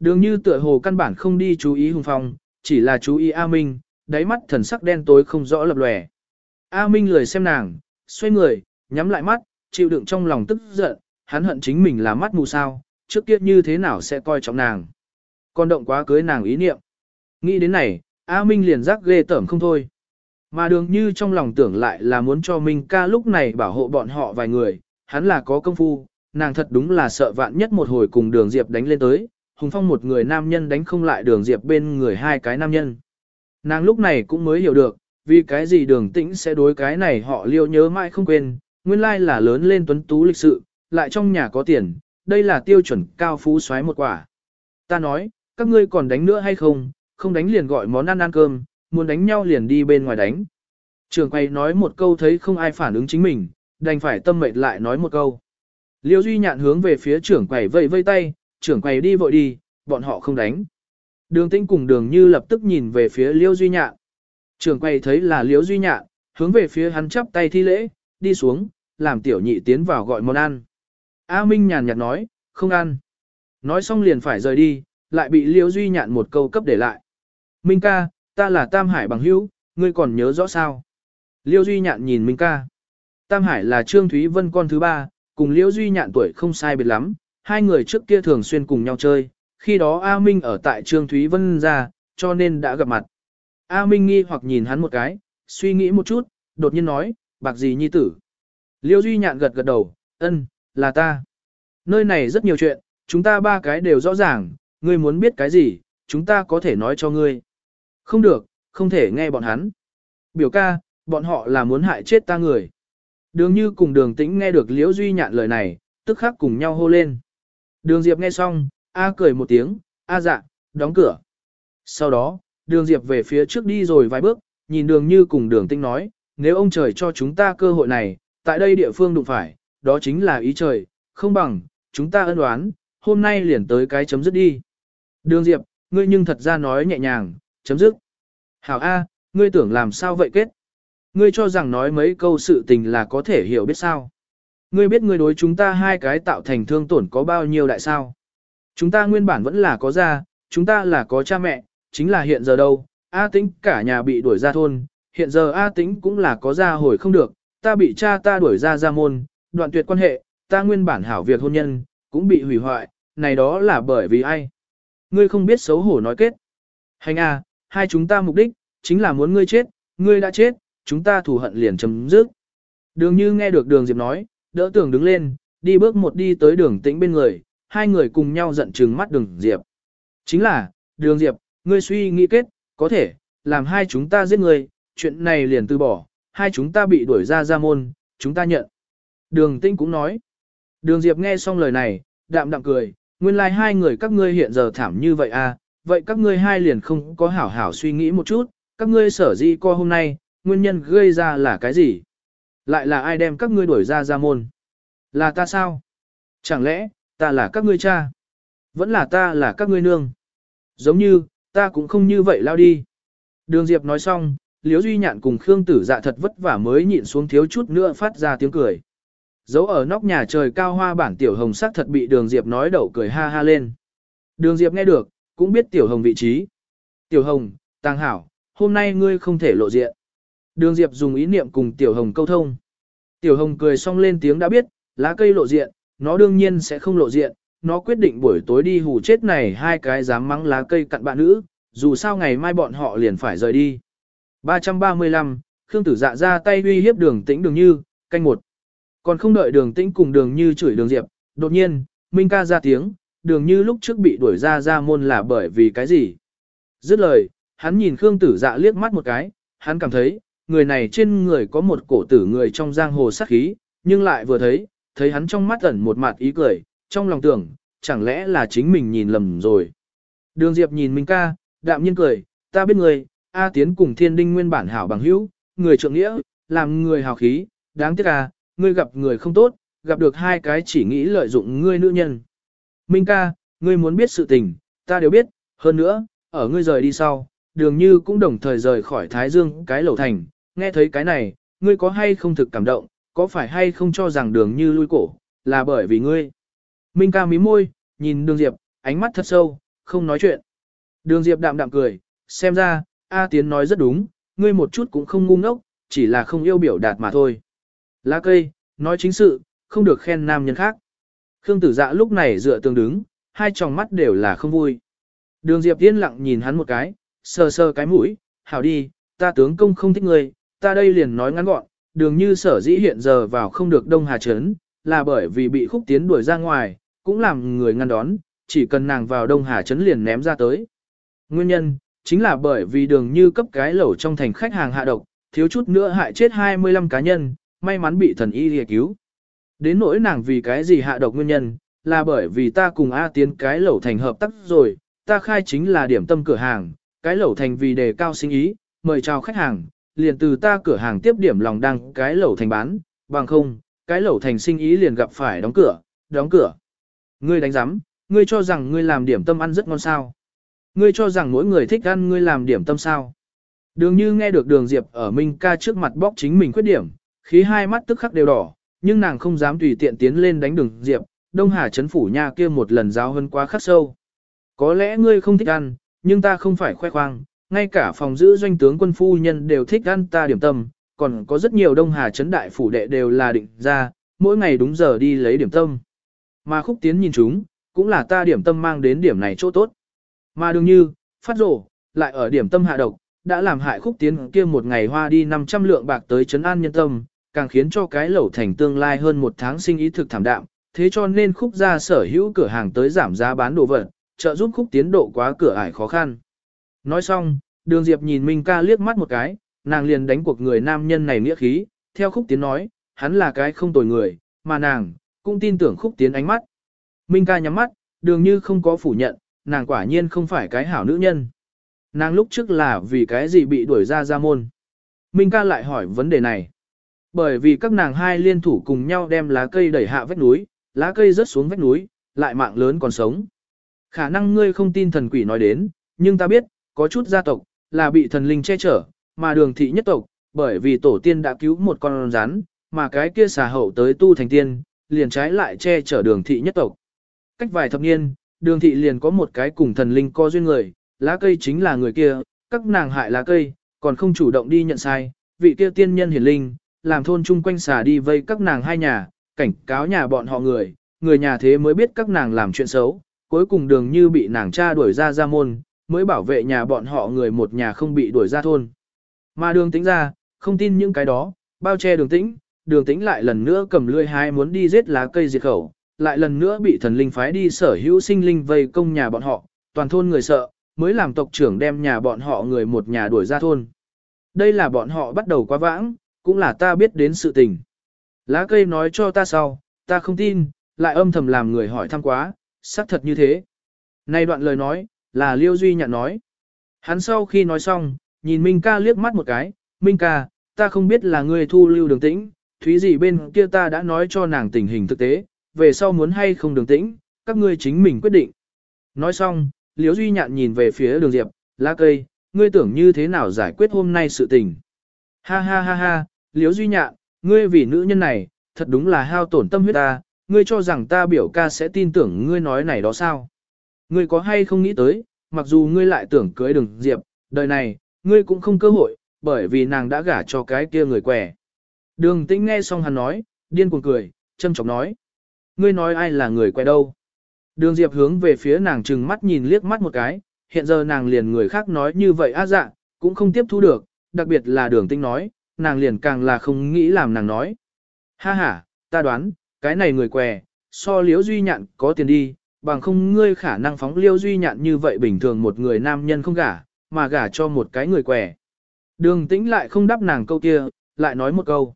Đường như tựa hồ căn bản không đi chú ý Hùng Phong, chỉ là chú ý A Minh, đáy mắt thần sắc đen tối không rõ lập lòe. A Minh lười xem nàng, xoay người, nhắm lại mắt, chịu đựng trong lòng tức giận, hắn hận chính mình là mắt mù sao, trước kia như thế nào sẽ coi trọng nàng. Còn động quá cưới nàng ý niệm. Nghĩ đến này, A Minh liền giác ghê tởm không thôi. Mà đường như trong lòng tưởng lại là muốn cho Minh ca lúc này bảo hộ bọn họ vài người, hắn là có công phu, nàng thật đúng là sợ vạn nhất một hồi cùng đường Diệp đánh lên tới, Hùng Phong một người nam nhân đánh không lại đường Diệp bên người hai cái nam nhân. Nàng lúc này cũng mới hiểu được, vì cái gì đường tĩnh sẽ đối cái này họ liêu nhớ mãi không quên, nguyên lai là lớn lên tuấn tú lịch sự, lại trong nhà có tiền, đây là tiêu chuẩn cao phú xoáy một quả. Ta nói, các ngươi còn đánh nữa hay không, không đánh liền gọi món ăn ăn cơm, muốn đánh nhau liền đi bên ngoài đánh. Trường quay nói một câu thấy không ai phản ứng chính mình, đành phải tâm mệt lại nói một câu. Liêu Duy Nhạn hướng về phía trưởng quầy vây vây tay, trưởng quầy đi vội đi, bọn họ không đánh. Đường Tĩnh cùng Đường Như lập tức nhìn về phía Liêu Duy Nhạn. Trưởng quầy thấy là Liêu Duy Nhạn, hướng về phía hắn chắp tay thi lễ, đi xuống, làm tiểu nhị tiến vào gọi món ăn. A Minh nhàn nhạt nói, không ăn. Nói xong liền phải rời đi, lại bị Liêu Duy Nhạn một câu cấp để lại. Minh ca, ta là Tam Hải bằng hữu, ngươi còn nhớ rõ sao? Liêu Duy Nhạn nhìn Minh ca. Tam Hải là Trương Thúy Vân con thứ ba, cùng Liêu Duy Nhạn tuổi không sai biệt lắm, hai người trước kia thường xuyên cùng nhau chơi, khi đó A Minh ở tại Trương Thúy Vân ra, cho nên đã gặp mặt. A Minh nghi hoặc nhìn hắn một cái, suy nghĩ một chút, đột nhiên nói, bạc gì nhi tử. Liêu Duy Nhạn gật gật đầu, ân, là ta. Nơi này rất nhiều chuyện, chúng ta ba cái đều rõ ràng, ngươi muốn biết cái gì, chúng ta có thể nói cho ngươi. Không được, không thể nghe bọn hắn. Biểu ca, bọn họ là muốn hại chết ta người. Đường như cùng đường tĩnh nghe được Liễu Duy Nhạn lời này, tức khắc cùng nhau hô lên. Đường Diệp nghe xong, A cười một tiếng, A dạ, đóng cửa. Sau đó, đường Diệp về phía trước đi rồi vài bước, nhìn đường như cùng đường Tinh nói, nếu ông trời cho chúng ta cơ hội này, tại đây địa phương đụng phải, đó chính là ý trời, không bằng, chúng ta ân đoán, hôm nay liền tới cái chấm dứt đi. Đường Diệp, ngươi nhưng thật ra nói nhẹ nhàng, chấm dứt. Hảo A, ngươi tưởng làm sao vậy kết? Ngươi cho rằng nói mấy câu sự tình là có thể hiểu biết sao? Ngươi biết ngươi đối chúng ta hai cái tạo thành thương tổn có bao nhiêu đại sao? Chúng ta nguyên bản vẫn là có gia, chúng ta là có cha mẹ, chính là hiện giờ đâu, A tĩnh cả nhà bị đuổi ra thôn, hiện giờ A tĩnh cũng là có gia hồi không được, ta bị cha ta đuổi ra ra môn, đoạn tuyệt quan hệ, ta nguyên bản hảo việc hôn nhân, cũng bị hủy hoại, này đó là bởi vì ai? Ngươi không biết xấu hổ nói kết. Hành a, hai chúng ta mục đích, chính là muốn ngươi chết, ngươi đã chết, chúng ta thù hận liền chấm dứt. Đường như nghe được đường Diệp nói, đỡ tưởng đứng lên, đi bước một đi tới đường tĩnh bên người, hai người cùng nhau giận trừng mắt đường Diệp. Chính là, đường Diệp, ngươi suy nghĩ kết, có thể, làm hai chúng ta giết ngươi, chuyện này liền từ bỏ, hai chúng ta bị đuổi ra ra môn, chúng ta nhận. Đường tĩnh cũng nói. Đường Diệp nghe xong lời này, đạm đạm cười, nguyên lai like hai người các ngươi hiện giờ thảm như vậy à, vậy các ngươi hai liền không có hảo hảo suy nghĩ một chút, các ngươi sở dĩ co hôm nay, nguyên nhân gây ra là cái gì? Lại là ai đem các ngươi đuổi ra ra môn? Là ta sao? Chẳng lẽ, ta là các ngươi cha? Vẫn là ta là các ngươi nương? Giống như, ta cũng không như vậy lao đi. Đường Diệp nói xong, Liễu Duy Nhạn cùng Khương Tử Dạ thật vất vả mới nhịn xuống thiếu chút nữa phát ra tiếng cười. Dấu ở nóc nhà trời cao hoa bản Tiểu Hồng sắc thật bị Đường Diệp nói đậu cười ha ha lên. Đường Diệp nghe được, cũng biết Tiểu Hồng vị trí. Tiểu Hồng, Tàng Hảo, hôm nay ngươi không thể lộ diện. Đường Diệp dùng ý niệm cùng Tiểu Hồng câu thông. Tiểu Hồng cười xong lên tiếng đã biết, lá cây lộ diện, nó đương nhiên sẽ không lộ diện, nó quyết định buổi tối đi hù chết này hai cái dám mắng lá cây cặn bạn nữ, dù sao ngày mai bọn họ liền phải rời đi. 335, Khương Tử Dạ ra tay uy hiếp đường tĩnh đường như, canh một. Còn không đợi đường tĩnh cùng đường như chửi đường Diệp, đột nhiên, Minh ca ra tiếng, đường như lúc trước bị đuổi ra ra môn là bởi vì cái gì. Dứt lời, hắn nhìn Khương Tử Dạ liếc mắt một cái, hắn cảm thấy, người này trên người có một cổ tử người trong giang hồ sát khí, nhưng lại vừa thấy, thấy hắn trong mắt ẩn một mặt ý cười, trong lòng tưởng, chẳng lẽ là chính mình nhìn lầm rồi. Đường Diệp nhìn Minh ca, đạm nhiên cười, ta biết người, A Tiến cùng Thiên Đinh nguyên bản hảo bằng hữu, người trượng nghĩa, làm người hào khí, đáng tiếc à, ngươi gặp người không tốt, gặp được hai cái chỉ nghĩ lợi dụng ngươi nữ nhân. Minh ca, ngươi muốn biết sự tình, ta đều biết, hơn nữa, ở ngươi rời đi sau, đường như cũng đồng thời rời khỏi Thái Dương cái lầu thành, nghe thấy cái này, ngươi có hay không thực cảm động, có phải hay không cho rằng đường như lui cổ, là bởi vì ngươi. Minh ca mí môi, nhìn đường diệp, ánh mắt thật sâu, không nói chuyện. Đường Diệp đạm đạm cười, xem ra, A Tiến nói rất đúng, ngươi một chút cũng không ngu ngốc, chỉ là không yêu biểu đạt mà thôi. Lá cây, nói chính sự, không được khen nam nhân khác. Khương tử dạ lúc này dựa tường đứng, hai tròng mắt đều là không vui. Đường Diệp yên lặng nhìn hắn một cái, sờ sờ cái mũi, hảo đi, ta tướng công không thích ngươi, ta đây liền nói ngắn gọn, đường như sở dĩ hiện giờ vào không được Đông Hà Trấn, là bởi vì bị khúc tiến đuổi ra ngoài, cũng làm người ngăn đón, chỉ cần nàng vào Đông Hà Trấn liền ném ra tới. Nguyên nhân, chính là bởi vì đường như cấp cái lẩu trong thành khách hàng hạ độc, thiếu chút nữa hại chết 25 cá nhân, may mắn bị thần y liệt cứu. Đến nỗi nàng vì cái gì hạ độc nguyên nhân, là bởi vì ta cùng A tiến cái lẩu thành hợp tác rồi, ta khai chính là điểm tâm cửa hàng, cái lẩu thành vì đề cao sinh ý, mời chào khách hàng, liền từ ta cửa hàng tiếp điểm lòng đăng cái lẩu thành bán, bằng không, cái lẩu thành sinh ý liền gặp phải đóng cửa, đóng cửa. Ngươi đánh giám, ngươi cho rằng ngươi làm điểm tâm ăn rất ngon sao. Ngươi cho rằng mỗi người thích ăn ngươi làm điểm tâm sao. Đường như nghe được đường Diệp ở Minh ca trước mặt bóc chính mình khuyết điểm, khí hai mắt tức khắc đều đỏ, nhưng nàng không dám tùy tiện tiến lên đánh đường Diệp, Đông Hà chấn phủ nha kia một lần giáo hơn quá khắc sâu. Có lẽ ngươi không thích ăn, nhưng ta không phải khoe khoang, ngay cả phòng giữ doanh tướng quân phu nhân đều thích ăn ta điểm tâm, còn có rất nhiều Đông Hà chấn đại phủ đệ đều là định ra, mỗi ngày đúng giờ đi lấy điểm tâm. Mà khúc tiến nhìn chúng, cũng là ta điểm tâm mang đến điểm này chỗ tốt. Mà đương như, phát rổ, lại ở điểm tâm hạ độc, đã làm hại khúc tiến kia một ngày hoa đi 500 lượng bạc tới chấn an nhân tâm, càng khiến cho cái lẩu thành tương lai hơn một tháng sinh ý thực thảm đạm, thế cho nên khúc ra sở hữu cửa hàng tới giảm giá bán đồ vật, trợ giúp khúc tiến độ quá cửa ải khó khăn. Nói xong, đường Diệp nhìn Minh ca liếc mắt một cái, nàng liền đánh cuộc người nam nhân này nghĩa khí, theo khúc tiến nói, hắn là cái không tồi người, mà nàng, cũng tin tưởng khúc tiến ánh mắt. Minh ca nhắm mắt, đường như không có phủ nhận, nàng quả nhiên không phải cái hảo nữ nhân. Nàng lúc trước là vì cái gì bị đuổi ra ra môn. Minh ca lại hỏi vấn đề này. Bởi vì các nàng hai liên thủ cùng nhau đem lá cây đẩy hạ vách núi, lá cây rớt xuống vách núi, lại mạng lớn còn sống. Khả năng ngươi không tin thần quỷ nói đến, nhưng ta biết, có chút gia tộc, là bị thần linh che chở, mà đường thị nhất tộc, bởi vì tổ tiên đã cứu một con rắn, mà cái kia xà hậu tới tu thành tiên, liền trái lại che chở đường thị nhất tộc. Cách vài thập niên, đường thị liền có một cái cùng thần linh co duyên người, lá cây chính là người kia, các nàng hại lá cây, còn không chủ động đi nhận sai, vị kia tiên nhân hiển linh, làm thôn chung quanh xà đi vây các nàng hai nhà, cảnh cáo nhà bọn họ người, người nhà thế mới biết các nàng làm chuyện xấu, cuối cùng đường như bị nàng cha đuổi ra ra môn, mới bảo vệ nhà bọn họ người một nhà không bị đuổi ra thôn. Mà đường tĩnh ra, không tin những cái đó, bao che đường tĩnh, đường tĩnh lại lần nữa cầm lươi hái muốn đi giết lá cây diệt khẩu, lại lần nữa bị thần linh phái đi sở hữu sinh linh vây công nhà bọn họ, toàn thôn người sợ, mới làm tộc trưởng đem nhà bọn họ người một nhà đuổi ra thôn. Đây là bọn họ bắt đầu quá vãng, cũng là ta biết đến sự tình. Lá cây nói cho ta sau, ta không tin, lại âm thầm làm người hỏi thăm quá, xác thật như thế. Này đoạn lời nói, là Liêu Duy nhận nói. Hắn sau khi nói xong, nhìn Minh ca liếc mắt một cái, Minh ca, ta không biết là ngươi thu lưu đường tĩnh, thúy gì bên kia ta đã nói cho nàng tình hình thực tế, về sau muốn hay không đường tĩnh, các ngươi chính mình quyết định. Nói xong, Liêu Duy Nhạn nhìn về phía đường Diệp, lá cây, ngươi tưởng như thế nào giải quyết hôm nay sự tình. Ha ha ha ha, Liêu Duy Nhạn, ngươi vì nữ nhân này, thật đúng là hao tổn tâm huyết ta, ngươi cho rằng ta biểu ca sẽ tin tưởng ngươi nói này đó sao. Ngươi có hay không nghĩ tới, mặc dù ngươi lại tưởng cưới đường Diệp, đời này, ngươi cũng không cơ hội, bởi vì nàng đã gả cho cái kia người quẻ. Đường tĩnh nghe xong hắn nói, điên cuồng cười, châm chọc nói. Ngươi nói ai là người quẻ đâu? Đường Diệp hướng về phía nàng trừng mắt nhìn liếc mắt một cái, hiện giờ nàng liền người khác nói như vậy á dạ, cũng không tiếp thu được, đặc biệt là đường tinh nói, nàng liền càng là không nghĩ làm nàng nói. Ha ha, ta đoán, cái này người què, so liếu duy nhạn có tiền đi, bằng không ngươi khả năng phóng liêu duy nhạn như vậy bình thường một người nam nhân không gả, mà gả cho một cái người què. Đường tĩnh lại không đáp nàng câu kia, lại nói một câu.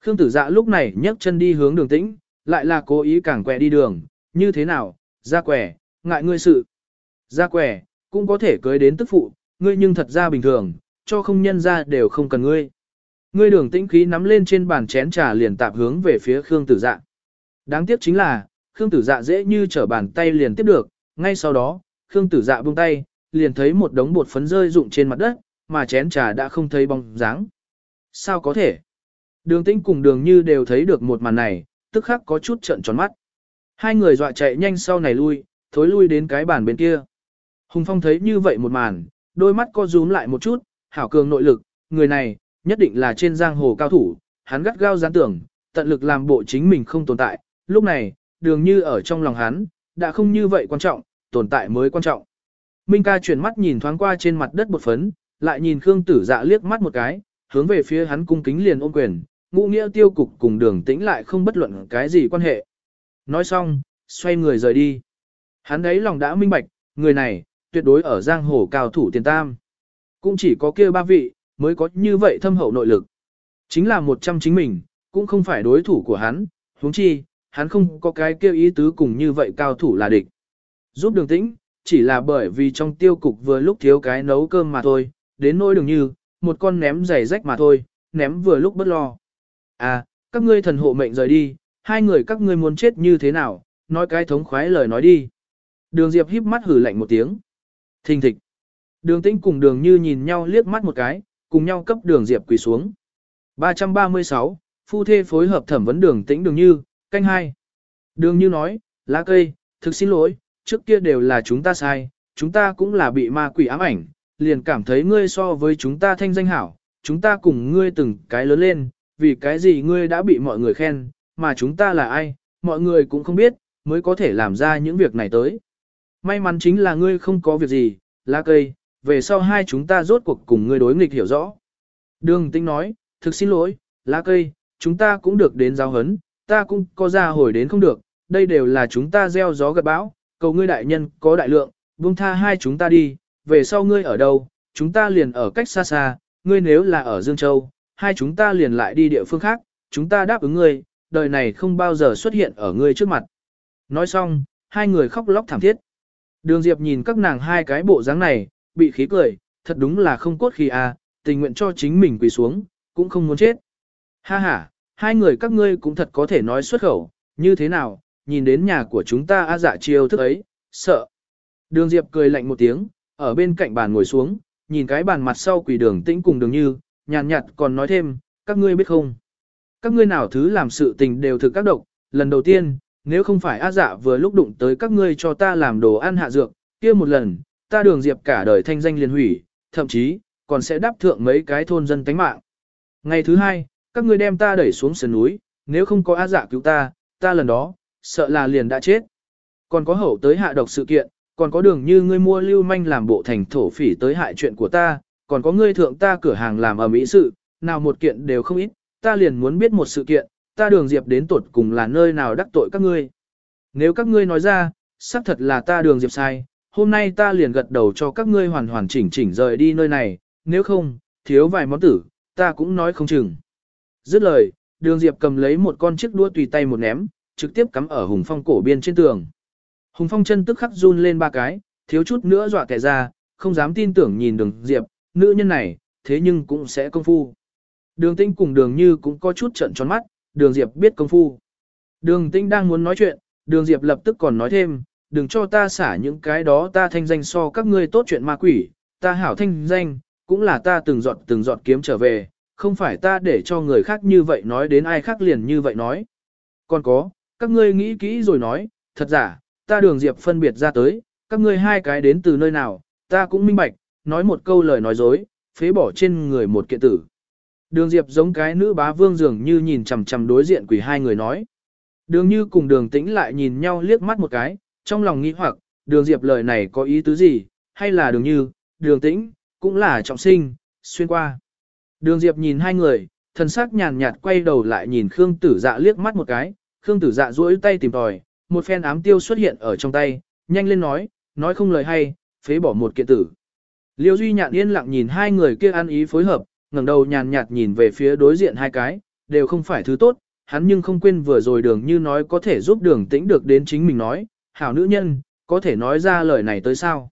Khương tử dạ lúc này nhấc chân đi hướng đường tĩnh, lại là cố ý càng quẻ đi đường, như thế nào, ra quẻ, ngại ngươi sự. Ra quẻ, cũng có thể cưới đến tức phụ, ngươi nhưng thật ra bình thường, cho không nhân ra đều không cần ngươi. Ngươi đường tĩnh khí nắm lên trên bàn chén trà liền tạp hướng về phía Khương tử dạ. Đáng tiếc chính là, Khương tử dạ dễ như trở bàn tay liền tiếp được, ngay sau đó, Khương tử dạ buông tay, liền thấy một đống bột phấn rơi rụng trên mặt đất, mà chén trà đã không thấy bóng dáng. Sao có thể? Đường tĩnh cùng đường như đều thấy được một màn này, tức khắc có chút trận tròn mắt. Hai người dọa chạy nhanh sau này lui, thối lui đến cái bàn bên kia. Hùng Phong thấy như vậy một màn, đôi mắt co rúm lại một chút, hảo cường nội lực, người này, nhất định là trên giang hồ cao thủ, hắn gắt gao gián tưởng, tận lực làm bộ chính mình không tồn tại, lúc này, đường như ở trong lòng hắn, đã không như vậy quan trọng, tồn tại mới quan trọng. Minh ca chuyển mắt nhìn thoáng qua trên mặt đất bột phấn, lại nhìn Khương tử dạ liếc mắt một cái, hướng về phía hắn cung kính liền ôm quyền, ngũ nghĩa tiêu cục cùng đường tĩnh lại không bất luận cái gì quan hệ. Nói xong, xoay người rời đi. Hắn đấy lòng đã minh bạch, người này, tuyệt đối ở giang hồ cao thủ tiền tam. Cũng chỉ có kia ba vị, mới có như vậy thâm hậu nội lực. Chính là một trăm chính mình, cũng không phải đối thủ của hắn, huống chi, hắn không có cái kêu ý tứ cùng như vậy cao thủ là địch. Giúp đường tĩnh, chỉ là bởi vì trong tiêu cục vừa lúc thiếu cái nấu cơm mà thôi, đến nỗi đường như, một con ném giày rách mà thôi, ném vừa lúc bất lo. À, các ngươi thần hộ mệnh rời đi, hai người các ngươi muốn chết như thế nào, nói cái thống khoái lời nói đi. Đường Diệp híp mắt hử lạnh một tiếng. Thình thịch. Đường tĩnh cùng đường như nhìn nhau liếc mắt một cái, cùng nhau cấp đường Diệp quỳ xuống. 336, phu thê phối hợp thẩm vấn đường tĩnh đường như, canh hai. Đường như nói, lá cây, thực xin lỗi, trước kia đều là chúng ta sai, chúng ta cũng là bị ma quỷ ám ảnh, liền cảm thấy ngươi so với chúng ta thanh danh hảo, chúng ta cùng ngươi từng cái lớn lên, vì cái gì ngươi đã bị mọi người khen, mà chúng ta là ai, mọi người cũng không biết, mới có thể làm ra những việc này tới. May mắn chính là ngươi không có việc gì, lá cây, về sau hai chúng ta rốt cuộc cùng ngươi đối nghịch hiểu rõ. Đường tinh nói, thực xin lỗi, lá cây, chúng ta cũng được đến giáo hấn, ta cũng có ra hồi đến không được, đây đều là chúng ta gieo gió gặt bão, cầu ngươi đại nhân có đại lượng, buông tha hai chúng ta đi, về sau ngươi ở đâu, chúng ta liền ở cách xa xa, ngươi nếu là ở Dương Châu, hai chúng ta liền lại đi địa phương khác, chúng ta đáp ứng ngươi, đời này không bao giờ xuất hiện ở ngươi trước mặt. Nói xong, hai người khóc lóc thảm thiết. Đường Diệp nhìn các nàng hai cái bộ dáng này, bị khí cười, thật đúng là không cốt khi à, tình nguyện cho chính mình quỳ xuống, cũng không muốn chết. Ha ha, hai người các ngươi cũng thật có thể nói xuất khẩu, như thế nào, nhìn đến nhà của chúng ta a dạ chiêu thức ấy, sợ. Đường Diệp cười lạnh một tiếng, ở bên cạnh bàn ngồi xuống, nhìn cái bàn mặt sau quỷ đường tĩnh cùng đường như, nhàn nhạt còn nói thêm, các ngươi biết không? Các ngươi nào thứ làm sự tình đều thực các độc, lần đầu tiên, nếu không phải A dạ vừa lúc đụng tới các ngươi cho ta làm đồ ăn hạ dược, kia một lần, ta đường diệp cả đời thanh danh liền hủy, thậm chí, còn sẽ đáp thượng mấy cái thôn dân tánh mạng. Ngày thứ hai, các ngươi đem ta đẩy xuống sườn núi, nếu không có A dạ cứu ta, ta lần đó, sợ là liền đã chết. Còn có hậu tới hạ độc sự kiện, còn có đường như ngươi mua lưu manh làm bộ thành thổ phỉ tới hại chuyện của ta, còn có ngươi thượng ta cửa hàng làm ở mỹ sự, nào một kiện đều không ít, ta liền muốn biết một sự kiện, ta đường diệp đến tột cùng là nơi nào đắc tội các ngươi. Nếu các ngươi nói ra, xác thật là ta đường diệp sai, hôm nay ta liền gật đầu cho các ngươi hoàn hoàn chỉnh chỉnh rời đi nơi này, nếu không, thiếu vài món tử, ta cũng nói không chừng. Dứt lời, đường diệp cầm lấy một con chiếc đua tùy tay một ném, trực tiếp cắm ở hùng phong cổ biên trên tường. Hùng phong chân tức khắc run lên ba cái, thiếu chút nữa dọa kẻ ra, không dám tin tưởng nhìn đường diệp, nữ nhân này, thế nhưng cũng sẽ công phu. Đường tinh cùng đường như cũng có chút trận tròn mắt, đường diệp biết công phu. Đường tinh đang muốn nói chuyện, đường diệp lập tức còn nói thêm, đừng cho ta xả những cái đó ta thanh danh so các ngươi tốt chuyện ma quỷ, ta hảo thanh danh, cũng là ta từng giọt từng giọt kiếm trở về, không phải ta để cho người khác như vậy nói đến ai khác liền như vậy nói. Còn có, các ngươi nghĩ kỹ rồi nói, thật giả, ta đường diệp phân biệt ra tới, các ngươi hai cái đến từ nơi nào, ta cũng minh bạch, nói một câu lời nói dối, phế bỏ trên người một kiện tử. Đường Diệp giống cái nữ bá vương dường như nhìn chằm chằm đối diện quỷ hai người nói. Đường như cùng đường tĩnh lại nhìn nhau liếc mắt một cái, trong lòng nghĩ hoặc, đường Diệp lời này có ý tứ gì, hay là đường như, đường tĩnh, cũng là trọng sinh, xuyên qua. Đường Diệp nhìn hai người, thần sắc nhàn nhạt quay đầu lại nhìn Khương Tử Dạ liếc mắt một cái, Khương Tử Dạ duỗi tay tìm tòi, một phen ám tiêu xuất hiện ở trong tay, nhanh lên nói, nói không lời hay, phế bỏ một kiện tử. Liêu Duy Nhạn yên lặng nhìn hai người kia ăn ý phối hợp, ngẩng đầu nhàn nhạt nhìn về phía đối diện hai cái, đều không phải thứ tốt, hắn nhưng không quên vừa rồi đường như nói có thể giúp đường tĩnh được đến chính mình nói, hảo nữ nhân, có thể nói ra lời này tới sao.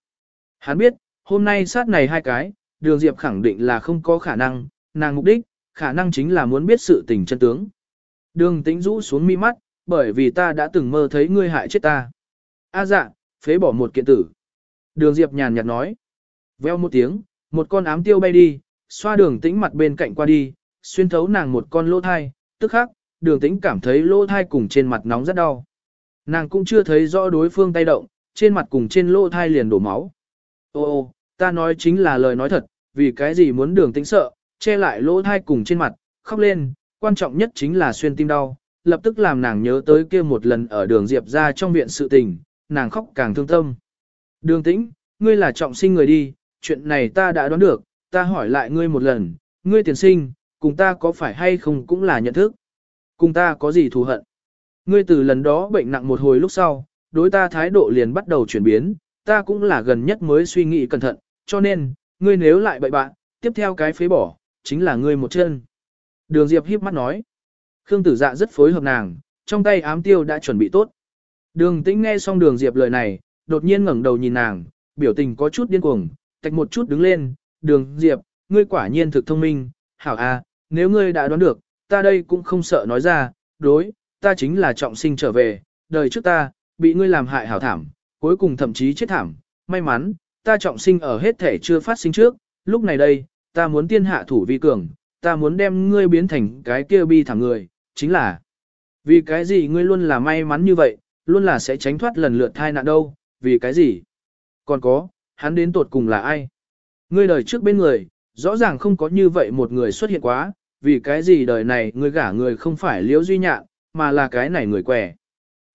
Hắn biết, hôm nay sát này hai cái, đường diệp khẳng định là không có khả năng, nàng mục đích, khả năng chính là muốn biết sự tình chân tướng. Đường tĩnh rũ xuống mi mắt, bởi vì ta đã từng mơ thấy ngươi hại chết ta. A dạ, phế bỏ một kiện tử. Đường diệp nhàn nhạt nói. Veo một tiếng, một con ám tiêu bay đi, xoa đường tĩnh mặt bên cạnh qua đi, xuyên thấu nàng một con lỗ thai, tức khắc, đường tĩnh cảm thấy lỗ thai cùng trên mặt nóng rất đau. Nàng cũng chưa thấy rõ đối phương tay động, trên mặt cùng trên lỗ thai liền đổ máu. Ô ô, ta nói chính là lời nói thật, vì cái gì muốn đường tĩnh sợ, che lại lỗ thai cùng trên mặt, khóc lên, quan trọng nhất chính là xuyên tim đau, lập tức làm nàng nhớ tới kia một lần ở đường Diệp ra trong viện sự tình, nàng khóc càng thương tâm. Đường tĩnh, ngươi là trọng sinh người đi, chuyện này ta đã đoán được, ta hỏi lại ngươi một lần, ngươi tiền sinh, cùng ta có phải hay không cũng là nhận thức. Cùng ta có gì thù hận. Ngươi từ lần đó bệnh nặng một hồi lúc sau, đối ta thái độ liền bắt đầu chuyển biến, ta cũng là gần nhất mới suy nghĩ cẩn thận, cho nên, ngươi nếu lại bậy bạn, tiếp theo cái phế bỏ, chính là ngươi một chân. Đường Diệp híp mắt nói. Khương tử dạ rất phối hợp nàng, trong tay ám tiêu đã chuẩn bị tốt. Đường tĩnh nghe xong đường Diệp lời này, đột nhiên ngẩng đầu nhìn nàng, biểu tình có chút điên cuồng, tạch một chút đứng lên, đường Diệp, ngươi quả nhiên thực thông minh, hảo a, nếu ngươi đã đoán được, ta đây cũng không sợ nói ra, đối, ta chính là trọng sinh trở về, đời trước ta, bị ngươi làm hại hảo thảm, cuối cùng thậm chí chết thảm, may mắn, ta trọng sinh ở hết thể chưa phát sinh trước, lúc này đây, ta muốn tiên hạ thủ vi cường, ta muốn đem ngươi biến thành cái kia bi thảm người, chính là, vì cái gì ngươi luôn là may mắn như vậy, luôn là sẽ tránh thoát lần lượt thai nạn đâu, vì cái gì? Còn có, hắn đến tột cùng là ai? Ngươi đời trước bên người, rõ ràng không có như vậy một người xuất hiện quá, vì cái gì đời này ngươi gả người không phải liễu duy nhạn, mà là cái này người quẻ.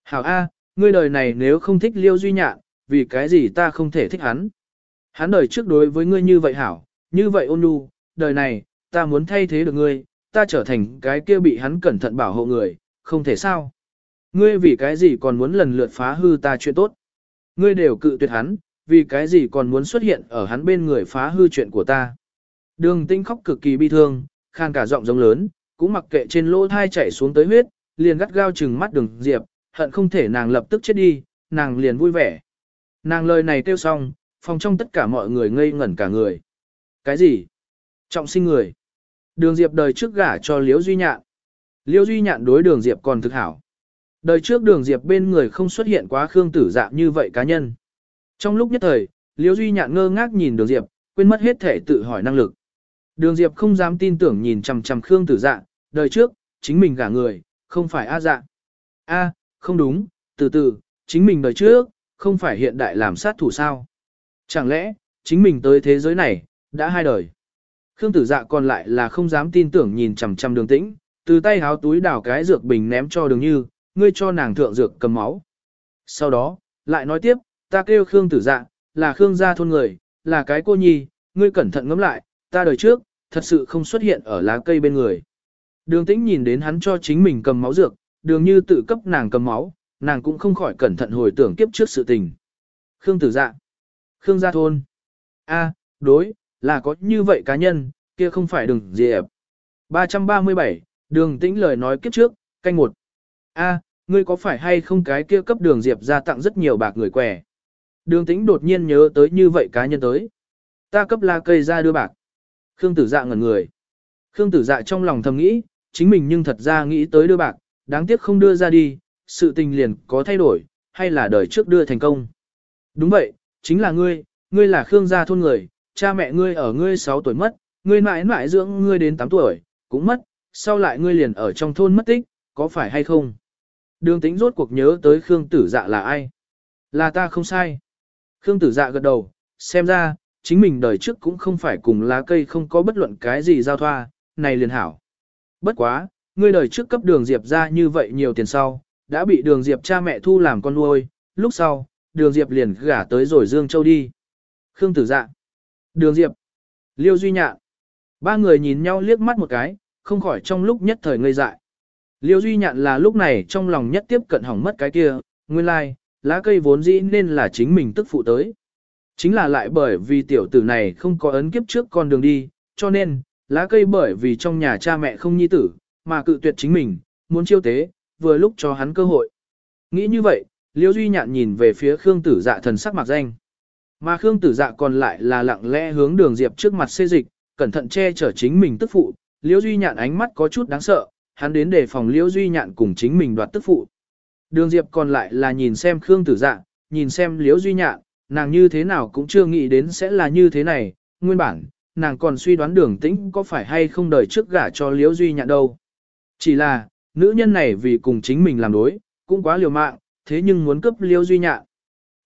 Hảo A, ngươi đời này nếu không thích liễu duy nhạn, vì cái gì ta không thể thích hắn? Hắn đời trước đối với ngươi như vậy hảo, như vậy ôn nhu, đời này, ta muốn thay thế được ngươi, ta trở thành cái kia bị hắn cẩn thận bảo hộ người, không thể sao. Ngươi vì cái gì còn muốn lần lượt phá hư ta chuyện tốt? Ngươi đều cự tuyệt hắn, vì cái gì còn muốn xuất hiện ở hắn bên người phá hư chuyện của ta? Đường tinh khóc cực kỳ bi thương, khang cả giọng giống lớn, cũng mặc kệ trên lỗ thai chảy xuống tới huyết, liền gắt gao chừng mắt đường diệp, hận không thể nàng lập tức chết đi, nàng liền vui vẻ. Nàng lời này kêu xong, phòng trong tất cả mọi người ngây ngẩn cả người. Cái gì? Trọng sinh người. Đường Diệp đời trước gả cho Liễu Duy Nhạn. Liễu Duy Nhạn đối đường Diệp còn thực hảo. Đời trước đường Diệp bên người không xuất hiện quá Khương Tử Dạ như vậy cá nhân. Trong lúc nhất thời, Liễu Duy Nhạn ngơ ngác nhìn đường Diệp, quên mất hết thể tự hỏi năng lực. Đường Diệp không dám tin tưởng nhìn chằm chằm Khương Tử Dạ, đời trước, chính mình gả người, không phải A Dạ. A, không đúng, từ từ, chính mình đời trước, không phải hiện đại làm sát thủ sao. Chẳng lẽ, chính mình tới thế giới này, đã hai đời. Khương tử dạ còn lại là không dám tin tưởng nhìn chằm chằm đường tĩnh, từ tay háo túi đảo cái dược bình ném cho đường như, ngươi cho nàng thượng dược cầm máu. Sau đó, lại nói tiếp, ta kêu Khương tử dạ, là Khương gia thôn người, là cái cô nhi, ngươi cẩn thận ngẫm lại, ta đời trước, thật sự không xuất hiện ở lá cây bên người. Đường tĩnh nhìn đến hắn cho chính mình cầm máu dược, đường như tự cấp nàng cầm máu, nàng cũng không khỏi cẩn thận hồi tưởng kiếp trước sự tình. Khương tử dạ, Khương gia thôn, a, đối, là có như vậy cá nhân, kia không phải đường diệp. 337, đường tĩnh lời nói kiếp trước, canh một. A, ngươi có phải hay không cái kia cấp đường diệp ra tặng rất nhiều bạc người què. Đường tĩnh đột nhiên nhớ tới như vậy cá nhân tới. Ta cấp la cây ra đưa bạc. Khương tử dạ ngẩn người. Khương tử dạ trong lòng thầm nghĩ, chính mình nhưng thật ra nghĩ tới đưa bạc, đáng tiếc không đưa ra đi, sự tình liền có thay đổi, hay là đời trước đưa thành công. Đúng vậy, chính là ngươi, ngươi là Khương gia thôn người, cha mẹ ngươi ở ngươi 6 tuổi mất, ngươi mãi mãi dưỡng ngươi đến 8 tuổi, cũng mất, sau lại ngươi liền ở trong thôn mất tích, có phải hay không? Đường tính rốt cuộc nhớ tới Khương tử dạ là ai? Là ta không sai. Khương tử dạ gật đầu, xem ra, chính mình đời trước cũng không phải cùng lá cây không có bất luận cái gì giao thoa, này liền hảo. Bất quá, ngươi đời trước cấp đường Diệp ra như vậy nhiều tiền sau, đã bị đường Diệp cha mẹ thu làm con nuôi, lúc sau, đường Diệp liền gả tới rồi Dương Châu đi. Khương tử dạ. Đường Diệp, Liêu Duy Nhạn. Ba người nhìn nhau liếc mắt một cái, không khỏi trong lúc nhất thời ngây dại. Liêu Duy Nhạn là lúc này trong lòng nhất tiếp cận hỏng mất cái kia, nguyên lai, like, lá cây vốn dĩ nên là chính mình tức phụ tới. Chính là lại bởi vì tiểu tử này không có ấn kiếp trước con đường đi, cho nên, lá cây bởi vì trong nhà cha mẹ không nhi tử, mà cự tuyệt chính mình, muốn chiêu tế, vừa lúc cho hắn cơ hội. Nghĩ như vậy, Liêu Duy Nhạn nhìn về phía Khương Tử Dạ thần sắc mặc danh. Mà Khương Tử Dạ còn lại là lặng lẽ hướng đường Diệp trước mặt xê dịch, cẩn thận che chở chính mình tức phụ, Liễu Duy Nhạn ánh mắt có chút đáng sợ, hắn đến để phòng Liễu Duy Nhạn cùng chính mình đoạt tức phụ. Đường Diệp còn lại là nhìn xem Khương Tử Dạ, nhìn xem Liễu Duy Nhạn, nàng như thế nào cũng chưa nghĩ đến sẽ là như thế này, nguyên bản, nàng còn suy đoán đường tĩnh có phải hay không đời trước gả cho Liễu Duy Nhạn đâu. Chỉ là, nữ nhân này vì cùng chính mình làm đối, cũng quá liều mạng, thế nhưng muốn cướp Liễu Duy Nhạn.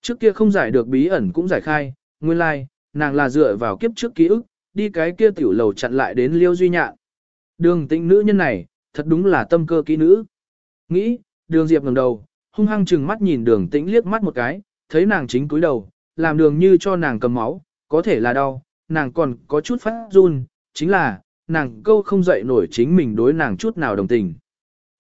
Trước kia không giải được bí ẩn cũng giải khai, nguyên lai, like, nàng là dựa vào kiếp trước ký ức, đi cái kia tiểu lầu chặn lại đến liêu duy nhạn. Đường tĩnh nữ nhân này, thật đúng là tâm cơ kỹ nữ. Nghĩ, đường diệp ngẩng đầu, hung hăng chừng mắt nhìn đường tĩnh liếc mắt một cái, thấy nàng chính cúi đầu, làm đường như cho nàng cầm máu, có thể là đau, nàng còn có chút phát run, chính là, nàng câu không dậy nổi chính mình đối nàng chút nào đồng tình.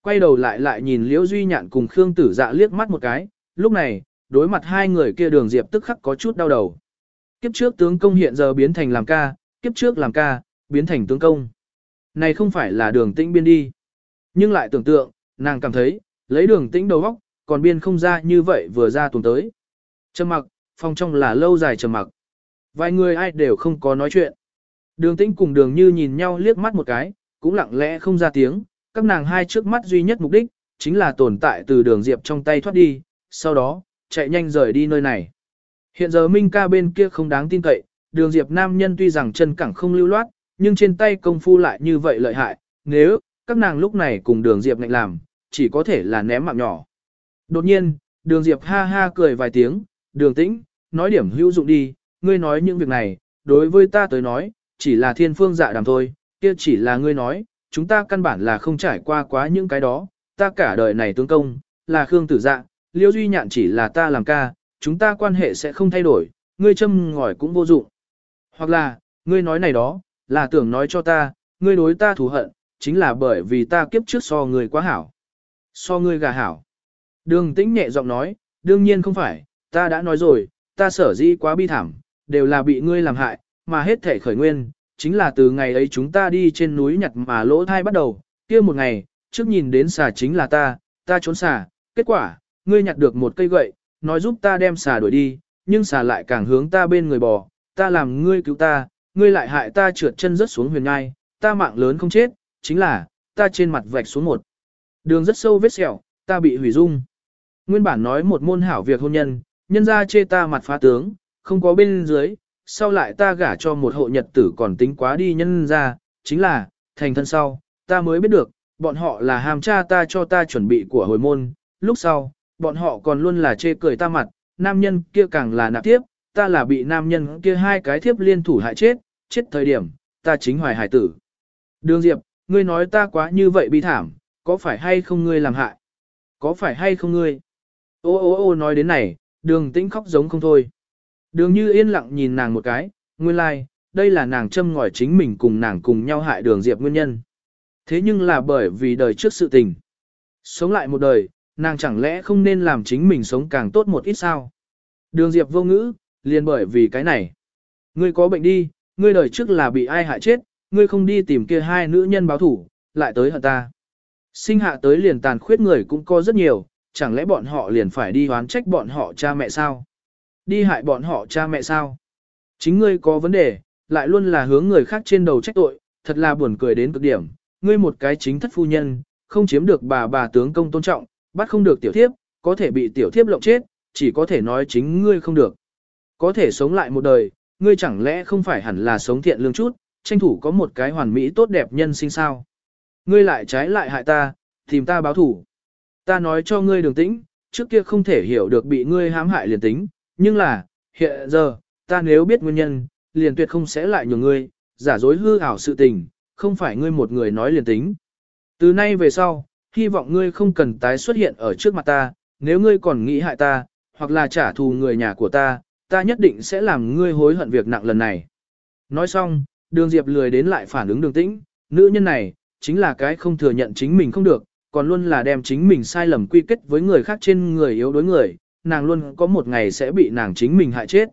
Quay đầu lại lại nhìn Liễu Duy Nhạn cùng Khương Tử Dạ liếc mắt một cái, lúc này, đối mặt hai người kia đường diệp tức khắc có chút đau đầu. Kiếp trước tướng công hiện giờ biến thành làm ca, kiếp trước làm ca, biến thành tướng công. Này không phải là đường tĩnh biên đi. Nhưng lại tưởng tượng, nàng cảm thấy, lấy đường tĩnh đầu góc, còn biên không ra như vậy vừa ra tuần tới. Trầm mặc, phòng trong là lâu dài trầm mặc. Vài người ai đều không có nói chuyện. Đường tĩnh cùng đường như nhìn nhau liếc mắt một cái, cũng lặng lẽ không ra tiếng, các nàng hai trước mắt duy nhất mục đích, chính là tồn tại từ đường diệp trong tay thoát đi, sau đó, chạy nhanh rời đi nơi này. Hiện giờ Minh ca bên kia không đáng tin cậy, đường diệp nam nhân tuy rằng chân cẳng không lưu loát, nhưng trên tay công phu lại như vậy lợi hại, nếu, các nàng lúc này cùng đường diệp ngạnh làm, chỉ có thể là ném mạng nhỏ. Đột nhiên, đường diệp ha ha cười vài tiếng, đường tĩnh, nói điểm hữu dụng đi, ngươi nói những việc này, đối với ta tới nói, chỉ là thiên phương dạ đàm thôi, kia chỉ là ngươi nói, chúng ta căn bản là không trải qua quá những cái đó, ta cả đời này tướng công, là Khương Tử Dạ, Liêu Duy Nhạn chỉ là ta làm ca, chúng ta quan hệ sẽ không thay đổi, ngươi châm ngòi cũng vô dụng. Hoặc là, ngươi nói này đó, là tưởng nói cho ta, ngươi đối ta thù hận, chính là bởi vì ta kiếp trước so ngươi quá hảo. So ngươi gà hảo. Đường tĩnh nhẹ giọng nói, đương nhiên không phải, ta đã nói rồi, ta sở dĩ quá bi thảm, đều là bị ngươi làm hại, mà hết thể khởi nguyên, chính là từ ngày ấy chúng ta đi trên núi nhặt mà lỗ thai bắt đầu, kia một ngày, trước nhìn đến xà chính là ta, ta trốn xà, kết quả, ngươi nhặt được một cây gậy, nói giúp ta đem xà đuổi đi, nhưng xà lại càng hướng ta bên người bò, ta làm ngươi cứu ta, ngươi lại hại ta trượt chân rớt xuống huyền ngai, ta mạng lớn không chết, chính là, ta trên mặt vạch xuống một. Đường rất sâu vết sẹo, ta bị hủy dung. Nguyên bản nói một môn hảo việc hôn nhân, nhân ra chê ta mặt phá tướng, không có bên dưới, sau lại ta gả cho một hộ nhật tử còn tính quá đi nhân ra, chính là, thành thân sau, ta mới biết được, bọn họ là hàm cha ta cho ta chuẩn bị của hồi môn, lúc sau, bọn họ còn luôn là chê cười ta mặt, nam nhân kia càng là nạp tiếp, ta là bị nam nhân kia hai cái thiếp liên thủ hại chết, chết thời điểm, ta chính hoài hải tử. Đường Diệp, ngươi nói ta quá như vậy bi thảm, có phải hay không ngươi làm hại? Có phải hay không ngươi? Ô ô ô nói đến này, đường tĩnh khóc giống không thôi. Đường như yên lặng nhìn nàng một cái, nguyên lai, like, đây là nàng châm ngòi chính mình cùng nàng cùng nhau hại đường Diệp nguyên nhân. Thế nhưng là bởi vì đời trước sự tình. Sống lại một đời, nàng chẳng lẽ không nên làm chính mình sống càng tốt một ít sao? Đường Diệp vô ngữ, liền bởi vì cái này. Ngươi có bệnh đi, ngươi đời trước là bị ai hại chết, ngươi không đi tìm kia hai nữ nhân báo thủ, lại tới hận ta. Sinh hạ tới liền tàn khuyết người cũng có rất nhiều, chẳng lẽ bọn họ liền phải đi oán trách bọn họ cha mẹ sao? Đi hại bọn họ cha mẹ sao? Chính ngươi có vấn đề, lại luôn là hướng người khác trên đầu trách tội, thật là buồn cười đến cực điểm. Ngươi một cái chính thất phu nhân, không chiếm được bà bà tướng công tôn trọng, bắt không được tiểu thiếp, có thể bị tiểu thiếp lộng chết, chỉ có thể nói chính ngươi không được. Có thể sống lại một đời, ngươi chẳng lẽ không phải hẳn là sống thiện lương chút, tranh thủ có một cái hoàn mỹ tốt đẹp nhân sinh sao? Ngươi lại trái lại hại ta, tìm ta báo thủ. Ta nói cho ngươi đường tĩnh, trước kia không thể hiểu được bị ngươi hãm hại liền tính, nhưng là, hiện giờ, ta nếu biết nguyên nhân, liền tuyệt không sẽ lại nhường ngươi, giả dối hư ảo sự tình, không phải ngươi một người nói liền tính. Từ nay về sau, hy vọng ngươi không cần tái xuất hiện ở trước mặt ta, nếu ngươi còn nghĩ hại ta, hoặc là trả thù người nhà của ta, ta nhất định sẽ làm ngươi hối hận việc nặng lần này. Nói xong, đường Diệp lười đến lại phản ứng đường tĩnh, nữ nhân này, chính là cái không thừa nhận chính mình không được, còn luôn là đem chính mình sai lầm quy kết với người khác trên người yếu đối người, nàng luôn có một ngày sẽ bị nàng chính mình hại chết.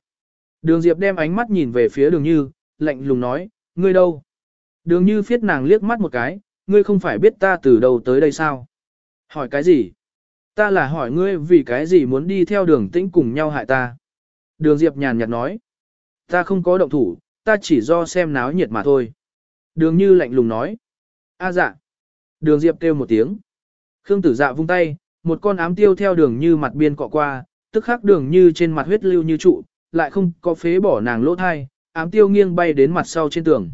Đường Diệp đem ánh mắt nhìn về phía đường Như, lạnh lùng nói, ngươi đâu? Đường Như phiết nàng liếc mắt một cái, ngươi không phải biết ta từ đâu tới đây sao? Hỏi cái gì? Ta là hỏi ngươi vì cái gì muốn đi theo đường tĩnh cùng nhau hại ta? Đường Diệp nhàn nhạt nói, ta không có động thủ, ta chỉ do xem náo nhiệt mà thôi. Đường Như lạnh lùng nói, a dạ. Đường Diệp kêu một tiếng. Khương tử dạ vung tay, một con ám tiêu theo đường Như mặt biên cọ qua, tức khắc đường Như trên mặt huyết lưu như trụ, lại không có phế bỏ nàng lỗ thai, ám tiêu nghiêng bay đến mặt sau trên tường.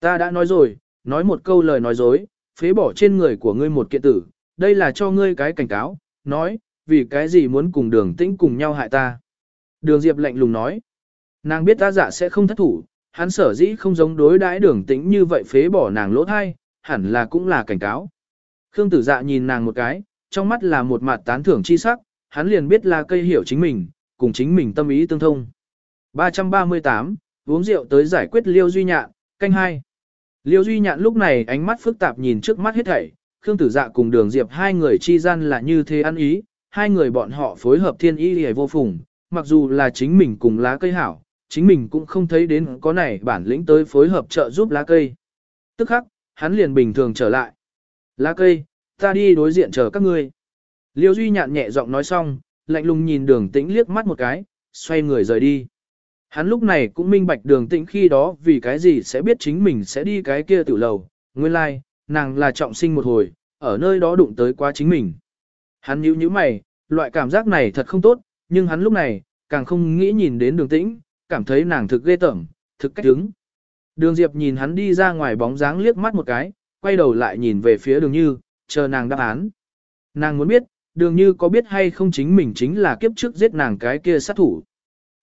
Ta đã nói rồi, nói một câu lời nói dối, phế bỏ trên người của ngươi một kiện tử, đây là cho ngươi cái cảnh cáo, nói, vì cái gì muốn cùng đường tĩnh cùng nhau hại ta. Đường Diệp lạnh lùng nói, Nàng biết ta dạ sẽ không thất thủ, hắn sở dĩ không giống đối đãi đường tĩnh như vậy phế bỏ nàng lỗ thai, hẳn là cũng là cảnh cáo. Khương tử dạ nhìn nàng một cái, trong mắt là một mặt tán thưởng chi sắc, hắn liền biết là cây hiểu chính mình, cùng chính mình tâm ý tương thông. 338, uống rượu tới giải quyết Liêu Duy Nhạn, canh hai. Liêu Duy Nhạn lúc này ánh mắt phức tạp nhìn trước mắt hết thảy, Khương Tử Dạ cùng Đường Diệp hai người chi gian là như thế ăn ý, hai người bọn họ phối hợp thiên y liễu vô phùng, mặc dù là chính mình cùng lá cây hảo, chính mình cũng không thấy đến có này bản lĩnh tới phối hợp trợ giúp lá cây. Tức khắc, hắn liền bình thường trở lại. Lá cây, ta đi đối diện chờ các ngươi. Liêu Duy Nhạn nhẹ giọng nói xong, lạnh lùng nhìn đường tĩnh liếc mắt một cái, xoay người rời đi. Hắn lúc này cũng minh bạch đường tĩnh khi đó vì cái gì sẽ biết chính mình sẽ đi cái kia tiểu lầu, nguyên lai, like, nàng là trọng sinh một hồi, ở nơi đó đụng tới quá chính mình. Hắn nhíu nhíu mày, loại cảm giác này thật không tốt, nhưng hắn lúc này, càng không nghĩ nhìn đến đường tĩnh, cảm thấy nàng thực ghê tởm, thực cách đứng. Đường Diệp nhìn hắn đi ra ngoài bóng dáng liếc mắt một cái, quay đầu lại nhìn về phía đường như, chờ nàng đáp án. Nàng muốn biết, đường như có biết hay không chính mình chính là kiếp trước giết nàng cái kia sát thủ.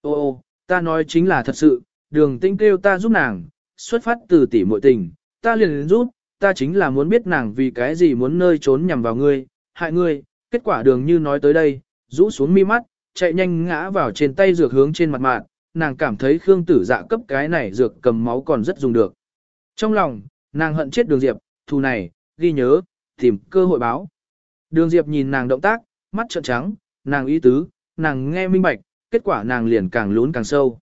Ô ô, ta nói chính là thật sự, đường tinh kêu ta giúp nàng, xuất phát từ tỉ muội tình, ta liền giúp, ta chính là muốn biết nàng vì cái gì muốn nơi trốn nhằm vào ngươi, hại ngươi, kết quả đường như nói tới đây, rũ xuống mi mắt, chạy nhanh ngã vào trên tay dược hướng trên mặt mạng, nàng cảm thấy Khương tử dạ cấp cái này dược cầm máu còn rất dùng được. Trong lòng, nàng hận chết đường diệp, thù này, ghi nhớ, tìm cơ hội báo. Đường diệp nhìn nàng động tác, mắt trợn trắng, nàng ý tứ, nàng nghe minh bạch, kết quả nàng liền càng lún càng sâu.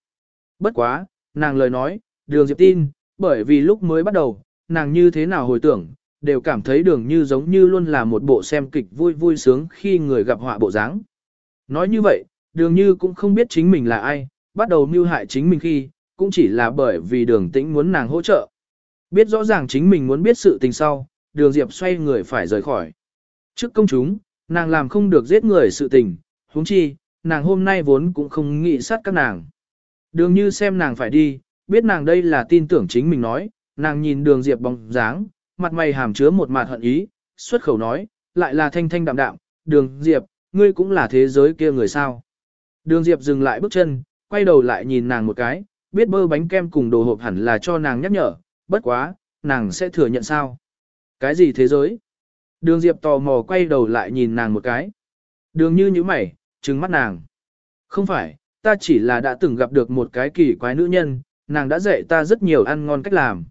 Bất quá, nàng lời nói, đường diệp tin, bởi vì lúc mới bắt đầu, nàng như thế nào hồi tưởng, đều cảm thấy đường như giống như luôn là một bộ xem kịch vui vui sướng khi người gặp họa bộ dáng. Nói như vậy, đường như cũng không biết chính mình là ai, bắt đầu mưu hại chính mình khi, cũng chỉ là bởi vì đường tĩnh muốn nàng hỗ trợ. Biết rõ ràng chính mình muốn biết sự tình sau, đường diệp xoay người phải rời khỏi. Trước công chúng, nàng làm không được giết người sự tình, huống chi, nàng hôm nay vốn cũng không nghĩ sát các nàng. Đường như xem nàng phải đi, biết nàng đây là tin tưởng chính mình nói, nàng nhìn đường diệp bóng dáng, mặt mày hàm chứa một mặt hận ý, xuất khẩu nói, lại là thanh thanh đạm đạm, đường diệp, ngươi cũng là thế giới kia người sao. Đường diệp dừng lại bước chân, quay đầu lại nhìn nàng một cái, biết bơ bánh kem cùng đồ hộp hẳn là cho nàng nhắc nhở, bất quá, nàng sẽ thừa nhận sao. Cái gì thế giới? Đường diệp tò mò quay đầu lại nhìn nàng một cái. Đường như như mày, trừng mắt nàng. Không phải, ta chỉ là đã từng gặp được một cái kỳ quái nữ nhân, nàng đã dạy ta rất nhiều ăn ngon cách làm.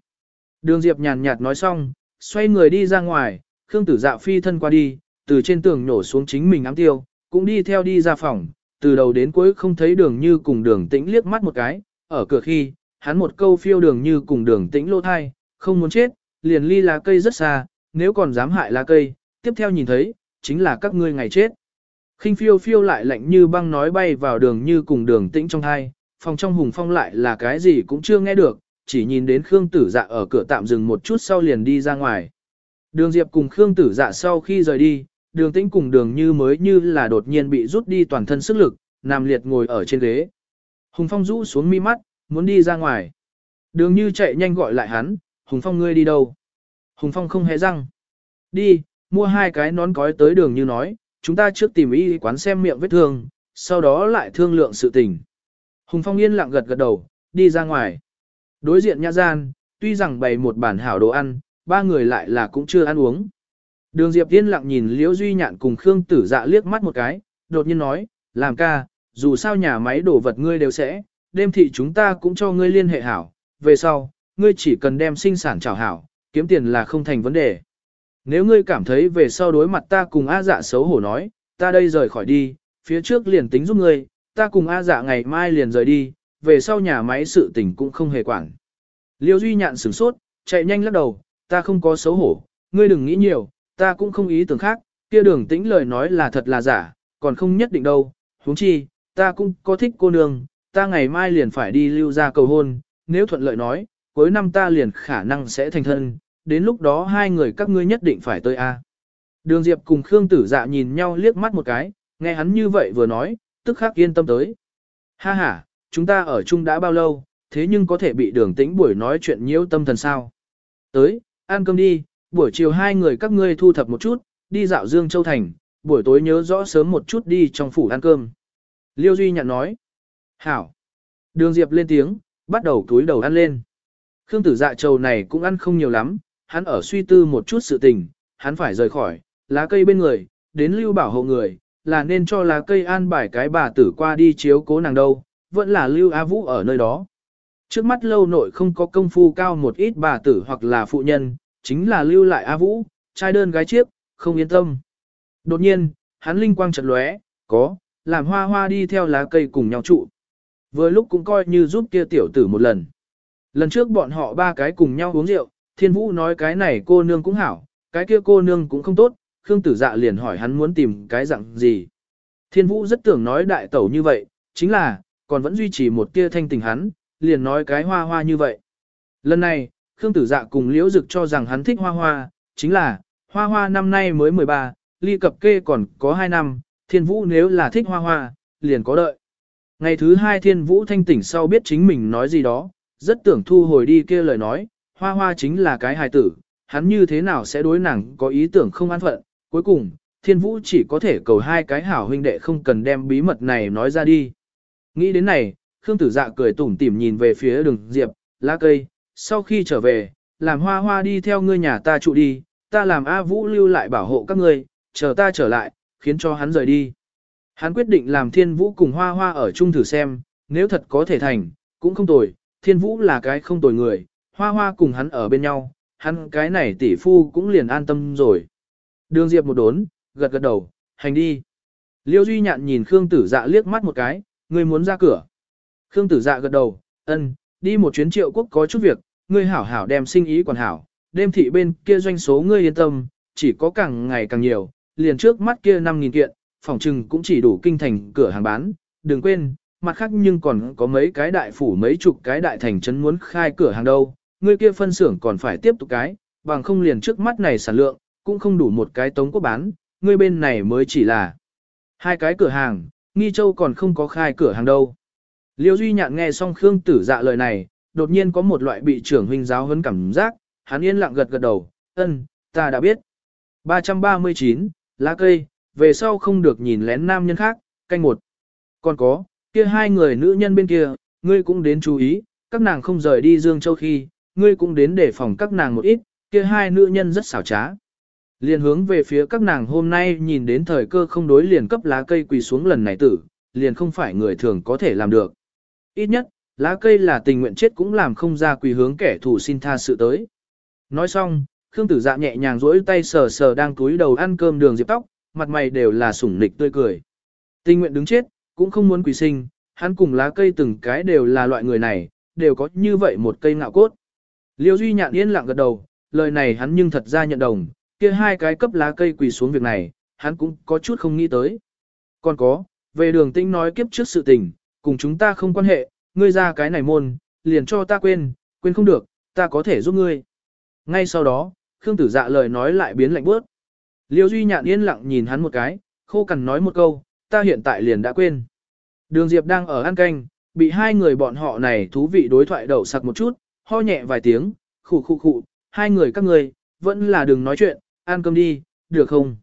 Đường Diệp nhàn nhạt nói xong, xoay người đi ra ngoài, Khương Tử Dạ phi thân qua đi, từ trên tường nổ xuống chính mình ám tiêu, cũng đi theo đi ra phòng, từ đầu đến cuối không thấy đường như cùng đường tĩnh liếc mắt một cái, ở cửa khi, hắn một câu phiêu đường như cùng đường tĩnh lô thai, không muốn chết, liền ly lá cây rất xa, nếu còn dám hại lá cây, tiếp theo nhìn thấy, chính là các ngươi ngày chết khinh phiêu phiêu lại lạnh như băng nói bay vào đường như cùng đường tĩnh trong thai, phòng trong hùng phong lại là cái gì cũng chưa nghe được, chỉ nhìn đến Khương Tử Dạ ở cửa tạm dừng một chút sau liền đi ra ngoài. Đường Diệp cùng Khương Tử Dạ sau khi rời đi, đường tĩnh cùng đường như mới như là đột nhiên bị rút đi toàn thân sức lực, nằm liệt ngồi ở trên ghế. Hùng Phong rũ xuống mi mắt, muốn đi ra ngoài. Đường như chạy nhanh gọi lại hắn, Hùng Phong ngươi đi đâu? Hùng Phong không hề răng. Đi, mua hai cái nón cói tới đường như nói, chúng ta trước tìm y quán xem miệng vết thương, sau đó lại thương lượng sự tình. Hùng Phong yên lặng gật gật đầu, đi ra ngoài. Đối diện nhã gian, tuy rằng bày một bản hảo đồ ăn, ba người lại là cũng chưa ăn uống. Đường Diệp yên lặng nhìn Liễu Duy Nhạn cùng Khương Tử Dạ liếc mắt một cái, đột nhiên nói, làm ca, dù sao nhà máy đổ vật ngươi đều sẽ, đêm thị chúng ta cũng cho ngươi liên hệ hảo, về sau, ngươi chỉ cần đem sinh sản trào hảo, kiếm tiền là không thành vấn đề. Nếu ngươi cảm thấy về sau đối mặt ta cùng A dạ xấu hổ nói, ta đây rời khỏi đi, phía trước liền tính giúp ngươi, ta cùng A dạ ngày mai liền rời đi, về sau nhà máy sự tình cũng không hề quản. Liêu Duy Nhạn sửng sốt, chạy nhanh lắc đầu, ta không có xấu hổ, ngươi đừng nghĩ nhiều, ta cũng không ý tưởng khác, kia đường tĩnh lời nói là thật là giả, còn không nhất định đâu, huống chi, ta cũng có thích cô nương, ta ngày mai liền phải đi lưu ra cầu hôn, nếu thuận lợi nói, cuối năm ta liền khả năng sẽ thành thân, đến lúc đó hai người các ngươi nhất định phải tới A. Đường Diệp cùng Khương Tử Dạ nhìn nhau liếc mắt một cái, nghe hắn như vậy vừa nói, tức khắc yên tâm tới. Ha ha, chúng ta ở chung đã bao lâu, thế nhưng có thể bị đường tĩnh buổi nói chuyện nhiễu tâm thần sao. Tới, ăn cơm đi, buổi chiều hai người các ngươi thu thập một chút, đi dạo Dương Châu Thành, buổi tối nhớ rõ sớm một chút đi trong phủ ăn cơm. Liêu Duy nhận nói. Hảo. Đường Diệp lên tiếng, bắt đầu túi đầu ăn lên. Khương tử dạ trầu này cũng ăn không nhiều lắm, hắn ở suy tư một chút sự tình, hắn phải rời khỏi, lá cây bên người, đến lưu bảo hộ người, là nên cho lá cây an bài cái bà tử qua đi chiếu cố nàng đâu, vẫn là lưu A Vũ ở nơi đó. Trước mắt lâu nội không có công phu cao một ít bà tử hoặc là phụ nhân, chính là lưu lại A Vũ, trai đơn gái chiếc, không yên tâm. Đột nhiên, hắn linh quang chợt lóe, có, làm hoa hoa đi theo lá cây cùng nhau trụ. Vừa lúc cũng coi như giúp kia tiểu tử một lần. Lần trước bọn họ ba cái cùng nhau uống rượu, thiên vũ nói cái này cô nương cũng hảo, cái kia cô nương cũng không tốt, Khương tử dạ liền hỏi hắn muốn tìm cái dạng gì. Thiên vũ rất tưởng nói đại tẩu như vậy, chính là, còn vẫn duy trì một tia thanh tình hắn, liền nói cái hoa hoa như vậy. Lần này, Khương tử dạ cùng liễu dực cho rằng hắn thích hoa hoa, chính là, hoa hoa năm nay mới 13, ly cập kê còn có 2 năm, thiên vũ nếu là thích hoa hoa, liền có đợi. Ngày thứ hai thiên vũ thanh tỉnh sau biết chính mình nói gì đó, rất tưởng thu hồi đi kia lời nói, hoa hoa chính là cái hài tử, hắn như thế nào sẽ đối nàng có ý tưởng không an phận. Cuối cùng, thiên vũ chỉ có thể cầu hai cái hảo huynh đệ không cần đem bí mật này nói ra đi. Nghĩ đến này, Khương tử dạ cười tủm tỉm nhìn về phía đường diệp, lá cây, sau khi trở về, làm hoa hoa đi theo ngươi nhà ta trụ đi, ta làm A Vũ lưu lại bảo hộ các ngươi, chờ ta trở lại, khiến cho hắn rời đi. Hắn quyết định làm thiên vũ cùng hoa hoa ở chung thử xem, nếu thật có thể thành, cũng không tồi, thiên vũ là cái không tồi người, hoa hoa cùng hắn ở bên nhau, hắn cái này tỷ phu cũng liền an tâm rồi. Đường Diệp một đốn, gật gật đầu, hành đi. Liêu Duy Nhạn nhìn Khương Tử Dạ liếc mắt một cái, ngươi muốn ra cửa. Khương Tử Dạ gật đầu, ân, đi một chuyến triệu quốc có chút việc, ngươi hảo hảo đem sinh ý quản hảo, đêm thị bên kia doanh số ngươi yên tâm, chỉ có càng ngày càng nhiều, liền trước mắt kia 5.000 kiện, phòng trừng cũng chỉ đủ kinh thành cửa hàng bán, đừng quên, mặt khác nhưng còn có mấy cái đại phủ mấy chục cái đại thành trấn muốn khai cửa hàng đâu, ngươi kia phân xưởng còn phải tiếp tục cái, bằng không liền trước mắt này sản lượng, cũng không đủ một cái tống quốc bán, ngươi bên này mới chỉ là hai cái cửa hàng, nghi châu còn không có khai cửa hàng đâu. Liêu Duy Nhạn nghe xong Khương Tử Dạ lời này, đột nhiên có một loại bị trưởng huynh giáo huấn cảm giác, hắn yên lặng gật gật đầu, ân, ta đã biết. 339, lá cây, về sau không được nhìn lén nam nhân khác, canh một. Còn có, kia hai người nữ nhân bên kia, ngươi cũng đến chú ý, các nàng không rời đi Dương Châu khi, ngươi cũng đến để phòng các nàng một ít, kia hai nữ nhân rất xảo trá. Liền hướng về phía các nàng hôm nay nhìn đến thời cơ không đối liền cấp lá cây quỳ xuống lần này tử, liền không phải người thường có thể làm được. Ít nhất, lá cây là tình nguyện chết cũng làm không ra quỳ hướng kẻ thù xin tha sự tới. Nói xong, Khương Tử Dạ nhẹ nhàng duỗi tay sờ sờ đang túi đầu ăn cơm đường diệp tóc, mặt mày đều là sủng nịch tươi cười. Tình nguyện đứng chết, cũng không muốn quỳ sinh, hắn cùng lá cây từng cái đều là loại người này, đều có như vậy một cây ngạo cốt. Liêu Duy nhạn yên lặng gật đầu, lời này hắn nhưng thật ra nhận đồng, kia hai cái cấp lá cây quỳ xuống việc này, hắn cũng có chút không nghĩ tới. Còn có, về đường tinh nói kiếp trước sự tình, cùng chúng ta không quan hệ, ngươi ra cái này môn, liền cho ta quên, quên không được, ta có thể giúp ngươi. Ngay sau đó, Khương Tử Dạ lời nói lại biến lạnh bước. Liêu Duy Nhạn yên lặng nhìn hắn một cái, khô cằn nói một câu, ta hiện tại liền đã quên. Đường Diệp đang ở ăn canh, bị hai người bọn họ này thú vị đối thoại đậu sặc một chút, ho nhẹ vài tiếng, khụ khụ khụ, hai người các người, vẫn là đừng nói chuyện, ăn cơm đi, được không?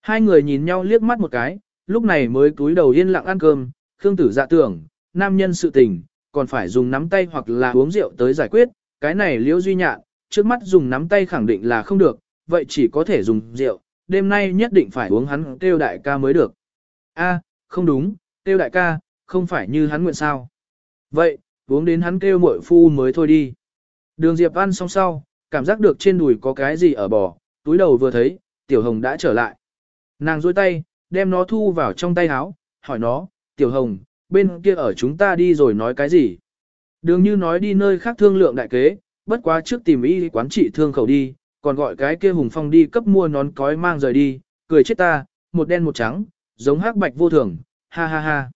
Hai người nhìn nhau liếc mắt một cái, lúc này mới cúi đầu yên lặng ăn cơm, Khương Tử Dạ tưởng, nam nhân sự tình, còn phải dùng nắm tay hoặc là uống rượu tới giải quyết, cái này liễu Duy Nhạn, trước mắt dùng nắm tay khẳng định là không được, vậy chỉ có thể dùng rượu, đêm nay nhất định phải uống hắn kêu đại ca mới được. A, không đúng, kêu đại ca, không phải như hắn nguyện sao. Vậy, uống đến hắn kêu muội phu mới thôi đi. Đường Diệp ăn xong sau, cảm giác được trên đùi có cái gì ở bò, túi đầu vừa thấy, Tiểu Hồng đã trở lại. Nàng duỗi tay, đem nó thu vào trong tay áo, hỏi nó, Tiểu Hồng, bên kia ở chúng ta đi rồi nói cái gì? Đường như nói đi nơi khác thương lượng đại kế, bất quá trước tìm y quán trị thương khẩu đi, còn gọi cái kia hùng phong đi cấp mua nón cói mang rời đi, cười chết ta, một đen một trắng, giống hắc bạch vô thường, ha ha ha.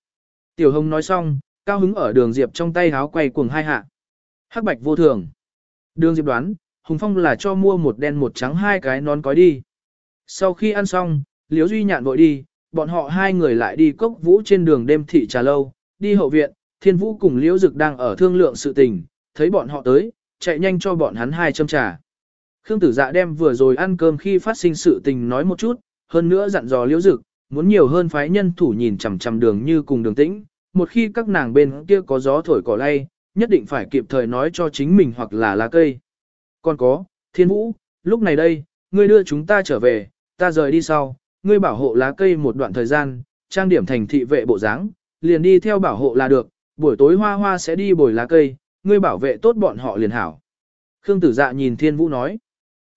Tiểu hồng nói xong, cao hứng ở đường diệp trong tay háo quay cuồng hai hạ. Hắc bạch vô thường. Đường diệp đoán, hùng phong là cho mua một đen một trắng hai cái nón cói đi. Sau khi ăn xong, Liễu duy nhạn vội đi, bọn họ hai người lại đi cốc vũ trên đường đêm thị trà lâu, đi hậu viện, thiên vũ cùng liễu dực đang ở thương lượng sự tình, thấy bọn họ tới, chạy nhanh cho bọn hắn hai châm trà. Khương tử dạ đem vừa rồi ăn cơm khi phát sinh sự tình nói một chút, hơn nữa dặn dò liễu dực, muốn nhiều hơn phái nhân thủ nhìn chằm chằm đường như cùng đường tĩnh, một khi các nàng bên kia có gió thổi cỏ lay, nhất định phải kịp thời nói cho chính mình hoặc là lá cây. Còn có, thiên vũ, lúc này đây, ngươi đưa chúng ta trở về, ta rời đi sau, ngươi bảo hộ lá cây một đoạn thời gian, trang điểm thành thị vệ bộ dáng, liền đi theo bảo hộ là được, buổi tối hoa hoa sẽ đi bồi lá cây, ngươi bảo vệ tốt bọn họ liền hảo. Khương tử dạ nhìn thiên vũ nói.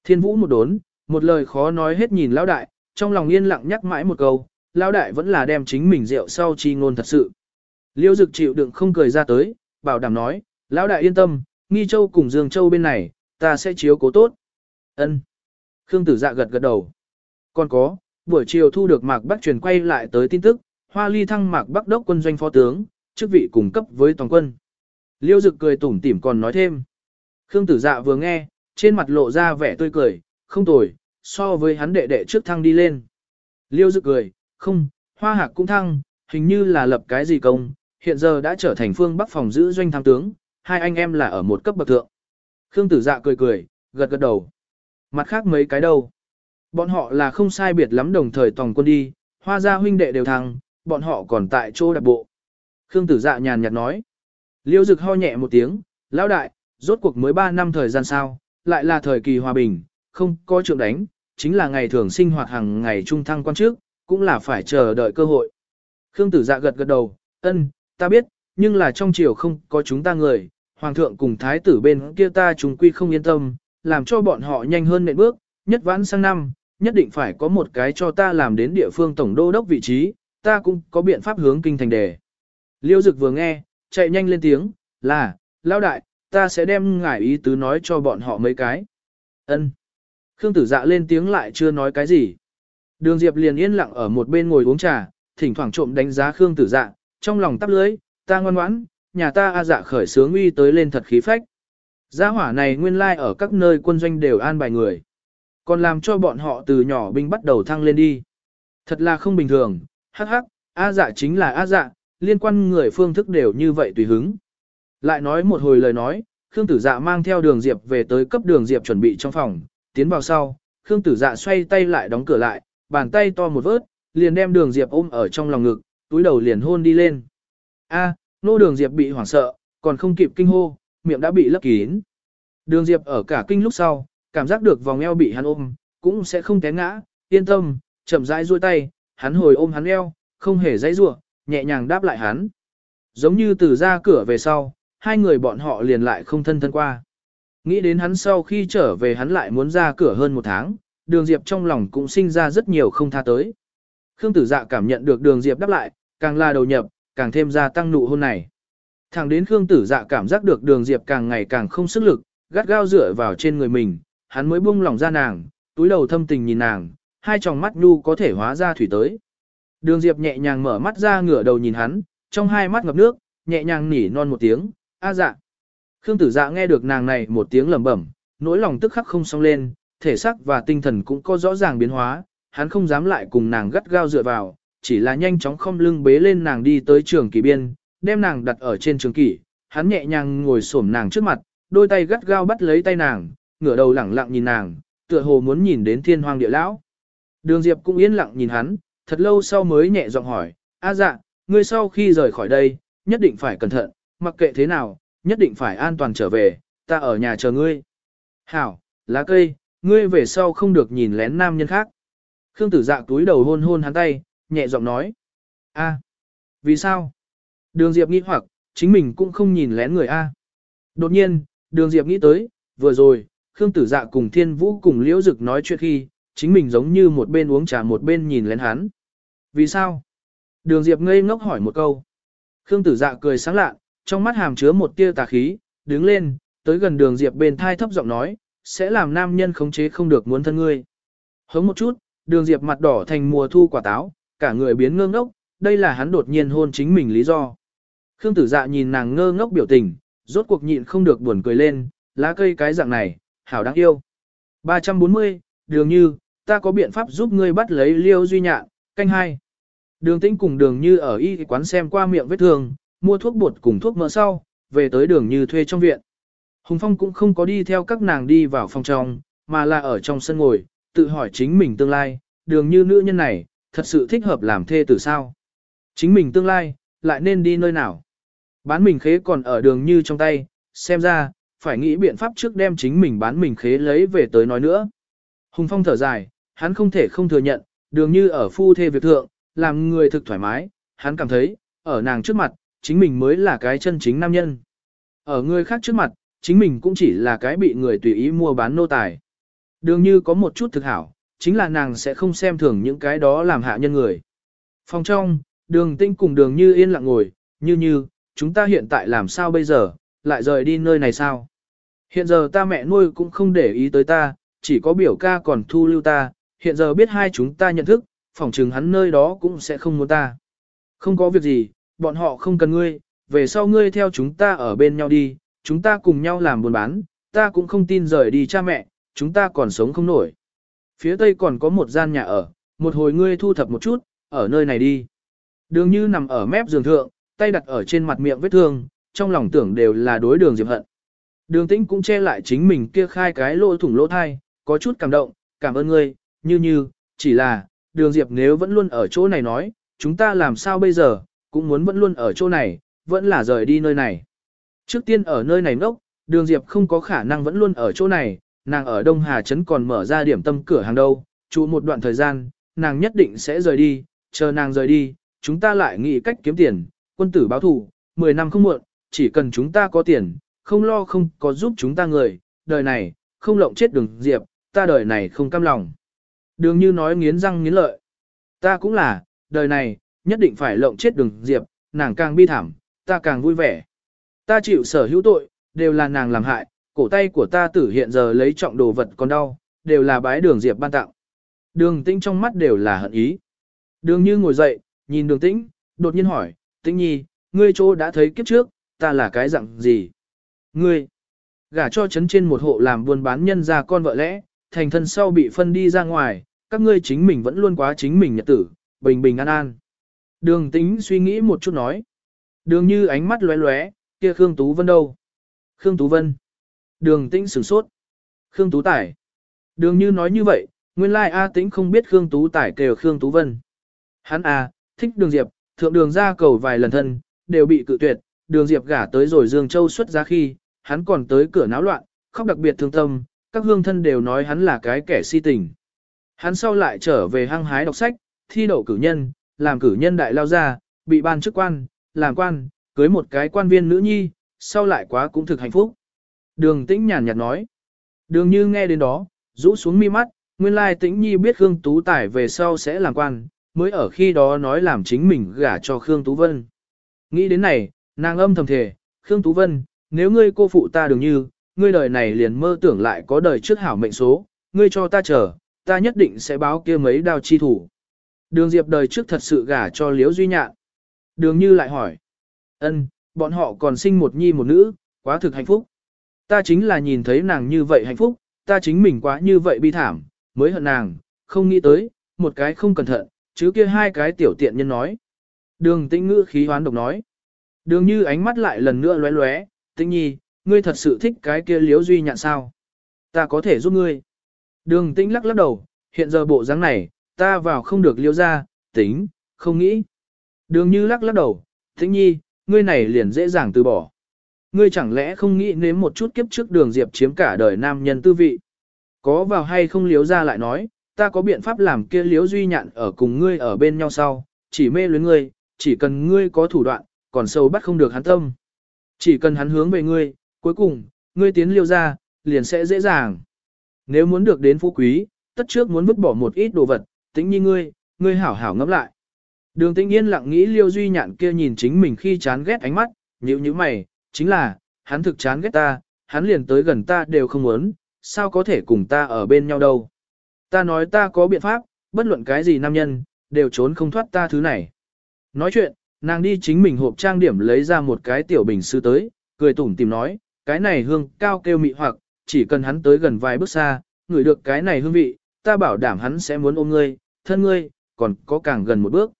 Thiên vũ một đốn, một lời khó nói hết nhìn lão đại, trong lòng yên lặng nhắc mãi một câu, lão đại vẫn là đem chính mình rượu sau chi ngôn thật sự. Liêu dực chịu đựng không cười ra tới, bảo đảm nói, lão đại yên tâm, nghi châu cùng dương châu bên này, ta sẽ chiếu cố tốt. Ân. Khương tử dạ gật gật đầu. Còn có, buổi chiều thu được Mạc Bắc truyền quay lại tới tin tức, Hoa Ly thăng Mạc Bắc đốc quân doanh phó tướng, chức vị cùng cấp với toàn quân. Liêu Dực cười tủm tỉm còn nói thêm. Khương Tử Dạ vừa nghe, trên mặt lộ ra vẻ tươi cười, không tồi, so với hắn đệ đệ trước thăng đi lên. Liêu Dực cười, không, Hoa Hạc cũng thăng, hình như là lập cái gì công, hiện giờ đã trở thành phương Bắc phòng giữ doanh tham tướng, hai anh em là ở một cấp bậc thượng. Khương Tử Dạ cười cười, gật gật đầu. Mặt khác mấy cái đâu? Bọn họ là không sai biệt lắm đồng thời tòng quân đi, hoa gia huynh đệ đều thăng, bọn họ còn tại chỗ đặc bộ. Khương tử dạ nhàn nhạt nói. Liêu dực ho nhẹ một tiếng, lão đại, rốt cuộc mới 3 năm thời gian sao, lại là thời kỳ hòa bình, không có trượng đánh, chính là ngày thường sinh hoạt hàng ngày trung thăng quan trước, cũng là phải chờ đợi cơ hội. Khương tử dạ gật gật đầu, ân, ta biết, nhưng là trong triều không có chúng ta người, hoàng thượng cùng thái tử bên kia ta chúng quy không yên tâm, làm cho bọn họ nhanh hơn nệm bước, nhất vãn sang năm, nhất định phải có một cái cho ta làm đến địa phương tổng đô đốc vị trí, ta cũng có biện pháp hướng kinh thành đề. Liêu Dực vừa nghe, chạy nhanh lên tiếng, là, lão đại, ta sẽ đem ngải ý tứ nói cho bọn họ mấy cái. Ân. Khương tử dạ lên tiếng lại chưa nói cái gì. Đường Diệp liền yên lặng ở một bên ngồi uống trà, thỉnh thoảng trộm đánh giá Khương tử dạ, trong lòng tắp lưới, ta ngoan ngoãn, nhà ta a dạ khởi sướng uy tới lên thật khí phách. Gia hỏa này nguyên lai like ở các nơi quân doanh đều an bài người. Còn làm cho bọn họ từ nhỏ binh bắt đầu thăng lên đi. Thật là không bình thường, hắc hắc, A dạ chính là A dạ, liên quan người phương thức đều như vậy tùy hứng. Lại nói một hồi lời nói, Khương Tử Dạ mang theo đường Diệp về tới cấp đường Diệp chuẩn bị trong phòng, tiến vào sau, Khương Tử Dạ xoay tay lại đóng cửa lại, bàn tay to một vớt, liền đem đường Diệp ôm ở trong lòng ngực, túi đầu liền hôn đi lên. A, nô đường Diệp bị hoảng sợ, còn không kịp kinh hô, miệng đã bị lấp kín. Đường Diệp ở cả kinh lúc sau, cảm giác được vòng eo bị hắn ôm, cũng sẽ không té ngã, yên tâm, chậm rãi duỗi tay, hắn hồi ôm hắn eo, không hề dãy rủa, nhẹ nhàng đáp lại hắn. Giống như từ ra cửa về sau, hai người bọn họ liền lại không thân thân qua. Nghĩ đến hắn sau khi trở về hắn lại muốn ra cửa hơn một tháng, đường Diệp trong lòng cũng sinh ra rất nhiều không tha tới. Khương tử dạ cảm nhận được đường Diệp đáp lại, càng là đầu nhập, càng thêm gia tăng nụ hôn này. Thẳng đến Khương tử dạ cảm giác được đường Diệp càng ngày càng không sức lực, gắt gao dựa vào trên người mình, hắn mới buông lòng ra nàng, túi đầu thâm tình nhìn nàng, hai tròng mắt nhu có thể hóa ra thủy tới. Đường Diệp nhẹ nhàng mở mắt ra ngửa đầu nhìn hắn, trong hai mắt ngập nước, nhẹ nhàng nỉ non một tiếng, a dạ. Khương tử dạ nghe được nàng này một tiếng lẩm bẩm, nỗi lòng tức khắc không xong lên, thể xác và tinh thần cũng có rõ ràng biến hóa, hắn không dám lại cùng nàng gắt gao dựa vào, chỉ là nhanh chóng không lưng bế lên nàng đi tới trường kỳ biên, đem nàng đặt ở trên trường kỳ, hắn nhẹ nhàng ngồi xổm nàng trước mặt, đôi tay gắt gao bắt lấy tay nàng, ngửa đầu lẳng lặng nhìn nàng, tựa hồ muốn nhìn đến thiên hoàng địa lão. Đường Diệp cũng yên lặng nhìn hắn, thật lâu sau mới nhẹ giọng hỏi, a dạ, ngươi sau khi rời khỏi đây, nhất định phải cẩn thận, mặc kệ thế nào, nhất định phải an toàn trở về, ta ở nhà chờ ngươi. Hảo, lá cây, ngươi về sau không được nhìn lén nam nhân khác. Khương tử dạ túi đầu hôn hôn hắn tay, nhẹ giọng nói. a, vì sao? Đường Diệp nghĩ hoặc, chính mình cũng không nhìn lén người A. Đột nhiên, đường Diệp nghĩ tới, vừa rồi, Khương Tử Dạ cùng Thiên Vũ cùng Liễu Dực nói chuyện khi, chính mình giống như một bên uống trà một bên nhìn lén hắn. Vì sao? Đường Diệp ngây ngốc hỏi một câu. Khương Tử Dạ cười sáng lạ, trong mắt hàm chứa một tia tà khí, đứng lên, tới gần đường Diệp bên thai thấp giọng nói, sẽ làm nam nhân khống chế không được muốn thân ngươi. Hống một chút, đường Diệp mặt đỏ thành mùa thu quả táo, cả người biến ngơ ngốc, đây là hắn đột nhiên hôn chính mình lý do. Khương Tử Dạ nhìn nàng ngơ ngốc biểu tình, rốt cuộc nhịn không được buồn cười lên, lá cây cái dạng này, hảo đáng yêu. 340, đường như, ta có biện pháp giúp ngươi bắt lấy liêu duy nhạn, canh hai. Đường tĩnh cùng đường như ở y quán xem qua miệng vết thương, mua thuốc bột cùng thuốc mỡ sau, về tới đường như thuê trong viện. Hùng Phong cũng không có đi theo các nàng đi vào phòng trong, mà là ở trong sân ngồi, tự hỏi chính mình tương lai, đường như nữ nhân này, thật sự thích hợp làm thê tử sao. Chính mình tương lai, lại nên đi nơi nào. Bán mình khế còn ở đường như trong tay, xem ra, phải nghĩ biện pháp trước đem chính mình bán mình khế lấy về tới nói nữa. Hùng Phong thở dài, hắn không thể không thừa nhận, đường như ở phu thê việc thượng, làm người thực thoải mái, hắn cảm thấy, ở nàng trước mặt, chính mình mới là cái chân chính nam nhân. Ở người khác trước mặt, chính mình cũng chỉ là cái bị người tùy ý mua bán nô tài. Đường như có một chút thực hảo, chính là nàng sẽ không xem thường những cái đó làm hạ nhân người. Phòng trong, đường tinh cùng đường như yên lặng ngồi, như như, chúng ta hiện tại làm sao bây giờ, lại rời đi nơi này sao? Hiện giờ ta mẹ nuôi cũng không để ý tới ta, chỉ có biểu ca còn thu lưu ta, hiện giờ biết hai chúng ta nhận thức, phòng trừng hắn nơi đó cũng sẽ không muốn ta. Không có việc gì, bọn họ không cần ngươi, về sau ngươi theo chúng ta ở bên nhau đi, chúng ta cùng nhau làm buôn bán, ta cũng không tin rời đi cha mẹ, chúng ta còn sống không nổi. Phía tây còn có một gian nhà ở, một hồi ngươi thu thập một chút, ở nơi này đi. Đường như nằm ở mép giường thượng, tay đặt ở trên mặt miệng vết thương, trong lòng tưởng đều là đối đường Diệp Hận. Đường tĩnh cũng che lại chính mình kia khai cái lỗ thủng lỗ thai, có chút cảm động, cảm ơn ngươi, như như, chỉ là, đường Diệp nếu vẫn luôn ở chỗ này nói, chúng ta làm sao bây giờ, cũng muốn vẫn luôn ở chỗ này, vẫn là rời đi nơi này. Trước tiên ở nơi này ngốc, đường Diệp không có khả năng vẫn luôn ở chỗ này, nàng ở Đông Hà Trấn còn mở ra điểm tâm cửa hàng đâu, trụ một đoạn thời gian, nàng nhất định sẽ rời đi, chờ nàng rời đi, chúng ta lại nghĩ cách kiếm tiền, quân tử báo thù, 10 năm không muộn, chỉ cần chúng ta có tiền, không lo không có giúp chúng ta người, đời này, không lộng chết đường Diệp, ta đời này không cam lòng. Đường như nói nghiến răng nghiến lợi. Ta cũng là, đời này, nhất định phải lộng chết đường Diệp, nàng càng bi thảm, ta càng vui vẻ. Ta chịu sở hữu tội, đều là nàng làm hại, cổ tay của ta tử hiện giờ lấy trọng đồ vật còn đau, đều là bái đường Diệp ban tặng. Đường tĩnh trong mắt đều là hận ý. Đường như ngồi dậy, nhìn đường tĩnh, đột nhiên hỏi, tĩnh nhi, ngươi chỗ đã thấy kiếp trước, ta là cái dạng gì? Ngươi, gả cho chấn trên một hộ làm buôn bán nhân ra con vợ lẽ, thành thân sau bị phân đi ra ngoài, các ngươi chính mình vẫn luôn quá chính mình nhật tử, bình bình an an. Đường tĩnh suy nghĩ một chút nói. Đường như ánh mắt lóe lóe, kia Khương Tú Vân đâu? Khương Tú Vân. Đường tĩnh sửng sốt. Khương Tú Tài. Đường như nói như vậy, nguyên lai A tĩnh không biết Khương Tú Tài kêu Khương Tú Vân. Hắn A, thích đường diệp, thượng đường ra cầu vài lần thân, đều bị cự tuyệt, đường diệp gả tới rồi Dương Châu xuất ra khi, hắn còn tới cửa náo loạn, khóc đặc biệt thương tâm, các hương thân đều nói hắn là cái kẻ si tình. Hắn sau lại trở về hăng hái đọc sách, thi đậu cử nhân, làm cử nhân đại lao ra, bị ban chức quan, làm quan, cưới một cái quan viên nữ nhi, sau lại quá cũng thực hạnh phúc. Đường tĩnh nhàn nhạt nói. Đường như nghe đến đó, rũ xuống mi mắt, nguyên lai tĩnh nhi biết Khương Tú Tài về sau sẽ làm quan, mới ở khi đó nói làm chính mình gả cho Khương Tú Vân. Nghĩ đến này, nàng âm thầm thề, Khương Tú Vân, nếu ngươi cô phụ ta đường như, ngươi đời này liền mơ tưởng lại có đời trước hảo mệnh số, ngươi cho ta chờ, ta nhất định sẽ báo kia mấy đao chi thủ. Đường Diệp đời trước thật sự gả cho Liễu Duy Nhạn. Đường Như lại hỏi, ân, bọn họ còn sinh một nhi một nữ, quá thực hạnh phúc. Ta chính là nhìn thấy nàng như vậy hạnh phúc, ta chính mình quá như vậy bi thảm, mới hận nàng, không nghĩ tới, một cái không cẩn thận, chứ kia hai cái tiểu tiện nhân nói. Đường tĩnh ngữ khí hoán độc nói. Đường như ánh mắt lại lần nữa lóe lóe, tĩnh nhi, ngươi thật sự thích cái kia liếu duy nhạn sao? Ta có thể giúp ngươi. Đường tĩnh lắc lắc đầu, hiện giờ bộ dáng này, ta vào không được liêu ra, tính, không nghĩ. Đường như lắc lắc đầu, tĩnh nhi, ngươi này liền dễ dàng từ bỏ. Ngươi chẳng lẽ không nghĩ nếm một chút kiếp trước đường diệp chiếm cả đời nam nhân tư vị. Có vào hay không liếu ra lại nói, ta có biện pháp làm kia liếu duy nhạn ở cùng ngươi ở bên nhau sau, chỉ mê luyến ngươi, chỉ cần ngươi có thủ đoạn, còn sâu bắt không được hắn tâm. Chỉ cần hắn hướng về ngươi, cuối cùng, ngươi tiến liêu ra, liền sẽ dễ dàng. Nếu muốn được đến phú quý, tất trước muốn vứt bỏ một ít đồ vật, tính như ngươi, ngươi hảo hảo ngẫm lại. Đường tĩnh yên lặng nghĩ liêu duy nhạn kia nhìn chính mình khi chán ghét ánh mắt, nhíu như mày, chính là, hắn thực chán ghét ta, hắn liền tới gần ta đều không muốn, sao có thể cùng ta ở bên nhau đâu. Ta nói ta có biện pháp, bất luận cái gì nam nhân, đều trốn không thoát ta thứ này. Nói chuyện, nàng đi chính mình hộp trang điểm lấy ra một cái tiểu bình sư tới, cười tủm tìm nói, cái này hương cao kêu mị hoặc, chỉ cần hắn tới gần vài bước xa, ngửi được cái này hương vị, ta bảo đảm hắn sẽ muốn ôm ngươi, thân ngươi, còn có càng gần một bước.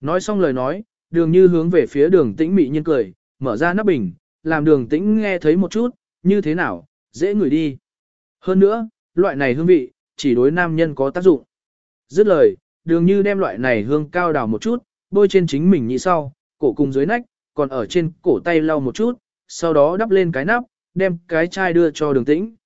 Nói xong lời nói, đường như hướng về phía đường tĩnh mị nhiên cười, mở ra nắp bình, làm đường tĩnh nghe thấy một chút, như thế nào, dễ ngửi đi. Hơn nữa, loại này hương vị, chỉ đối nam nhân có tác dụng. Dứt lời, đường như đem loại này hương cao đào một chút, bôi trên chính mình như sau, cổ cùng dưới nách, còn ở trên cổ tay lau một chút, sau đó đắp lên cái nắp, đem cái chai đưa cho đường tĩnh.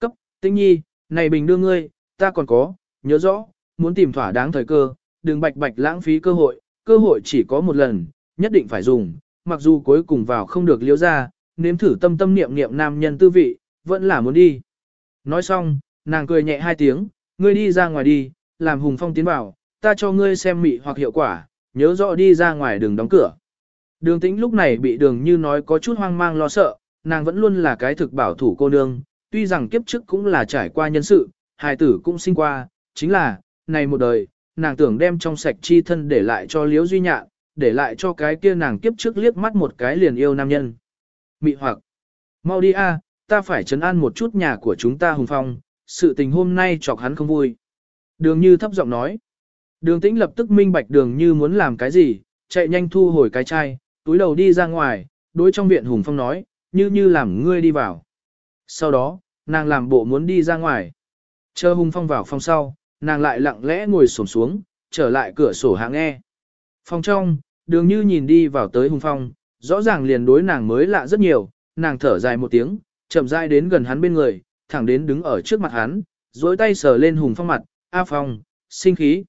Cấp, tĩnh nhi, này bình đưa ngươi, ta còn có, nhớ rõ, muốn tìm thỏa đáng thời cơ, đừng bạch bạch lãng phí cơ hội, cơ hội chỉ có một lần, nhất định phải dùng, mặc dù cuối cùng vào không được liễu ra, nếm thử tâm tâm niệm niệm nam nhân tư vị, vẫn là muốn đi. Nói xong, nàng cười nhẹ hai tiếng, ngươi đi ra ngoài đi, làm Hùng Phong tiến vào, ta cho ngươi xem mị hoặc hiệu quả, nhớ rõ đi ra ngoài đừng đóng cửa. Đường tĩnh lúc này bị đường như nói có chút hoang mang lo sợ, nàng vẫn luôn là cái thực bảo thủ cô nương, tuy rằng kiếp trước cũng là trải qua nhân sự, hài tử cũng sinh qua, chính là, này một đời, nàng tưởng đem trong sạch chi thân để lại cho liễu duy nhạn, để lại cho cái kia nàng kiếp trước liếc mắt một cái liền yêu nam nhân. Mị hoặc, mau đi a, ta phải chấn an một chút nhà của chúng ta hùng phong, sự tình hôm nay chọc hắn không vui. Đường như thấp giọng nói. Đường tĩnh lập tức minh bạch đường như muốn làm cái gì, chạy nhanh thu hồi cái chai, túi đầu đi ra ngoài, đối trong viện hùng phong nói, như như làm ngươi đi vào. Sau đó, nàng làm bộ muốn đi ra ngoài. Chờ hùng phong vào phòng sau, nàng lại lặng lẽ ngồi xổm xuống, trở lại cửa sổ hạng nghe. Phòng trong, đường như nhìn đi vào tới hùng phong, rõ ràng liền đối nàng mới lạ rất nhiều, nàng thở dài một tiếng, chậm rãi đến gần hắn bên người, thẳng đến đứng ở trước mặt hắn, dối tay sờ lên hùng phong mặt, A Phong, sinh khí.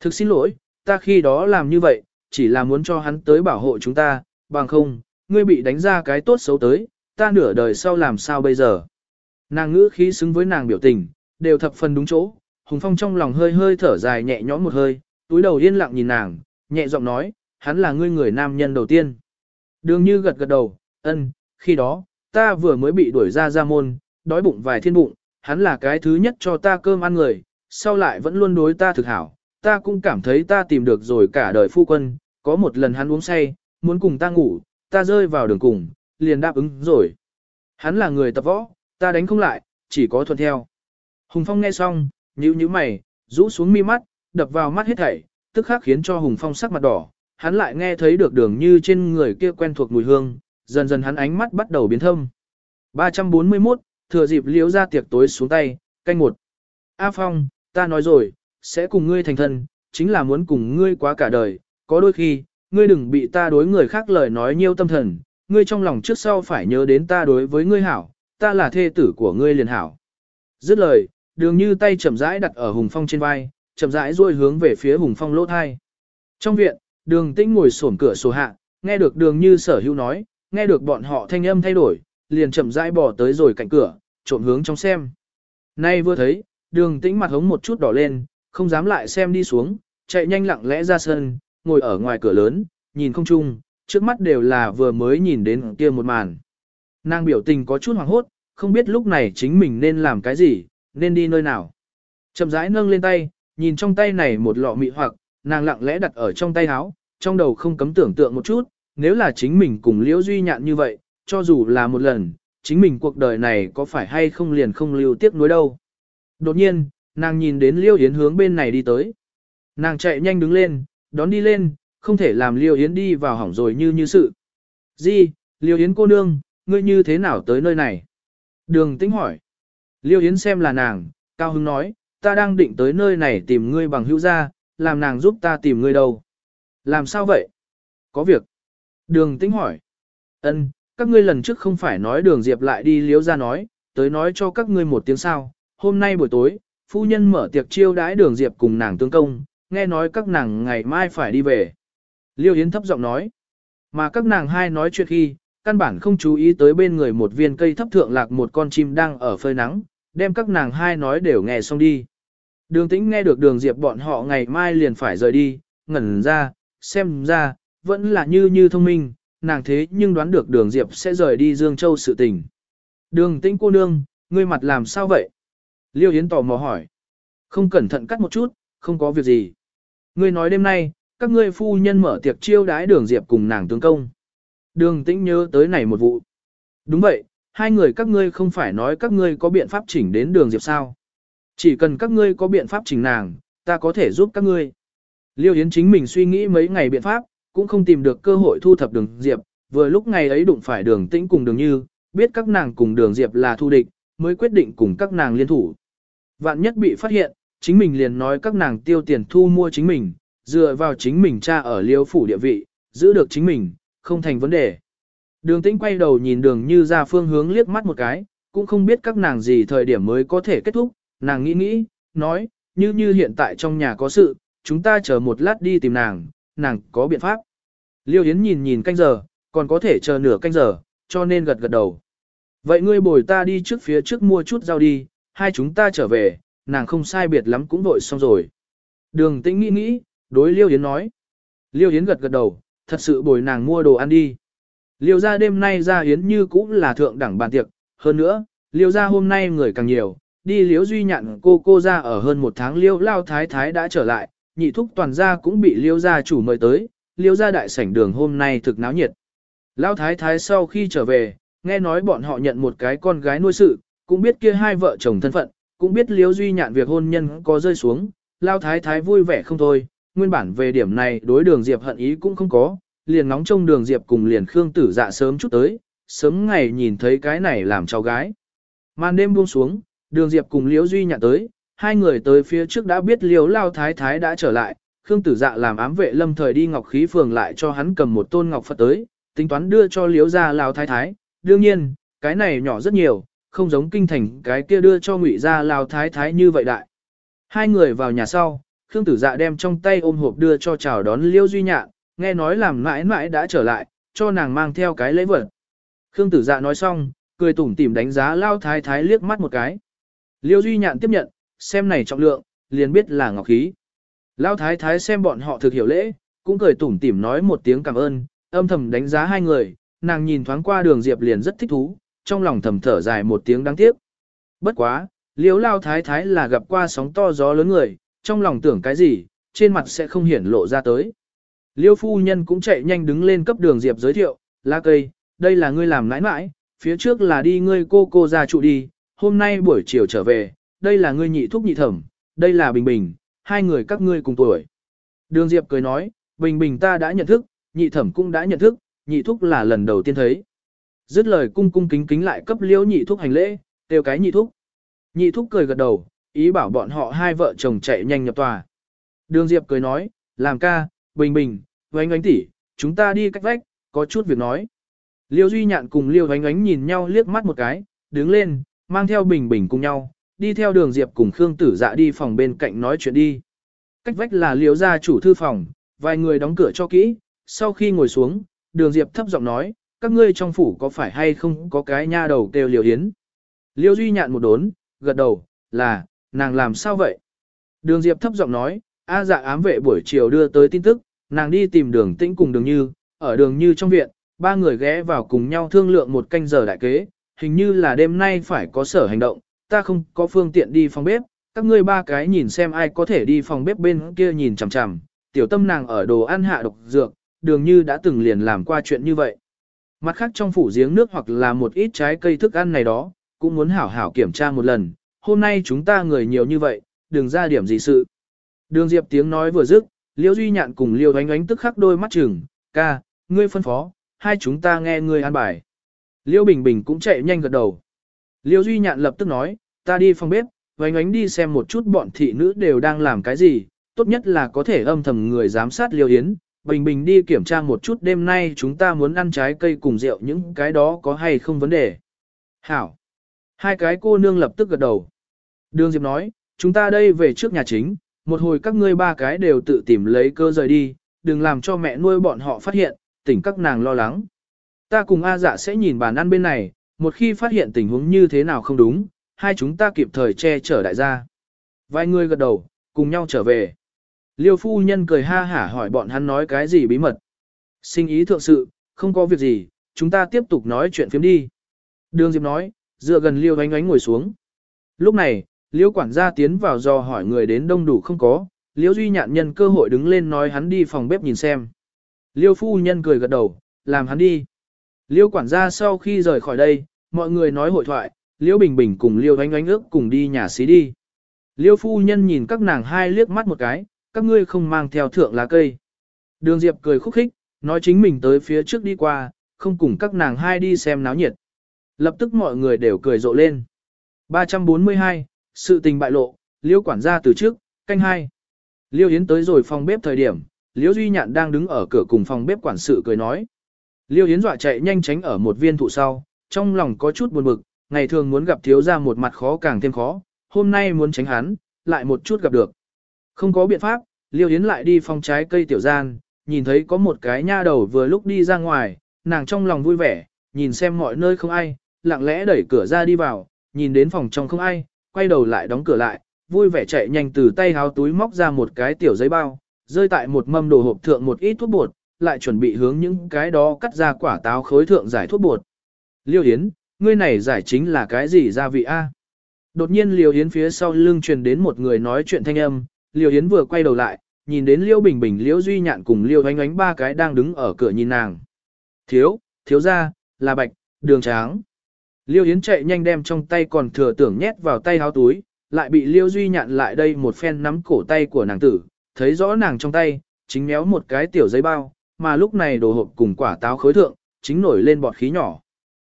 Thực xin lỗi, ta khi đó làm như vậy, chỉ là muốn cho hắn tới bảo hộ chúng ta, bằng không, ngươi bị đánh ra cái tốt xấu tới, ta nửa đời sau làm sao bây giờ. Nàng ngữ khí xứng với nàng biểu tình, đều thập phần đúng chỗ, Hùng Phong trong lòng hơi hơi thở dài nhẹ nhõm một hơi, túi đầu yên lặng nhìn nàng, nhẹ giọng nói, hắn là ngươi người nam nhân đầu tiên. Đường như gật gật đầu, ân, khi đó, ta vừa mới bị đuổi ra ra môn, đói bụng vài thiên bụng, hắn là cái thứ nhất cho ta cơm ăn người, sau lại vẫn luôn đối ta thực hảo, ta cũng cảm thấy ta tìm được rồi cả đời phu quân, có một lần hắn uống say, muốn cùng ta ngủ, ta rơi vào đường cùng, liền đáp ứng rồi. Hắn là người tập võ, ta đánh không lại, chỉ có thuận theo. Hùng Phong nghe xong, nhíu nhíu mày, rũ xuống mi mắt, đập vào mắt hết thảy, tức khắc khiến cho Hùng Phong sắc mặt đỏ, hắn lại nghe thấy được đường như trên người kia quen thuộc mùi hương, dần dần hắn ánh mắt bắt đầu biến thâm. 341, thừa dịp liếu ra tiệc tối xuống tay, canh một. A Phong, ta nói rồi, sẽ cùng ngươi thành thân, chính là muốn cùng ngươi quá cả đời, có đôi khi, ngươi đừng bị ta đối người khác lời nói nhiêu tâm thần, ngươi trong lòng trước sau phải nhớ đến ta đối với ngươi hảo, ta là thê tử của ngươi liền hảo. Dứt lời, đường như tay chậm rãi đặt ở Hùng Phong trên vai, chậm rãi duỗi hướng về phía Hùng Phong lỗ thai. Trong viện, đường tĩnh ngồi sổm cửa sổ hạ, nghe được đường như sở hữu nói, nghe được bọn họ thanh âm thay đổi, liền chậm rãi bỏ tới rồi cạnh cửa, trộm hướng trong xem. Nay vừa thấy, đường tĩnh mặt hống một chút đỏ lên, không dám lại xem đi xuống, chạy nhanh lặng lẽ ra sân, ngồi ở ngoài cửa lớn, nhìn không chung, trước mắt đều là vừa mới nhìn đến kia một màn. Nàng biểu tình có chút hoảng hốt, không biết lúc này chính mình nên làm cái gì, nên đi nơi nào. Chậm rãi nâng lên tay, nhìn trong tay này một lọ mị hoặc, nàng lặng lẽ đặt ở trong tay áo, trong đầu không cấm tưởng tượng một chút, nếu là chính mình cùng liễu duy nhạn như vậy, cho dù là một lần, chính mình cuộc đời này có phải hay không liền không lưu tiếc nuối đâu. Đột nhiên, nàng nhìn đến liễu yến hướng bên này đi tới. Nàng chạy nhanh đứng lên, đón đi lên, không thể làm liễu yến đi vào hỏng rồi như như sự. Di, liễu yến cô nương, ngươi như thế nào tới nơi này? Đường tĩnh hỏi. Liêu Yến xem là nàng, Cao Hưng nói, ta đang định tới nơi này tìm ngươi bằng hữu gia, làm nàng giúp ta tìm ngươi đâu. Làm sao vậy? Có việc. Đường tĩnh hỏi. Ân, các ngươi lần trước không phải nói đường Diệp lại đi liếu ra nói, tới nói cho các ngươi một tiếng sao. Hôm nay buổi tối, phu nhân mở tiệc chiêu đãi đường Diệp cùng nàng tương công, nghe nói các nàng ngày mai phải đi về. Liêu Yến thấp giọng nói. Mà các nàng hai nói chuyện khi, căn bản không chú ý tới bên người một viên cây thấp thượng lạc một con chim đang ở phơi nắng, đem các nàng hai nói đều nghe xong đi. Đường tĩnh nghe được đường diệp bọn họ ngày mai liền phải rời đi, ngẩn ra, xem ra, vẫn là như như thông minh, nàng thế nhưng đoán được đường diệp sẽ rời đi Dương Châu sự tình. Đường tĩnh cô nương, ngươi mặt làm sao vậy? Liêu Yến tò mò hỏi. Không cẩn thận cắt một chút, không có việc gì. Ngươi nói đêm nay, các ngươi phu nhân mở tiệc chiêu đái đường diệp cùng nàng tướng công. Đường tĩnh nhớ tới này một vụ. Đúng vậy, hai người các ngươi không phải nói các ngươi có biện pháp chỉnh đến đường diệp sao. Chỉ cần các ngươi có biện pháp chỉnh nàng, ta có thể giúp các ngươi. Liêu Yến chính mình suy nghĩ mấy ngày biện pháp, cũng không tìm được cơ hội thu thập đường diệp, vừa lúc ngày ấy đụng phải đường tĩnh cùng đường như, biết các nàng cùng đường diệp là thu địch, mới quyết định cùng các nàng liên thủ. Vạn nhất bị phát hiện, chính mình liền nói các nàng tiêu tiền thu mua chính mình, dựa vào chính mình cha ở liêu phủ địa vị, giữ được chính mình, không thành vấn đề. Đường tĩnh quay đầu nhìn đường như ra phương hướng liếc mắt một cái, cũng không biết các nàng gì thời điểm mới có thể kết thúc, nàng nghĩ nghĩ, nói, như như hiện tại trong nhà có sự, chúng ta chờ một lát đi tìm nàng, nàng có biện pháp. Liêu Yến nhìn nhìn canh giờ, còn có thể chờ nửa canh giờ, cho nên gật gật đầu. Vậy ngươi bồi ta đi trước phía trước mua chút rau đi, hai chúng ta trở về, nàng không sai biệt lắm cũng vội xong rồi. Đường tĩnh nghĩ nghĩ, đối Liêu Yến nói. Liêu Yến gật gật đầu, thật sự bồi nàng mua đồ ăn đi. Liêu ra đêm nay ra Yến như cũng là thượng đẳng bàn tiệc, hơn nữa, Liêu ra hôm nay người càng nhiều, đi Liêu Duy nhận cô cô ra ở hơn một tháng Liêu Lao Thái Thái đã trở lại, nhị thúc toàn gia cũng bị Liêu gia chủ mời tới, Liêu gia đại sảnh đường hôm nay thực náo nhiệt. Lao Thái Thái sau khi trở về, nghe nói bọn họ nhận một cái con gái nuôi sự, cũng biết kia hai vợ chồng thân phận, cũng biết Liêu Duy nhạn việc hôn nhân có rơi xuống, Lao Thái Thái vui vẻ không thôi, nguyên bản về điểm này đối đường Diệp hận ý cũng không có, liền nóng trông đường Diệp cùng liền Khương Tử Dạ sớm chút tới, sớm ngày nhìn thấy cái này làm cháu gái. Màn đêm buông xuống, đường Diệp cùng liêu Duy nhạn tới, hai người tới phía trước đã biết Liễu Lao Thái Thái đã trở lại, Khương Tử Dạ làm ám vệ lâm thời đi Ngọc Khí Phường lại cho hắn cầm một tôn Ngọc Phật tới, tính toán đưa cho Liễu gia Lao Thái Thái, đương nhiên, cái này nhỏ rất nhiều, không giống kinh thành cái kia đưa cho Ngụy gia Lao Thái Thái như vậy đại. Hai người vào nhà sau, Khương Tử Dạ đem trong tay ôm hộp đưa cho chào đón Liêu Duy Nhạn, nghe nói làm mãi mãi đã trở lại, cho nàng mang theo cái lễ vật. Khương Tử Dạ nói xong, cười tủm tỉm đánh giá Lao Thái Thái liếc mắt một cái. Liêu Duy Nhạn tiếp nhận, xem này trọng lượng, liền biết là ngọc khí. lão Thái Thái xem bọn họ thực hiểu lễ, cũng cười tủm tỉm nói một tiếng cảm ơn, âm thầm đánh giá hai người, nàng nhìn thoáng qua đường Diệp liền rất thích thú, trong lòng thầm thở dài một tiếng đáng tiếc. Bất quá, Liêu Lao Thái Thái là gặp qua sóng to gió lớn người, trong lòng tưởng cái gì, trên mặt sẽ không hiển lộ ra tới. Liêu phu nhân cũng chạy nhanh đứng lên cấp đường Diệp giới thiệu, lá cây, đây là ngươi làm nãi nãi, phía trước là đi ngươi cô cô ra trụ đi, hôm nay buổi chiều trở về, đây là ngươi nhị thúc nhị thẩm, đây là Bình Bình, hai người các ngươi cùng tuổi. Đường Diệp cười nói, Bình Bình ta đã nhận thức, nhị thẩm cũng đã nhận thức, nhị thúc là lần đầu tiên thấy. Dứt lời cung cung kính kính lại cấp liễu nhị thúc hành lễ, tiêu cái nhị thúc. Nhị thúc cười gật đầu, ý bảo bọn họ hai vợ chồng chạy nhanh nhập tòa. Đường Diệp cười nói, làm ca, bình bình, Vánh Ánh tỷ, chúng ta đi cách vách, có chút việc nói. Liêu Duy Nhạn cùng Liêu Vánh Ánh nhìn nhau liếc mắt một cái, đứng lên, mang theo bình bình cùng nhau, đi theo đường Diệp cùng Khương Tử Dạ đi phòng bên cạnh nói chuyện đi. Cách vách là liễu gia chủ thư phòng, vài người đóng cửa cho kỹ, sau khi ngồi xuống, đường Diệp thấp giọng nói, các ngươi trong phủ có phải hay không có cái nha đầu kêu liều Yến. Liêu Duy Nhạn một đốn, gật đầu, là, nàng làm sao vậy? Đường Diệp thấp giọng nói, A dạ ám vệ buổi chiều đưa tới tin tức, nàng đi tìm đường tĩnh cùng đường như, ở đường như trong viện, ba người ghé vào cùng nhau thương lượng một canh giờ đại kế, hình như là đêm nay phải có sở hành động, ta không có phương tiện đi phòng bếp, các ngươi ba cái nhìn xem ai có thể đi phòng bếp bên kia nhìn chằm chằm, tiểu tâm nàng ở đồ ăn hạ độc dược, đường như đã từng liền làm qua chuyện như vậy. Mặt khác trong phủ giếng nước hoặc là một ít trái cây thức ăn này đó, cũng muốn hảo hảo kiểm tra một lần, hôm nay chúng ta người nhiều như vậy, đừng ra điểm gì sự. Đường Diệp tiếng nói vừa dứt, Liêu Duy Nhạn cùng Liêu Ánh Ánh tức khắc đôi mắt chừng, ca, ngươi phân phó, hai chúng ta nghe ngươi an bài. Liêu Bình Bình cũng chạy nhanh gật đầu. Liêu Duy Nhạn lập tức nói, ta đi phòng bếp, vánh Ánh đi xem một chút bọn thị nữ đều đang làm cái gì, tốt nhất là có thể âm thầm người giám sát Liêu Yến. Bình Bình đi kiểm tra một chút đêm nay chúng ta muốn ăn trái cây cùng rượu những cái đó có hay không vấn đề. Hảo. Hai cái cô nương lập tức gật đầu. Đường Diệp nói, chúng ta đây về trước nhà chính, một hồi các ngươi ba cái đều tự tìm lấy cơ rời đi, đừng làm cho mẹ nuôi bọn họ phát hiện, tỉnh các nàng lo lắng. Ta cùng A dạ sẽ nhìn bàn ăn bên này, một khi phát hiện tình huống như thế nào không đúng, hai chúng ta kịp thời che chở đại gia. Vài người gật đầu, cùng nhau trở về. Liêu phu nhân cười ha hả hỏi bọn hắn nói cái gì bí mật. Sinh ý thượng sự, không có việc gì, chúng ta tiếp tục nói chuyện phiếm đi. Đường Diệp nói, dựa gần Liêu ánh ánh ngồi xuống. Lúc này, Liêu quản gia tiến vào do hỏi người đến đông đủ không có, Liêu Duy Nhạn nhân cơ hội đứng lên nói hắn đi phòng bếp nhìn xem. Liêu phu nhân cười gật đầu, làm hắn đi. Liêu quản gia sau khi rời khỏi đây, mọi người nói hội thoại, Liêu Bình Bình cùng Liêu Ánh Ánh ước cùng đi nhà xí đi. Liêu phu nhân nhìn các nàng hai liếc mắt một cái, các ngươi không mang theo thượng lá cây. Đường Diệp cười khúc khích, nói chính mình tới phía trước đi qua, không cùng các nàng hai đi xem náo nhiệt. Lập tức mọi người đều cười rộ lên. 342, sự tình bại lộ, liêu quản gia từ trước, canh hai. Liêu Yến tới rồi phòng bếp thời điểm, Liêu Duy Nhạn đang đứng ở cửa cùng phòng bếp quản sự cười nói. Liêu Yến dọa chạy nhanh tránh ở một viên thụ sau, trong lòng có chút buồn bực, ngày thường muốn gặp thiếu gia một mặt khó càng thêm khó, hôm nay muốn tránh hắn, lại một chút gặp được. Không có biện pháp, Liêu Yến lại đi phong trái cây tiểu gian, nhìn thấy có một cái nha đầu vừa lúc đi ra ngoài, nàng trong lòng vui vẻ, nhìn xem mọi nơi không ai, lặng lẽ đẩy cửa ra đi vào, nhìn đến phòng trong không ai, quay đầu lại đóng cửa lại, vui vẻ chạy nhanh từ tay háo túi móc ra một cái tiểu giấy bao, rơi tại một mâm đồ hộp thượng một ít thuốc bột, lại chuẩn bị hướng những cái đó cắt ra quả táo khối thượng giải thuốc bột. Liêu Yến, ngươi này giải chính là cái gì gia vị a? Đột nhiên Liêu Yến phía sau lưng truyền đến một người nói chuyện thanh âm, Liêu Yến vừa quay đầu lại, nhìn đến Liêu Bình Bình Liêu Duy Nhạn cùng Liêu anh Ánh ba cái đang đứng ở cửa nhìn nàng. Thiếu, thiếu ra, là bạch, đường tráng. Liêu Yến chạy nhanh đem trong tay còn thừa tưởng nhét vào tay háo túi, lại bị Liêu Duy Nhạn lại đây một phen nắm cổ tay của nàng tử, thấy rõ nàng trong tay, chính méo một cái tiểu giấy bao, mà lúc này đồ hộp cùng quả táo khối thượng, chính nổi lên bọt khí nhỏ.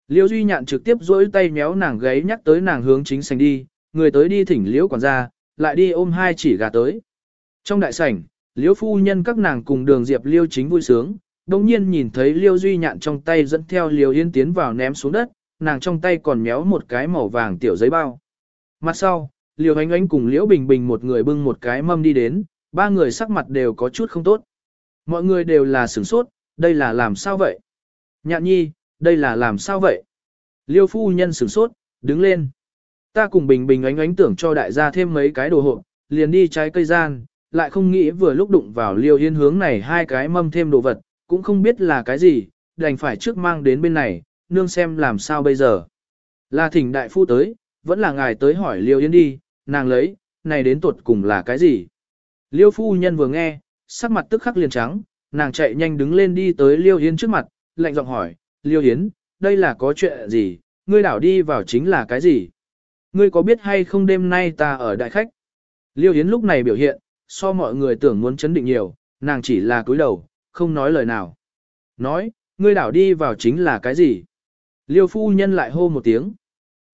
Liêu Duy Nhạn trực tiếp duỗi tay méo nàng gáy nhắc tới nàng hướng chính sành đi, người tới đi thỉnh Liễu quản gia, lại đi ôm hai chỉ gà tới. Trong đại sảnh, Liễu phu nhân các nàng cùng đường Diệp Liêu chính vui sướng, đồng nhiên nhìn thấy Liêu Duy Nhạn trong tay dẫn theo Liêu Yên tiến vào ném xuống đất, nàng trong tay còn méo một cái màu vàng tiểu giấy bao. Mặt sau, Liêu Ánh Ánh cùng Liễu Bình Bình một người bưng một cái mâm đi đến, ba người sắc mặt đều có chút không tốt. Mọi người đều là sửng sốt, đây là làm sao vậy? Nhạn nhi, đây là làm sao vậy? Liêu phu nhân sửng sốt, đứng lên. Ta cùng bình bình ánh ánh tưởng cho đại gia thêm mấy cái đồ hộp, liền đi trái cây gian, lại không nghĩ vừa lúc đụng vào liêu yên hướng này hai cái mâm thêm đồ vật, cũng không biết là cái gì, đành phải trước mang đến bên này, nương xem làm sao bây giờ. Là thỉnh đại phu tới, vẫn là ngài tới hỏi liêu yên đi, nàng lấy, này đến tuột cùng là cái gì. Liêu phu nhân vừa nghe, sắc mặt tức khắc liền trắng, nàng chạy nhanh đứng lên đi tới Liêu Yến trước mặt, lạnh giọng hỏi, Liêu Yến, đây là có chuyện gì, ngươi đảo đi vào chính là cái gì? Ngươi có biết hay không đêm nay ta ở đại khách? Liêu Yến lúc này biểu hiện, so mọi người tưởng muốn chấn định nhiều, nàng chỉ là cúi đầu, không nói lời nào. Nói, ngươi đảo đi vào chính là cái gì? Liêu phu nhân lại hô một tiếng.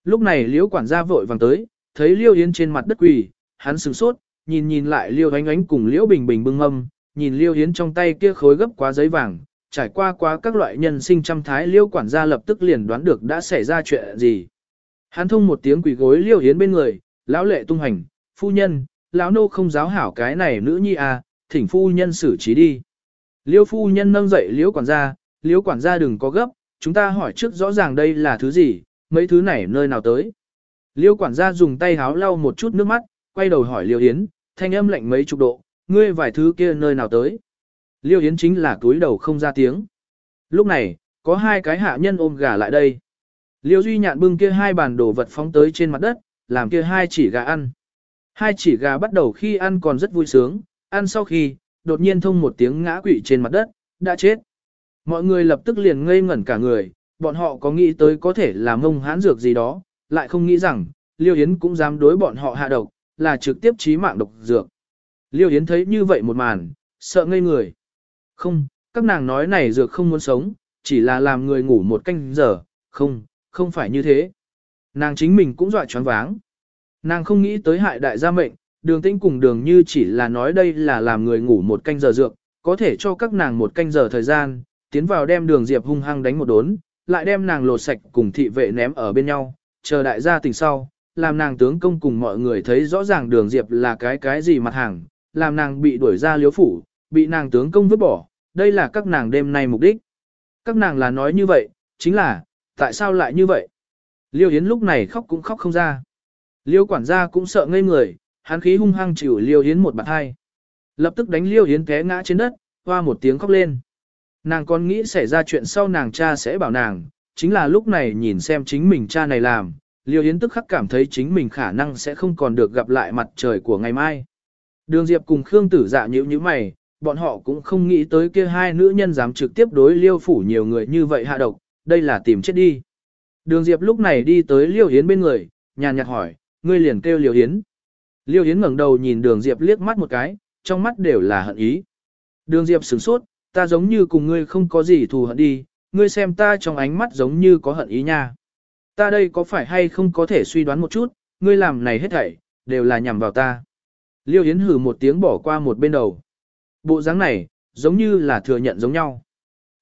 Lúc này Liễu quản gia vội vàng tới, thấy Liêu Yến trên mặt đất quỳ, hắn sửng sốt, nhìn nhìn lại Liêu Ánh Ánh cùng Liễu Bình Bình bưng âm, nhìn Liêu Hiến trong tay kia khối gấp quá giấy vàng, trải qua quá các loại nhân sinh trăm thái Liêu quản gia lập tức liền đoán được đã xảy ra chuyện gì. Hắn thông một tiếng quỳ gối Liêu Hiến bên người, lão lệ tung hành, phu nhân, lão nô không giáo hảo cái này nữ nhi à, thỉnh phu nhân xử trí đi. Liêu phu nhân nâng dậy Liễu quản gia, Liễu quản gia đừng có gấp, chúng ta hỏi trước rõ ràng đây là thứ gì, mấy thứ này nơi nào tới. Liêu quản gia dùng tay háo lau một chút nước mắt, quay đầu hỏi Liêu Hiến, thanh âm lạnh mấy chục độ, ngươi vài thứ kia nơi nào tới. Liêu Yến chính là túi đầu không ra tiếng. Lúc này, có hai cái hạ nhân ôm gà lại đây. Liêu Duy Nhạn bưng kia hai bàn đồ vật phóng tới trên mặt đất, làm kia hai chỉ gà ăn. Hai chỉ gà bắt đầu khi ăn còn rất vui sướng, ăn sau khi, đột nhiên thông một tiếng ngã quỵ trên mặt đất, đã chết. Mọi người lập tức liền ngây ngẩn cả người, bọn họ có nghĩ tới có thể là mông hán dược gì đó, lại không nghĩ rằng, Liêu Yến cũng dám đối bọn họ hạ độc, là trực tiếp chí mạng độc dược. Liêu Yến thấy như vậy một màn, sợ ngây người. Không, các nàng nói này dược không muốn sống, chỉ là làm người ngủ một canh giờ, không, không phải như thế. Nàng chính mình cũng dọa choáng váng. Nàng không nghĩ tới hại đại gia mệnh, đường tĩnh cùng đường như chỉ là nói đây là làm người ngủ một canh giờ dược, có thể cho các nàng một canh giờ thời gian, tiến vào đem đường diệp hung hăng đánh một đốn, lại đem nàng lột sạch cùng thị vệ ném ở bên nhau, chờ đại gia tỉnh sau, làm nàng tướng công cùng mọi người thấy rõ ràng đường diệp là cái cái gì mặt hàng, làm nàng bị đuổi ra liếu phủ, bị nàng tướng công vứt bỏ, đây là các nàng đêm nay mục đích. Các nàng là nói như vậy, chính là, tại sao lại như vậy? Liêu Yến lúc này khóc cũng khóc không ra. Liêu quản gia cũng sợ ngây người, hắn khí hung hăng chịu Liêu Yến một bạt hai. Lập tức đánh Liêu Yến té ngã trên đất, hoa một tiếng khóc lên. Nàng còn nghĩ xảy ra chuyện sau nàng cha sẽ bảo nàng, chính là lúc này nhìn xem chính mình cha này làm, Liêu Yến tức khắc cảm thấy chính mình khả năng sẽ không còn được gặp lại mặt trời của ngày mai. Đường Diệp cùng Khương Tử Dạ nhíu như mày, bọn họ cũng không nghĩ tới kia hai nữ nhân dám trực tiếp đối Liêu phủ nhiều người như vậy hạ độc, đây là tìm chết đi. Đường Diệp lúc này đi tới Liêu Yến bên người, nhàn nhạt hỏi, ngươi liền kêu Liêu Yến. Liêu Yến ngẩng đầu nhìn Đường Diệp liếc mắt một cái, trong mắt đều là hận ý. Đường Diệp sửng sốt, ta giống như cùng ngươi không có gì thù hận đi, ngươi xem ta trong ánh mắt giống như có hận ý nha. Ta đây có phải hay không có thể suy đoán một chút, ngươi làm này hết thảy, đều là nhằm vào ta. Liêu Yến hử một tiếng bỏ qua một bên đầu. Bộ dáng này, giống như là thừa nhận giống nhau.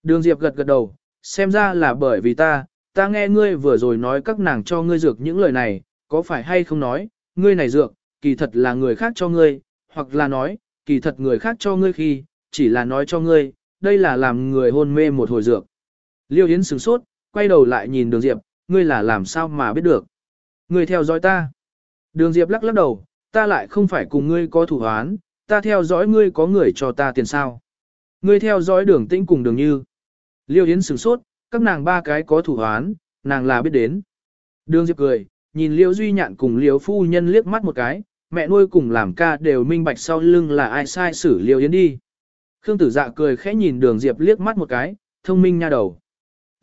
Đường Diệp gật gật đầu, xem ra là bởi vì ta, ta nghe ngươi vừa rồi nói các nàng cho ngươi dược những lời này, có phải hay không nói, ngươi này dược, kỳ thật là người khác cho ngươi, hoặc là nói, kỳ thật người khác cho ngươi khi, chỉ là nói cho ngươi, đây là làm người hôn mê một hồi dược. Liêu Yến sửng sốt, quay đầu lại nhìn đường Diệp, ngươi là làm sao mà biết được. Ngươi theo dõi ta. Đường Diệp lắc lắc đầu, ta lại không phải cùng ngươi có thủ hoán, ta theo dõi ngươi có người cho ta tiền sao. Ngươi theo dõi đường tĩnh cùng đường như. Liêu Yến sửng sốt, các nàng ba cái có thủ hoán, nàng là biết đến. Đường Diệp cười, nhìn Liêu Duy Nhạn cùng Liêu Phu Nhân liếc mắt một cái, mẹ nuôi cùng làm ca đều minh bạch sau lưng là ai sai xử Liêu Yến đi. Khương tử dạ cười khẽ nhìn đường Diệp liếc mắt một cái, thông minh nha đầu.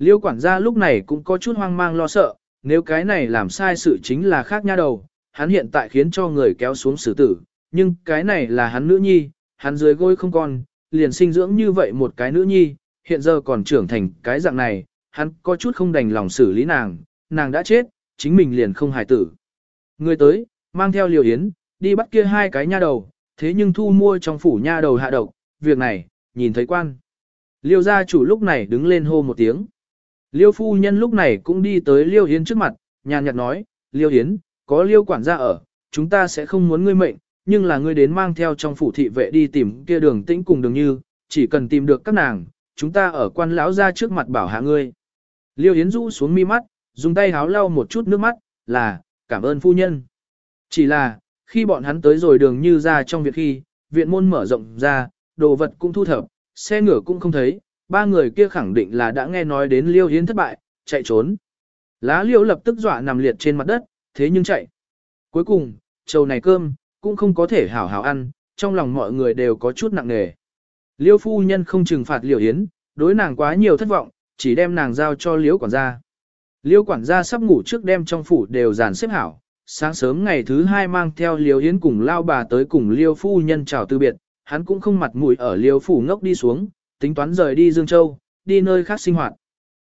Liêu quản gia lúc này cũng có chút hoang mang lo sợ, nếu cái này làm sai sự chính là khác nha đầu, hắn hiện tại khiến cho người kéo xuống xử tử, nhưng cái này là hắn nữ nhi, hắn dưới gối không còn, liền sinh dưỡng như vậy một cái nữ nhi, hiện giờ còn trưởng thành cái dạng này, hắn có chút không đành lòng xử lý nàng, nàng đã chết, chính mình liền không hài tử. Người tới, mang theo liều yến, đi bắt kia hai cái nha đầu, thế nhưng thu mua trong phủ nha đầu hạ độc, việc này, nhìn thấy quan. Liêu gia chủ lúc này đứng lên hô một tiếng. Liêu phu nhân lúc này cũng đi tới Liêu Hiến trước mặt, nhàn nhạt nói, Liêu Hiến, có Liêu quản gia ở, chúng ta sẽ không muốn ngươi mệnh, nhưng là ngươi đến mang theo trong phủ thị vệ đi tìm kia đường tĩnh cùng đường như, chỉ cần tìm được các nàng, chúng ta ở quan lão ra trước mặt bảo hạ ngươi. Liêu Hiến rũ xuống mi mắt, dùng tay háo lau một chút nước mắt, là, cảm ơn phu nhân. Chỉ là, khi bọn hắn tới rồi đường như ra trong việc khi, viện môn mở rộng ra, đồ vật cũng thu thập, xe ngựa cũng không thấy, ba người kia khẳng định là đã nghe nói đến Liêu Hiến thất bại, chạy trốn. Lá Liêu lập tức dọa nằm liệt trên mặt đất, thế nhưng chạy. Cuối cùng, trầu này cơm, cũng không có thể hảo hảo ăn, trong lòng mọi người đều có chút nặng nề. Liêu phu nhân không trừng phạt Liêu Hiến, đối nàng quá nhiều thất vọng, chỉ đem nàng giao cho Liêu quản gia. Liêu quản gia sắp ngủ trước đêm trong phủ đều dàn xếp hảo, sáng sớm ngày thứ hai mang theo Liêu Hiến cùng lao bà tới cùng Liêu phu nhân chào từ biệt, hắn cũng không mặt mũi ở Liêu phủ ngốc đi xuống, tính toán rời đi Dương Châu, đi nơi khác sinh hoạt.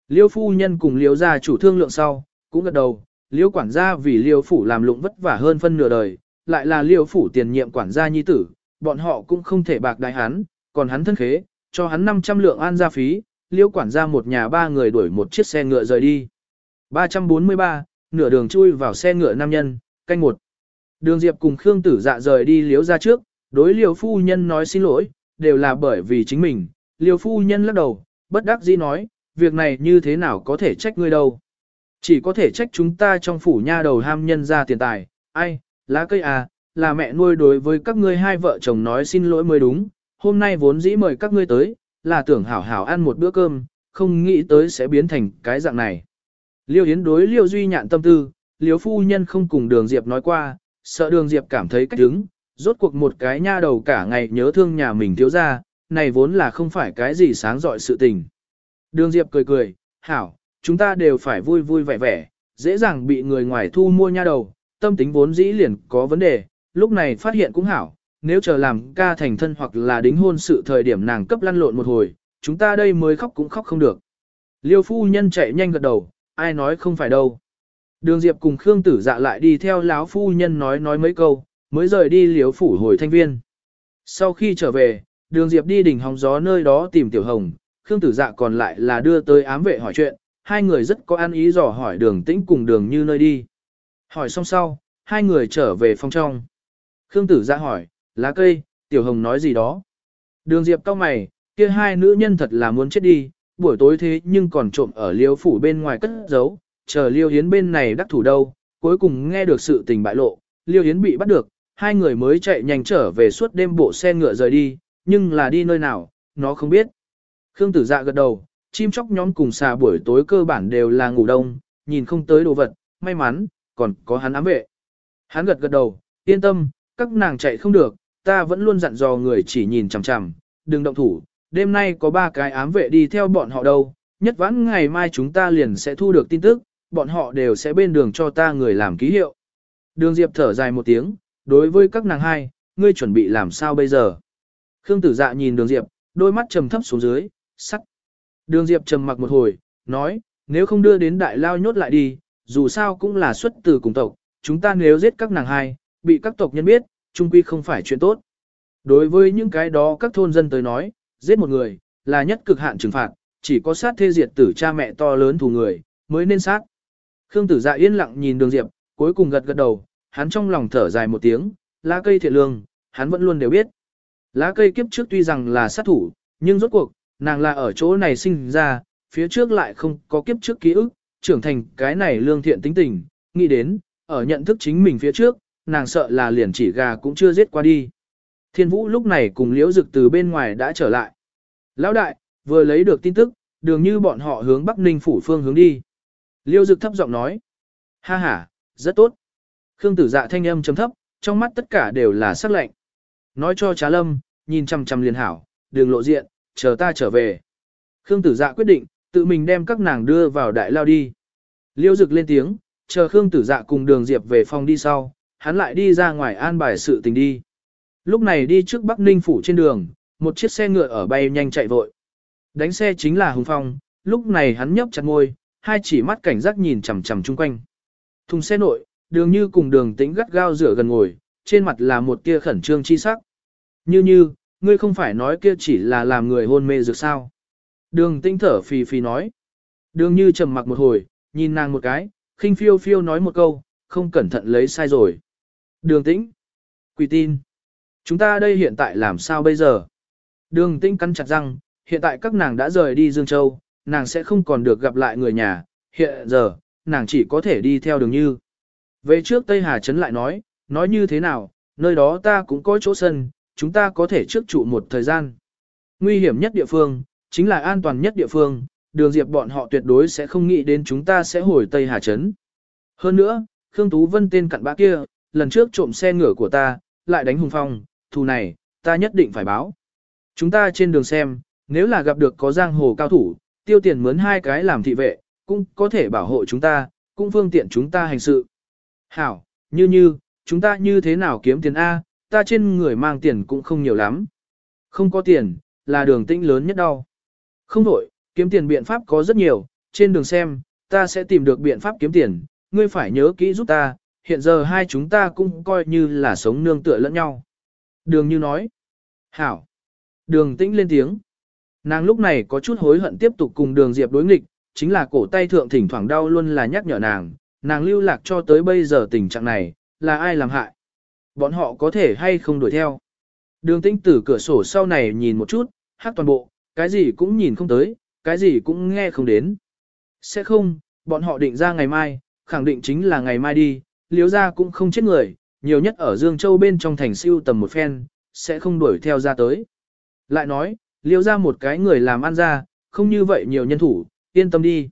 Liêu phu nhân cùng Liêu gia chủ thương lượng sau, cũng gật đầu, Liêu quản gia vì Liêu phủ làm lụng vất vả hơn phân nửa đời, lại là Liêu phủ tiền nhiệm quản gia nhi tử, bọn họ cũng không thể bạc đại hắn, còn hắn thân khế, cho hắn 500 lượng an gia phí, Liêu quản gia một nhà ba người đuổi một chiếc xe ngựa rời đi. 343, nửa đường chui vào xe ngựa nam nhân, canh một. Đường Diệp cùng Khương Tử Dạ rời đi Liêu gia trước, đối Liêu phu nhân nói xin lỗi, đều là bởi vì chính mình, Liêu phu nhân lắc đầu, bất đắc dĩ nói, việc này như thế nào có thể trách ngươi đâu. Chỉ có thể trách chúng ta trong phủ nha đầu ham nhân ra tiền tài, ai, lá cây à, là mẹ nuôi đối với các ngươi hai vợ chồng nói xin lỗi mới đúng, hôm nay vốn dĩ mời các ngươi tới, là tưởng hảo hảo ăn một bữa cơm, không nghĩ tới sẽ biến thành cái dạng này. Liêu Yến đối Liêu Duy nhạn tâm tư, Liêu phu nhân không cùng đường Diệp nói qua, sợ đường Diệp cảm thấy cách đứng, rốt cuộc một cái nha đầu cả ngày nhớ thương nhà mình thiếu ra, này vốn là không phải cái gì sáng dọi sự tình. Đường Diệp cười cười, hảo, chúng ta đều phải vui vui vẻ vẻ, dễ dàng bị người ngoài thu mua nha đầu, tâm tính vốn dĩ liền có vấn đề, lúc này phát hiện cũng hảo, nếu chờ làm ca thành thân hoặc là đính hôn sự thời điểm nàng cấp lăn lộn một hồi, chúng ta đây mới khóc cũng khóc không được. Liêu phu nhân chạy nhanh gật đầu, ai nói không phải đâu. Đường Diệp cùng Khương Tử Dạ lại đi theo lão phu nhân nói nói mấy câu, mới rời đi liếu phủ hồi thanh viên. Sau khi trở về, đường Diệp đi đỉnh hóng gió nơi đó tìm Tiểu Hồng, Khương Tử Dạ còn lại là đưa tới ám vệ hỏi chuyện, hai người rất có ăn ý dò hỏi đường tĩnh cùng đường như nơi đi. Hỏi xong sau, hai người trở về phòng trong. Khương Tử Dạ hỏi, lá cây, Tiểu Hồng nói gì đó. Đường Diệp cau mày, kia hai nữ nhân thật là muốn chết đi, buổi tối thế nhưng còn trộm ở liêu phủ bên ngoài cất giấu, chờ liêu hiến bên này đắc thủ đâu, cuối cùng nghe được sự tình bại lộ, liêu hiến bị bắt được, hai người mới chạy nhanh trở về suốt đêm bộ xe ngựa rời đi, nhưng là đi nơi nào, nó không biết. Khương tử dạ gật đầu, chim chóc nhóm cùng xà buổi tối cơ bản đều là ngủ đông, nhìn không tới đồ vật, may mắn, còn có hắn ám vệ. Hắn gật gật đầu, yên tâm, các nàng chạy không được, ta vẫn luôn dặn dò người chỉ nhìn chằm chằm, đừng động thủ, đêm nay có ba cái ám vệ đi theo bọn họ đâu, nhất vãn ngày mai chúng ta liền sẽ thu được tin tức, bọn họ đều sẽ bên đường cho ta người làm ký hiệu. Đường Diệp thở dài một tiếng, đối với các nàng hai, ngươi chuẩn bị làm sao bây giờ? Khương tử dạ nhìn đường Diệp, đôi mắt trầm thấp xuống dưới, sắc. Đường Diệp trầm mặc một hồi, nói, nếu không đưa đến đại lao nhốt lại đi, dù sao cũng là xuất từ cùng tộc, chúng ta nếu giết các nàng hai, bị các tộc nhân biết, chung quy không phải chuyện tốt. Đối với những cái đó các thôn dân tới nói, Giết một người, là nhất cực hạn trừng phạt, chỉ có sát thê diệt tử cha mẹ to lớn thù người, mới nên sát. Khương tử dạ yên lặng nhìn đường diệp, cuối cùng gật gật đầu, hắn trong lòng thở dài một tiếng, lá cây thiện lương, hắn vẫn luôn đều biết. Lá cây kiếp trước tuy rằng là sát thủ, nhưng rốt cuộc, nàng là ở chỗ này sinh ra, phía trước lại không có kiếp trước ký ức, trưởng thành cái này lương thiện tính tình, nghĩ đến, ở nhận thức chính mình phía trước, nàng sợ là liền chỉ gà cũng chưa giết qua đi. Thiên vũ lúc này cùng liễu dực từ bên ngoài đã trở lại. Lão đại, vừa lấy được tin tức, đường như bọn họ hướng Bắc Ninh phủ phương hướng đi. Liêu dực thấp giọng nói. Ha ha, rất tốt. Khương tử dạ thanh âm chấm thấp, trong mắt tất cả đều là sắc lạnh. Nói cho trá lâm, nhìn chăm chăm liền hảo, đường lộ diện, chờ ta trở về. Khương tử dạ quyết định, tự mình đem các nàng đưa vào đại lao đi. Liêu dực lên tiếng, chờ Khương tử dạ cùng đường diệp về phòng đi sau, hắn lại đi ra ngoài an bài sự tình đi. Lúc này đi trước Bắc Ninh phủ trên đường, một chiếc xe ngựa ở bay nhanh chạy vội. Đánh xe chính là Hùng Phong, lúc này hắn nhấp chặt môi, hai chỉ mắt cảnh giác nhìn chằm chằm chung quanh. Thùng xe nội, đường như cùng đường tĩnh gắt gao rửa gần ngồi, trên mặt là một tia khẩn trương chi sắc. Như như, ngươi không phải nói kia chỉ là làm người hôn mê dược sao. Đường Tinh thở phì phì nói. Đường như trầm mặc một hồi, nhìn nàng một cái, khinh phiêu phiêu nói một câu, không cẩn thận lấy sai rồi. Đường tĩnh. Quỳ tin. Chúng ta đây hiện tại làm sao bây giờ? Đường tĩnh cắn chặt răng, hiện tại các nàng đã rời đi Dương Châu, nàng sẽ không còn được gặp lại người nhà, hiện giờ, nàng chỉ có thể đi theo đường như. Về trước Tây Hà Trấn lại nói, nói như thế nào, nơi đó ta cũng có chỗ sân, chúng ta có thể trước trụ một thời gian. Nguy hiểm nhất địa phương, chính là an toàn nhất địa phương, đường diệp bọn họ tuyệt đối sẽ không nghĩ đến chúng ta sẽ hồi Tây Hà Trấn. Hơn nữa, Khương Tú Vân tên cặn bã kia, lần trước trộm xe ngựa của ta, lại đánh hùng phong, thù này, ta nhất định phải báo. Chúng ta trên đường xem, nếu là gặp được có giang hồ cao thủ, tiêu tiền mướn hai cái làm thị vệ, cũng có thể bảo hộ chúng ta, cũng phương tiện chúng ta hành sự. Hảo, như như, chúng ta như thế nào kiếm tiền A, ta trên người mang tiền cũng không nhiều lắm. Không có tiền, là đường tĩnh lớn nhất đau. Không đổi, kiếm tiền biện pháp có rất nhiều, trên đường xem, ta sẽ tìm được biện pháp kiếm tiền, ngươi phải nhớ kỹ giúp ta, hiện giờ hai chúng ta cũng coi như là sống nương tựa lẫn nhau. Đường như nói. Hảo. Đường tĩnh lên tiếng. Nàng lúc này có chút hối hận tiếp tục cùng đường Diệp đối nghịch, chính là cổ tay thượng thỉnh thoảng đau luôn là nhắc nhở nàng, nàng lưu lạc cho tới bây giờ tình trạng này, là ai làm hại. Bọn họ có thể hay không đuổi theo. Đường tĩnh tử cửa sổ sau này nhìn một chút, hát toàn bộ, cái gì cũng nhìn không tới, cái gì cũng nghe không đến. Sẽ không, bọn họ định ra ngày mai, khẳng định chính là ngày mai đi, liếu ra cũng không chết người, nhiều nhất ở Dương Châu bên trong thành siêu tầm một phen, sẽ không đuổi theo ra tới. Lại nói, liếu ra một cái người làm ăn ra, không như vậy nhiều nhân thủ, yên tâm đi.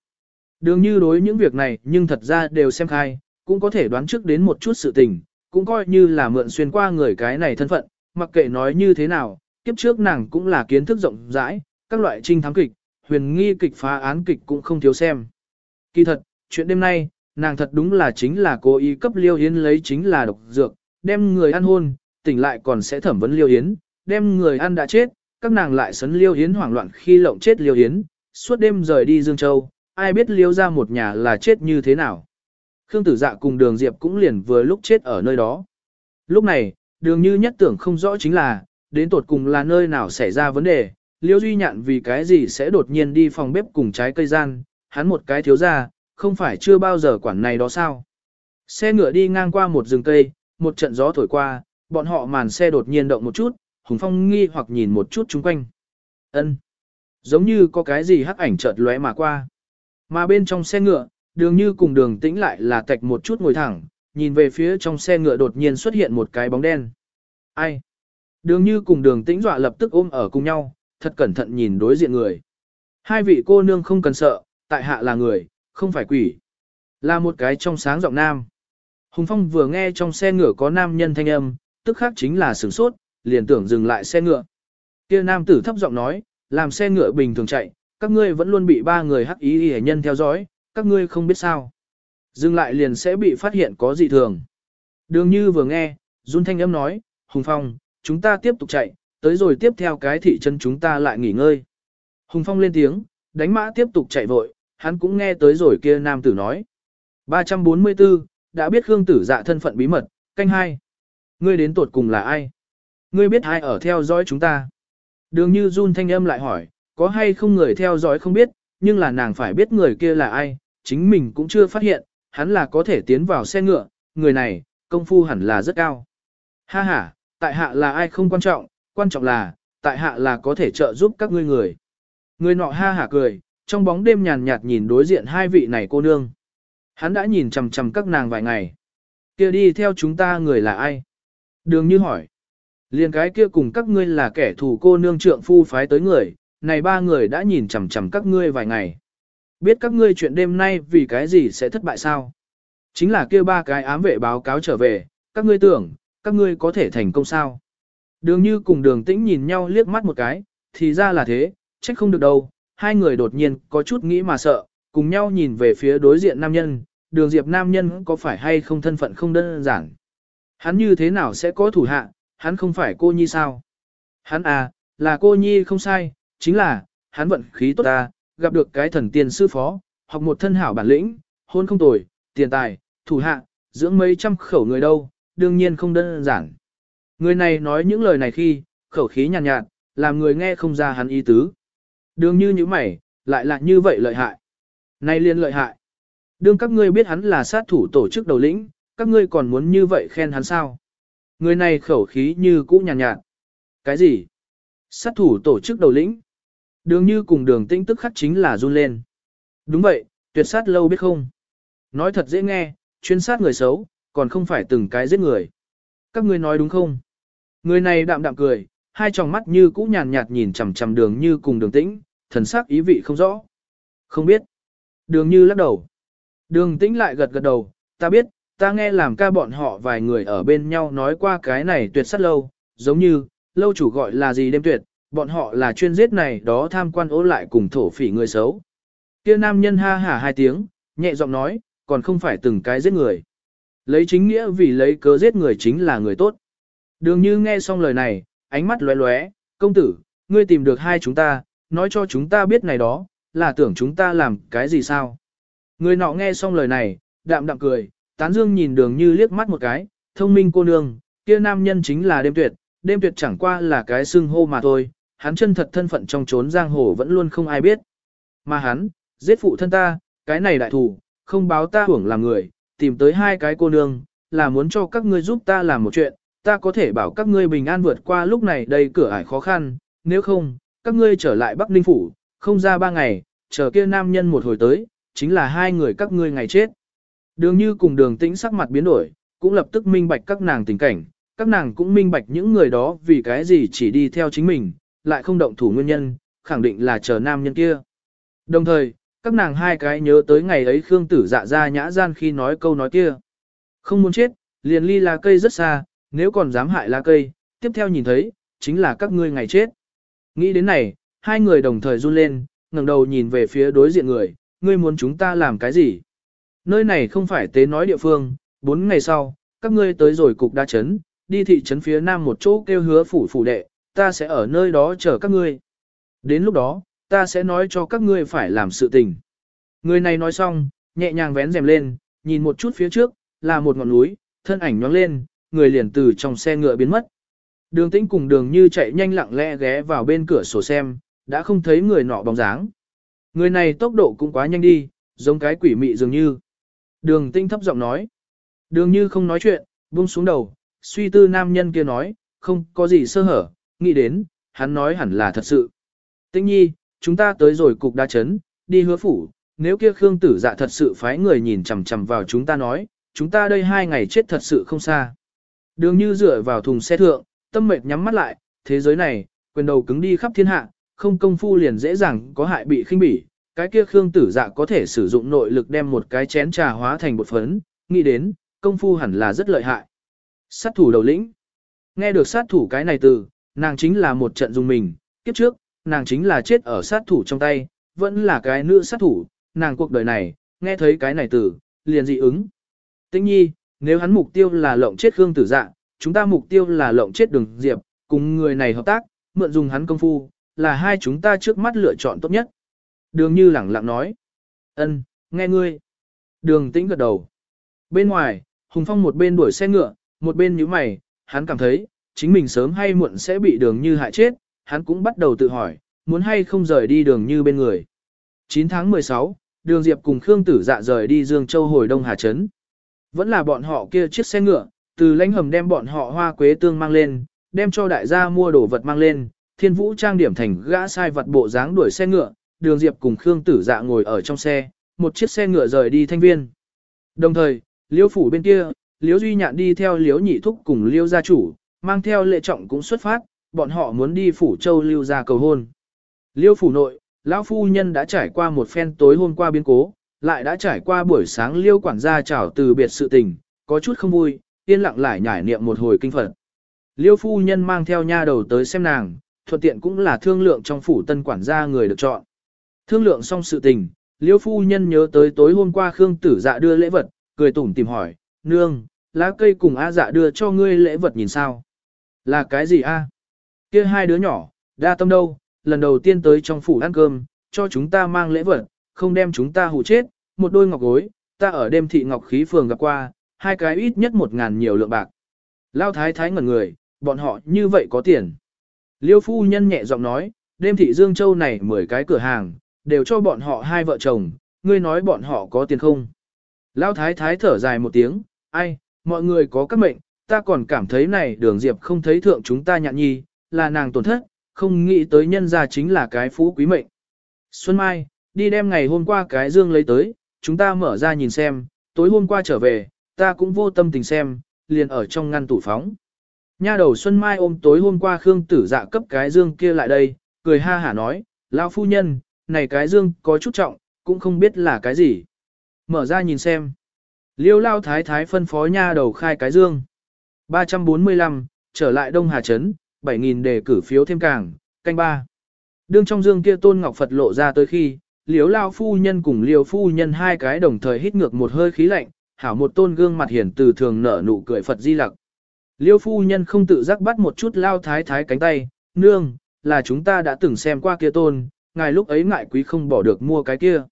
Đường như đối những việc này nhưng thật ra đều xem khai, cũng có thể đoán trước đến một chút sự tình, cũng coi như là mượn xuyên qua người cái này thân phận, mặc kệ nói như thế nào, kiếp trước nàng cũng là kiến thức rộng rãi, các loại trinh thám kịch, huyền nghi kịch phá án kịch cũng không thiếu xem. Kỳ thật, chuyện đêm nay, nàng thật đúng là chính là cố ý cấp Liêu Yến lấy chính là độc dược, đem người ăn hôn, tỉnh lại còn sẽ thẩm vấn Liêu Yến, đem người ăn đã chết, các nàng lại sấn Liêu Yến hoảng loạn khi lộng chết Liêu Yến, suốt đêm rời đi Dương Châu, ai biết Liêu ra một nhà là chết như thế nào. Khương Tử Dạ cùng Đường Diệp cũng liền vừa lúc chết ở nơi đó. Lúc này, Đường Như nhất tưởng không rõ chính là, đến tột cùng là nơi nào xảy ra vấn đề, Liêu Duy Nhạn vì cái gì sẽ đột nhiên đi phòng bếp cùng trái cây gian, hắn một cái thiếu ra, không phải chưa bao giờ quản này đó sao. Xe ngựa đi ngang qua một rừng cây, một trận gió thổi qua, bọn họ màn xe đột nhiên động một chút, Hùng Phong nghi hoặc nhìn một chút chung quanh. ân Giống như có cái gì hắc ảnh chợt lóe mà qua. Mà bên trong xe ngựa, đường như cùng đường tĩnh lại là tạch một chút ngồi thẳng, nhìn về phía trong xe ngựa đột nhiên xuất hiện một cái bóng đen. Ai? Đường như cùng đường tĩnh dọa lập tức ôm ở cùng nhau, thật cẩn thận nhìn đối diện người. Hai vị cô nương không cần sợ, tại hạ là người, không phải quỷ. Là một cái trong sáng giọng nam. Hùng Phong vừa nghe trong xe ngựa có nam nhân thanh âm, tức khác chính là sửng sốt, liền tưởng dừng lại xe ngựa. Kia nam tử thấp giọng nói, làm xe ngựa bình thường chạy, các ngươi vẫn luôn bị ba người hắc ý y nhân theo dõi, các ngươi không biết sao. Dừng lại liền sẽ bị phát hiện có dị thường. Đường như vừa nghe, run thanh âm nói, Hùng Phong, chúng ta tiếp tục chạy, tới rồi tiếp theo cái thị trấn chúng ta lại nghỉ ngơi. Hùng Phong lên tiếng, đánh mã tiếp tục chạy vội, hắn cũng nghe tới rồi kia nam tử nói. 344, đã biết Khương tử dạ thân phận bí mật, canh hai. Ngươi đến tuột cùng là ai? Ngươi biết ai ở theo dõi chúng ta? Đường như run thanh âm lại hỏi, có hay không người theo dõi không biết, nhưng là nàng phải biết người kia là ai, chính mình cũng chưa phát hiện, hắn là có thể tiến vào xe ngựa, người này, công phu hẳn là rất cao. Ha ha, tại hạ là ai không quan trọng, quan trọng là, tại hạ là có thể trợ giúp các ngươi người. Người nọ ha hả cười, trong bóng đêm nhàn nhạt nhìn đối diện hai vị này cô nương. Hắn đã nhìn chằm chằm các nàng vài ngày. kia đi theo chúng ta người là ai? Đường như hỏi. Liền cái kia cùng các ngươi là kẻ thù cô nương trượng phu phái tới người, này ba người đã nhìn chằm chằm các ngươi vài ngày. Biết các ngươi chuyện đêm nay vì cái gì sẽ thất bại sao? Chính là kia ba cái ám vệ báo cáo trở về, các ngươi tưởng, các ngươi có thể thành công sao? Đường như cùng đường tĩnh nhìn nhau liếc mắt một cái, thì ra là thế, trách không được đâu. Hai người đột nhiên có chút nghĩ mà sợ, cùng nhau nhìn về phía đối diện nam nhân, đường diệp nam nhân có phải hay không thân phận không đơn giản. Hắn như thế nào sẽ có thủ hạ, hắn không phải cô nhi sao? Hắn à, là cô nhi không sai, chính là, hắn vận khí tốt ta, gặp được cái thần tiên sư phó, học một thân hảo bản lĩnh, hôn không tồi, tiền tài, thủ hạ, dưỡng mấy trăm khẩu người đâu, đương nhiên không đơn giản. Người này nói những lời này khi, khẩu khí nhàn nhạt, nhạt, làm người nghe không ra hắn ý tứ. Đương như như mày, lại là như vậy lợi hại. nay liên lợi hại. Đương các ngươi biết hắn là sát thủ tổ chức đầu lĩnh, các ngươi còn muốn như vậy khen hắn sao? Người này khẩu khí như cũ nhàn nhạt, nhạt. Cái gì? Sát thủ tổ chức đầu lĩnh. Đường như cùng đường tĩnh tức khắc chính là run lên. Đúng vậy, tuyệt sát lâu biết không? Nói thật dễ nghe, chuyên sát người xấu, còn không phải từng cái giết người. Các ngươi nói đúng không? Người này đạm đạm cười, hai tròng mắt như cũ nhàn nhạt nhìn chằm chằm đường như cùng đường tĩnh, thần sắc ý vị không rõ. Không biết. Đường như lắc đầu. Đường tĩnh lại gật gật đầu, ta biết, ta nghe làm ca bọn họ vài người ở bên nhau nói qua cái này tuyệt sát lâu, giống như, lâu chủ gọi là gì đêm tuyệt, bọn họ là chuyên giết này đó tham quan ố lại cùng thổ phỉ người xấu. Kia nam nhân ha hả hai tiếng, nhẹ giọng nói, còn không phải từng cái giết người. Lấy chính nghĩa vì lấy cớ giết người chính là người tốt. Đường như nghe xong lời này, ánh mắt lóe lóe, công tử, ngươi tìm được hai chúng ta, nói cho chúng ta biết này đó, là tưởng chúng ta làm cái gì sao. Người nọ nghe xong lời này, đạm đạm cười, tán dương nhìn đường như liếc mắt một cái, thông minh cô nương, kia nam nhân chính là đêm tuyệt, đêm tuyệt chẳng qua là cái xưng hô mà thôi, hắn chân thật thân phận trong trốn giang hồ vẫn luôn không ai biết. Mà hắn, giết phụ thân ta, cái này đại thủ, không báo ta hưởng làm người, tìm tới hai cái cô nương, là muốn cho các ngươi giúp ta làm một chuyện, ta có thể bảo các ngươi bình an vượt qua lúc này đây cửa ải khó khăn, nếu không, các ngươi trở lại Bắc Ninh Phủ, không ra ba ngày, chờ kia nam nhân một hồi tới, chính là hai người các ngươi ngày chết. Đường như cùng đường tĩnh sắc mặt biến đổi, cũng lập tức minh bạch các nàng tình cảnh, các nàng cũng minh bạch những người đó vì cái gì chỉ đi theo chính mình, lại không động thủ nguyên nhân, khẳng định là chờ nam nhân kia. Đồng thời, các nàng hai cái nhớ tới ngày ấy Khương Tử dạ ra nhã gian khi nói câu nói kia. Không muốn chết, liền ly lá cây rất xa, nếu còn dám hại lá cây, tiếp theo nhìn thấy, chính là các ngươi ngày chết. Nghĩ đến này, hai người đồng thời run lên, ngẩng đầu nhìn về phía đối diện người, ngươi muốn chúng ta làm cái gì? Nơi này không phải tế nói địa phương, bốn ngày sau, các ngươi tới rồi cục đa chấn, đi thị trấn phía nam một chỗ kêu hứa phủ phủ đệ, ta sẽ ở nơi đó chờ các ngươi. Đến lúc đó, ta sẽ nói cho các ngươi phải làm sự tình. Người này nói xong, nhẹ nhàng vén rèm lên, nhìn một chút phía trước, là một ngọn núi, thân ảnh nhoáng lên, người liền từ trong xe ngựa biến mất. Đường tĩnh cùng đường như chạy nhanh lặng lẽ ghé vào bên cửa sổ xem, đã không thấy người nọ bóng dáng. Người này tốc độ cũng quá nhanh đi, giống cái quỷ mị dường như. Đường tinh thấp giọng nói. Đường như không nói chuyện, buông xuống đầu, suy tư nam nhân kia nói, không có gì sơ hở, nghĩ đến, hắn nói hẳn là thật sự. Tinh nhi, chúng ta tới rồi cục đa chấn, đi hứa phủ, nếu kia Khương tử dạ thật sự phái người nhìn chằm chằm vào chúng ta nói, chúng ta đây hai ngày chết thật sự không xa. Đường như dựa vào thùng xe thượng, tâm mệt nhắm mắt lại, thế giới này, quyền đầu cứng đi khắp thiên hạ, không công phu liền dễ dàng có hại bị khinh bỉ. Cái kia Khương tử dạ có thể sử dụng nội lực đem một cái chén trà hóa thành bột phấn, nghĩ đến, công phu hẳn là rất lợi hại. Sát thủ đầu lĩnh. Nghe được sát thủ cái này từ, nàng chính là một trận dùng mình, kiếp trước, nàng chính là chết ở sát thủ trong tay, vẫn là cái nữ sát thủ, nàng cuộc đời này, nghe thấy cái này từ, liền dị ứng. Tĩnh nhi, nếu hắn mục tiêu là lộng chết Khương Tử Dạ, chúng ta mục tiêu là lộng chết Đường Diệp, cùng người này hợp tác, mượn dùng hắn công phu, là hai chúng ta trước mắt lựa chọn tốt nhất. Đường Như lẳng lặng nói. Ân, nghe ngươi. Đường Tĩnh gật đầu. Bên ngoài, Hùng Phong một bên đuổi xe ngựa, một bên nhíu mày, hắn cảm thấy, chính mình sớm hay muộn sẽ bị Đường Như hại chết, hắn cũng bắt đầu tự hỏi, muốn hay không rời đi đường như bên người. 9 tháng 16, đường Diệp cùng Khương Tử Dạ rời đi Dương Châu hồi Đông Hà Trấn. Vẫn là bọn họ kia chiếc xe ngựa, từ lãnh hầm đem bọn họ hoa quế tương mang lên, đem cho đại gia mua đồ vật mang lên, thiên vũ trang điểm thành gã sai vật bộ dáng đuổi xe ngựa, đường Diệp cùng Khương Tử Dạ ngồi ở trong xe, một chiếc xe ngựa rời đi thanh viên. Đồng thời, liễu phủ bên kia, liễu duy nhạn đi theo liễu nhị thúc cùng liễu gia chủ, mang theo lệ trọng cũng xuất phát, bọn họ muốn đi phủ châu lưu ra cầu hôn. liêu phủ nội, lão phu nhân đã trải qua một phen tối hôm qua biến cố, lại đã trải qua buổi sáng liêu quản gia chào từ biệt sự tình, có chút không vui, yên lặng lại nhải niệm một hồi kinh phật. Liêu phu nhân mang theo nha đầu tới xem nàng, thuận tiện cũng là thương lượng trong phủ tân quản gia người được chọn. Thương lượng xong sự tình, liêu phu nhân nhớ tới tối hôm qua Khương tử dạ đưa lễ vật, cười tủm tìm hỏi, nương, lá cây cùng A dạ đưa cho ngươi lễ vật nhìn sao? Là cái gì a? Kia hai đứa nhỏ, đa tâm đâu, lần đầu tiên tới trong phủ ăn cơm, cho chúng ta mang lễ vật, không đem chúng ta hù chết, một đôi ngọc gối, ta ở đêm thị ngọc khí phường gặp qua, hai cái ít nhất một ngàn nhiều lượng bạc. Lao thái thái ngẩn người, bọn họ như vậy có tiền. Liêu phu nhân nhẹ giọng nói, đêm thị Dương Châu này 10 cái cửa hàng, đều cho bọn họ hai vợ chồng, ngươi nói bọn họ có tiền không? Lao thái thái thở dài một tiếng, ai, mọi người có các mệnh, ta còn cảm thấy này đường diệp không thấy thượng chúng ta nhạn nhi, là nàng tổn thất, không nghĩ tới nhân gia chính là cái phú quý mệnh. Xuân Mai, đi đem ngày hôm qua cái dương lấy tới, chúng ta mở ra nhìn xem, tối hôm qua trở về, ta cũng vô tâm tình xem, liền ở trong ngăn tủ phóng. Nha đầu Xuân Mai ôm tối hôm qua Khương Tử Dạ cấp cái dương kia lại đây, cười ha hả nói, lão phu nhân, này cái dương có chút trọng, cũng không biết là cái gì. Mở ra nhìn xem. Liêu lao thái thái phân phó nha đầu khai cái dương. 345, trở lại Đông Hà Trấn, 7.000 đề cử phiếu thêm càng, canh ba. Đương trong dương kia tôn ngọc Phật lộ ra tới khi, liếu lao phu nhân cùng liều phu nhân hai cái đồng thời hít ngược một hơi khí lạnh, hảo một tôn gương mặt hiển từ thường nở nụ cười Phật di lặc. Liêu phu nhân không tự giác bắt một chút lao thái thái cánh tay, nương, là chúng ta đã từng xem qua kia tôn, ngài lúc ấy ngại quý không bỏ được mua cái kia.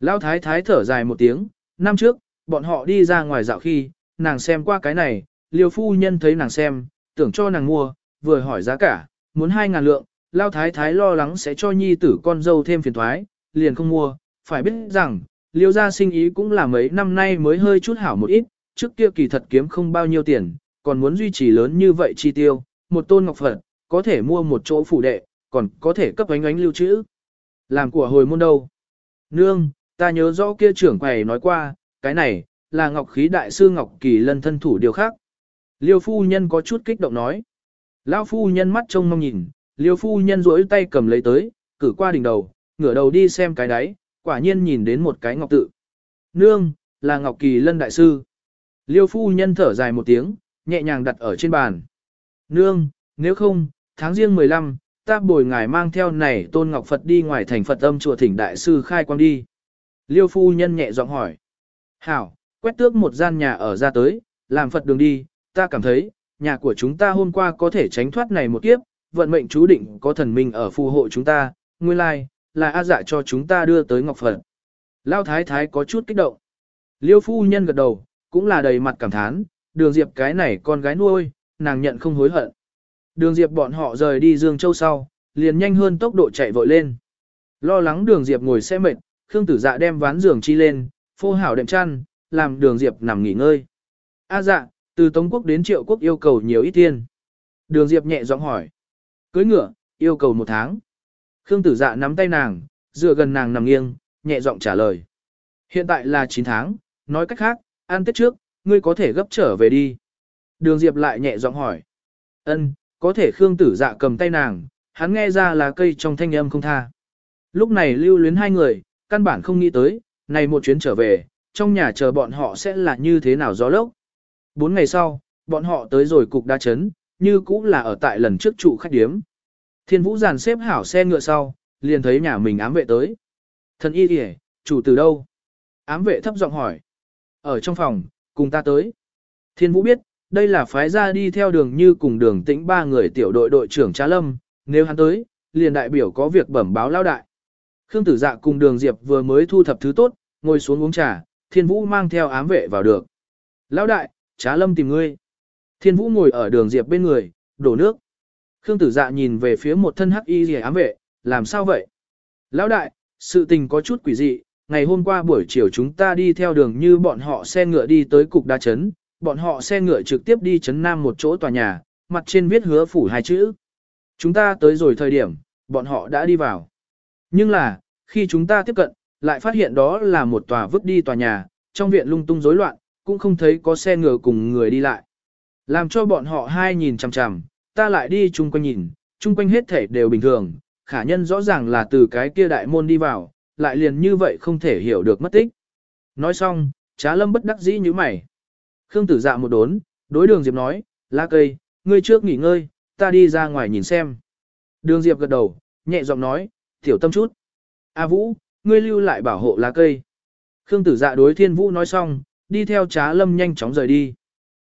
Lao thái thái thở dài một tiếng, năm trước, bọn họ đi ra ngoài dạo khi, nàng xem qua cái này, liêu phu nhân thấy nàng xem, tưởng cho nàng mua, vừa hỏi giá cả, muốn hai ngàn lượng, lao thái thái lo lắng sẽ cho nhi tử con dâu thêm phiền thoái, liền không mua, phải biết rằng, liêu gia sinh ý cũng là mấy năm nay mới hơi chút hảo một ít, trước kia kỳ thật kiếm không bao nhiêu tiền, còn muốn duy trì lớn như vậy chi tiêu, một tôn ngọc Phật, có thể mua một chỗ phủ đệ, còn có thể cấp ánh ánh lưu trữ. Làm của hồi môn đâu? Nương, ta nhớ rõ kia trưởng quầy nói qua, cái này, là ngọc khí đại sư Ngọc Kỳ lân thân thủ điều khác. Liêu phu nhân có chút kích động nói. Lão phu nhân mắt trông mong nhìn, liêu phu nhân rỗi tay cầm lấy tới, cử qua đỉnh đầu, ngửa đầu đi xem cái đáy, quả nhiên nhìn đến một cái ngọc tự. Nương, là Ngọc Kỳ lân đại sư. Liêu phu nhân thở dài một tiếng, nhẹ nhàng đặt ở trên bàn. Nương, nếu không, tháng riêng 15, ta bồi ngài mang theo này tôn ngọc Phật đi ngoài thành Phật âm chùa thỉnh đại sư khai quang đi. Liêu phu nhân nhẹ giọng hỏi. Hảo, quét tước một gian nhà ở ra tới, làm Phật đường đi, ta cảm thấy, nhà của chúng ta hôm qua có thể tránh thoát này một kiếp, vận mệnh chú định có thần minh ở phù hộ chúng ta, nguyên lai, là A dạ cho chúng ta đưa tới Ngọc Phật. Lao thái thái có chút kích động. Liêu phu nhân gật đầu, cũng là đầy mặt cảm thán, đường diệp cái này con gái nuôi, nàng nhận không hối hận. Đường diệp bọn họ rời đi Dương Châu sau, liền nhanh hơn tốc độ chạy vội lên. Lo lắng đường diệp ngồi xe mệt, Khương tử dạ đem ván giường chi lên, phô hảo đệm chăn, làm đường diệp nằm nghỉ ngơi. A dạ, từ Tống quốc đến Triệu quốc yêu cầu nhiều ít tiền. Đường diệp nhẹ giọng hỏi. Cưới ngựa, yêu cầu một tháng. Khương tử dạ nắm tay nàng, dựa gần nàng nằm nghiêng, nhẹ giọng trả lời. Hiện tại là 9 tháng, nói cách khác, ăn tết trước, ngươi có thể gấp trở về đi. Đường Diệp lại nhẹ giọng hỏi. Ân, có thể Khương tử dạ cầm tay nàng, hắn nghe ra là cây trong thanh âm không tha. Lúc này lưu luyến hai người, căn bản không nghĩ tới, này một chuyến trở về, trong nhà chờ bọn họ sẽ là như thế nào gió lốc. Bốn ngày sau, bọn họ tới rồi cục đa chấn, như cũng là ở tại lần trước trụ khách điếm. Thiên vũ giàn xếp hảo xe ngựa sau, liền thấy nhà mình ám vệ tới. Thần y kìa, chủ từ đâu? Ám vệ thấp giọng hỏi. Ở trong phòng, cùng ta tới. Thiên vũ biết, đây là phái ra đi theo đường như cùng đường tĩnh ba người tiểu đội đội trưởng Trá Lâm, nếu hắn tới, liền đại biểu có việc bẩm báo lao đại. Khương tử dạ cùng đường Diệp vừa mới thu thập thứ tốt, ngồi xuống uống trà, thiên vũ mang theo ám vệ vào được. Lão đại, Trá Lâm tìm ngươi. Thiên vũ ngồi ở đường Diệp bên người, đổ nước. Khương tử dạ nhìn về phía một thân hắc y rìa ám vệ, làm sao vậy? Lão đại, sự tình có chút quỷ dị, ngày hôm qua buổi chiều chúng ta đi theo đường như bọn họ xe ngựa đi tới cục đa chấn, bọn họ xe ngựa trực tiếp đi chấn nam một chỗ tòa nhà, mặt trên viết hứa phủ hai chữ. Chúng ta tới rồi thời điểm, bọn họ đã đi vào. Nhưng là, khi chúng ta tiếp cận, lại phát hiện đó là một tòa vứt đi tòa nhà, trong viện lung tung rối loạn, cũng không thấy có xe ngựa cùng người đi lại. Làm cho bọn họ hai nhìn chằm chằm, ta lại đi chung quanh nhìn, chung quanh hết thể đều bình thường, khả nhân rõ ràng là từ cái kia đại môn đi vào, lại liền như vậy không thể hiểu được mất tích. Nói xong, trá lâm bất đắc dĩ như mày. Khương tử dạ một đốn, đối đường Diệp nói, lá cây, ngươi trước nghỉ ngơi, ta đi ra ngoài nhìn xem. Đường Diệp gật đầu, nhẹ giọng nói, tiểu tâm chút. A Vũ, ngươi lưu lại bảo hộ lá cây. Khương tử dạ đối thiên vũ nói xong, đi theo trá lâm nhanh chóng rời đi.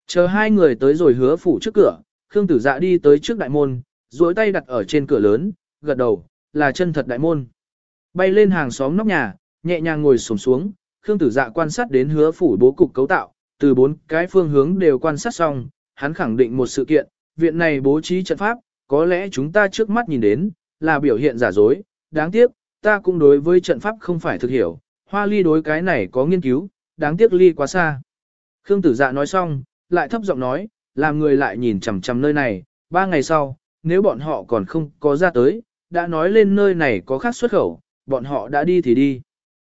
Chờ hai người tới rồi hứa phủ trước cửa, Khương tử dạ đi tới trước đại môn, duỗi tay đặt ở trên cửa lớn, gật đầu, là chân thật đại môn. Bay lên hàng xóm nóc nhà, nhẹ nhàng ngồi xổm xuống, Khương tử dạ quan sát đến hứa phủ bố cục cấu tạo, từ bốn cái phương hướng đều quan sát xong, hắn khẳng định một sự kiện, viện này bố trí trận pháp, có lẽ chúng ta trước mắt nhìn đến, là biểu hiện giả dối, đáng tiếc, ta cũng đối với trận pháp không phải thực hiểu, hoa ly đối cái này có nghiên cứu, đáng tiếc ly quá xa. Khương tử dạ nói xong, lại thấp giọng nói, làm người lại nhìn chằm chằm nơi này, ba ngày sau, nếu bọn họ còn không có ra tới, đã nói lên nơi này có khác xuất khẩu, bọn họ đã đi thì đi.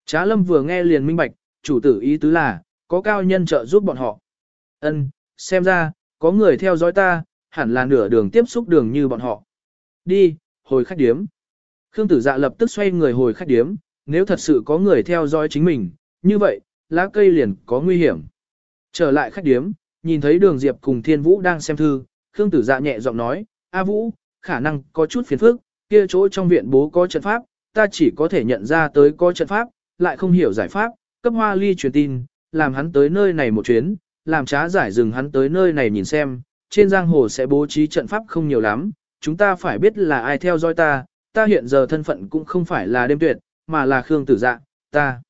Trá lâm vừa nghe liền minh bạch, chủ tử ý tứ là, có cao nhân trợ giúp bọn họ. Ân, xem ra, có người theo dõi ta, hẳn là nửa đường tiếp xúc đường như bọn họ. Đi, hồi khách điếm. Khương tử dạ lập tức xoay người hồi khách điếm, nếu thật sự có người theo dõi chính mình, như vậy, lá cây liền có nguy hiểm. Trở lại khách điếm, nhìn thấy đường Diệp cùng Thiên Vũ đang xem thư, Khương tử dạ nhẹ giọng nói, A Vũ, khả năng có chút phiền phức, kia chỗ trong viện bố có trận pháp, ta chỉ có thể nhận ra tới có trận pháp, lại không hiểu giải pháp, cấp hoa ly truyền tin, làm hắn tới nơi này một chuyến, làm trá giải dừng hắn tới nơi này nhìn xem, trên giang hồ sẽ bố trí trận pháp không nhiều lắm, chúng ta phải biết là ai theo dõi ta, ta hiện giờ thân phận cũng không phải là đêm tuyệt, mà là Khương Tử Dạ, ta.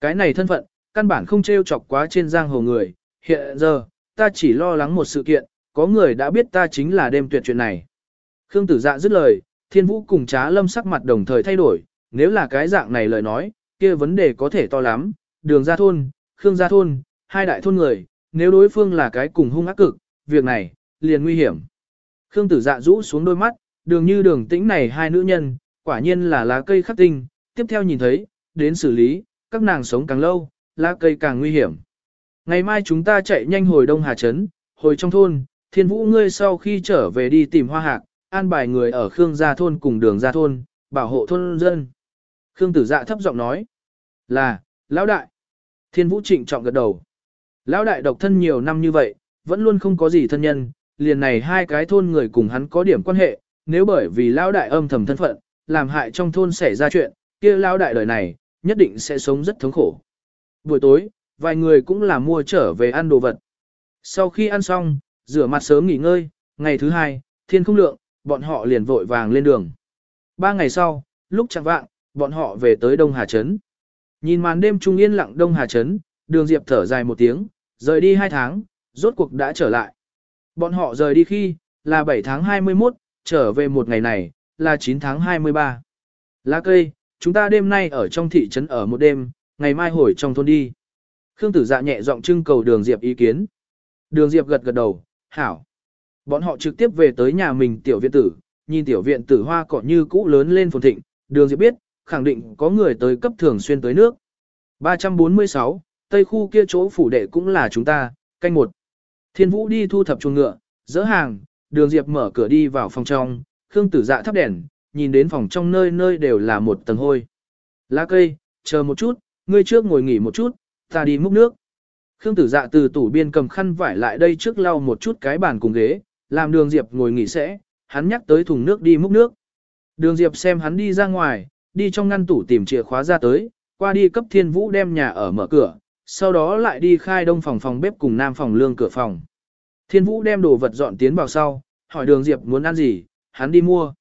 Cái này thân phận, căn bản không trêu chọc quá trên giang hồ người, hiện giờ, ta chỉ lo lắng một sự kiện, có người đã biết ta chính là đêm tuyệt chuyện này. Khương Tử Dạ dứt lời, Thiên Vũ cùng Trá Lâm sắc mặt đồng thời thay đổi, nếu là cái dạng này lời nói, kia vấn đề có thể to lắm, đường ra thôn, Khương gia thôn, hai đại thôn người, nếu đối phương là cái cùng hung ác cực, việc này, liền nguy hiểm. Khương tử dạ rũ xuống đôi mắt, đường như đường tĩnh này hai nữ nhân, quả nhiên là lá cây khắc tinh, tiếp theo nhìn thấy, đến xử lý, các nàng sống càng lâu, lá cây càng nguy hiểm. Ngày mai chúng ta chạy nhanh hồi Đông Hà Trấn, hồi trong thôn, thiên vũ ngươi sau khi trở về đi tìm hoa hạc, an bài người ở Khương gia thôn cùng đường gia thôn, bảo hộ thôn dân. Khương tử dạ thấp giọng nói, là, lão đại. Thiên vũ trịnh trọng gật đầu. Lão đại độc thân nhiều năm như vậy, vẫn luôn không có gì thân nhân, liền này hai cái thôn người cùng hắn có điểm quan hệ, nếu bởi vì lão đại âm thầm thân phận, làm hại trong thôn xảy ra chuyện, kia lão đại đời này, nhất định sẽ sống rất thống khổ. Buổi tối, vài người cũng là mua trở về ăn đồ vật. Sau khi ăn xong, rửa mặt sớm nghỉ ngơi, ngày thứ hai, thiên không lượng, bọn họ liền vội vàng lên đường. Ba ngày sau, lúc chẳng vạng, bọn họ về tới Đông Hà Trấn. Nhìn màn đêm trung yên lặng Đông Hà Trấn, đường Diệp thở dài một tiếng, rời đi hai tháng, rốt cuộc đã trở lại. Bọn họ rời đi khi, là 7 tháng 21, trở về một ngày này, là 9 tháng 23. Lá cây, chúng ta đêm nay ở trong thị trấn ở một đêm, ngày mai hồi trong thôn đi. Khương tử dạ nhẹ giọng trưng cầu đường Diệp ý kiến. Đường Diệp gật gật đầu, hảo. Bọn họ trực tiếp về tới nhà mình tiểu viện tử, nhìn tiểu viện tử hoa cỏ như cũ lớn lên phồn thịnh, đường Diệp biết, khẳng định có người tới cấp thường xuyên tới nước. 346, Tây khu kia chỗ phủ đệ cũng là chúng ta, canh một. Thiên Vũ đi thu thập chuồng ngựa, dỡ hàng, đường Diệp mở cửa đi vào phòng trong, Khương Tử Dạ thắp đèn, nhìn đến phòng trong nơi nơi đều là một tầng hôi. Lá cây, chờ một chút, ngươi trước ngồi nghỉ một chút, ta đi múc nước. Khương Tử Dạ từ tủ biên cầm khăn vải lại đây trước lau một chút cái bàn cùng ghế, làm đường Diệp ngồi nghỉ sẽ, hắn nhắc tới thùng nước đi múc nước. Đường Diệp xem hắn đi ra ngoài, đi trong ngăn tủ tìm chìa khóa ra tới, qua đi cấp thiên vũ đem nhà ở mở cửa, sau đó lại đi khai đông phòng phòng bếp cùng nam phòng lương cửa phòng. Thiên vũ đem đồ vật dọn tiến vào sau, hỏi đường Diệp muốn ăn gì, hắn đi mua.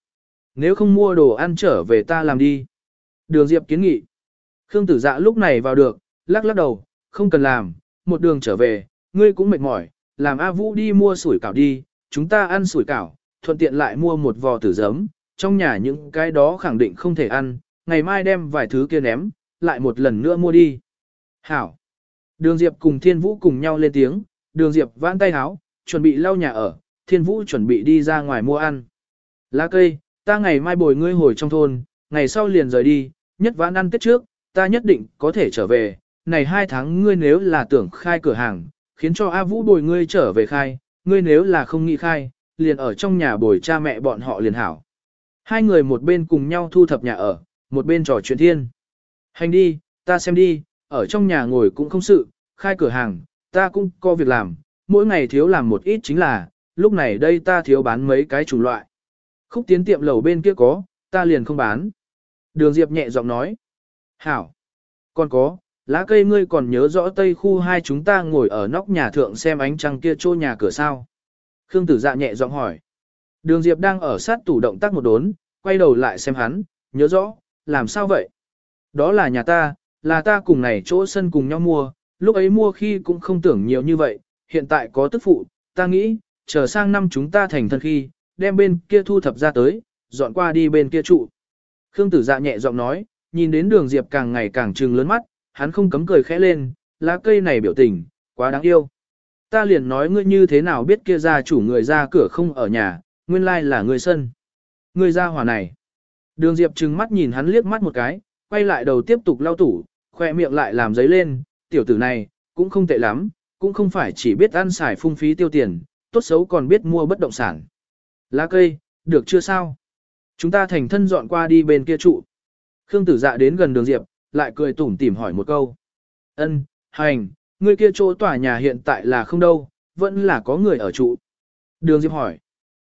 Nếu không mua đồ ăn trở về ta làm đi. Đường Diệp kiến nghị. Khương tử dạ lúc này vào được, lắc lắc đầu, không cần làm, một đường trở về, ngươi cũng mệt mỏi, làm A Vũ đi mua sủi cảo đi, chúng ta ăn sủi cảo, thuận tiện lại mua một vò tử giấm, trong nhà những cái đó khẳng định không thể ăn, ngày mai đem vài thứ kia ném, lại một lần nữa mua đi. Hảo. Đường Diệp cùng Thiên Vũ cùng nhau lên tiếng, Đường Diệp vãn tay háo, chuẩn bị lau nhà ở, Thiên Vũ chuẩn bị đi ra ngoài mua ăn. Lá cây, ta ngày mai bồi ngươi hồi trong thôn, ngày sau liền rời đi, nhất vãn ăn tết trước, ta nhất định có thể trở về, này hai tháng ngươi nếu là tưởng khai cửa hàng, khiến cho A Vũ bồi ngươi trở về khai, ngươi nếu là không nghĩ khai, liền ở trong nhà bồi cha mẹ bọn họ liền hảo. Hai người một bên cùng nhau thu thập nhà ở, một bên trò chuyện thiên. Hành đi, ta xem đi, ở trong nhà ngồi cũng không sự, khai cửa hàng, ta cũng có việc làm, mỗi ngày thiếu làm một ít chính là, lúc này đây ta thiếu bán mấy cái chủ loại. Khúc tiến tiệm lầu bên kia có, ta liền không bán. Đường Diệp nhẹ giọng nói. Hảo. Còn có, lá cây ngươi còn nhớ rõ tây khu hai chúng ta ngồi ở nóc nhà thượng xem ánh trăng kia trô nhà cửa sao. Khương tử dạ nhẹ giọng hỏi. Đường Diệp đang ở sát tủ động tác một đốn, quay đầu lại xem hắn, nhớ rõ, làm sao vậy? Đó là nhà ta, là ta cùng này chỗ sân cùng nhau mua, lúc ấy mua khi cũng không tưởng nhiều như vậy, hiện tại có tức phụ, ta nghĩ, chờ sang năm chúng ta thành thân khi, đem bên kia thu thập ra tới, dọn qua đi bên kia trụ. Khương tử dạ nhẹ giọng nói, nhìn đến đường Diệp càng ngày càng trừng lớn mắt, hắn không cấm cười khẽ lên, lá cây này biểu tình, quá đáng yêu. Ta liền nói ngươi như thế nào biết kia ra chủ người ra cửa không ở nhà, nguyên lai là người sân. Người ra hỏa này. Đường Diệp trừng mắt nhìn hắn liếc mắt một cái, quay lại đầu tiếp tục lau tủ, khoe miệng lại làm giấy lên, tiểu tử này, cũng không tệ lắm, cũng không phải chỉ biết ăn xài phung phí tiêu tiền, tốt xấu còn biết mua bất động sản. Lá cây, được chưa sao? Chúng ta thành thân dọn qua đi bên kia trụ. Khương tử dạ đến gần đường Diệp, lại cười tủm tỉm hỏi một câu. Ân, hành, người kia chỗ tòa nhà hiện tại là không đâu, vẫn là có người ở trụ. Đường Diệp hỏi.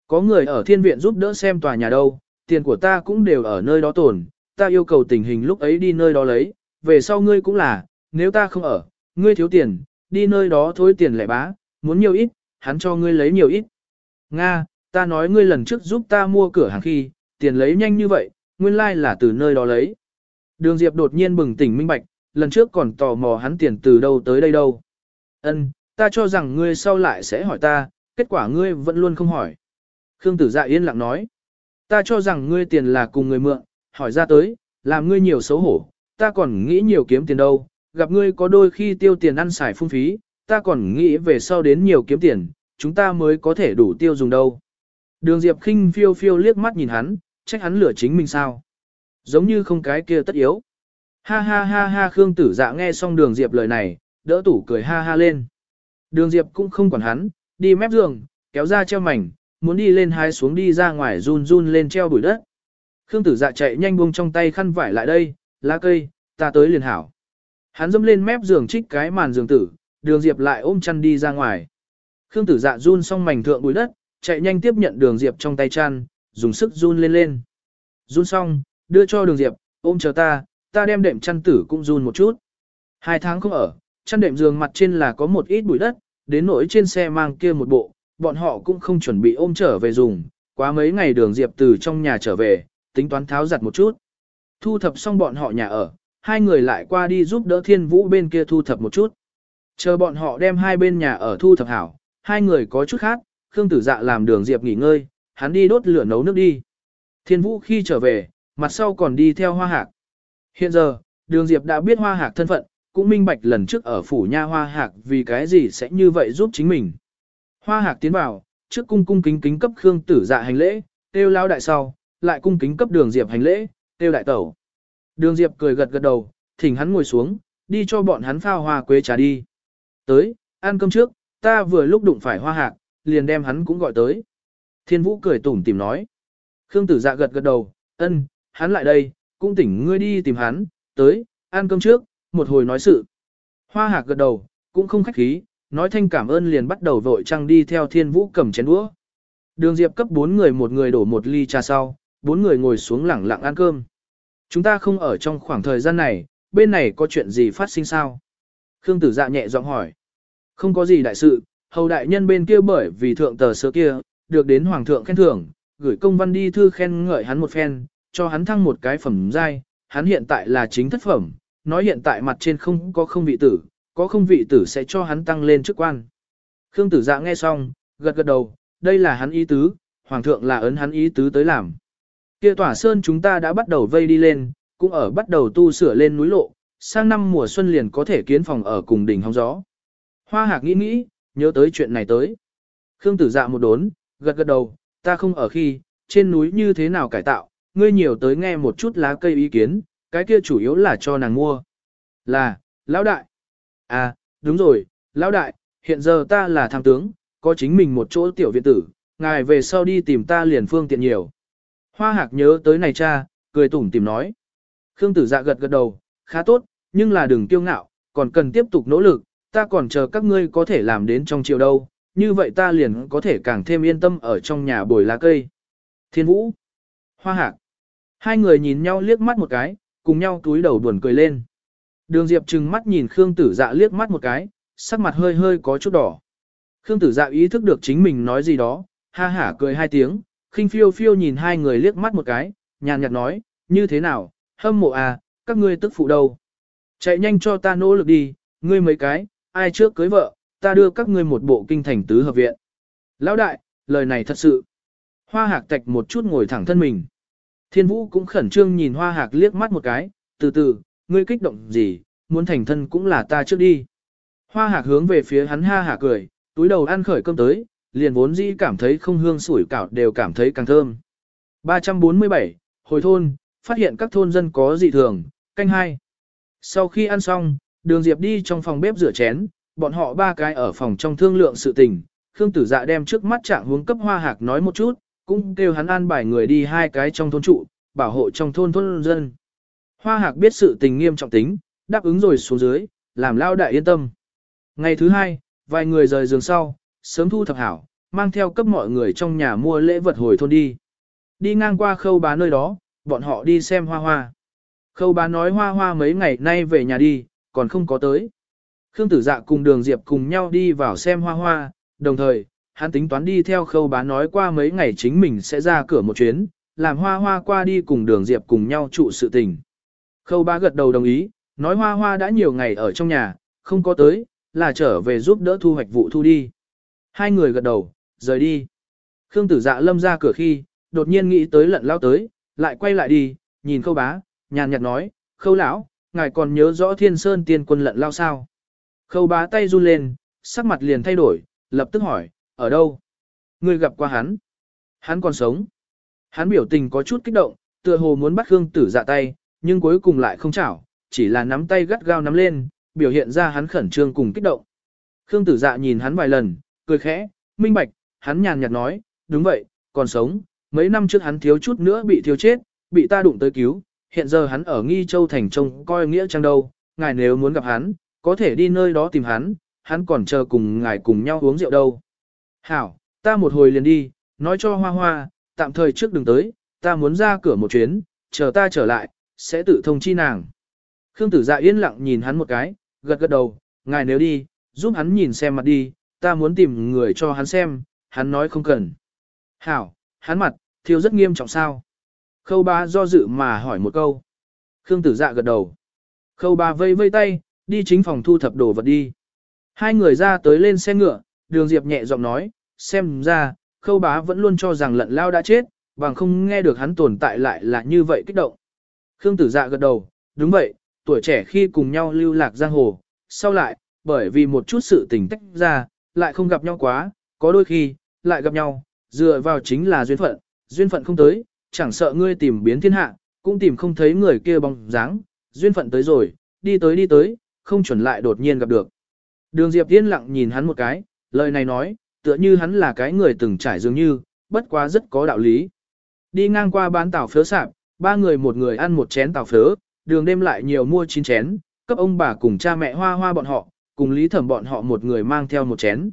Có người ở thiên viện giúp đỡ xem tòa nhà đâu, tiền của ta cũng đều ở nơi đó tồn, ta yêu cầu tình hình lúc ấy đi nơi đó lấy, về sau ngươi cũng là, nếu ta không ở, ngươi thiếu tiền, đi nơi đó thối tiền lại bá, muốn nhiều ít, hắn cho ngươi lấy nhiều ít. Nga, ta nói ngươi lần trước giúp ta mua cửa hàng khi, tiền lấy nhanh như vậy, nguyên lai là từ nơi đó lấy. Đường Diệp đột nhiên bừng tỉnh minh bạch, lần trước còn tò mò hắn tiền từ đâu tới đây đâu. Ân, ta cho rằng ngươi sau lại sẽ hỏi ta, kết quả ngươi vẫn luôn không hỏi. Khương tử dạ yên lặng nói. Ta cho rằng ngươi tiền là cùng người mượn, hỏi ra tới, làm ngươi nhiều xấu hổ, ta còn nghĩ nhiều kiếm tiền đâu, gặp ngươi có đôi khi tiêu tiền ăn xài phung phí, ta còn nghĩ về sau đến nhiều kiếm tiền, chúng ta mới có thể đủ tiêu dùng đâu. Đường Diệp khinh phiêu phiêu liếc mắt nhìn hắn, trách hắn lửa chính mình sao. Giống như không cái kia tất yếu. Ha ha ha ha Khương tử dạ nghe xong đường Diệp lời này, đỡ tủ cười ha ha lên. Đường Diệp cũng không quản hắn, đi mép giường, kéo ra treo mảnh, muốn đi lên hái xuống đi ra ngoài run run lên treo bụi đất. Khương tử dạ chạy nhanh buông trong tay khăn vải lại đây, lá cây, ta tới liền hảo. Hắn dâm lên mép giường trích cái màn giường tử, đường diệp lại ôm chăn đi ra ngoài. Khương tử dạ run xong mảnh thượng bụi đất, chạy nhanh tiếp nhận đường diệp trong tay chăn, dùng sức run lên lên. Run xong, đưa cho đường diệp, ôm chờ ta, ta đem đệm chăn tử cũng run một chút. Hai tháng không ở, chăn đệm giường mặt trên là có một ít bụi đất, đến nỗi trên xe mang kia một bộ, bọn họ cũng không chuẩn bị ôm trở về dùng, quá mấy ngày đường Diệp từ trong nhà trở về, tính toán tháo giặt một chút. Thu thập xong bọn họ nhà ở, hai người lại qua đi giúp đỡ thiên vũ bên kia thu thập một chút. Chờ bọn họ đem hai bên nhà ở thu thập hảo, hai người có chút khác, Khương Tử Dạ làm đường Diệp nghỉ ngơi, hắn đi đốt lửa nấu nước đi. Thiên vũ khi trở về, mặt sau còn đi theo hoa hạc. Hiện giờ, đường Diệp đã biết hoa hạc thân phận, cũng minh bạch lần trước ở phủ nha hoa hạc vì cái gì sẽ như vậy giúp chính mình. Hoa hạc tiến vào, trước cung cung kính kính cấp Khương tử dạ hành lễ, tiêu lao đại sau, lại cung kính cấp đường diệp hành lễ, tiêu đại tẩu. Đường diệp cười gật gật đầu, thỉnh hắn ngồi xuống, đi cho bọn hắn phao hoa quế trà đi. Tới, ăn cơm trước, ta vừa lúc đụng phải hoa hạc, liền đem hắn cũng gọi tới. Thiên vũ cười tủm tìm nói. Khương tử dạ gật gật đầu, ân, hắn lại đây, cũng tỉnh ngươi đi tìm hắn, tới, ăn cơm trước, một hồi nói sự. Hoa hạc gật đầu, cũng không khách khí, nói thanh cảm ơn liền bắt đầu vội trăng đi theo thiên vũ cầm chén đũa. Đường Diệp cấp bốn người một người đổ một ly trà sau, bốn người ngồi xuống lẳng lặng ăn cơm. Chúng ta không ở trong khoảng thời gian này, bên này có chuyện gì phát sinh sao? Khương tử dạ nhẹ giọng hỏi. Không có gì đại sự, hầu đại nhân bên kia bởi vì thượng tờ sơ kia, được đến hoàng thượng khen thưởng, gửi công văn đi thư khen ngợi hắn một phen, cho hắn thăng một cái phẩm giai, hắn hiện tại là chính thất phẩm, nói hiện tại mặt trên không có không vị tử, có không vị tử sẽ cho hắn tăng lên chức quan. Khương tử dạ nghe xong, gật gật đầu, đây là hắn ý tứ, hoàng thượng là ấn hắn ý tứ tới làm. Kia tỏa sơn chúng ta đã bắt đầu vây đi lên, cũng ở bắt đầu tu sửa lên núi lộ, sang năm mùa xuân liền có thể kiến phòng ở cùng đỉnh hóng gió. Hoa hạc nghĩ nghĩ, nhớ tới chuyện này tới. Khương tử dạ một đốn, gật gật đầu, ta không ở khi, trên núi như thế nào cải tạo, ngươi nhiều tới nghe một chút lá cây ý kiến, cái kia chủ yếu là cho nàng mua. Là, lão đại. À, đúng rồi, lão đại, hiện giờ ta là tham tướng, có chính mình một chỗ tiểu viện tử, ngài về sau đi tìm ta liền phương tiện nhiều. Hoa hạc nhớ tới này cha, cười tủm tìm nói. Khương tử dạ gật gật đầu, khá tốt, nhưng là đừng kiêu ngạo, còn cần tiếp tục nỗ lực, ta còn chờ các ngươi có thể làm đến trong chiều đâu, như vậy ta liền có thể càng thêm yên tâm ở trong nhà bồi lá cây. Thiên vũ, hoa hạc, hai người nhìn nhau liếc mắt một cái, cùng nhau túi đầu buồn cười lên. Đường Diệp trừng mắt nhìn Khương tử dạ liếc mắt một cái, sắc mặt hơi hơi có chút đỏ. Khương tử dạ ý thức được chính mình nói gì đó, ha hả cười hai tiếng, khinh phiêu phiêu nhìn hai người liếc mắt một cái, nhàn nhạt nói, như thế nào, hâm mộ à, các ngươi tức phụ đâu. Chạy nhanh cho ta nỗ lực đi, ngươi mấy cái, ai trước cưới vợ, ta đưa các ngươi một bộ kinh thành tứ hợp viện. Lão đại, lời này thật sự. Hoa hạc tạch một chút ngồi thẳng thân mình. Thiên vũ cũng khẩn trương nhìn hoa hạc liếc mắt một cái, từ từ, ngươi kích động gì, muốn thành thân cũng là ta trước đi. Hoa hạc hướng về phía hắn ha hả cười, túi đầu ăn khởi cơm tới, liền vốn dĩ cảm thấy không hương sủi cảo đều cảm thấy càng thơm. 347, hồi thôn, phát hiện các thôn dân có dị thường, canh hai. Sau khi ăn xong, đường Diệp đi trong phòng bếp rửa chén, bọn họ ba cái ở phòng trong thương lượng sự tình. Khương tử dạ đem trước mắt trạng hướng cấp hoa hạc nói một chút, cũng kêu hắn an bài người đi hai cái trong thôn trụ, bảo hộ trong thôn thôn dân. Hoa hạc biết sự tình nghiêm trọng tính, đáp ứng rồi xuống dưới, làm lao đại yên tâm. Ngày thứ hai, vài người rời giường sau, sớm thu thập hảo, mang theo cấp mọi người trong nhà mua lễ vật hồi thôn đi. Đi ngang qua khâu bá nơi đó, bọn họ đi xem hoa hoa. Khâu bá nói hoa hoa mấy ngày nay về nhà đi, còn không có tới. Khương tử dạ cùng đường diệp cùng nhau đi vào xem hoa hoa, đồng thời, hắn tính toán đi theo khâu bá nói qua mấy ngày chính mình sẽ ra cửa một chuyến, làm hoa hoa qua đi cùng đường diệp cùng nhau trụ sự tình. Khâu bá gật đầu đồng ý, nói hoa hoa đã nhiều ngày ở trong nhà, không có tới, là trở về giúp đỡ thu hoạch vụ thu đi. Hai người gật đầu, rời đi. Khương tử dạ lâm ra cửa khi, đột nhiên nghĩ tới lận lao tới, lại quay lại đi, nhìn khâu bá, nhàn nhạt nói, khâu lão, ngài còn nhớ rõ thiên sơn tiên quân lận lao sao. Khâu bá tay run lên, sắc mặt liền thay đổi, lập tức hỏi, ở đâu? Ngươi gặp qua hắn. Hắn còn sống. Hắn biểu tình có chút kích động, tựa hồ muốn bắt Khương tử dạ tay, nhưng cuối cùng lại không chảo, chỉ là nắm tay gắt gao nắm lên, biểu hiện ra hắn khẩn trương cùng kích động. Khương tử dạ nhìn hắn vài lần, cười khẽ, minh bạch, hắn nhàn nhạt nói, đúng vậy, còn sống, mấy năm trước hắn thiếu chút nữa bị thiếu chết, bị ta đụng tới cứu, hiện giờ hắn ở Nghi Châu Thành trông coi nghĩa trang đâu, ngài nếu muốn gặp hắn, có thể đi nơi đó tìm hắn, hắn còn chờ cùng ngài cùng nhau uống rượu đâu. Hảo, ta một hồi liền đi, nói cho Hoa Hoa, tạm thời trước đừng tới, ta muốn ra cửa một chuyến, chờ ta trở lại, sẽ tự thông chi nàng. Khương tử dạ yên lặng nhìn hắn một cái, gật gật đầu, ngài nếu đi, giúp hắn nhìn xem mặt đi, ta muốn tìm người cho hắn xem, hắn nói không cần. Hảo, hắn mặt, thiếu rất nghiêm trọng sao. Khâu ba do dự mà hỏi một câu. Khương tử dạ gật đầu. Khâu ba vây vây tay, đi chính phòng thu thập đồ vật đi. Hai người ra tới lên xe ngựa, đường diệp nhẹ giọng nói, xem ra, khâu bá vẫn luôn cho rằng lận lao đã chết, bằng không nghe được hắn tồn tại lại là như vậy kích động. Khương tử dạ gật đầu, đúng vậy, tuổi trẻ khi cùng nhau lưu lạc giang hồ, sau lại, bởi vì một chút sự tình tách ra, lại không gặp nhau quá, có đôi khi, lại gặp nhau, dựa vào chính là duyên phận, duyên phận không tới, chẳng sợ ngươi tìm biến thiên hạ, cũng tìm không thấy người kia bóng dáng, duyên phận tới rồi, đi tới đi tới, không chuẩn lại đột nhiên gặp được. Đường Diệp yên lặng nhìn hắn một cái, lời này nói, tựa như hắn là cái người từng trải dường như, bất quá rất có đạo lý. Đi ngang qua bán tảo phớ sạp, ba người một người ăn một chén tảo phớ, đường đêm lại nhiều mua chín chén, cấp ông bà cùng cha mẹ hoa hoa bọn họ, cùng lý thẩm bọn họ một người mang theo một chén.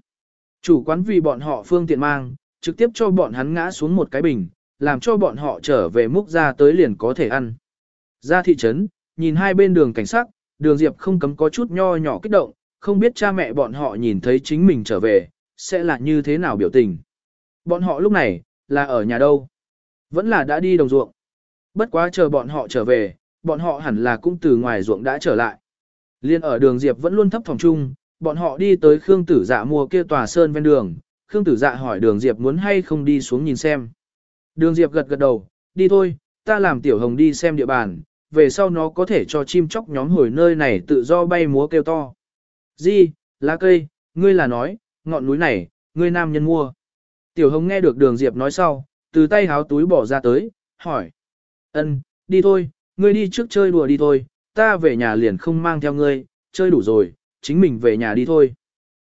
Chủ quán vì bọn họ phương tiện mang, trực tiếp cho bọn hắn ngã xuống một cái bình, làm cho bọn họ trở về múc ra tới liền có thể ăn. Ra thị trấn, nhìn hai bên đường cảnh sát, đường Diệp không cấm có chút nho nhỏ kích động, không biết cha mẹ bọn họ nhìn thấy chính mình trở về, sẽ là như thế nào biểu tình. Bọn họ lúc này, là ở nhà đâu? Vẫn là đã đi đồng ruộng. Bất quá chờ bọn họ trở về, bọn họ hẳn là cũng từ ngoài ruộng đã trở lại. Liên ở đường Diệp vẫn luôn thấp phòng chung, bọn họ đi tới Khương Tử Dạ mua kia tòa sơn ven đường, Khương Tử Dạ hỏi Đường Diệp muốn hay không đi xuống nhìn xem. Đường Diệp gật gật đầu, đi thôi, ta làm Tiểu Hồng đi xem địa bàn, về sau nó có thể cho chim chóc nhóm hồi nơi này tự do bay múa kêu to. Di, lá cây, ngươi là nói, ngọn núi này, ngươi nam nhân mua. Tiểu Hồng nghe được Đường Diệp nói sau, từ tay háo túi bỏ ra tới, hỏi. ân, đi thôi, ngươi đi trước chơi đùa đi thôi, ta về nhà liền không mang theo ngươi, chơi đủ rồi, chính mình về nhà đi thôi.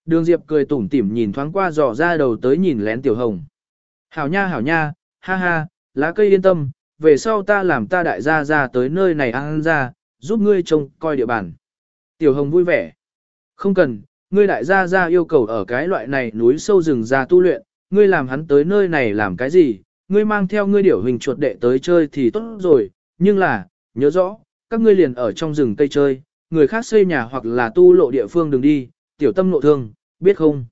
Đường Diệp cười tủm tỉm nhìn thoáng qua dò ra đầu tới nhìn lén Tiểu Hồng. Hảo nha hảo nha, ha ha, lá cây yên tâm, về sau ta làm ta đại gia ra tới nơi này ăn ra, giúp ngươi trông coi địa bàn. Tiểu Hồng vui vẻ. Không cần, ngươi đại gia ra yêu cầu ở cái loại này núi sâu rừng ra tu luyện, ngươi làm hắn tới nơi này làm cái gì, ngươi mang theo ngươi điểu hình chuột đệ tới chơi thì tốt rồi, nhưng là, nhớ rõ, các ngươi liền ở trong rừng cây chơi, người khác xây nhà hoặc là tu lộ địa phương đừng đi, tiểu tâm nội thương, biết không?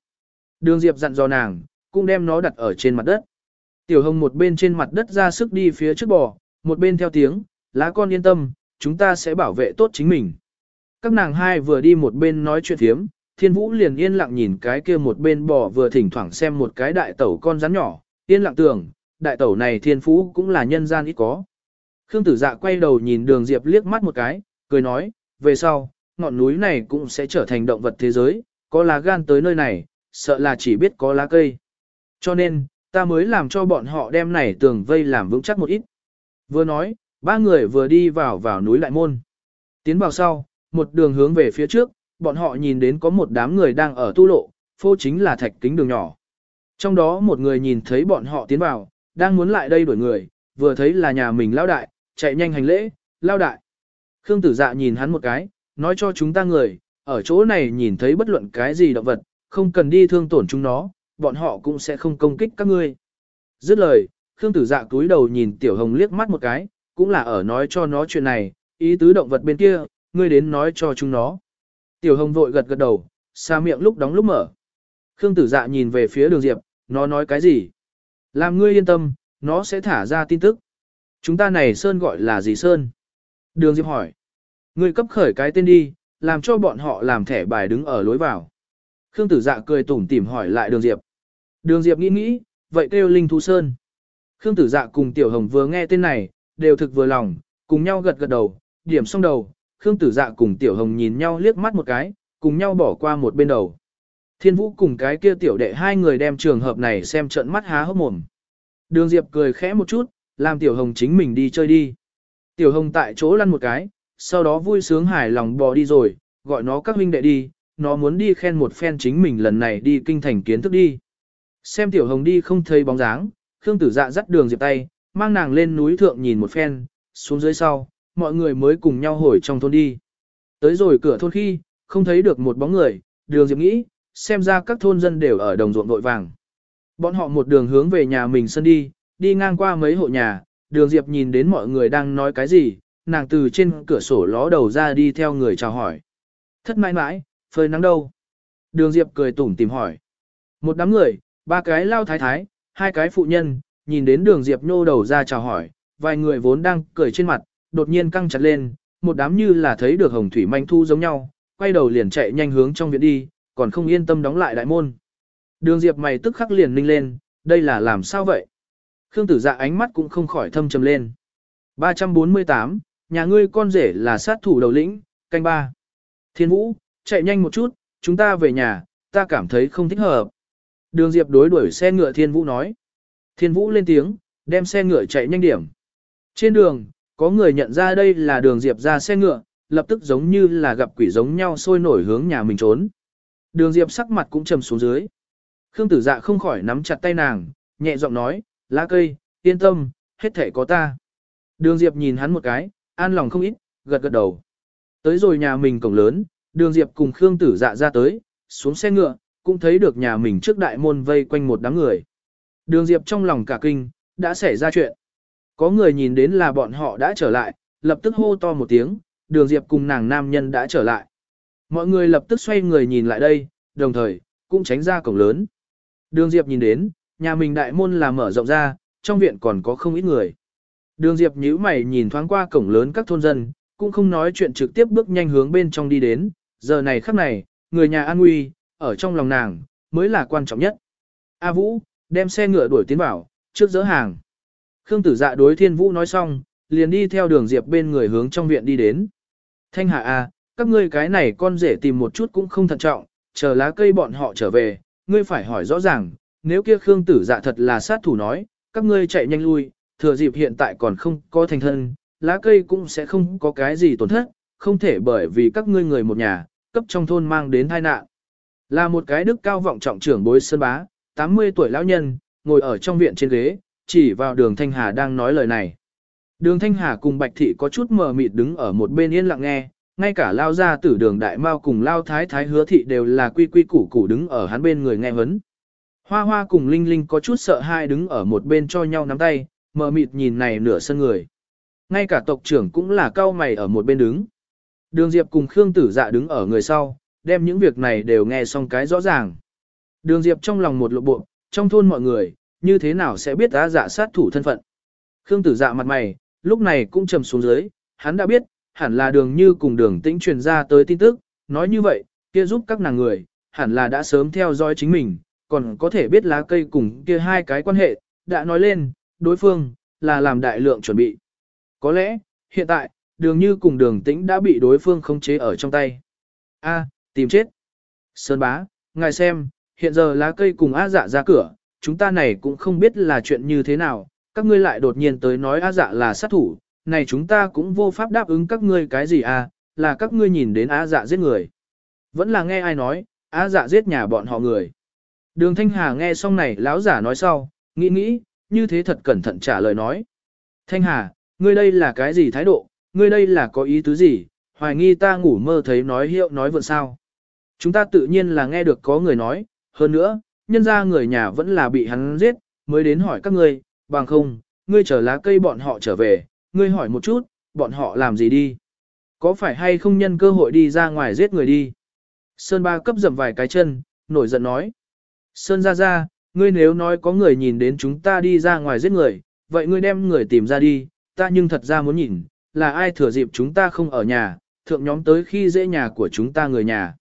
Đường Diệp dặn dò nàng, cũng đem nó đặt ở trên mặt đất. Tiểu Hồng một bên trên mặt đất ra sức đi phía trước bò, một bên theo tiếng, lá con yên tâm, chúng ta sẽ bảo vệ tốt chính mình. Các nàng hai vừa đi một bên nói chuyện thiếm, Thiên Vũ liền yên lặng nhìn cái kia một bên bò vừa thỉnh thoảng xem một cái đại tẩu con rắn nhỏ, yên lặng tưởng, đại tẩu này Thiên Phú cũng là nhân gian ít có. Khương Tử Dạ quay đầu nhìn Đường Diệp liếc mắt một cái, cười nói, về sau, ngọn núi này cũng sẽ trở thành động vật thế giới, có lá gan tới nơi này, sợ là chỉ biết có lá cây. Cho nên, ta mới làm cho bọn họ đem này tường vây làm vững chắc một ít. Vừa nói, ba người vừa đi vào vào núi lại môn. Tiến vào sau, một đường hướng về phía trước, bọn họ nhìn đến có một đám người đang ở tu lộ, phô chính là thạch kính đường nhỏ. Trong đó một người nhìn thấy bọn họ tiến vào, đang muốn lại đây đuổi người, vừa thấy là nhà mình lao đại, chạy nhanh hành lễ, lao đại. Khương tử dạ nhìn hắn một cái, nói cho chúng ta người, ở chỗ này nhìn thấy bất luận cái gì động vật, không cần đi thương tổn chúng nó, bọn họ cũng sẽ không công kích các ngươi. Dứt lời, Khương tử dạ cúi đầu nhìn tiểu hồng liếc mắt một cái, cũng là ở nói cho nó chuyện này, ý tứ động vật bên kia, ngươi đến nói cho chúng nó. Tiểu hồng vội gật gật đầu, xa miệng lúc đóng lúc mở. Khương tử dạ nhìn về phía đường diệp, nó nói cái gì? Làm ngươi yên tâm, nó sẽ thả ra tin tức. Chúng ta này Sơn gọi là gì Sơn? Đường diệp hỏi. Ngươi cấp khởi cái tên đi, làm cho bọn họ làm thẻ bài đứng ở lối vào. Khương tử dạ cười tủm tỉm hỏi lại đường diệp. Đường diệp nghĩ nghĩ, vậy kêu Linh Thú Sơn. Khương tử dạ cùng Tiểu Hồng vừa nghe tên này, đều thực vừa lòng, cùng nhau gật gật đầu, điểm xong đầu, Khương tử dạ cùng Tiểu Hồng nhìn nhau liếc mắt một cái, cùng nhau bỏ qua một bên đầu. Thiên Vũ cùng cái kia tiểu đệ hai người đem trường hợp này xem trận mắt há hốc mồm. Đường Diệp cười khẽ một chút, làm Tiểu Hồng chính mình đi chơi đi. Tiểu Hồng tại chỗ lăn một cái, sau đó vui sướng hài lòng bò đi rồi, gọi nó các huynh đệ đi, nó muốn đi khen một phen chính mình lần này đi kinh thành kiến thức đi. Xem Tiểu Hồng đi không thấy bóng dáng, Khương Tử Dạ dắt đường Diệp tay, mang nàng lên núi thượng nhìn một phen, xuống dưới sau, mọi người mới cùng nhau hồi trong thôn đi. Tới rồi cửa thôn khi, không thấy được một bóng người, đường Diệp nghĩ, xem ra các thôn dân đều ở đồng ruộng vội vàng. Bọn họ một đường hướng về nhà mình sân đi, đi ngang qua mấy hộ nhà, đường Diệp nhìn đến mọi người đang nói cái gì, nàng từ trên cửa sổ ló đầu ra đi theo người chào hỏi. Thất mãi mãi, phơi nắng đâu? Đường Diệp cười tủm tìm hỏi. Một đám người, ba cái lao thái thái, hai cái phụ nhân, nhìn đến đường Diệp nhô đầu ra chào hỏi, vài người vốn đang cười trên mặt, đột nhiên căng chặt lên, một đám như là thấy được hồng thủy manh thu giống nhau, quay đầu liền chạy nhanh hướng trong viện đi, còn không yên tâm đóng lại đại môn. Đường Diệp mày tức khắc liền ninh lên, đây là làm sao vậy? Khương tử dạ ánh mắt cũng không khỏi thâm trầm lên. 348, nhà ngươi con rể là sát thủ đầu lĩnh, canh ba. Thiên Vũ, chạy nhanh một chút, chúng ta về nhà, ta cảm thấy không thích hợp. Đường Diệp đối đuổi xe ngựa Thiên Vũ nói. Thiên Vũ lên tiếng, đem xe ngựa chạy nhanh điểm. Trên đường, có người nhận ra đây là đường Diệp ra xe ngựa, lập tức giống như là gặp quỷ giống nhau sôi nổi hướng nhà mình trốn. Đường Diệp sắc mặt cũng trầm xuống dưới. Khương tử dạ không khỏi nắm chặt tay nàng, nhẹ giọng nói, lá cây, yên tâm, hết thể có ta. Đường Diệp nhìn hắn một cái, an lòng không ít, gật gật đầu. Tới rồi nhà mình cổng lớn, đường Diệp cùng Khương tử dạ ra tới, xuống xe ngựa, cũng thấy được nhà mình trước đại môn vây quanh một đám người. Đường Diệp trong lòng cả kinh, đã xảy ra chuyện. Có người nhìn đến là bọn họ đã trở lại, lập tức hô to một tiếng, đường Diệp cùng nàng nam nhân đã trở lại. Mọi người lập tức xoay người nhìn lại đây, đồng thời, cũng tránh ra cổng lớn. Đường Diệp nhìn đến, nhà mình đại môn là mở rộng ra, trong viện còn có không ít người. Đường Diệp nhíu mày nhìn thoáng qua cổng lớn các thôn dân, cũng không nói chuyện trực tiếp bước nhanh hướng bên trong đi đến, giờ này khắc này, người nhà an nguy, ở trong lòng nàng, mới là quan trọng nhất. A Vũ, đem xe ngựa đuổi tiến vào, trước dỡ hàng. Khương tử dạ đối thiên vũ nói xong, liền đi theo đường diệp bên người hướng trong viện đi đến. Thanh hạ A, các ngươi cái này con rể tìm một chút cũng không thận trọng, chờ lá cây bọn họ trở về, ngươi phải hỏi rõ ràng, nếu kia Khương tử dạ thật là sát thủ nói, các ngươi chạy nhanh lui, thừa dịp hiện tại còn không có thành thân, lá cây cũng sẽ không có cái gì tổn thất, không thể bởi vì các ngươi người một nhà, cấp trong thôn mang đến tai nạn. Là một cái đức cao vọng trọng trưởng bối sơn bá, 80 tuổi lão nhân, ngồi ở trong viện trên ghế, chỉ vào đường Thanh Hà đang nói lời này. Đường Thanh Hà cùng Bạch Thị có chút mờ mịt đứng ở một bên yên lặng nghe, ngay cả lao ra tử đường Đại Mao cùng lao thái thái hứa thị đều là quy quy củ củ đứng ở hắn bên người nghe vấn. Hoa hoa cùng Linh Linh có chút sợ hai đứng ở một bên cho nhau nắm tay, mờ mịt nhìn này nửa sân người. Ngay cả tộc trưởng cũng là cao mày ở một bên đứng. Đường Diệp cùng Khương Tử Dạ đứng ở người sau, đem những việc này đều nghe xong cái rõ ràng. Đường Diệp trong lòng một lộ bộ, trong thôn mọi người, như thế nào sẽ biết á dạ sát thủ thân phận. Khương Tử Dạ mặt mày, lúc này cũng trầm xuống dưới, hắn đã biết, hẳn là đường như cùng đường tĩnh truyền ra tới tin tức, nói như vậy, kia giúp các nàng người, hẳn là đã sớm theo dõi chính mình, còn có thể biết lá cây cùng kia hai cái quan hệ, đã nói lên, đối phương, là làm đại lượng chuẩn bị. Có lẽ, hiện tại, đường như cùng đường tĩnh đã bị đối phương khống chế ở trong tay. A, tìm chết. Sơn bá, ngài xem, hiện giờ lá cây cùng á dạ ra cửa, chúng ta này cũng không biết là chuyện như thế nào, các ngươi lại đột nhiên tới nói á dạ là sát thủ, này chúng ta cũng vô pháp đáp ứng các ngươi cái gì à, là các ngươi nhìn đến á dạ giết người. Vẫn là nghe ai nói, á dạ giết nhà bọn họ người. Đường Thanh Hà nghe xong này lão giả nói sau, nghĩ nghĩ, như thế thật cẩn thận trả lời nói. Thanh Hà, ngươi đây là cái gì thái độ, ngươi đây là có ý tứ gì, hoài nghi ta ngủ mơ thấy nói hiệu nói vượn sao. Chúng ta tự nhiên là nghe được có người nói, hơn nữa, nhân ra người nhà vẫn là bị hắn giết, mới đến hỏi các ngươi, bằng không, ngươi trở lá cây bọn họ trở về, ngươi hỏi một chút, bọn họ làm gì đi. Có phải hay không nhân cơ hội đi ra ngoài giết người đi. Sơn ba cấp dầm vài cái chân, nổi giận nói. Sơn ra ra, ngươi nếu nói có người nhìn đến chúng ta đi ra ngoài giết người, vậy ngươi đem người tìm ra đi, ta nhưng thật ra muốn nhìn, là ai thừa dịp chúng ta không ở nhà, thượng nhóm tới khi dễ nhà của chúng ta người nhà.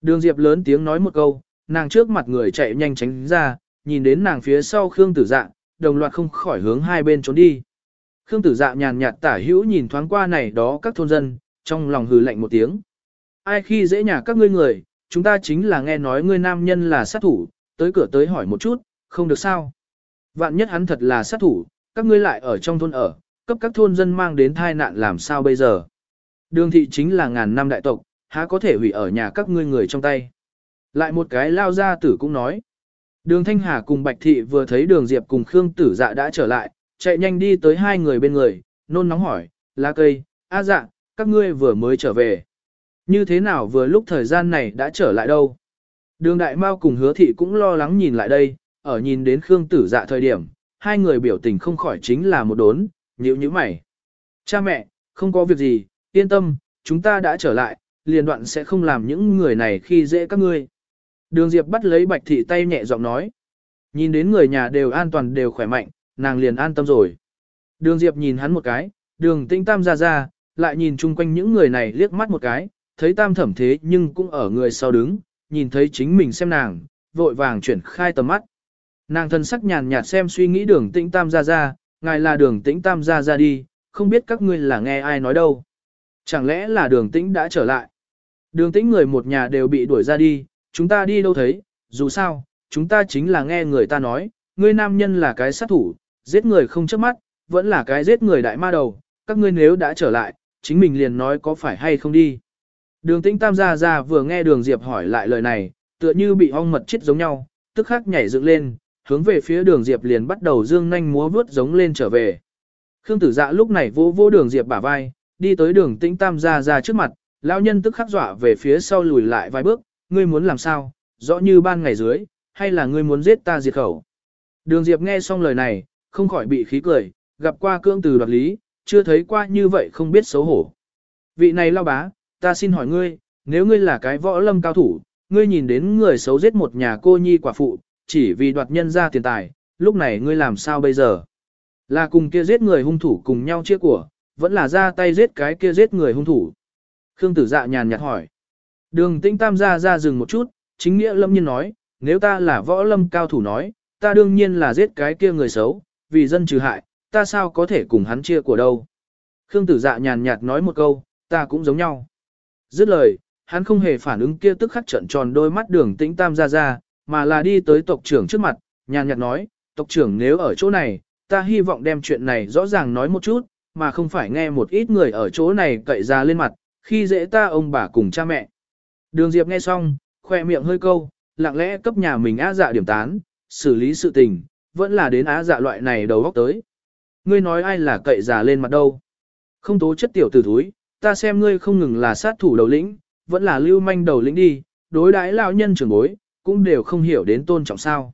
Đường Diệp lớn tiếng nói một câu, nàng trước mặt người chạy nhanh tránh ra, nhìn đến nàng phía sau Khương Tử Dạ, đồng loạt không khỏi hướng hai bên trốn đi. Khương Tử Dạ nhàn nhạt tả hữu nhìn thoáng qua này đó các thôn dân, trong lòng hừ lạnh một tiếng. Ai khi dễ nhà các ngươi người, chúng ta chính là nghe nói ngươi nam nhân là sát thủ, tới cửa tới hỏi một chút, không được sao. Vạn nhất hắn thật là sát thủ, các ngươi lại ở trong thôn ở, cấp các thôn dân mang đến thai nạn làm sao bây giờ. Đường thị chính là ngàn năm đại tộc, há có thể hủy ở nhà các ngươi người trong tay. Lại một cái lao ra tử cũng nói. Đường Thanh Hà cùng Bạch Thị vừa thấy đường Diệp cùng Khương Tử Dạ đã trở lại, chạy nhanh đi tới hai người bên người, nôn nóng hỏi, lá cây, a dạ, các ngươi vừa mới trở về. Như thế nào vừa lúc thời gian này đã trở lại đâu? Đường Đại Mao cùng Hứa Thị cũng lo lắng nhìn lại đây, ở nhìn đến Khương Tử Dạ thời điểm, hai người biểu tình không khỏi chính là một đốn, nhíu nhíu mày. Cha mẹ, không có việc gì, yên tâm, chúng ta đã trở lại, liền đoạn sẽ không làm những người này khi dễ các ngươi. Đường Diệp bắt lấy Bạch Thị tay nhẹ giọng nói. Nhìn đến người nhà đều an toàn đều khỏe mạnh, nàng liền an tâm rồi. Đường Diệp nhìn hắn một cái, đường tinh tam ra ra, lại nhìn chung quanh những người này liếc mắt một cái, thấy tam thẩm thế nhưng cũng ở người sau đứng, nhìn thấy chính mình xem nàng, vội vàng chuyển khai tầm mắt. Nàng thân sắc nhàn nhạt xem suy nghĩ đường tĩnh tam ra ra, ngài là đường tĩnh tam gia ra đi, không biết các ngươi là nghe ai nói đâu. Chẳng lẽ là đường tĩnh đã trở lại? Đường tĩnh người một nhà đều bị đuổi ra đi, chúng ta đi đâu thấy, dù sao, chúng ta chính là nghe người ta nói, ngươi nam nhân là cái sát thủ, giết người không chớp mắt, vẫn là cái giết người đại ma đầu, các ngươi nếu đã trở lại, chính mình liền nói có phải hay không đi. Đường tĩnh tam gia gia vừa nghe đường Diệp hỏi lại lời này, tựa như bị ong mật chết giống nhau, tức khắc nhảy dựng lên, hướng về phía đường Diệp liền bắt đầu dương nhanh múa vướt giống lên trở về. Khương tử dạ lúc này vô vô đường Diệp bả vai, đi tới đường tĩnh tam ra ra trước mặt, lão nhân tức khắc dọa về phía sau lùi lại vài bước, ngươi muốn làm sao, rõ như ban ngày dưới, hay là ngươi muốn giết ta diệt khẩu. Đường Diệp nghe xong lời này, không khỏi bị khí cười, gặp qua cương từ đoạt lý, chưa thấy qua như vậy không biết xấu hổ. Vị này lao bá, ta xin hỏi ngươi, nếu ngươi là cái võ lâm cao thủ, ngươi nhìn đến người xấu giết một nhà cô nhi quả phụ, chỉ vì đoạt nhân ra tiền tài, lúc này ngươi làm sao bây giờ? Là cùng kia giết người hung thủ cùng nhau chia của, vẫn là ra tay giết cái kia giết người hung thủ. Khương tử dạ nhàn nhạt hỏi. Đường tĩnh tam ra ra dừng một chút, chính nghĩa lâm nhiên nói, nếu ta là võ lâm cao thủ nói, ta đương nhiên là giết cái kia người xấu, vì dân trừ hại, ta sao có thể cùng hắn chia của đâu. Khương tử dạ nhàn nhạt nói một câu, ta cũng giống nhau. Dứt lời, hắn không hề phản ứng kia tức khắc trận tròn đôi mắt đường tĩnh tam ra ra, mà là đi tới tộc trưởng trước mặt, nhàn nhạt nói, tộc trưởng nếu ở chỗ này, ta hy vọng đem chuyện này rõ ràng nói một chút, mà không phải nghe một ít người ở chỗ này cậy ra lên mặt, khi dễ ta ông bà cùng cha mẹ. Đường Diệp nghe xong, khoe miệng hơi câu, lặng lẽ cấp nhà mình á dạ điểm tán, xử lý sự tình, vẫn là đến á dạ loại này đầu góc tới. Ngươi nói ai là cậy già lên mặt đâu? Không tố chất tiểu tử thúi, ta xem ngươi không ngừng là sát thủ đầu lĩnh, vẫn là lưu manh đầu lĩnh đi, đối đãi lão nhân trưởng bối, cũng đều không hiểu đến tôn trọng sao.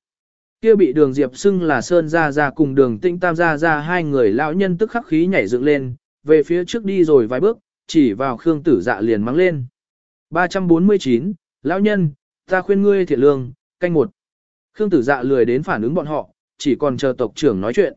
Kia bị đường diệp xưng là sơn ra ra cùng đường tĩnh tam ra ra hai người lão nhân tức khắc khí nhảy dựng lên, về phía trước đi rồi vài bước, chỉ vào Khương tử dạ liền mắng lên. 349, lão nhân, ta khuyên ngươi thiện lương, canh một. Khương tử dạ lười đến phản ứng bọn họ, chỉ còn chờ tộc trưởng nói chuyện.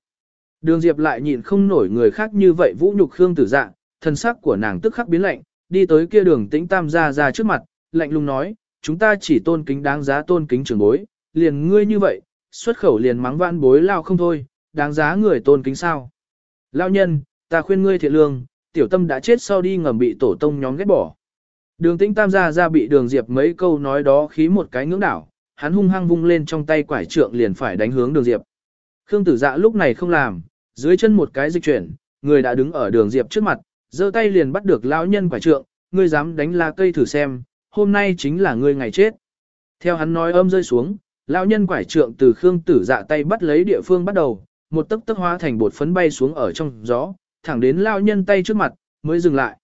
Đường Diệp lại nhịn không nổi người khác như vậy vũ nhục Khương tử dạ, thân sắc của nàng tức khắc biến lạnh, đi tới kia đường tĩnh tam ra ra trước mặt, lạnh lùng nói, chúng ta chỉ tôn kính đáng giá tôn kính trưởng bối, liền ngươi như vậy, xuất khẩu liền mắng vãn bối lao không thôi, đáng giá người tôn kính sao. Lao nhân, ta khuyên ngươi thiện lương, tiểu tâm đã chết sau đi ngầm bị tổ tông nhóm ghét bỏ. Đường tĩnh tam gia ra bị đường diệp mấy câu nói đó khí một cái ngưỡng đảo, hắn hung hăng vung lên trong tay quải trượng liền phải đánh hướng đường diệp. Khương tử dạ lúc này không làm, dưới chân một cái dịch chuyển, người đã đứng ở đường diệp trước mặt, giơ tay liền bắt được lão nhân quải trượng, ngươi dám đánh la cây thử xem, hôm nay chính là ngươi ngày chết. Theo hắn nói âm rơi xuống, lão nhân quải trượng từ Khương tử dạ tay bắt lấy địa phương bắt đầu, một tấc tấc hóa thành bột phấn bay xuống ở trong gió, thẳng đến lão nhân tay trước mặt, mới dừng lại.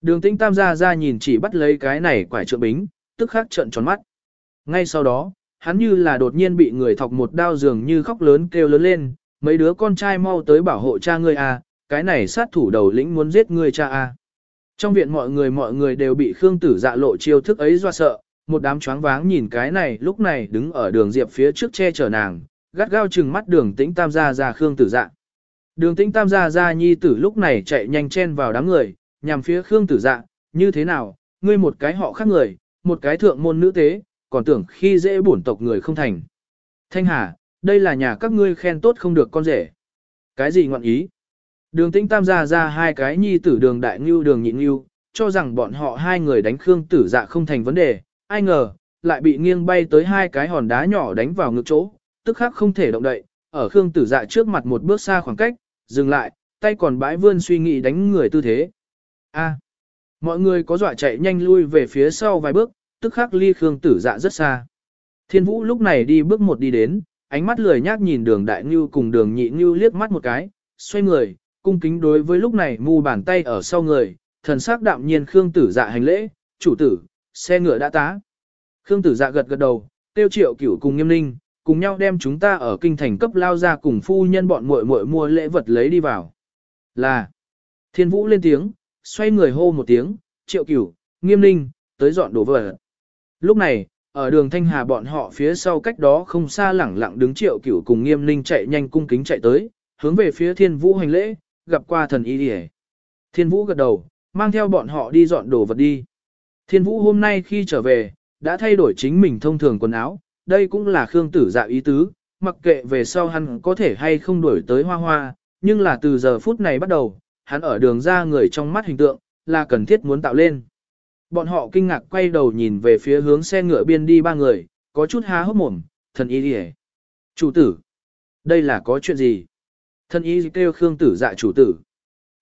Đường tĩnh tam gia ra nhìn chỉ bắt lấy cái này quải trượng bính, tức khắc trợn tròn mắt. Ngay sau đó, hắn như là đột nhiên bị người thọc một đao dường như khóc lớn kêu lớn lên, mấy đứa con trai mau tới bảo hộ cha ngươi à, cái này sát thủ đầu lĩnh muốn giết ngươi cha à. Trong viện mọi người mọi người đều bị Khương Tử dạ lộ chiêu thức ấy do sợ, một đám choáng váng nhìn cái này lúc này đứng ở đường diệp phía trước che chở nàng, gắt gao chừng mắt đường tĩnh tam gia ra Khương Tử dạ. Đường tĩnh tam gia ra nhi tử lúc này chạy nhanh chen vào đám người, nhằm phía Khương Tử dạ, như thế nào, ngươi một cái họ khác người, một cái thượng môn nữ tế, còn tưởng khi dễ bổn tộc người không thành. Thanh Hà, đây là nhà các ngươi khen tốt không được con rể. Cái gì ngọn ý? Đường tĩnh tam gia ra hai cái nhi tử đường đại ngưu đường nhịn ngưu, cho rằng bọn họ hai người đánh Khương tử dạ không thành vấn đề, ai ngờ, lại bị nghiêng bay tới hai cái hòn đá nhỏ đánh vào ngực chỗ, tức khắc không thể động đậy, ở Khương tử dạ trước mặt một bước xa khoảng cách, dừng lại, tay còn bãi vươn suy nghĩ đánh người tư thế. A. mọi người có dọa chạy nhanh lui về phía sau vài bước, tức khắc ly Khương tử dạ rất xa. Thiên vũ lúc này đi bước một đi đến, ánh mắt lười nhác nhìn đường đại ngưu cùng đường nhị ngưu liếc mắt một cái, xoay người, cung kính đối với lúc này mu bàn tay ở sau người, thần sắc đạm nhiên Khương tử dạ hành lễ, chủ tử, xe ngựa đã tá. Khương tử dạ gật gật đầu, tiêu triệu cửu cùng nghiêm ninh, cùng nhau đem chúng ta ở kinh thành cấp lao ra cùng phu nhân bọn muội muội mua lễ vật lấy đi vào. Là, thiên vũ lên tiếng, xoay người hô một tiếng, triệu cửu, nghiêm ninh, tới dọn đồ vật. Lúc này, ở đường Thanh Hà bọn họ phía sau cách đó không xa lẳng lặng đứng triệu cửu cùng nghiêm ninh chạy nhanh cung kính chạy tới, hướng về phía thiên vũ hành lễ, gặp qua thần y đi Thiên vũ gật đầu, mang theo bọn họ đi dọn đồ vật đi. Thiên vũ hôm nay khi trở về, đã thay đổi chính mình thông thường quần áo, đây cũng là Khương tử dạ ý tứ, mặc kệ về sau hắn có thể hay không đổi tới hoa hoa, nhưng là từ giờ phút này bắt đầu, hắn ở đường ra người trong mắt hình tượng, là cần thiết muốn tạo lên. Bọn họ kinh ngạc quay đầu nhìn về phía hướng xe ngựa biên đi ba người, có chút há hốc mồm, thần y đi Chủ tử, đây là có chuyện gì? Thân y kêu Khương tử dạ chủ tử.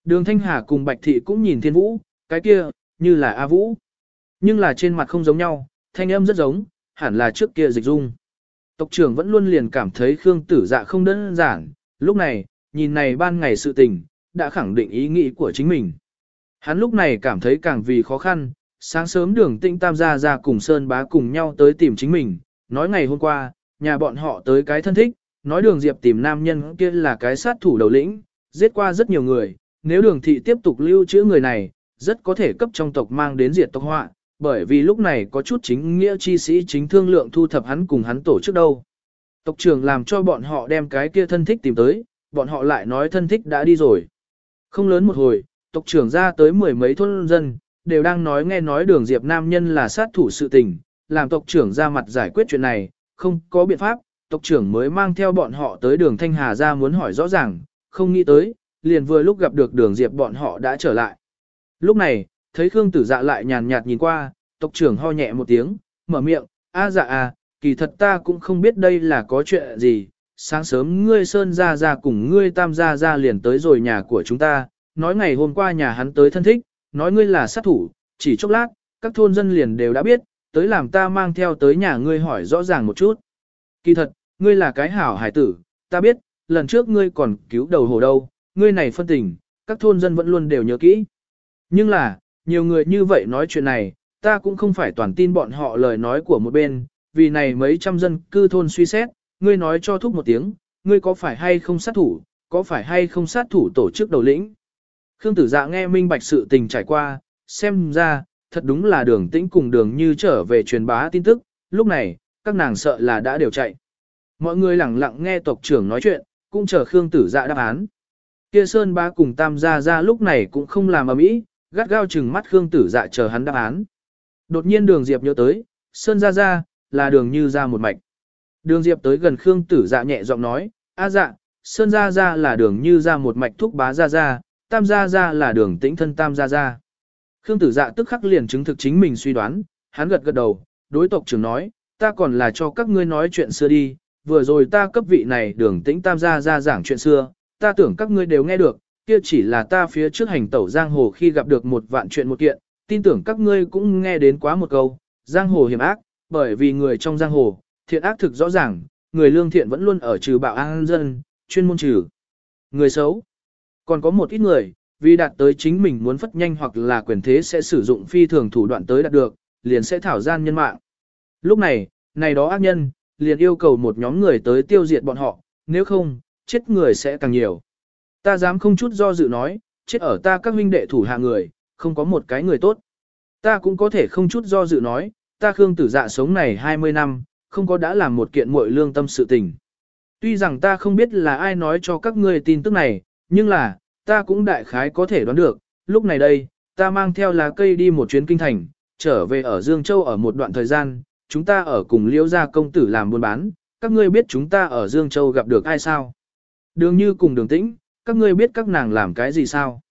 Đường Thanh Hà cùng Bạch Thị cũng nhìn Thiên Vũ, cái kia, như là A Vũ. Nhưng là trên mặt không giống nhau, thanh âm rất giống, hẳn là trước kia dịch dung. Tộc trưởng vẫn luôn liền cảm thấy Khương tử dạ không đơn giản, lúc này, nhìn này ban ngày sự tình, đã khẳng định ý nghĩ của chính mình. Hắn lúc này cảm thấy càng vì khó khăn, sáng sớm đường tinh tam gia ra cùng Sơn bá cùng nhau tới tìm chính mình, nói ngày hôm qua, nhà bọn họ tới cái thân thích, nói đường diệp tìm nam nhân kia là cái sát thủ đầu lĩnh, giết qua rất nhiều người, nếu đường thị tiếp tục lưu trữ người này, rất có thể cấp trong tộc mang đến diệt tộc họa, bởi vì lúc này có chút chính nghĩa chi sĩ chính thương lượng thu thập hắn cùng hắn tổ chức đâu. Tộc trưởng làm cho bọn họ đem cái kia thân thích tìm tới, bọn họ lại nói thân thích đã đi rồi. Không lớn một hồi, tộc trưởng ra tới mười mấy thôn dân, đều đang nói nghe nói đường diệp nam nhân là sát thủ sự tình, làm tộc trưởng ra mặt giải quyết chuyện này, không có biện pháp, tộc trưởng mới mang theo bọn họ tới đường Thanh Hà ra muốn hỏi rõ ràng, không nghĩ tới, liền vừa lúc gặp được đường Diệp bọn họ đã trở lại. Lúc này, thấy Khương Tử Dạ lại nhàn nhạt nhìn qua, tộc trưởng ho nhẹ một tiếng, mở miệng, a dạ à, kỳ thật ta cũng không biết đây là có chuyện gì, sáng sớm ngươi Sơn ra ra cùng ngươi Tam ra ra liền tới rồi nhà của chúng ta, nói ngày hôm qua nhà hắn tới thân thích, nói ngươi là sát thủ, chỉ chốc lát, các thôn dân liền đều đã biết, tới làm ta mang theo tới nhà ngươi hỏi rõ ràng một chút. Kỳ thật, ngươi là cái hảo hải tử, ta biết, lần trước ngươi còn cứu đầu hồ đâu, ngươi này phân tình, các thôn dân vẫn luôn đều nhớ kỹ. Nhưng là, nhiều người như vậy nói chuyện này, ta cũng không phải toàn tin bọn họ lời nói của một bên, vì này mấy trăm dân cư thôn suy xét, ngươi nói cho thúc một tiếng, ngươi có phải hay không sát thủ, có phải hay không sát thủ tổ chức đầu lĩnh. Khương tử dạ nghe minh bạch sự tình trải qua, xem ra, thật đúng là đường tĩnh cùng đường như trở về truyền bá tin tức, lúc này, các nàng sợ là đã đều chạy. Mọi người lẳng lặng nghe tộc trưởng nói chuyện, cũng chờ Khương tử dạ đáp án. Kia Sơn ba cùng Tam gia Gia lúc này cũng không làm ầm ĩ, gắt gao chừng mắt Khương tử dạ chờ hắn đáp án. Đột nhiên đường Diệp nhớ tới, Sơn Gia Gia là đường như Gia một mạch. Đường Diệp tới gần Khương tử dạ nhẹ giọng nói, a dạ, Sơn Gia Gia là đường như Gia một mạch thúc bá Gia Gia, Tam gia Gia là đường tĩnh thân Tam gia Gia. Khương tử dạ tức khắc liền chứng thực chính mình suy đoán, hắn gật gật đầu, đối tộc trưởng nói, ta còn là cho các ngươi nói chuyện xưa đi, vừa rồi ta cấp vị này đường tĩnh tam gia ra giảng chuyện xưa, ta tưởng các ngươi đều nghe được, kia chỉ là ta phía trước hành tẩu giang hồ khi gặp được một vạn chuyện một kiện, tin tưởng các ngươi cũng nghe đến quá một câu, giang hồ hiểm ác, bởi vì người trong giang hồ, thiện ác thực rõ ràng, người lương thiện vẫn luôn ở trừ bạo an dân, chuyên môn trừ người xấu. Còn có một ít người, vì đạt tới chính mình muốn phất nhanh hoặc là quyền thế sẽ sử dụng phi thường thủ đoạn tới đạt được, liền sẽ thảo gian nhân mạng. Lúc này, này đó ác nhân, liền yêu cầu một nhóm người tới tiêu diệt bọn họ, nếu không, chết người sẽ càng nhiều. Ta dám không chút do dự nói, chết ở ta các huynh đệ thủ hạ người, không có một cái người tốt. Ta cũng có thể không chút do dự nói, ta khương tử dạ sống này 20 năm, không có đã làm một kiện muội lương tâm sự tình. Tuy rằng ta không biết là ai nói cho các ngươi tin tức này, nhưng là, ta cũng đại khái có thể đoán được, lúc này đây, ta mang theo lá cây đi một chuyến kinh thành, trở về ở Dương Châu ở một đoạn thời gian, chúng ta ở cùng liễu gia công tử làm buôn bán, các ngươi biết chúng ta ở Dương Châu gặp được ai sao? Đường như cùng đường tĩnh, các ngươi biết các nàng làm cái gì sao?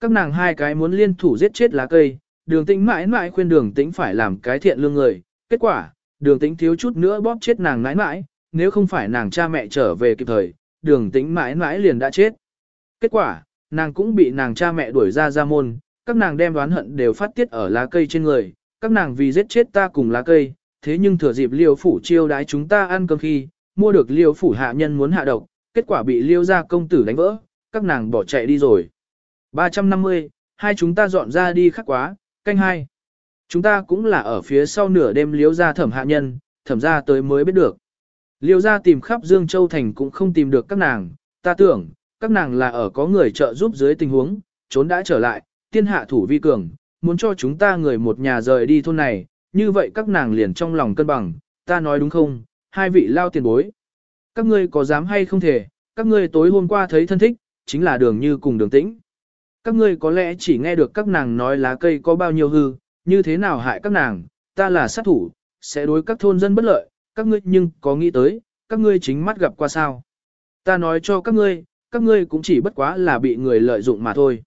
Các nàng hai cái muốn liên thủ giết chết lá cây, đường tĩnh mãi mãi khuyên đường tĩnh phải làm cái thiện lương người, kết quả, đường tĩnh thiếu chút nữa bóp chết nàng mãi mãi, nếu không phải nàng cha mẹ trở về kịp thời, đường tĩnh mãi mãi liền đã chết. Kết quả, nàng cũng bị nàng cha mẹ đuổi ra ra môn, các nàng đem đoán hận đều phát tiết ở lá cây trên người, các nàng vì giết chết ta cùng lá cây, thế nhưng thừa dịp liêu phủ chiêu đái chúng ta ăn cơm khi, mua được liêu phủ hạ nhân muốn hạ độc, kết quả bị liêu gia công tử đánh vỡ, các nàng bỏ chạy đi rồi. 350, hai chúng ta dọn ra đi khắc quá, canh hai. Chúng ta cũng là ở phía sau nửa đêm liêu gia thẩm hạ nhân, thẩm ra tới mới biết được. Liêu gia tìm khắp Dương Châu Thành cũng không tìm được các nàng, ta tưởng, các nàng là ở có người trợ giúp dưới tình huống, trốn đã trở lại, tiên hạ thủ vi cường, muốn cho chúng ta người một nhà rời đi thôn này, như vậy các nàng liền trong lòng cân bằng, ta nói đúng không, hai vị lao tiền bối. Các ngươi có dám hay không thể, các ngươi tối hôm qua thấy thân thích, chính là đường như cùng đường tĩnh. Các ngươi có lẽ chỉ nghe được các nàng nói lá cây có bao nhiêu hư, như thế nào hại các nàng, ta là sát thủ, sẽ đối các thôn dân bất lợi, các ngươi nhưng có nghĩ tới, các ngươi chính mắt gặp qua sao. Ta nói cho các ngươi, các ngươi cũng chỉ bất quá là bị người lợi dụng mà thôi.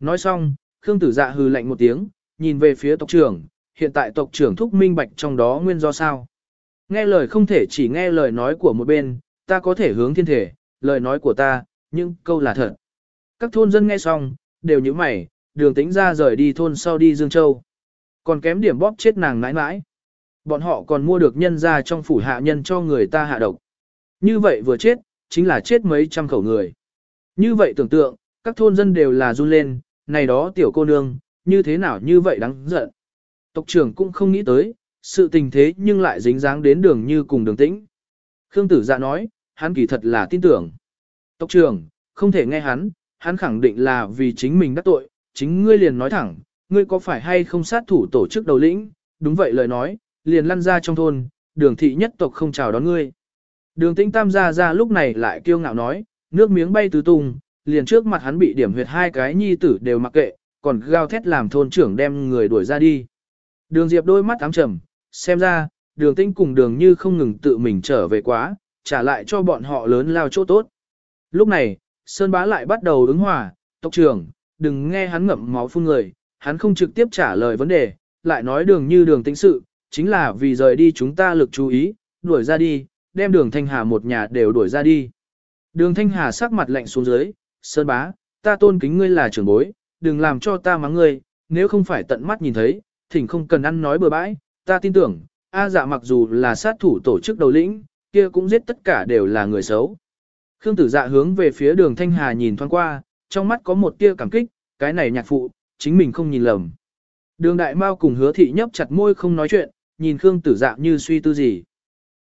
Nói xong, Khương Tử Dạ hừ lạnh một tiếng, nhìn về phía tộc trưởng, hiện tại tộc trưởng thúc minh bạch trong đó nguyên do sao. Nghe lời không thể chỉ nghe lời nói của một bên, ta có thể hướng thiên thể, lời nói của ta, nhưng câu là thật. Các thôn dân nghe xong, đều như mày, đường tính ra rời đi thôn sau đi Dương Châu. Còn kém điểm bóp chết nàng nãi nãi. Bọn họ còn mua được nhân ra trong phủ hạ nhân cho người ta hạ độc. Như vậy vừa chết, chính là chết mấy trăm khẩu người. Như vậy tưởng tượng, các thôn dân đều là run lên, này đó tiểu cô nương, như thế nào như vậy đáng giận. Tộc trưởng cũng không nghĩ tới, sự tình thế nhưng lại dính dáng đến đường như cùng đường tĩnh. Khương tử dạ nói, hắn kỳ thật là tin tưởng. Tộc trưởng, không thể nghe hắn, hắn khẳng định là vì chính mình đắc tội, chính ngươi liền nói thẳng, ngươi có phải hay không sát thủ tổ chức đầu lĩnh, đúng vậy lời nói, liền lăn ra trong thôn, đường thị nhất tộc không chào đón ngươi. Đường tĩnh tam gia ra lúc này lại kiêu ngạo nói, nước miếng bay tứ tung, liền trước mặt hắn bị điểm huyệt hai cái nhi tử đều mặc kệ, còn gao thét làm thôn trưởng đem người đuổi ra đi. Đường Diệp đôi mắt ám trầm, xem ra, đường tinh cùng đường như không ngừng tự mình trở về quá, trả lại cho bọn họ lớn lao chỗ tốt. Lúc này, Sơn Bá lại bắt đầu ứng hòa, tộc trưởng, đừng nghe hắn ngậm máu phun người, hắn không trực tiếp trả lời vấn đề, lại nói đường như đường tĩnh sự, chính là vì rời đi chúng ta lực chú ý, đuổi ra đi, đem đường Thanh Hà một nhà đều đuổi ra đi. Đường Thanh Hà sắc mặt lạnh xuống dưới, Sơn Bá, ta tôn kính ngươi là trưởng bối, đừng làm cho ta mắng ngươi, nếu không phải tận mắt nhìn thấy, thỉnh không cần ăn nói bừa bãi, ta tin tưởng, A dạ mặc dù là sát thủ tổ chức đầu lĩnh, kia cũng giết tất cả đều là người xấu. Khương tử dạ hướng về phía đường Thanh Hà nhìn thoáng qua, trong mắt có một tia cảm kích, cái này nhạc phụ, chính mình không nhìn lầm. Đường đại mao cùng hứa thị nhấp chặt môi không nói chuyện, nhìn Khương tử dạ như suy tư gì.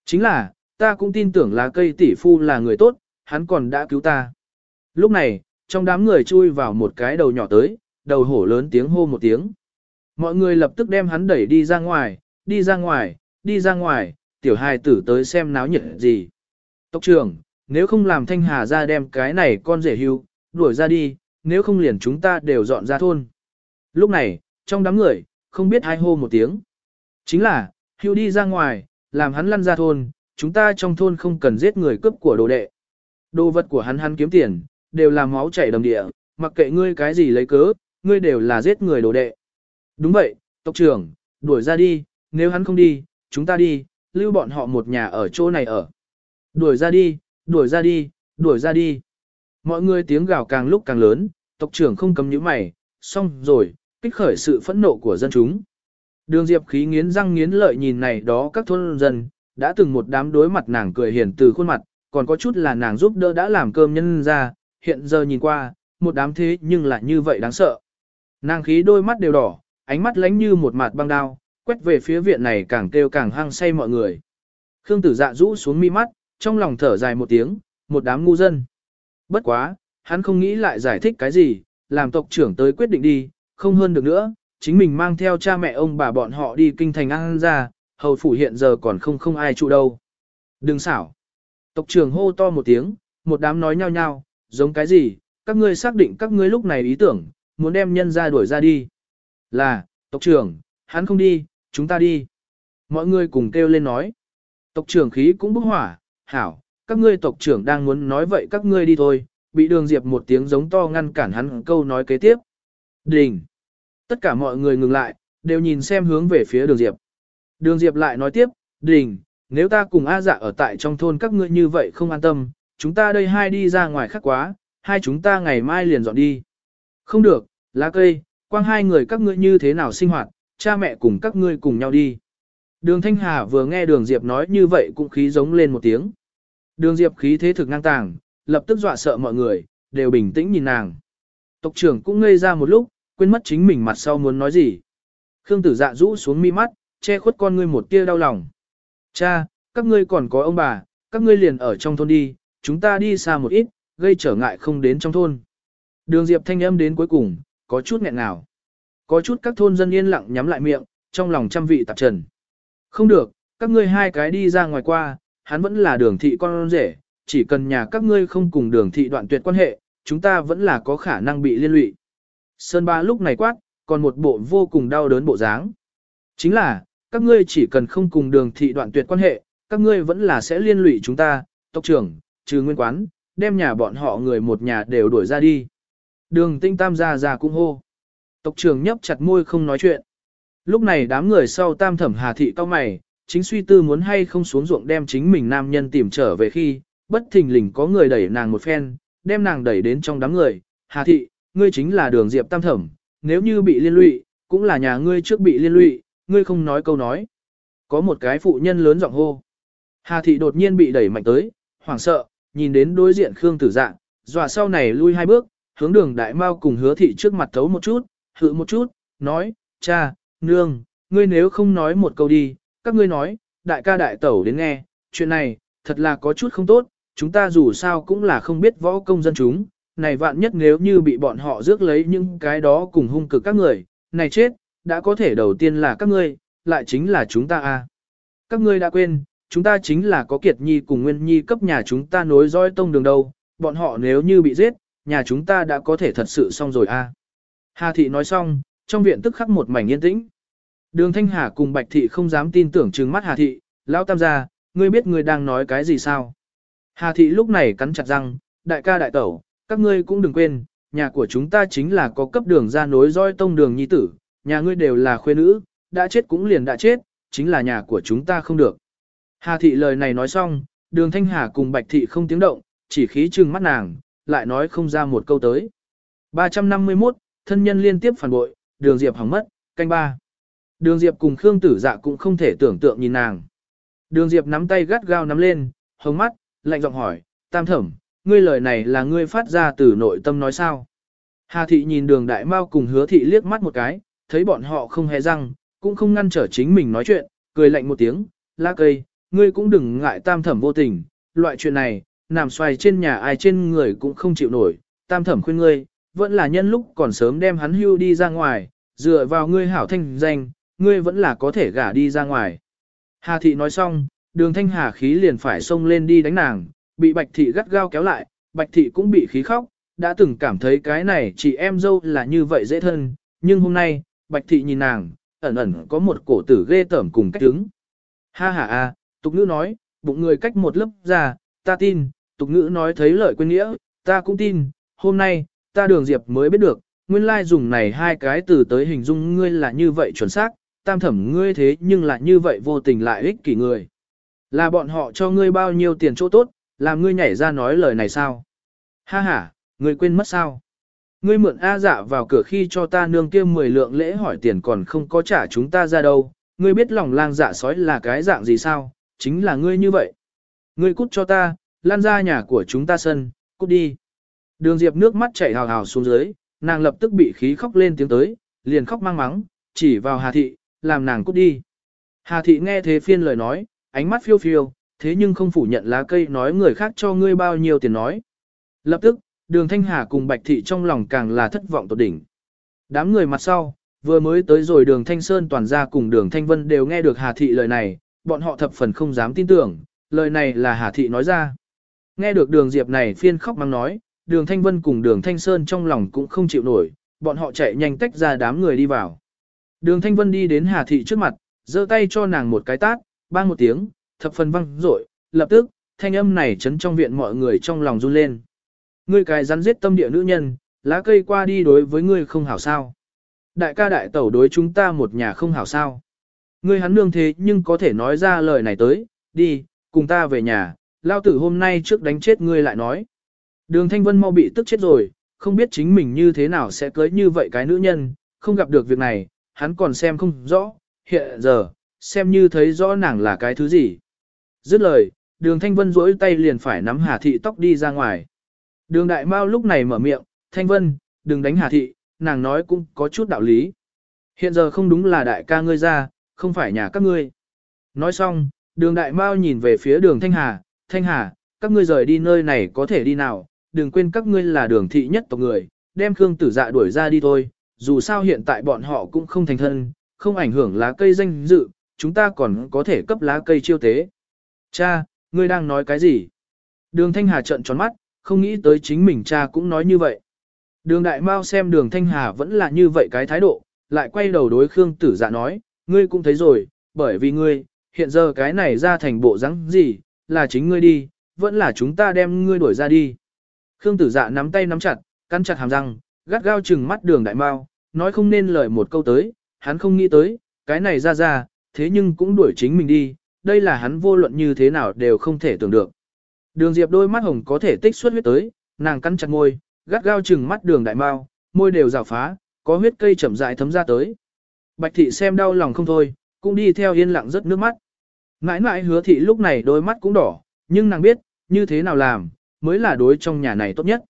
Chính là, ta cũng tin tưởng là cây tỷ phu là người tốt, hắn còn đã cứu ta. Lúc này, trong đám người chui vào một cái đầu nhỏ tới, đầu hổ lớn tiếng hô một tiếng. Mọi người lập tức đem hắn đẩy đi ra ngoài, đi ra ngoài, đi ra ngoài, tiểu hài tử tới xem náo nhiệt gì. Tộc trưởng, nếu không làm thanh hà ra đem cái này con rể hưu, đuổi ra đi, nếu không liền chúng ta đều dọn ra thôn. Lúc này, trong đám người, không biết ai hô một tiếng. Chính là, hưu đi ra ngoài, làm hắn lăn ra thôn, chúng ta trong thôn không cần giết người cướp của đồ đệ. Đồ vật của hắn hắn kiếm tiền, đều là máu chảy đầm địa, mặc kệ ngươi cái gì lấy cớ, ngươi đều là giết người đồ đệ. Đúng vậy, tộc trưởng, đuổi ra đi, nếu hắn không đi, chúng ta đi, lưu bọn họ một nhà ở chỗ này ở. Đuổi ra đi, đuổi ra đi, đuổi ra đi. Mọi người tiếng gào càng lúc càng lớn, tộc trưởng không cấm những mày, xong rồi, kích khởi sự phẫn nộ của dân chúng. Đường Diệp khí nghiến răng nghiến lợi nhìn này đó các thôn dân, đã từng một đám đối mặt nàng cười hiền từ khuôn mặt, còn có chút là nàng giúp đỡ đã làm cơm nhân ra, hiện giờ nhìn qua, một đám thế nhưng lại như vậy đáng sợ. Nàng khí đôi mắt đều đỏ, ánh mắt lánh như một mặt băng đao, quét về phía viện này càng kêu càng hăng say mọi người. Khương tử dạ rũ xuống mi mắt, trong lòng thở dài một tiếng, một đám ngu dân. Bất quá, hắn không nghĩ lại giải thích cái gì, làm tộc trưởng tới quyết định đi, không hơn được nữa, chính mình mang theo cha mẹ ông bà bọn họ đi kinh thành ăn ra, hầu phủ hiện giờ còn không không ai trụ đâu. Đừng xảo. Tộc trưởng hô to một tiếng, một đám nói nhau nhau, giống cái gì, các ngươi xác định các ngươi lúc này ý tưởng, muốn đem nhân ra đuổi ra đi. Là, tộc trưởng, hắn không đi, chúng ta đi. Mọi người cùng kêu lên nói. Tộc trưởng khí cũng bốc hỏa, hảo, các ngươi tộc trưởng đang muốn nói vậy các ngươi đi thôi, bị đường diệp một tiếng giống to ngăn cản hắn câu nói kế tiếp. Đình! Tất cả mọi người ngừng lại, đều nhìn xem hướng về phía đường diệp. Đường diệp lại nói tiếp, đình, nếu ta cùng A dạ ở tại trong thôn các ngươi như vậy không an tâm, chúng ta đây hai đi ra ngoài khác quá, hai chúng ta ngày mai liền dọn đi. Không được, lá cây, quang hai người các ngươi như thế nào sinh hoạt, cha mẹ cùng các ngươi cùng nhau đi. Đường Thanh Hà vừa nghe đường Diệp nói như vậy cũng khí giống lên một tiếng. Đường Diệp khí thế thực ngang tàng, lập tức dọa sợ mọi người, đều bình tĩnh nhìn nàng. Tộc trưởng cũng ngây ra một lúc, quên mất chính mình mặt sau muốn nói gì. Khương tử dạ rũ xuống mi mắt, che khuất con ngươi một tia đau lòng. Cha, các ngươi còn có ông bà, các ngươi liền ở trong thôn đi, chúng ta đi xa một ít, gây trở ngại không đến trong thôn. Đường Diệp thanh âm đến cuối cùng, có chút nghẹn nào, Có chút các thôn dân yên lặng nhắm lại miệng, trong lòng trăm vị tạp trần. Không được, các ngươi hai cái đi ra ngoài qua, hắn vẫn là đường thị con rể, chỉ cần nhà các ngươi không cùng đường thị đoạn tuyệt quan hệ, chúng ta vẫn là có khả năng bị liên lụy. Sơn ba lúc này quát, còn một bộ vô cùng đau đớn bộ dáng. Chính là, các ngươi chỉ cần không cùng đường thị đoạn tuyệt quan hệ, các ngươi vẫn là sẽ liên lụy chúng ta, tộc trưởng, trừ nguyên quán, đem nhà bọn họ người một nhà đều đuổi ra đi. Đường tinh tam gia già cũng hô. Tộc trưởng nhấp chặt môi không nói chuyện. Lúc này đám người sau tam thẩm hà thị cao mày, chính suy tư muốn hay không xuống ruộng đem chính mình nam nhân tìm trở về khi, bất thình lình có người đẩy nàng một phen, đem nàng đẩy đến trong đám người. Hà thị, ngươi chính là đường diệp tam thẩm, nếu như bị liên lụy, cũng là nhà ngươi trước bị liên lụy, ngươi không nói câu nói. Có một cái phụ nhân lớn giọng hô. Hà thị đột nhiên bị đẩy mạnh tới, hoảng sợ, nhìn đến đối diện Khương Tử dạng dọa sau này lui hai bước, hướng đường đại mao cùng hứa thị trước mặt thấu một chút, hự một chút, nói, cha, nương, ngươi nếu không nói một câu đi, các ngươi nói, đại ca đại tẩu đến nghe, chuyện này, thật là có chút không tốt, chúng ta dù sao cũng là không biết võ công dân chúng, này vạn nhất nếu như bị bọn họ rước lấy những cái đó cùng hung cực các người, này chết, đã có thể đầu tiên là các ngươi, lại chính là chúng ta a. À. Các ngươi đã quên, chúng ta chính là có kiệt nhi cùng nguyên nhi cấp nhà chúng ta nối dõi tông đường đâu, bọn họ nếu như bị giết, nhà chúng ta đã có thể thật sự xong rồi a. À. Hà thị nói xong, trong viện tức khắc một mảnh yên tĩnh. Đường Thanh Hà cùng Bạch thị không dám tin tưởng trừng mắt Hà thị, lão tam gia, ngươi biết ngươi đang nói cái gì sao? Hà thị lúc này cắn chặt răng, đại ca đại tẩu, các ngươi cũng đừng quên, nhà của chúng ta chính là có cấp đường ra nối roi tông đường nhi tử, nhà ngươi đều là khuê nữ, đã chết cũng liền đã chết, chính là nhà của chúng ta không được. Hà thị lời này nói xong, đường thanh hà cùng bạch thị không tiếng động, chỉ khí trừng mắt nàng, lại nói không ra một câu tới. 351, thân nhân liên tiếp phản bội, đường diệp hỏng mất, canh ba. Đường diệp cùng Khương tử dạ cũng không thể tưởng tượng nhìn nàng. Đường diệp nắm tay gắt gao nắm lên, hồng mắt, lạnh giọng hỏi, tam thẩm, ngươi lời này là ngươi phát ra từ nội tâm nói sao? Hà thị nhìn đường đại mao cùng hứa thị liếc mắt một cái, thấy bọn họ không hề răng, cũng không ngăn trở chính mình nói chuyện, cười lạnh một tiếng, lá cây, ngươi cũng đừng ngại tam thẩm vô tình, loại chuyện này, nằm xoay trên nhà ai trên người cũng không chịu nổi, tam thẩm khuyên ngươi, vẫn là nhân lúc còn sớm đem hắn hưu đi ra ngoài, dựa vào ngươi hảo thanh danh, ngươi vẫn là có thể gả đi ra ngoài. Hà thị nói xong, đường thanh hà khí liền phải xông lên đi đánh nàng, bị bạch thị gắt gao kéo lại, bạch thị cũng bị khí khóc, đã từng cảm thấy cái này chị em dâu là như vậy dễ thân, nhưng hôm nay, bạch thị nhìn nàng, ẩn ẩn có một cổ tử ghê tởm cùng cách đứng. Ha ha a, tục ngữ nói, bụng người cách một lớp ra, ta tin, tục ngữ nói thấy lợi quên nghĩa, ta cũng tin, hôm nay, ta đường diệp mới biết được, nguyên lai dùng này hai cái từ tới hình dung ngươi là như vậy chuẩn xác, tam thẩm ngươi thế nhưng lại như vậy vô tình lại ích kỷ người. Là bọn họ cho ngươi bao nhiêu tiền chỗ tốt, làm ngươi nhảy ra nói lời này sao? Ha ha, ngươi quên mất sao? Ngươi mượn A dạ vào cửa khi cho ta nương kia 10 lượng lễ hỏi tiền còn không có trả chúng ta ra đâu, ngươi biết lòng lang dạ sói là cái dạng gì sao? Chính là ngươi như vậy. Ngươi cút cho ta, lan ra nhà của chúng ta sân, cút đi. Đường Diệp nước mắt chảy hào hào xuống dưới, nàng lập tức bị khí khóc lên tiếng tới, liền khóc mang mắng, chỉ vào Hà Thị, làm nàng cút đi. Hà Thị nghe thế phiên lời nói, ánh mắt phiêu phiêu, thế nhưng không phủ nhận lá cây nói người khác cho ngươi bao nhiêu tiền nói. Lập tức, đường Thanh Hà cùng Bạch Thị trong lòng càng là thất vọng tột đỉnh. Đám người mặt sau, vừa mới tới rồi đường Thanh Sơn toàn ra cùng đường Thanh Vân đều nghe được Hà Thị lời này, bọn họ thập phần không dám tin tưởng, lời này là Hà Thị nói ra. Nghe được đường Diệp này phiên khóc mang nói, đường Thanh Vân cùng đường Thanh Sơn trong lòng cũng không chịu nổi, bọn họ chạy nhanh tách ra đám người đi vào. Đường Thanh Vân đi đến Hà Thị trước mặt, giơ tay cho nàng một cái tát, bang một tiếng, thập phần văng rội, lập tức, thanh âm này chấn trong viện mọi người trong lòng run lên. Ngươi cái rắn giết tâm địa nữ nhân, lá cây qua đi đối với ngươi không hảo sao. Đại ca đại tẩu đối chúng ta một nhà không hảo sao. Ngươi hắn nương thế nhưng có thể nói ra lời này tới, đi, cùng ta về nhà, lao tử hôm nay trước đánh chết ngươi lại nói. Đường Thanh Vân mau bị tức chết rồi, không biết chính mình như thế nào sẽ cưới như vậy cái nữ nhân, không gặp được việc này, hắn còn xem không rõ, hiện giờ, xem như thấy rõ nàng là cái thứ gì. Dứt lời, đường Thanh Vân rỗi tay liền phải nắm Hà Thị tóc đi ra ngoài. Đường Đại Mao lúc này mở miệng, Thanh Vân, đừng đánh Hà Thị, nàng nói cũng có chút đạo lý. Hiện giờ không đúng là đại ca ngươi ra, không phải nhà các ngươi. Nói xong, đường Đại Mao nhìn về phía đường Thanh Hà, Thanh Hà, các ngươi rời đi nơi này có thể đi nào, đừng quên các ngươi là đường thị nhất tộc người, đem Khương Tử Dạ đuổi ra đi thôi, dù sao hiện tại bọn họ cũng không thành thân, không ảnh hưởng lá cây danh dự, chúng ta còn có thể cấp lá cây chiêu tế. Cha, ngươi đang nói cái gì? Đường Thanh Hà trợn tròn mắt, không nghĩ tới chính mình cha cũng nói như vậy. Đường Đại Mao xem đường Thanh Hà vẫn là như vậy cái thái độ, lại quay đầu đối Khương Tử Dạ nói, ngươi cũng thấy rồi, bởi vì ngươi, hiện giờ cái này ra thành bộ rắn gì, là chính ngươi đi, vẫn là chúng ta đem ngươi đuổi ra đi. Khương tử dạ nắm tay nắm chặt, cắn chặt hàm răng, gắt gao chừng mắt đường đại mao, nói không nên lời một câu tới, hắn không nghĩ tới, cái này ra ra, thế nhưng cũng đuổi chính mình đi, đây là hắn vô luận như thế nào đều không thể tưởng được. Đường Diệp đôi mắt hồng có thể tích xuất huyết tới, nàng cắn chặt môi, gắt gao chừng mắt đường đại mao, môi đều rào phá, có huyết cây chậm rãi thấm ra tới. Bạch thị xem đau lòng không thôi, cũng đi theo yên lặng rất nước mắt. Mãi mãi hứa thị lúc này đôi mắt cũng đỏ, nhưng nàng biết, như thế nào làm, mới là đối trong nhà này tốt nhất.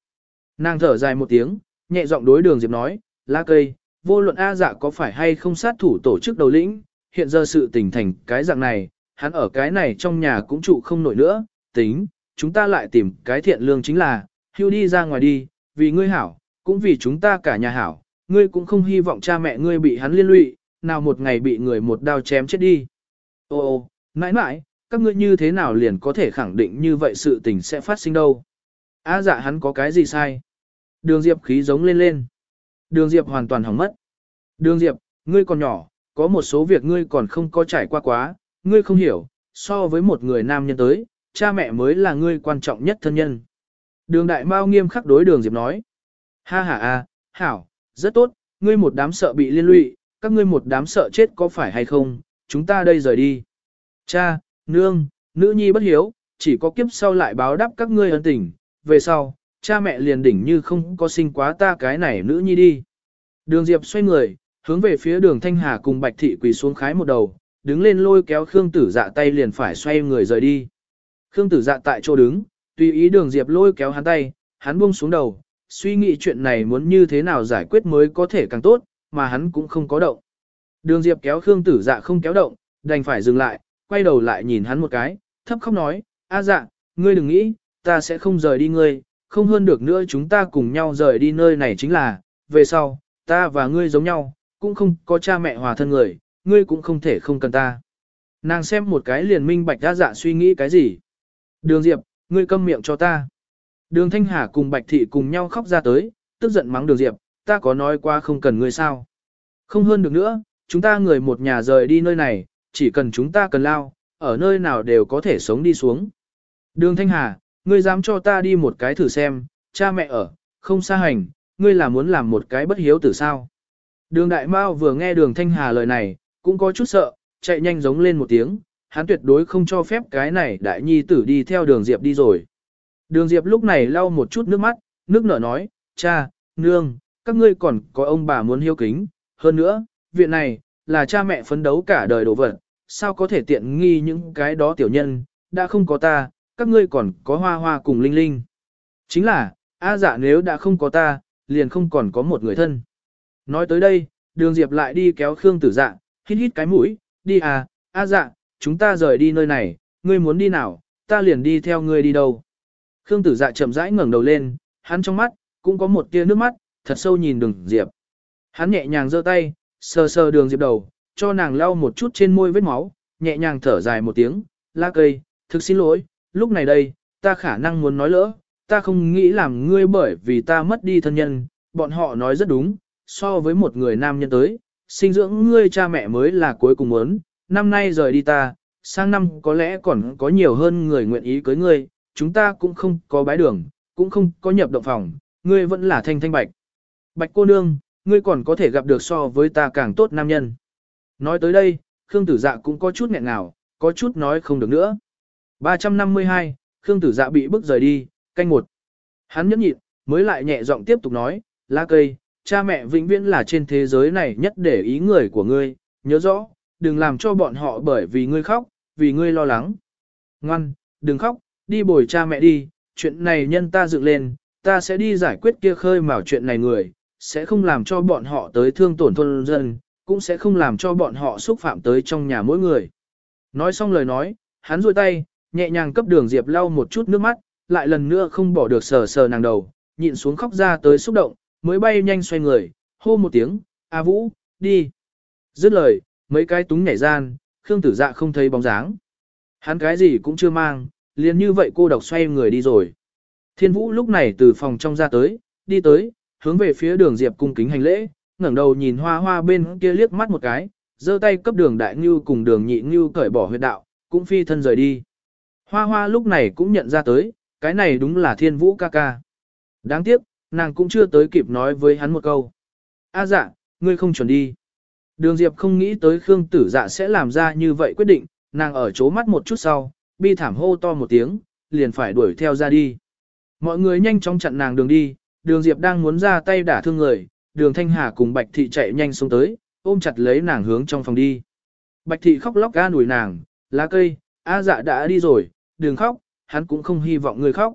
Nàng thở dài một tiếng, nhẹ giọng đối đường Diệp nói, lá cây, vô luận A dạ có phải hay không sát thủ tổ chức đầu lĩnh, hiện giờ sự tình thành cái dạng này, hắn ở cái này trong nhà cũng trụ không nổi nữa, tính, chúng ta lại tìm cái thiện lương chính là, hưu đi ra ngoài đi, vì ngươi hảo, cũng vì chúng ta cả nhà hảo, ngươi cũng không hy vọng cha mẹ ngươi bị hắn liên lụy, nào một ngày bị người một đao chém chết đi. Ô ô, Nãi nãi, các ngươi như thế nào liền có thể khẳng định như vậy sự tình sẽ phát sinh đâu. A dạ hắn có cái gì sai? Đường Diệp khí giống lên lên. Đường Diệp hoàn toàn hỏng mất. Đường Diệp, ngươi còn nhỏ, có một số việc ngươi còn không có trải qua quá, ngươi không hiểu, so với một người nam nhân tới, cha mẹ mới là ngươi quan trọng nhất thân nhân. Đường đại mao nghiêm khắc đối đường Diệp nói. Ha ha a, hảo, rất tốt, ngươi một đám sợ bị liên lụy, các ngươi một đám sợ chết có phải hay không, chúng ta đây rời đi. Cha, nương, nữ nhi bất hiếu, chỉ có kiếp sau lại báo đáp các ngươi ân tình, về sau, cha mẹ liền đỉnh như không có sinh quá ta cái này nữ nhi đi. Đường Diệp xoay người, hướng về phía đường Thanh Hà cùng Bạch Thị quỳ xuống khái một đầu, đứng lên lôi kéo Khương Tử Dạ tay liền phải xoay người rời đi. Khương Tử Dạ tại chỗ đứng, tùy ý đường Diệp lôi kéo hắn tay, hắn buông xuống đầu, suy nghĩ chuyện này muốn như thế nào giải quyết mới có thể càng tốt, mà hắn cũng không có động. Đường Diệp kéo Khương Tử Dạ không kéo động, đành phải dừng lại, quay đầu lại nhìn hắn một cái, thấp khóc nói, A dạ, ngươi đừng nghĩ, ta sẽ không rời đi ngươi, không hơn được nữa chúng ta cùng nhau rời đi nơi này chính là, về sau, ta và ngươi giống nhau, cũng không có cha mẹ hòa thân người, ngươi cũng không thể không cần ta. Nàng xem một cái liền minh bạch A dạ suy nghĩ cái gì. Đường Diệp, ngươi câm miệng cho ta. Đường Thanh Hà cùng Bạch Thị cùng nhau khóc ra tới, tức giận mắng Đường Diệp, ta có nói qua không cần ngươi sao. Không hơn được nữa, chúng ta người một nhà rời đi nơi này, chỉ cần chúng ta cần lao, ở nơi nào đều có thể sống đi xuống. Đường Thanh Hà, ngươi dám cho ta đi một cái thử xem, cha mẹ ở, không xa hành, ngươi là muốn làm một cái bất hiếu tử sao. Đường Đại Mao vừa nghe đường Thanh Hà lời này, cũng có chút sợ, chạy nhanh giống lên một tiếng, hắn tuyệt đối không cho phép cái này đại nhi tử đi theo đường Diệp đi rồi. Đường Diệp lúc này lau một chút nước mắt, nước nở nói, cha, nương, các ngươi còn có ông bà muốn hiếu kính, hơn nữa, viện này, là cha mẹ phấn đấu cả đời đổ vật, sao có thể tiện nghi những cái đó tiểu nhân, đã không có ta, các ngươi còn có hoa hoa cùng linh linh. Chính là, A dạ nếu đã không có ta, liền không còn có một người thân. Nói tới đây, đường Diệp lại đi kéo Khương tử dạ, hít hít cái mũi, đi à, A dạ, chúng ta rời đi nơi này, ngươi muốn đi nào, ta liền đi theo ngươi đi đâu. Khương tử dạ chậm rãi ngẩng đầu lên, hắn trong mắt, cũng có một tia nước mắt, thật sâu nhìn đường Diệp. Hắn nhẹ nhàng giơ tay, sờ sờ đường Diệp đầu, cho nàng lau một chút trên môi vết máu, nhẹ nhàng thở dài một tiếng, la cây, thực xin lỗi, lúc này đây, ta khả năng muốn nói lỡ, ta không nghĩ làm ngươi bởi vì ta mất đi thân nhân, bọn họ nói rất đúng, so với một người nam nhân tới, sinh dưỡng ngươi cha mẹ mới là cuối cùng muốn, năm nay rời đi ta, sang năm có lẽ còn có nhiều hơn người nguyện ý cưới ngươi, chúng ta cũng không có bái đường, cũng không có nhập động phòng, ngươi vẫn là thanh thanh bạch. Bạch cô nương, ngươi còn có thể gặp được so với ta càng tốt nam nhân. Nói tới đây, Khương Tử Dạ cũng có chút nghẹn ngào, có chút nói không được nữa. 352, Khương Tử Dạ bị bức rời đi, canh một. Hắn nhẫn nhịn, mới lại nhẹ giọng tiếp tục nói, lá cây, cha mẹ vĩnh viễn là trên thế giới này nhất để ý người của ngươi, nhớ rõ, đừng làm cho bọn họ bởi vì ngươi khóc, vì ngươi lo lắng. Ngoan, đừng khóc, đi bồi cha mẹ đi, chuyện này nhân ta dựng lên, ta sẽ đi giải quyết kia khơi mào chuyện này người, sẽ không làm cho bọn họ tới thương tổn thôn dân, cũng sẽ không làm cho bọn họ xúc phạm tới trong nhà mỗi người. Nói xong lời nói, hắn duỗi tay, nhẹ nhàng cấp đường Diệp lau một chút nước mắt, lại lần nữa không bỏ được sờ sờ nàng đầu, nhịn xuống khóc ra tới xúc động, mới bay nhanh xoay người, hô một tiếng, A Vũ, đi. Dứt lời, mấy cái túng nhảy gian, Khương Tử Dạ không thấy bóng dáng. Hắn cái gì cũng chưa mang, liền như vậy cô độc xoay người đi rồi. Thiên Vũ lúc này từ phòng trong ra tới, đi tới, hướng về phía đường Diệp cung kính hành lễ, ngẩng đầu nhìn hoa hoa bên kia liếc mắt một cái, giơ tay cấp đường đại ngưu cùng đường nhị ngưu cởi bỏ huyệt đạo, cũng phi thân rời đi. Hoa hoa lúc này cũng nhận ra tới, cái này đúng là thiên vũ ca ca. Đáng tiếc, nàng cũng chưa tới kịp nói với hắn một câu. A dạ, ngươi không chuẩn đi. Đường Diệp không nghĩ tới Khương tử dạ sẽ làm ra như vậy quyết định, nàng ở chố mắt một chút sau, bi thảm hô to một tiếng, liền phải đuổi theo ra đi. Mọi người nhanh chóng chặn nàng đường đi, đường Diệp đang muốn ra tay đả thương người, đường Thanh Hà cùng Bạch Thị chạy nhanh xuống tới, ôm chặt lấy nàng hướng trong phòng đi. Bạch Thị khóc lóc ga đuổi nàng, lá cây, A dạ đã đi rồi, đừng khóc, hắn cũng không hy vọng ngươi khóc.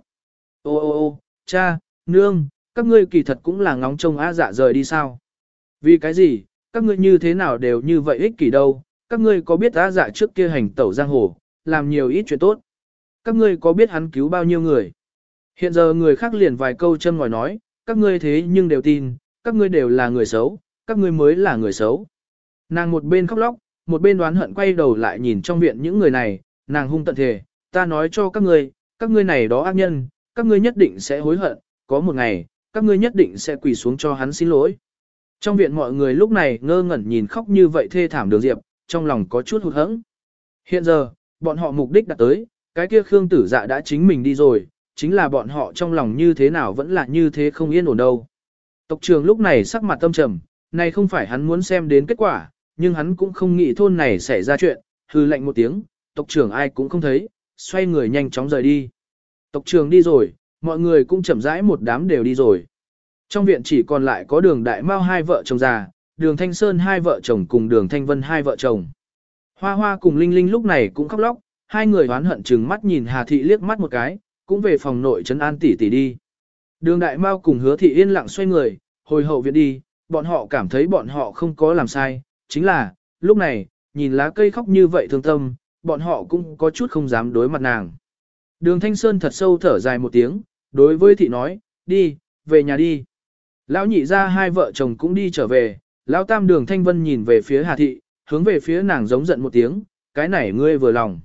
Ô ô ô, cha, nương, các ngươi kỳ thật cũng là ngóng trông A dạ rời đi sao? Vì cái gì, các ngươi như thế nào đều như vậy ích kỷ đâu, các ngươi có biết A dạ trước kia hành tẩu giang hồ, làm nhiều ít chuyện tốt. Các ngươi có biết hắn cứu bao nhiêu người? Hiện giờ người khác liền vài câu châm ngòi nói, các ngươi thế nhưng đều tin, các ngươi đều là người xấu, các ngươi mới là người xấu. Nàng một bên khóc lóc, một bên đoán hận quay đầu lại nhìn trong viện những người này, nàng hung tận thề, ta nói cho các ngươi, các ngươi này đó ác nhân, các ngươi nhất định sẽ hối hận, có một ngày, các ngươi nhất định sẽ quỳ xuống cho hắn xin lỗi. Trong viện mọi người lúc này ngơ ngẩn nhìn khóc như vậy thê thảm đường diệp, trong lòng có chút hụt hẫng. Hiện giờ, bọn họ mục đích đã tới, cái kia Khương tử dạ đã chính mình đi rồi, chính là bọn họ trong lòng như thế nào vẫn là như thế không yên ổn đâu. Tộc trưởng lúc này sắc mặt tâm trầm, này không phải hắn muốn xem đến kết quả, nhưng hắn cũng không nghĩ thôn này xảy ra chuyện, hư lệnh một tiếng, tộc trưởng ai cũng không thấy, xoay người nhanh chóng rời đi. Tộc trưởng đi rồi, mọi người cũng chậm rãi một đám đều đi rồi. Trong viện chỉ còn lại có đường đại mao hai vợ chồng già, đường thanh sơn hai vợ chồng cùng đường thanh vân hai vợ chồng. Hoa hoa cùng Linh Linh lúc này cũng khóc lóc, hai người oán hận chừng mắt nhìn Hà Thị liếc mắt một cái, cũng về phòng nội trấn an tỷ tỷ đi. Đường đại mao cùng hứa thị yên lặng xoay người, hồi hậu viện đi, bọn họ cảm thấy bọn họ không có làm sai, chính là, lúc này, nhìn lá cây khóc như vậy thương tâm, bọn họ cũng có chút không dám đối mặt nàng. Đường Thanh Sơn thật sâu thở dài một tiếng, đối với thị nói, đi, về nhà đi. Lão nhị ra hai vợ chồng cũng đi trở về, lão tam đường Thanh Vân nhìn về phía Hà Thị, hướng về phía nàng giống giận một tiếng, cái này ngươi vừa lòng.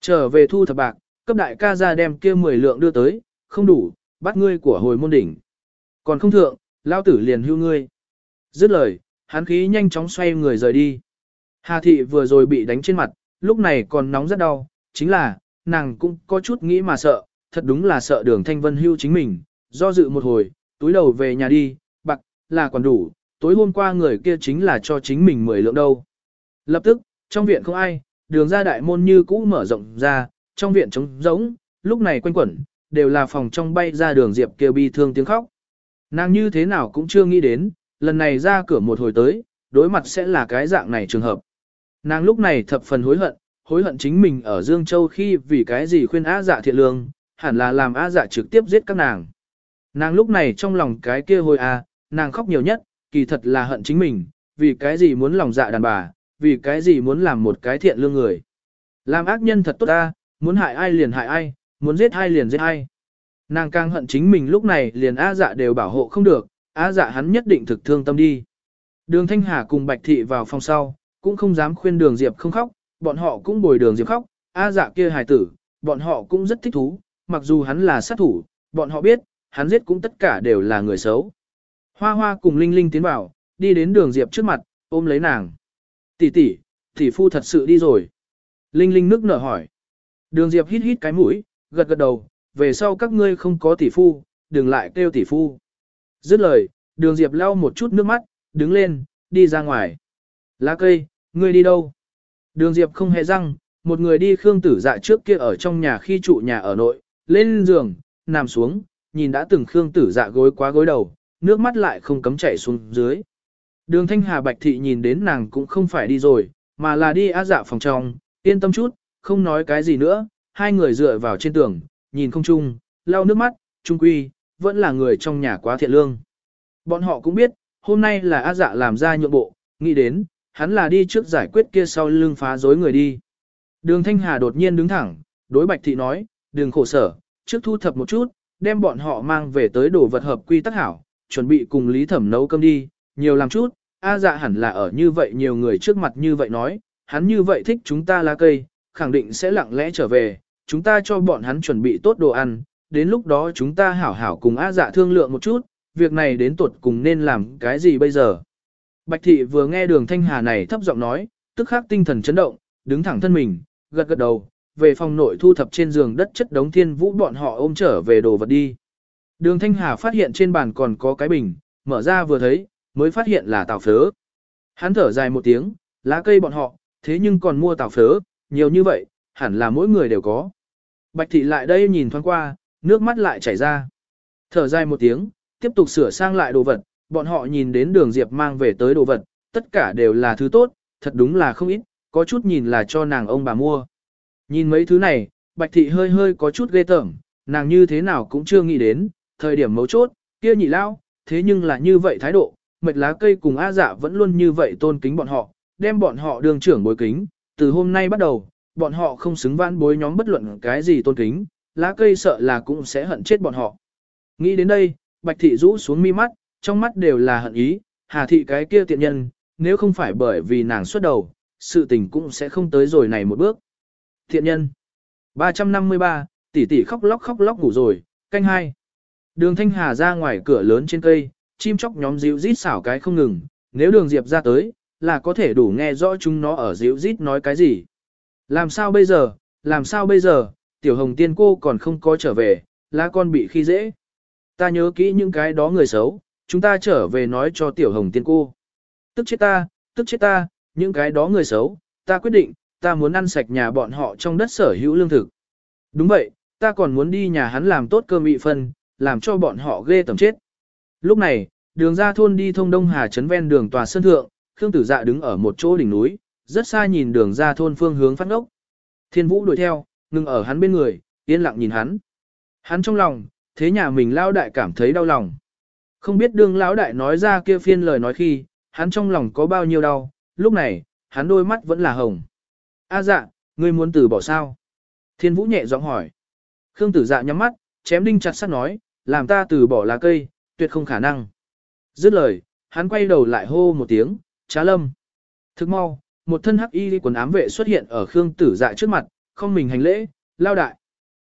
Trở về thu thập bạc, cấp đại ca ra đem kia 10 lượng đưa tới, không đủ, bắt ngươi của hồi môn đỉnh. Còn không thượng, lão tử liền hưu ngươi. Dứt lời, hắn khí nhanh chóng xoay người rời đi. Hà thị vừa rồi bị đánh trên mặt, lúc này còn nóng rất đau, chính là, nàng cũng có chút nghĩ mà sợ, thật đúng là sợ đường thanh vân hưu chính mình, do dự một hồi, túi đầu về nhà đi, bạc, là còn đủ, tối hôm qua người kia chính là cho chính mình mười lượng đâu. Lập tức, trong viện không ai, đường ra đại môn như cũ mở rộng ra, trong viện trống rỗng, lúc này quanh quẩn, đều là phòng trong bay ra đường Diệp kêu bi thương tiếng khóc. Nàng như thế nào cũng chưa nghĩ đến, lần này ra cửa một hồi tới, đối mặt sẽ là cái dạng này trường hợp. Nàng lúc này thập phần hối hận, hối hận chính mình ở Dương Châu khi vì cái gì khuyên á dạ thiện lương, hẳn là làm á dạ trực tiếp giết các nàng. Nàng lúc này trong lòng cái kia hồi à, nàng khóc nhiều nhất, kỳ thật là hận chính mình, vì cái gì muốn lòng dạ đàn bà, vì cái gì muốn làm một cái thiện lương người. Làm ác nhân thật tốt ta, muốn hại ai liền hại ai, muốn giết ai liền giết ai. Nàng càng hận chính mình lúc này liền á dạ đều bảo hộ không được, á dạ hắn nhất định thực thương tâm đi. Đường Thanh Hà cùng Bạch Thị vào phòng sau, cũng không dám khuyên đường Diệp không khóc, bọn họ cũng bồi đường Diệp khóc, á dạ kia hài tử, bọn họ cũng rất thích thú, mặc dù hắn là sát thủ, bọn họ biết, hắn giết cũng tất cả đều là người xấu. Hoa hoa cùng Linh Linh tiến vào, đi đến đường Diệp trước mặt, ôm lấy nàng. Tỷ tỷ, tỷ phu thật sự đi rồi. Linh Linh nước nở hỏi. Đường Diệp hít hít cái mũi, gật gật đầu, về sau các ngươi không có tỷ phu, đừng lại kêu tỷ phu. Dứt lời, đường Diệp lau một chút nước mắt, đứng lên, đi ra ngoài. Lá cây, ngươi đi đâu? Đường Diệp không hề răng, một người đi Khương Tử Dạ trước kia ở trong nhà khi trụ nhà ở nội, lên giường, nằm xuống, nhìn đã từng Khương Tử Dạ gối quá gối đầu, nước mắt lại không cấm chảy xuống dưới. Đường Thanh Hà Bạch Thị nhìn đến nàng cũng không phải đi rồi, mà là đi á dạ phòng trong, yên tâm chút, không nói cái gì nữa, hai người dựa vào trên tường, nhìn không chung, lau nước mắt, trung quy, vẫn là người trong nhà quá thiện lương. Bọn họ cũng biết, hôm nay là a dạ làm ra nhượng bộ, nghĩ đến, hắn là đi trước giải quyết kia sau lưng phá rối người đi. Đường Thanh Hà đột nhiên đứng thẳng, đối Bạch Thị nói, đừng khổ sở, trước thu thập một chút, đem bọn họ mang về tới đồ vật hợp quy tắc hảo, chuẩn bị cùng Lý Thẩm nấu cơm đi, nhiều làm chút, A dạ hẳn là ở như vậy nhiều người trước mặt như vậy nói, hắn như vậy thích chúng ta lá cây, khẳng định sẽ lặng lẽ trở về, chúng ta cho bọn hắn chuẩn bị tốt đồ ăn, đến lúc đó chúng ta hảo hảo cùng A dạ thương lượng một chút, việc này đến tuột cùng nên làm cái gì bây giờ. Bạch thị vừa nghe đường thanh hà này thấp giọng nói, tức khắc tinh thần chấn động, đứng thẳng thân mình, gật gật đầu, về phòng nội thu thập trên giường đất chất đống thiên vũ bọn họ ôm trở về đồ vật đi. Đường thanh hà phát hiện trên bàn còn có cái bình, mở ra vừa thấy, mới phát hiện là tàu phớ. Hắn thở dài một tiếng, lá cây bọn họ, thế nhưng còn mua tàu phớ, nhiều như vậy, hẳn là mỗi người đều có. Bạch thị lại đây nhìn thoáng qua, nước mắt lại chảy ra. Thở dài một tiếng, tiếp tục sửa sang lại đồ vật, bọn họ nhìn đến đường Diệp mang về tới đồ vật, tất cả đều là thứ tốt, thật đúng là không ít, có chút nhìn là cho nàng ông bà mua. Nhìn mấy thứ này, Bạch thị hơi hơi có chút ghê tởm, nàng như thế nào cũng chưa nghĩ đến, thời điểm mấu chốt, kia nhị lao, thế nhưng là như vậy thái độ, mệt lá cây cùng A dạ vẫn luôn như vậy tôn kính bọn họ, đem bọn họ đường trưởng bối kính, từ hôm nay bắt đầu, bọn họ không xứng vãn bối nhóm bất luận cái gì tôn kính, lá cây sợ là cũng sẽ hận chết bọn họ. Nghĩ đến đây, Bạch thị rũ xuống mi mắt, trong mắt đều là hận ý, Hà thị cái kia tiện nhân, nếu không phải bởi vì nàng xuất đầu, sự tình cũng sẽ không tới rồi này một bước. Thiện nhân 353, tỷ tỷ khóc lóc khóc lóc ngủ rồi, canh hai. Đường Thanh Hà ra ngoài cửa lớn trên cây, chim chóc nhóm dịu rít xảo cái không ngừng, nếu đường Diệp ra tới, là có thể đủ nghe rõ chúng nó ở dịu rít nói cái gì. Làm sao bây giờ, làm sao bây giờ, tiểu hồng tiên cô còn không có trở về, lá con bị khi dễ. Ta nhớ kỹ những cái đó người xấu, chúng ta trở về nói cho tiểu hồng tiên cô. Tức chết ta, tức chết ta, những cái đó người xấu, ta quyết định, ta muốn ăn sạch nhà bọn họ trong đất sở hữu lương thực. Đúng vậy, ta còn muốn đi nhà hắn làm tốt cơm mị phân, làm cho bọn họ ghê tầm chết. Lúc này, đường ra thôn đi thông đông hà trấn ven đường tòa sơn thượng, Khương Tử Dạ đứng ở một chỗ đỉnh núi, rất xa nhìn đường ra thôn phương hướng phát ngốc. Thiên Vũ đuổi theo, ngừng ở hắn bên người, yên lặng nhìn hắn. Hắn trong lòng, thế nhà mình lao đại cảm thấy đau lòng. Không biết đường lão đại nói ra kia phiên lời nói khi, hắn trong lòng có bao nhiêu đau, lúc này, hắn đôi mắt vẫn là hồng. A dạ, ngươi muốn từ bỏ sao? Thiên Vũ nhẹ giọng hỏi. Khương Tử Dạ nhắm mắt, chém đinh chặt sắt nói, làm ta từ bỏ lá cây, tuyệt không khả năng. Dứt lời, hắn quay đầu lại hô một tiếng, trá lâm. Thức mau, một thân hắc y quần ám vệ xuất hiện ở Khương Tử Dạ trước mặt, không mình hành lễ, lao đại.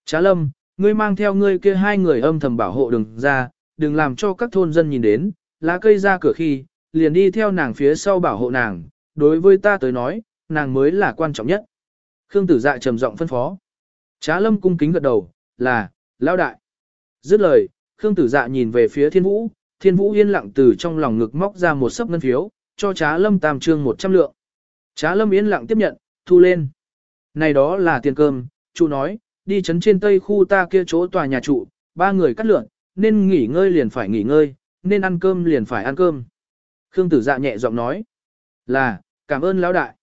Trá lâm, ngươi mang theo ngươi kia hai người âm thầm bảo hộ đừng ra, đừng làm cho các thôn dân nhìn đến, lá cây ra cửa khi, liền đi theo nàng phía sau bảo hộ nàng, đối với ta tới nói, nàng mới là quan trọng nhất. Khương Tử Dạ trầm giọng phân phó. Trá lâm cung kính gật đầu, là, lao đại. Dứt lời, Khương Tử Dạ nhìn về phía Thiên Vũ, Thiên Vũ yên lặng từ trong lòng ngực móc ra một sấp ngân phiếu, cho Trá Lâm tam trương 100 lượng. Trá Lâm yên lặng tiếp nhận, thu lên. Này đó là tiền cơm, chủ nói, đi chấn trên tây khu ta kia chỗ tòa nhà trụ, ba người cắt lượng, nên nghỉ ngơi liền phải nghỉ ngơi, nên ăn cơm liền phải ăn cơm. Khương Tử Dạ nhẹ giọng nói, là, cảm ơn lão đại.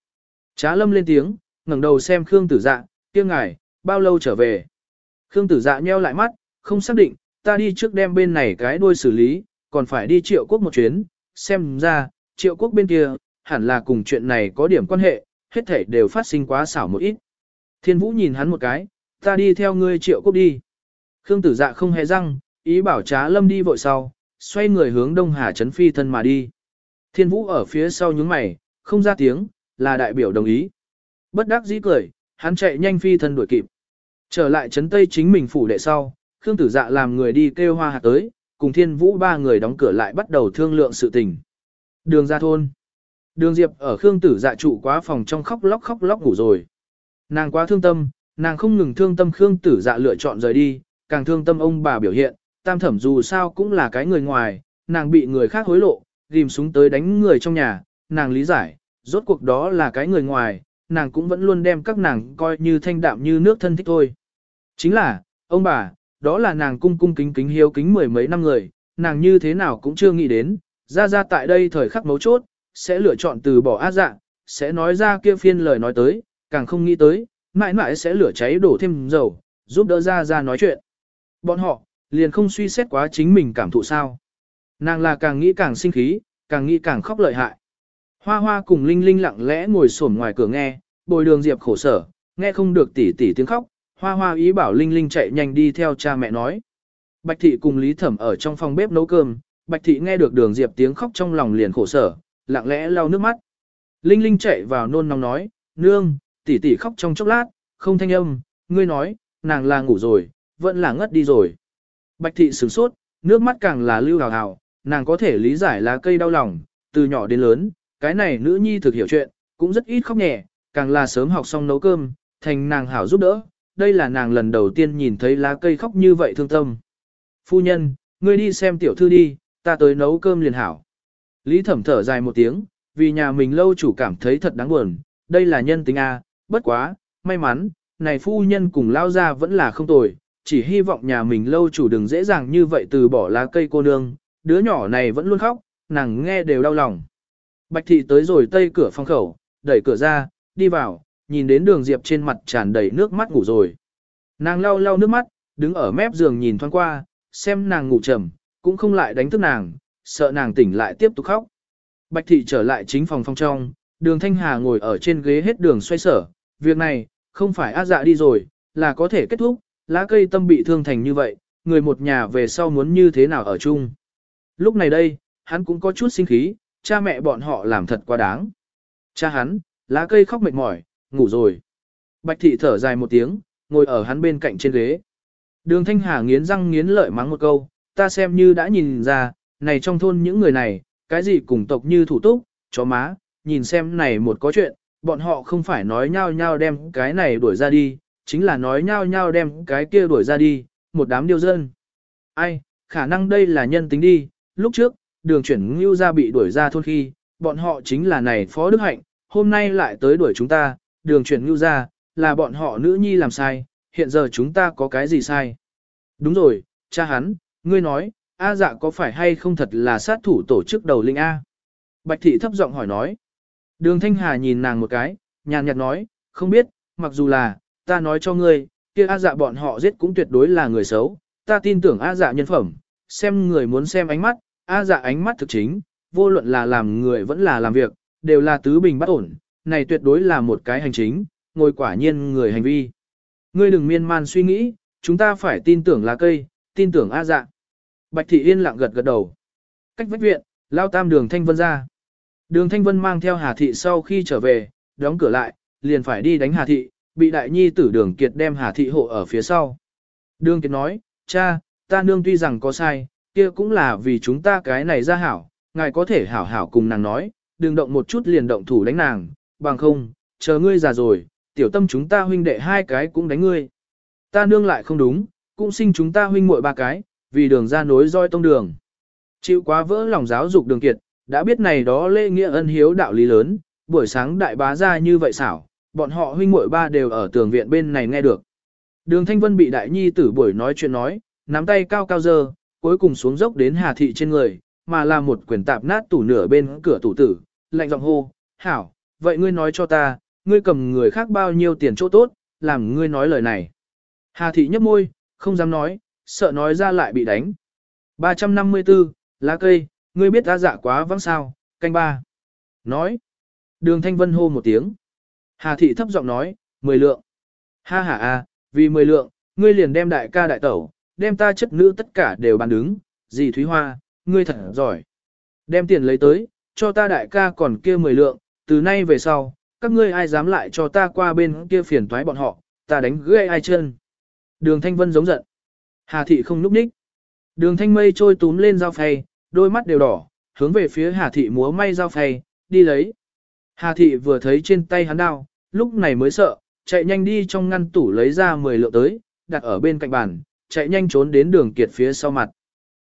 Trá Lâm lên tiếng, ngẩng đầu xem Khương Tử Dạ, kia ngài, bao lâu trở về. Khương Tử Dạ nheo lại mắt, không xác định, ta đi trước đem bên này cái đuôi xử lý, còn phải đi triệu quốc một chuyến, xem ra, triệu quốc bên kia, hẳn là cùng chuyện này có điểm quan hệ, hết thể đều phát sinh quá xảo một ít. Thiên Vũ nhìn hắn một cái, ta đi theo ngươi triệu quốc đi. Khương tử dạ không hề răng, ý bảo trá lâm đi vội sau, xoay người hướng Đông Hà Trấn phi thân mà đi. Thiên Vũ ở phía sau nhướng mày, không ra tiếng, là đại biểu đồng ý. Bất đắc dĩ cười, hắn chạy nhanh phi thân đuổi kịp. Trở lại Trấn Tây chính mình phủ đệ sau, Khương tử dạ làm người đi kêu hoa hạt tới, cùng thiên vũ ba người đóng cửa lại bắt đầu thương lượng sự tình. Đường ra thôn. Đường Diệp ở Khương tử dạ trụ quá phòng trong khóc lóc khóc lóc ngủ rồi. Nàng quá thương tâm, nàng không ngừng thương tâm Khương tử dạ lựa chọn rời đi, càng thương tâm ông bà biểu hiện, tam thẩm dù sao cũng là cái người ngoài, nàng bị người khác hối lộ, ghim súng tới đánh người trong nhà, nàng lý giải, rốt cuộc đó là cái người ngoài, nàng cũng vẫn luôn đem các nàng coi như thanh đạm như nước thân thích thôi. Chính là, ông bà, đó là nàng cung cung kính kính hiếu kính mười mấy năm người, nàng như thế nào cũng chưa nghĩ đến, ra ra tại đây thời khắc mấu chốt, sẽ lựa chọn từ bỏ ác dạ, sẽ nói ra kia phiên lời nói tới, càng không nghĩ tới, mãi mãi sẽ lửa cháy đổ thêm dầu, giúp đỡ ra ra nói chuyện. Bọn họ, liền không suy xét quá chính mình cảm thụ sao. Nàng là càng nghĩ càng sinh khí, càng nghĩ càng khóc lợi hại. Hoa hoa cùng Linh Linh lặng lẽ ngồi xổm ngoài cửa nghe, bồi đường Diệp khổ sở, nghe không được tỉ tỉ tiếng khóc, hoa hoa ý bảo Linh Linh chạy nhanh đi theo cha mẹ nói. Bạch thị cùng Lý Thẩm ở trong phòng bếp nấu cơm, Bạch thị nghe được đường Diệp tiếng khóc trong lòng liền khổ sở, lặng lẽ lau nước mắt. Linh Linh chạy vào nôn nóng nói, nương, tỷ tỷ khóc trong chốc lát, không thanh âm, ngươi nói, nàng là ngủ rồi, vẫn là ngất đi rồi. Bạch thị sửng sốt, nước mắt càng là lưu hào hào, nàng có thể lý giải là cây đau lòng, từ nhỏ đến lớn, cái này nữ nhi thực hiểu chuyện, cũng rất ít khóc nhẹ, càng là sớm học xong nấu cơm, thành nàng hảo giúp đỡ, đây là nàng lần đầu tiên nhìn thấy lá cây khóc như vậy thương tâm. Phu nhân, ngươi đi xem tiểu thư đi, ta tới nấu cơm liền hảo. Lý thẩm thở dài một tiếng, vì nhà mình lâu chủ cảm thấy thật đáng buồn, đây là nhân tính A, bất quá, may mắn, này phu nhân cùng lao ra vẫn là không tồi, chỉ hy vọng nhà mình lâu chủ đừng dễ dàng như vậy từ bỏ lá cây cô nương, đứa nhỏ này vẫn luôn khóc, nàng nghe đều đau lòng. Bạch thị tới rồi tây cửa phòng khẩu, đẩy cửa ra, đi vào, nhìn đến đường Diệp trên mặt tràn đầy nước mắt ngủ rồi. Nàng lau lau nước mắt, đứng ở mép giường nhìn thoáng qua, xem nàng ngủ trầm, cũng không lại đánh thức nàng, sợ nàng tỉnh lại tiếp tục khóc. Bạch thị trở lại chính phòng phong trong, đường Thanh Hà ngồi ở trên ghế hết đường xoay sở, việc này, không phải á dạ đi rồi, là có thể kết thúc, lá cây tâm bị thương thành như vậy, người một nhà về sau muốn như thế nào ở chung. Lúc này đây, hắn cũng có chút sinh khí, cha mẹ bọn họ làm thật quá đáng. Cha hắn, lá cây khóc mệt mỏi, ngủ rồi. Bạch thị thở dài một tiếng, ngồi ở hắn bên cạnh trên ghế. Đường Thanh Hà nghiến răng nghiến lợi mắng một câu, ta xem như đã nhìn ra, này trong thôn những người này, cái gì cùng tộc như thủ túc, chó má, nhìn xem này một có chuyện, bọn họ không phải nói nhau nhau đem cái này đuổi ra đi, chính là nói nhau nhau đem cái kia đuổi ra đi, một đám điêu dân. Ai, khả năng đây là nhân tính đi, lúc trước, đường chuyển ngưu ra bị đuổi ra thôn khi, bọn họ chính là này Phó Đức Hạnh, hôm nay lại tới đuổi chúng ta, đường chuyển ngưu ra, là bọn họ nữ nhi làm sai, hiện giờ chúng ta có cái gì sai. Đúng rồi, cha hắn, ngươi nói, A dạ có phải hay không thật là sát thủ tổ chức đầu linh A? Bạch thị thấp giọng hỏi nói. Đường Thanh Hà nhìn nàng một cái, nhàn nhạt nói, không biết, mặc dù là, ta nói cho ngươi, kia A dạ bọn họ giết cũng tuyệt đối là người xấu, ta tin tưởng A dạ nhân phẩm, xem người muốn xem ánh mắt, A dạ ánh mắt thực chính, vô luận là làm người vẫn là làm việc, đều là tứ bình bất ổn, này tuyệt đối là một cái hành chính, ngồi quả nhiên người hành vi. Ngươi đừng miên man suy nghĩ, chúng ta phải tin tưởng là cây, tin tưởng A dạ. Bạch thị yên lặng gật gật đầu. Cách vách viện, lao tam đường Thanh Vân ra. Đường Thanh Vân mang theo Hà thị sau khi trở về, đóng cửa lại, liền phải đi đánh Hà thị, bị đại nhi tử đường kiệt đem Hà thị hộ ở phía sau. Đường kiệt nói, cha, ta nương tuy rằng có sai, kia cũng là vì chúng ta cái này ra hảo, ngài có thể hảo hảo cùng nàng nói, đừng động một chút liền động thủ đánh nàng, bằng không, chờ ngươi già rồi, tiểu tâm chúng ta huynh đệ hai cái cũng đánh ngươi. Ta nương lại không đúng, cũng sinh chúng ta huynh muội ba cái, vì đường ra nối roi tông đường. Chịu quá vỡ lòng giáo dục đường kiệt, đã biết này đó lễ nghĩa ân hiếu đạo lý lớn, buổi sáng đại bá ra như vậy xảo, bọn họ huynh muội ba đều ở tường viện bên này nghe được. Đường Thanh Vân bị đại nhi tử buổi nói chuyện nói, nắm tay cao cao dơ, cuối cùng xuống dốc đến Hà Thị trên người, mà là một quyển tạp nát tủ nửa bên cửa tủ tử, lạnh giọng hô, hảo, vậy ngươi nói cho ta, ngươi cầm người khác bao nhiêu tiền chỗ tốt, làm ngươi nói lời này. Hà Thị nhấp môi, không dám nói, sợ nói ra lại bị đánh. 354, lá cây, ngươi biết ta dạ quá vắng sao, canh ba. Nói. Đường Thanh Vân hô một tiếng. Hà Thị thấp giọng nói, mười lượng. Ha ha a, vì mười lượng, ngươi liền đem đại ca đại tẩu, đem ta chất nữ tất cả đều bàn đứng, Dì Thúy Hoa, ngươi thật giỏi. Đem tiền lấy tới, cho ta đại ca còn kia mười lượng, từ nay về sau, các ngươi ai dám lại cho ta qua bên kia phiền toái bọn họ, ta đánh gãy ai chân. Đường Thanh Vân giống giận. Hà Thị không núp ních. Đường Thanh Mây trôi túm lên dao phay, đôi mắt đều đỏ, hướng về phía Hà Thị múa may dao phay, đi lấy. Hà Thị vừa thấy trên tay hắn đao, lúc này mới sợ, chạy nhanh đi trong ngăn tủ lấy ra 10 lượng tới, đặt ở bên cạnh bàn, chạy nhanh trốn đến đường kiệt phía sau mặt.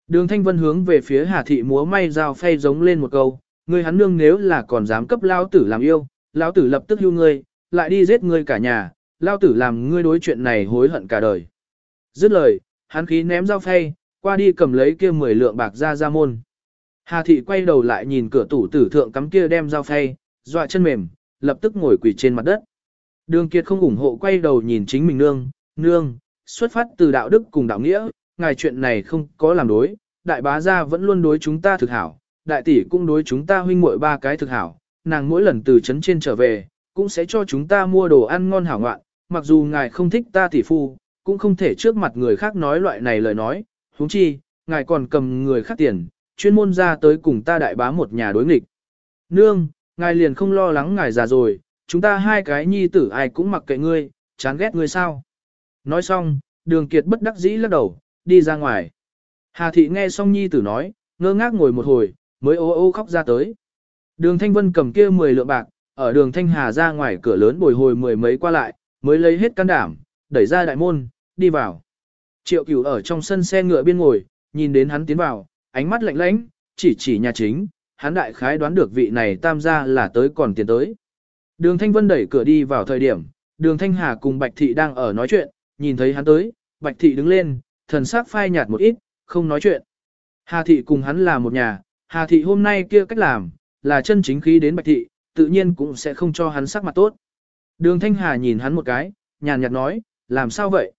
Đường Thanh Vân hướng về phía Hà Thị múa may dao phay giống lên một câu, người hắn nương nếu là còn dám cấp lao tử làm yêu, lao tử lập tức hưu ngươi, lại đi giết ngươi cả nhà, lao tử làm ngươi đối chuyện này hối hận cả đời. Dứt lời, hắn khí ném dao phay, qua đi cầm lấy kia 10 lượng bạc ra ra môn. Hà thị quay đầu lại nhìn cửa tủ tử thượng cắm kia đem dao phay, dọa chân mềm, lập tức ngồi quỳ trên mặt đất. Đường Kiệt không ủng hộ quay đầu nhìn chính mình nương, nương, xuất phát từ đạo đức cùng đạo nghĩa, ngài chuyện này không có làm đối, đại bá gia vẫn luôn đối chúng ta thực hảo, đại tỷ cũng đối chúng ta huynh muội ba cái thực hảo, nàng mỗi lần từ trấn trên trở về, cũng sẽ cho chúng ta mua đồ ăn ngon hảo ngoạn, mặc dù ngài không thích ta tỷ phu, cũng không thể trước mặt người khác nói loại này lời nói, huống chi, ngài còn cầm người khác tiền, chuyên môn ra tới cùng ta đại bá một nhà đối nghịch. Nương, ngài liền không lo lắng ngài già rồi, chúng ta hai cái nhi tử ai cũng mặc kệ ngươi, chán ghét ngươi sao. Nói xong, đường kiệt bất đắc dĩ lắc đầu, đi ra ngoài. Hà thị nghe xong nhi tử nói, ngơ ngác ngồi một hồi, mới ô ô khóc ra tới. Đường Thanh Vân cầm kia 10 lượng bạc, ở đường Thanh Hà ra ngoài cửa lớn bồi hồi mười mấy qua lại, mới lấy hết can đảm, đẩy ra đại môn, đi vào. Triệu cửu ở trong sân xe ngựa biên ngồi, nhìn đến hắn tiến vào, ánh mắt lạnh lãnh, chỉ chỉ nhà chính, hắn đại khái đoán được vị này tam gia là tới còn tiền tới. Đường Thanh Vân đẩy cửa đi vào thời điểm, đường Thanh Hà cùng Bạch Thị đang ở nói chuyện, nhìn thấy hắn tới, Bạch Thị đứng lên, thần sắc phai nhạt một ít, không nói chuyện. Hà Thị cùng hắn là một nhà, Hà Thị hôm nay kia cách làm, là chân chính khí đến Bạch Thị, tự nhiên cũng sẽ không cho hắn sắc mặt tốt. Đường Thanh Hà nhìn hắn một cái, nhàn nhạt nói, làm sao vậy?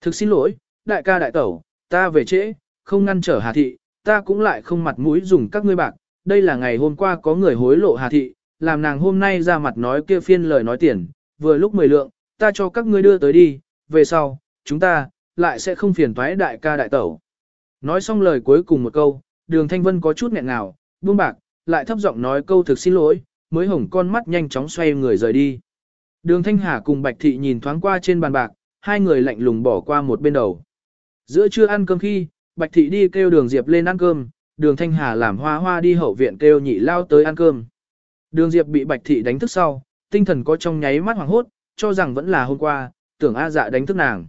Thực xin lỗi, đại ca đại tẩu, ta về trễ, không ngăn trở Hà Thị, ta cũng lại không mặt mũi dùng các ngươi bạc, đây là ngày hôm qua có người hối lộ Hà Thị, làm nàng hôm nay ra mặt nói kia phiên lời nói tiền, vừa lúc mười lượng, ta cho các ngươi đưa tới đi, về sau, chúng ta, lại sẽ không phiền toái đại ca đại tẩu. Nói xong lời cuối cùng một câu, đường Thanh Vân có chút nghẹn ngào, buông bạc, lại thấp giọng nói câu thực xin lỗi, mới hồng con mắt nhanh chóng xoay người rời đi. Đường Thanh Hà cùng Bạch Thị nhìn thoáng qua trên bàn bạc, hai người lạnh lùng bỏ qua một bên đầu. Giữa trưa ăn cơm khi, Bạch Thị đi kêu đường Diệp lên ăn cơm, đường Thanh Hà làm hoa hoa đi hậu viện kêu nhị lao tới ăn cơm. Đường Diệp bị Bạch Thị đánh thức sau, tinh thần có trong nháy mắt hoảng hốt, cho rằng vẫn là hôm qua, tưởng A dạ đánh thức nàng.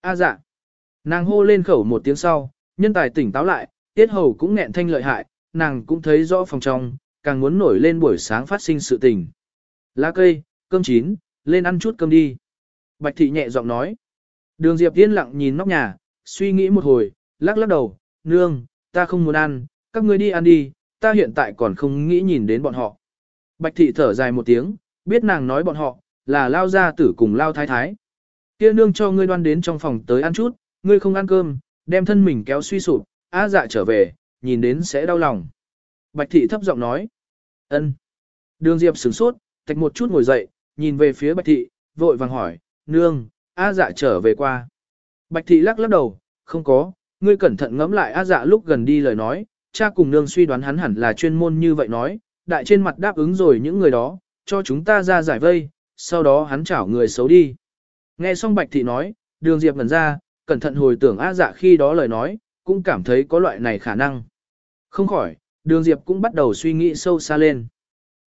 A dạ. Nàng hô lên khẩu một tiếng sau, nhân tài tỉnh táo lại, tiết hầu cũng nghẹn thanh lợi hại, nàng cũng thấy rõ phòng trong, càng muốn nổi lên buổi sáng phát sinh sự tình. Lá cây, cơm chín, lên ăn chút cơm đi. Bạch thị nhẹ giọng nói. Đường Diệp yên lặng nhìn nóc nhà, suy nghĩ một hồi, lắc lắc đầu, nương, ta không muốn ăn, các ngươi đi ăn đi, ta hiện tại còn không nghĩ nhìn đến bọn họ. Bạch thị thở dài một tiếng, biết nàng nói bọn họ, là lao gia tử cùng lao thái thái. Kia nương cho ngươi đoan đến trong phòng tới ăn chút, ngươi không ăn cơm, đem thân mình kéo suy sụp, á dạ trở về, nhìn đến sẽ đau lòng. Bạch thị thấp giọng nói. ân. Đường Diệp sửng sốt, tạch một chút ngồi dậy, nhìn về phía Bạch thị, vội vàng hỏi, nương, A dạ trở về qua. Bạch thị lắc lắc đầu, không có, ngươi cẩn thận ngẫm lại A dạ lúc gần đi lời nói, cha cùng nương suy đoán hắn hẳn là chuyên môn như vậy nói, đại trên mặt đáp ứng rồi những người đó, cho chúng ta ra giải vây, sau đó hắn chảo người xấu đi. Nghe xong Bạch thị nói, đường Diệp ngẩn ra, cẩn thận hồi tưởng A dạ khi đó lời nói, cũng cảm thấy có loại này khả năng. Không khỏi, đường Diệp cũng bắt đầu suy nghĩ sâu xa lên.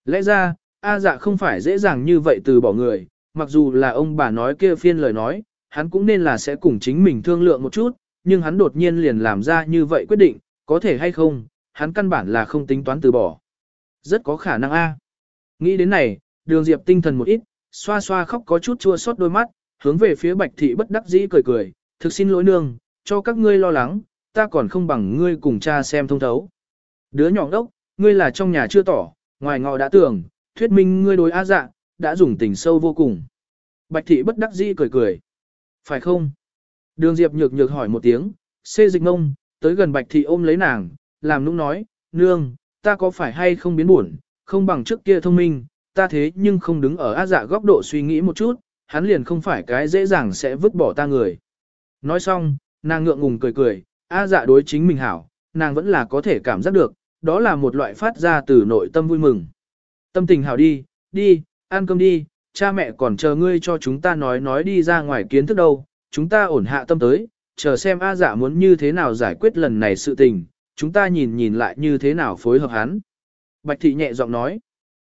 Lẽ ra, A dạ không phải dễ dàng như vậy từ bỏ người, mặc dù là ông bà nói kia phiên lời nói, hắn cũng nên là sẽ cùng chính mình thương lượng một chút, nhưng hắn đột nhiên liền làm ra như vậy quyết định, có thể hay không, hắn căn bản là không tính toán từ bỏ. Rất có khả năng A. Nghĩ đến này, đường Diệp tinh thần một ít, xoa xoa khóc có chút chua xót đôi mắt, hướng về phía bạch thị bất đắc dĩ cười cười, thực xin lỗi nương, cho các ngươi lo lắng, ta còn không bằng ngươi cùng cha xem thông thấu. Đứa nhỏ đốc, ngươi là trong nhà chưa tỏ, ngoài ngọ đã tưởng, thuyết minh ngươi đối á dạ, đã dùng tình sâu vô cùng. Bạch thị bất đắc dĩ cười cười. Phải không? Đường Diệp nhược nhược hỏi một tiếng, xê dịch ngông, tới gần bạch thị ôm lấy nàng, làm nũng nói, nương, ta có phải hay không biến buồn, không bằng trước kia thông minh, ta thế nhưng không đứng ở á dạ góc độ suy nghĩ một chút, hắn liền không phải cái dễ dàng sẽ vứt bỏ ta người. Nói xong, nàng ngượng ngùng cười cười, á dạ đối chính mình hảo, nàng vẫn là có thể cảm giác được, đó là một loại phát ra từ nội tâm vui mừng. Tâm tình hảo đi, đi, ăn cơm đi, cha mẹ còn chờ ngươi cho chúng ta nói nói đi ra ngoài kiến thức đâu, chúng ta ổn hạ tâm tới, chờ xem A dạ muốn như thế nào giải quyết lần này sự tình, chúng ta nhìn nhìn lại như thế nào phối hợp hắn. Bạch thị nhẹ giọng nói,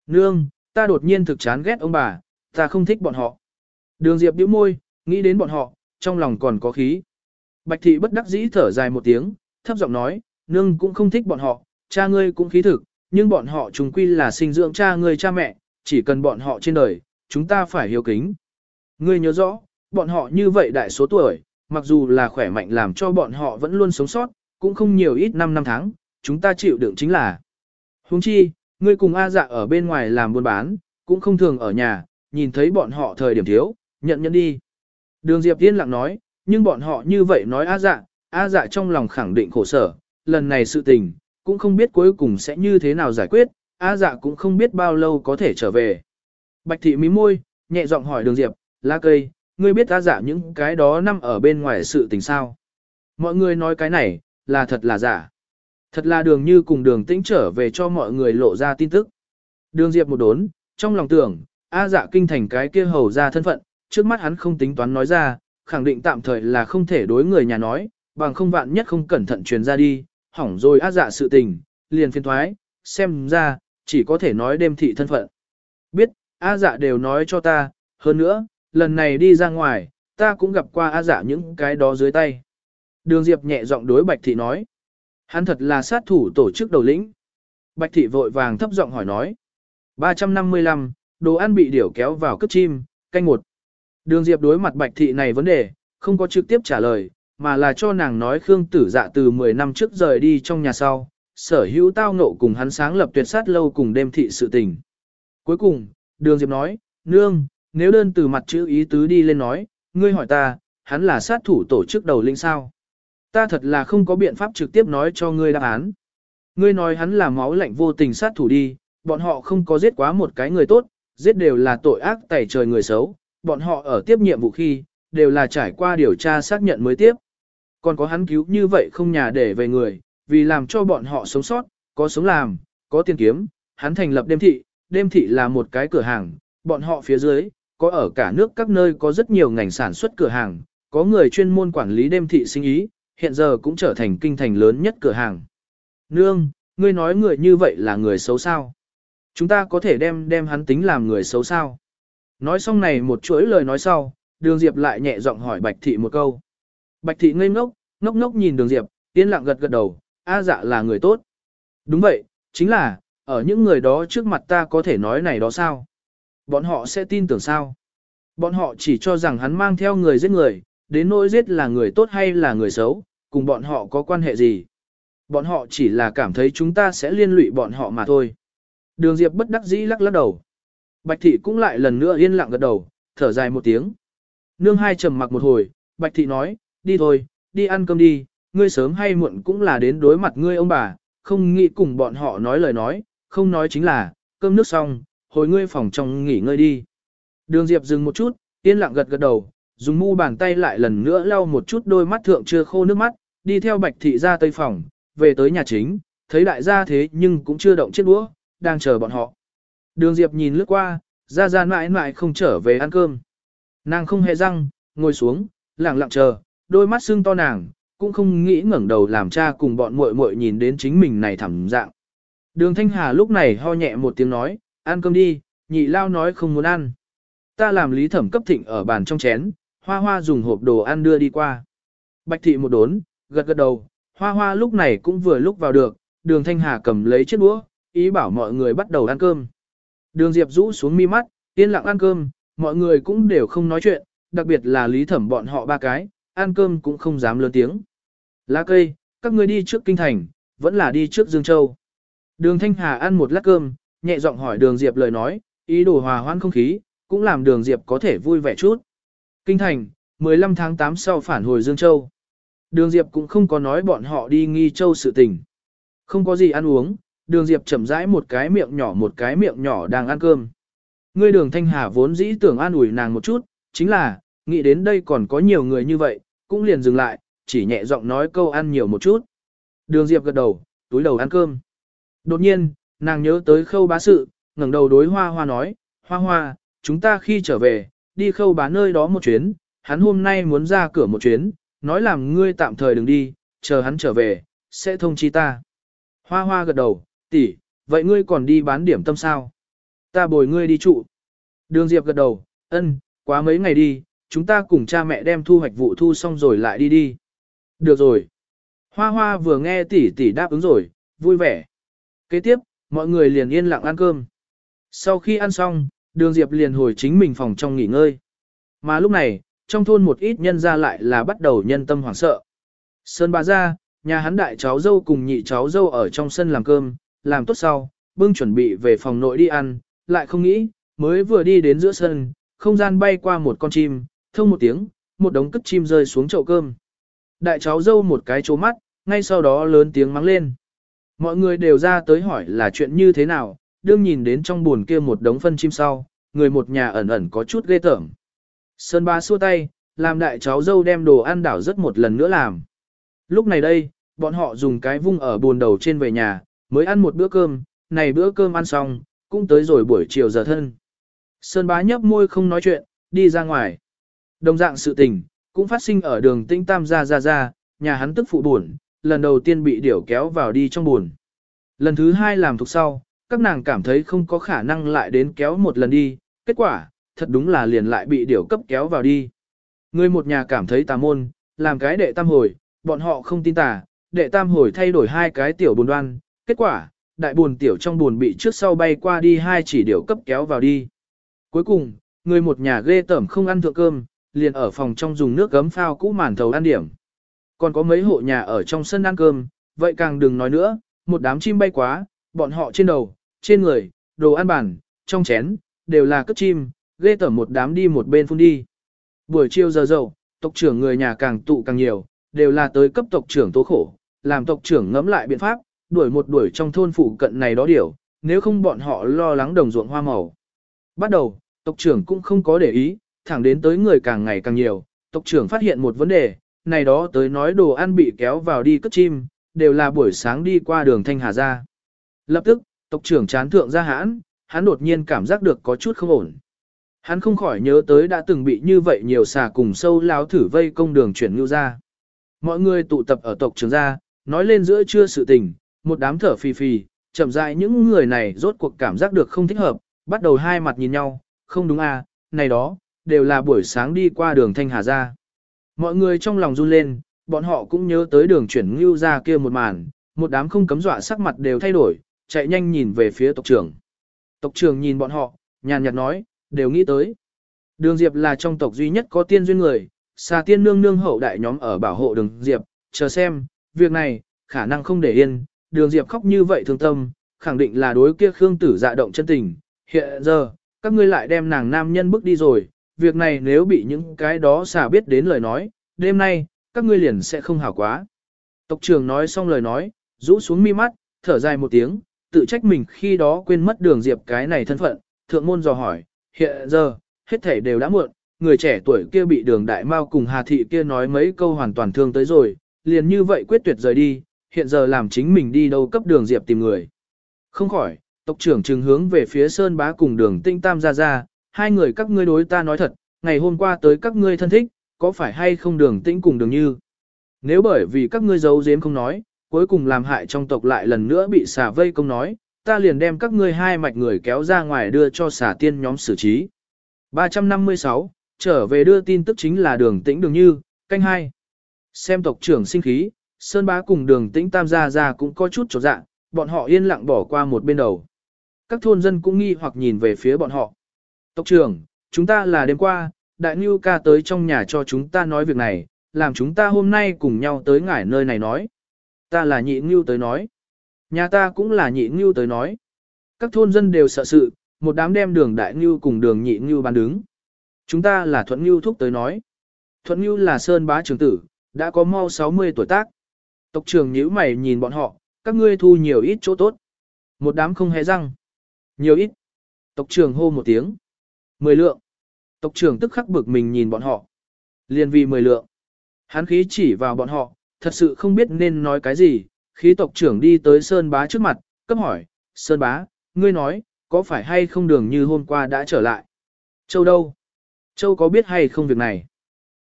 nương, ta đột nhiên thực chán ghét ông bà, ta không thích bọn họ. Đường Diệp bĩu môi, nghĩ đến bọn họ, trong lòng còn có khí. Bạch thị bất đắc dĩ thở dài một tiếng, thấp giọng nói, nương cũng không thích bọn họ, cha ngươi cũng khí thực, nhưng bọn họ trùng quy là sinh dưỡng cha ngươi cha mẹ, chỉ cần bọn họ trên đời, chúng ta phải hiếu kính. Ngươi nhớ rõ, bọn họ như vậy đại số tuổi, mặc dù là khỏe mạnh làm cho bọn họ vẫn luôn sống sót, cũng không nhiều ít năm năm tháng, chúng ta chịu đựng chính là. Huống chi, ngươi cùng A dạ ở bên ngoài làm buôn bán, cũng không thường ở nhà, nhìn thấy bọn họ thời điểm thiếu, nhận nhận đi. Đường Diệp Tiên lặng nói, nhưng bọn họ như vậy nói A dạ, A dạ trong lòng khẳng định khổ sở, lần này sự tình, cũng không biết cuối cùng sẽ như thế nào giải quyết, A dạ cũng không biết bao lâu có thể trở về. Bạch thị mí môi, nhẹ giọng hỏi đường Diệp, lá cây, ngươi biết A dạ những cái đó nằm ở bên ngoài sự tình sao. Mọi người nói cái này, là thật là giả. Thật là đường như cùng đường tĩnh trở về cho mọi người lộ ra tin tức. Đường Diệp một đốn, trong lòng tưởng, A dạ kinh thành cái kia hầu ra thân phận, trước mắt hắn không tính toán nói ra, khẳng định tạm thời là không thể đối người nhà nói, bằng không vạn nhất không cẩn thận truyền ra đi, hỏng rồi A dạ sự tình, liền phiên thoái, xem ra, chỉ có thể nói đêm thị thân phận. Biết, a dạ đều nói cho ta, hơn nữa, lần này đi ra ngoài, ta cũng gặp qua a dạ những cái đó dưới tay. Đường Diệp nhẹ giọng đối Bạch Thị nói. Hắn thật là sát thủ tổ chức đầu lĩnh. Bạch Thị vội vàng thấp giọng hỏi nói. 355, đồ ăn bị điểu kéo vào cất chim, canh một. Đường Diệp đối mặt Bạch Thị này vấn đề, không có trực tiếp trả lời, mà là cho nàng nói Khương Tử Dạ từ 10 năm trước rời đi trong nhà sau, sở hữu tao ngộ cùng hắn sáng lập tuyệt sát lâu cùng đêm thị sự tình. Cuối cùng, Đường Diệp nói, Nương, nếu đơn từ mặt chữ ý tứ đi lên nói, ngươi hỏi ta, hắn là sát thủ tổ chức đầu linh sao? Ta thật là không có biện pháp trực tiếp nói cho ngươi đáp án. Ngươi nói hắn là máu lạnh vô tình sát thủ đi, bọn họ không có giết quá một cái người tốt, giết đều là tội ác tẩy trời người xấu, bọn họ ở tiếp nhiệm vụ khi, đều là trải qua điều tra xác nhận mới tiếp. Còn có hắn cứu như vậy không nhà để về người, vì làm cho bọn họ sống sót, có sống làm, có tiền kiếm, hắn thành lập đêm thị, đêm thị là một cái cửa hàng, bọn họ phía dưới, có ở cả nước các nơi có rất nhiều ngành sản xuất cửa hàng, có người chuyên môn quản lý đêm thị sinh ý, hiện giờ cũng trở thành kinh thành lớn nhất cửa hàng. Nương, ngươi nói người như vậy là người xấu sao? Chúng ta có thể đem đem hắn tính làm người xấu sao? Nói xong này một chuỗi lời nói sau, đường diệp lại nhẹ giọng hỏi bạch thị một câu. Bạch thị ngây ngốc, ngốc ngốc nhìn đường diệp, yên lặng gật gật đầu, a dạ là người tốt. Đúng vậy, chính là, ở những người đó trước mặt ta có thể nói này đó sao? Bọn họ sẽ tin tưởng sao? Bọn họ chỉ cho rằng hắn mang theo người giết người, đến nỗi giết là người tốt hay là người xấu, cùng bọn họ có quan hệ gì? Bọn họ chỉ là cảm thấy chúng ta sẽ liên lụy bọn họ mà thôi. Đường Diệp bất đắc dĩ lắc lắc đầu. Bạch thị cũng lại lần nữa yên lặng gật đầu, thở dài một tiếng. Nương hai trầm mặc một hồi, Bạch thị nói, đi thôi, đi ăn cơm đi, ngươi sớm hay muộn cũng là đến đối mặt ngươi ông bà, không nghĩ cùng bọn họ nói lời nói, không nói chính là, cơm nước xong, hồi ngươi phòng trong nghỉ ngơi đi. Đường Diệp dừng một chút, yên lặng gật gật đầu, dùng mu bàn tay lại lần nữa lau một chút đôi mắt thượng chưa khô nước mắt, đi theo Bạch thị ra tây phòng, về tới nhà chính, thấy đại gia thế nhưng cũng chưa động chiếc đũa, đang chờ bọn họ. Đường Diệp nhìn lướt qua, ra ra mãi mãi không trở về ăn cơm. Nàng không hề răng, ngồi xuống, lặng lặng chờ, đôi mắt sưng to nàng, cũng không nghĩ ngẩng đầu làm cha cùng bọn muội muội nhìn đến chính mình này thảm dạng. Đường Thanh Hà lúc này ho nhẹ một tiếng nói, ăn cơm đi, nhị lao nói không muốn ăn. Ta làm lý thẩm cấp thịnh ở bàn trong chén, hoa hoa dùng hộp đồ ăn đưa đi qua. Bạch thị một đốn, gật gật đầu, hoa hoa lúc này cũng vừa lúc vào được, đường Thanh Hà cầm lấy chiếc đũa, ý bảo mọi người bắt đầu ăn cơm. Đường Diệp rũ xuống mi mắt, yên lặng ăn cơm, mọi người cũng đều không nói chuyện, đặc biệt là lý thẩm bọn họ ba cái, ăn cơm cũng không dám lớn tiếng. Lá cây, các ngươi đi trước kinh thành, vẫn là đi trước Dương Châu. Đường Thanh Hà ăn một lát cơm, nhẹ giọng hỏi đường Diệp lời nói, ý đồ hòa hoãn không khí, cũng làm đường Diệp có thể vui vẻ chút. Kinh thành, 15 tháng 8 sau phản hồi Dương Châu. Đường Diệp cũng không có nói bọn họ đi nghi châu sự tình. Không có gì ăn uống, đường Diệp chậm rãi một cái miệng nhỏ một cái miệng nhỏ đang ăn cơm. Ngươi đường Thanh Hà vốn dĩ tưởng an ủi nàng một chút, chính là, nghĩ đến đây còn có nhiều người như vậy, cũng liền dừng lại, chỉ nhẹ giọng nói câu ăn nhiều một chút. Đường Diệp gật đầu, túi đầu ăn cơm. Đột nhiên, nàng nhớ tới khâu bá sự, ngẩng đầu đối hoa hoa nói, hoa hoa, chúng ta khi trở về, đi khâu bá nơi đó một chuyến, hắn hôm nay muốn ra cửa một chuyến, nói làm ngươi tạm thời đừng đi, chờ hắn trở về, sẽ thông chi ta. Hoa hoa gật đầu, tỷ, vậy ngươi còn đi bán điểm tâm sao? Ta bồi ngươi đi trụ. Đường Diệp gật đầu, ân, quá mấy ngày đi, chúng ta cùng cha mẹ đem thu hoạch vụ thu xong rồi lại đi đi. Được rồi. Hoa hoa vừa nghe tỷ tỷ đáp ứng rồi, vui vẻ. Kế tiếp, mọi người liền yên lặng ăn cơm. Sau khi ăn xong, đường Diệp liền hồi chính mình phòng trong nghỉ ngơi. Mà lúc này, trong thôn một ít nhân ra lại là bắt đầu nhân tâm hoảng sợ. Sơn bà ra, nhà hắn đại cháu dâu cùng nhị cháu dâu ở trong sân làm cơm, làm tốt sau, bưng chuẩn bị về phòng nội đi ăn, lại không nghĩ, mới vừa đi đến giữa sân, không gian bay qua một con chim, thông một tiếng, một đống cất chim rơi xuống chậu cơm. Đại cháu dâu một cái chố mắt, ngay sau đó lớn tiếng mắng lên. Mọi người đều ra tới hỏi là chuyện như thế nào, đương nhìn đến trong buồn kia một đống phân chim sau, người một nhà ẩn ẩn có chút ghê tởm. Sơn ba xua tay, làm đại cháu dâu đem đồ ăn đảo rất một lần nữa làm. Lúc này đây, bọn họ dùng cái vung ở buồn đầu trên về nhà, mới ăn một bữa cơm, này bữa cơm ăn xong, cũng tới rồi buổi chiều giờ thân. Sơn bá nhấp môi không nói chuyện, đi ra ngoài. Đồng dạng sự tình, cũng phát sinh ở đường tinh tam gia gia gia, nhà hắn tức phụ buồn, lần đầu tiên bị điểu kéo vào đi trong buồn. Lần thứ hai làm thuộc sau, các nàng cảm thấy không có khả năng lại đến kéo một lần đi, kết quả, thật đúng là liền lại bị điểu cấp kéo vào đi. Người một nhà cảm thấy tà môn, làm cái đệ tam hồi, bọn họ không tin tà, đệ tam hồi thay đổi hai cái tiểu buồn đoan, kết quả, đại buồn tiểu trong buồn bị trước sau bay qua đi hai chỉ điểu cấp kéo vào đi. Cuối cùng, người một nhà ghê tởm không ăn thượng cơm, liền ở phòng trong dùng nước gấm phao cũ màn thầu ăn điểm. Còn có mấy hộ nhà ở trong sân ăn cơm, vậy càng đừng nói nữa, một đám chim bay quá, bọn họ trên đầu, trên người, đồ ăn bàn, trong chén, đều là cất chim, ghê tởm một đám đi một bên phun đi. Buổi chiều giờ dậu, tộc trưởng người nhà càng tụ càng nhiều, đều là tới cấp tộc trưởng tố khổ, làm tộc trưởng ngẫm lại biện pháp, đuổi một đuổi trong thôn phụ cận này đó điều, nếu không bọn họ lo lắng đồng ruộng hoa màu. Bắt đầu, tộc trưởng cũng không có để ý, thẳng đến tới người càng ngày càng nhiều, tộc trưởng phát hiện một vấn đề, này đó tới nói đồ ăn bị kéo vào đi cất chim, đều là buổi sáng đi qua đường Thanh Hà ra. Lập tức, tộc trưởng chán thượng ra hãn, hắn đột nhiên cảm giác được có chút không ổn. Hắn không khỏi nhớ tới đã từng bị như vậy nhiều xà cùng sâu láo thử vây công đường chuyển ngưu ra. Mọi người tụ tập ở tộc trưởng ra, nói lên giữa trưa sự tình, một đám thở phì phì, chậm rãi những người này rốt cuộc cảm giác được không thích hợp, bắt đầu hai mặt nhìn nhau, không đúng à, này đó, đều là buổi sáng đi qua đường Thanh Hà ra. Mọi người trong lòng run lên, bọn họ cũng nhớ tới đường chuyển ngưu ra kia một màn, một đám không cấm dọa sắc mặt đều thay đổi, chạy nhanh nhìn về phía tộc trưởng. Tộc trưởng nhìn bọn họ, nhàn nhạt nói, đều nghĩ tới. Đường Diệp là trong tộc duy nhất có tiên duyên người, xà tiên nương nương hậu đại nhóm ở bảo hộ đường Diệp, chờ xem, việc này, khả năng không để yên, đường Diệp khóc như vậy thương tâm, khẳng định là đối kia Khương tử dạ động chân tình, hiện giờ, các ngươi lại đem nàng nam nhân bước đi rồi, việc này nếu bị những cái đó xà biết đến lời nói, đêm nay, các ngươi liền sẽ không hảo quá. Tộc trưởng nói xong lời nói, rũ xuống mi mắt, thở dài một tiếng, tự trách mình khi đó quên mất đường Diệp cái này thân phận, thượng môn dò hỏi, hiện giờ, hết thể đều đã muộn, người trẻ tuổi kia bị đường đại mao cùng Hà Thị kia nói mấy câu hoàn toàn thương tới rồi, liền như vậy quyết tuyệt rời đi, hiện giờ làm chính mình đi đâu cấp đường Diệp tìm người. Không khỏi, tộc trưởng trừng hướng về phía Sơn Bá cùng đường Tinh Tam ra ra, hai người các ngươi đối ta nói thật, ngày hôm qua tới các ngươi thân thích, có phải hay không đường tĩnh cùng đường như. Nếu bởi vì các ngươi giấu giếm không nói, cuối cùng làm hại trong tộc lại lần nữa bị xà vây công nói, ta liền đem các ngươi hai mạch người kéo ra ngoài đưa cho xà tiên nhóm xử trí. 356, trở về đưa tin tức chính là đường tĩnh đường như, canh hai. Xem tộc trưởng sinh khí, Sơn Bá cùng đường tĩnh tam gia gia cũng có chút trột dạ, bọn họ yên lặng bỏ qua một bên đầu. Các thôn dân cũng nghi hoặc nhìn về phía bọn họ. Tộc trưởng, chúng ta là đêm qua, đại Nhu ca tới trong nhà cho chúng ta nói việc này, làm chúng ta hôm nay cùng nhau tới ngải nơi này nói. Ta là nhị Nhu tới nói. Nhà ta cũng là nhị Nhu tới nói. Các thôn dân đều sợ sự, một đám đem đường đại Nhu cùng đường nhị Nhu bàn đứng. Chúng ta là thuận Nhu thúc tới nói. Thuận Nhu là sơn bá trưởng tử, đã có mau 60 tuổi tác. Tộc trưởng nhíu mày nhìn bọn họ, các ngươi thu nhiều ít chỗ tốt. Một đám không hề răng. Nhiều ít. Tộc trưởng hô một tiếng. Mười lượng. Tộc trưởng tức khắc bực mình nhìn bọn họ. Liên vì mười lượng. Hắn khí chỉ vào bọn họ, thật sự không biết nên nói cái gì. Khí tộc trưởng đi tới Sơn Bá trước mặt, cấp hỏi. Sơn Bá, ngươi nói, có phải hay không đường như hôm qua đã trở lại? Châu đâu? Châu có biết hay không việc này?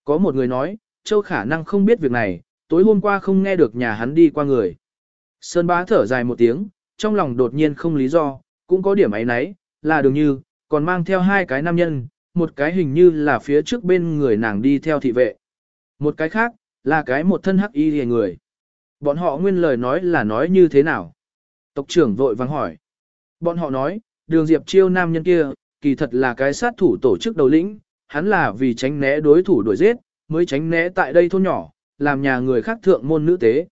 Có một người nói, Châu khả năng không biết việc này, tối hôm qua không nghe được nhà hắn đi qua người. Sơn bá thở dài một tiếng, trong lòng đột nhiên không lý do, cũng có điểm ấy nấy, là đường như, còn mang theo hai cái nam nhân, một cái hình như là phía trước bên người nàng đi theo thị vệ. Một cái khác, là cái một thân hắc y hề người. Bọn họ nguyên lời nói là nói như thế nào? Tộc trưởng vội vắng hỏi. Bọn họ nói, đường diệp chiêu nam nhân kia, kỳ thật là cái sát thủ tổ chức đầu lĩnh, hắn là vì tránh né đối thủ đuổi giết, mới tránh né tại đây thôn nhỏ, làm nhà người khác thượng môn nữ tế.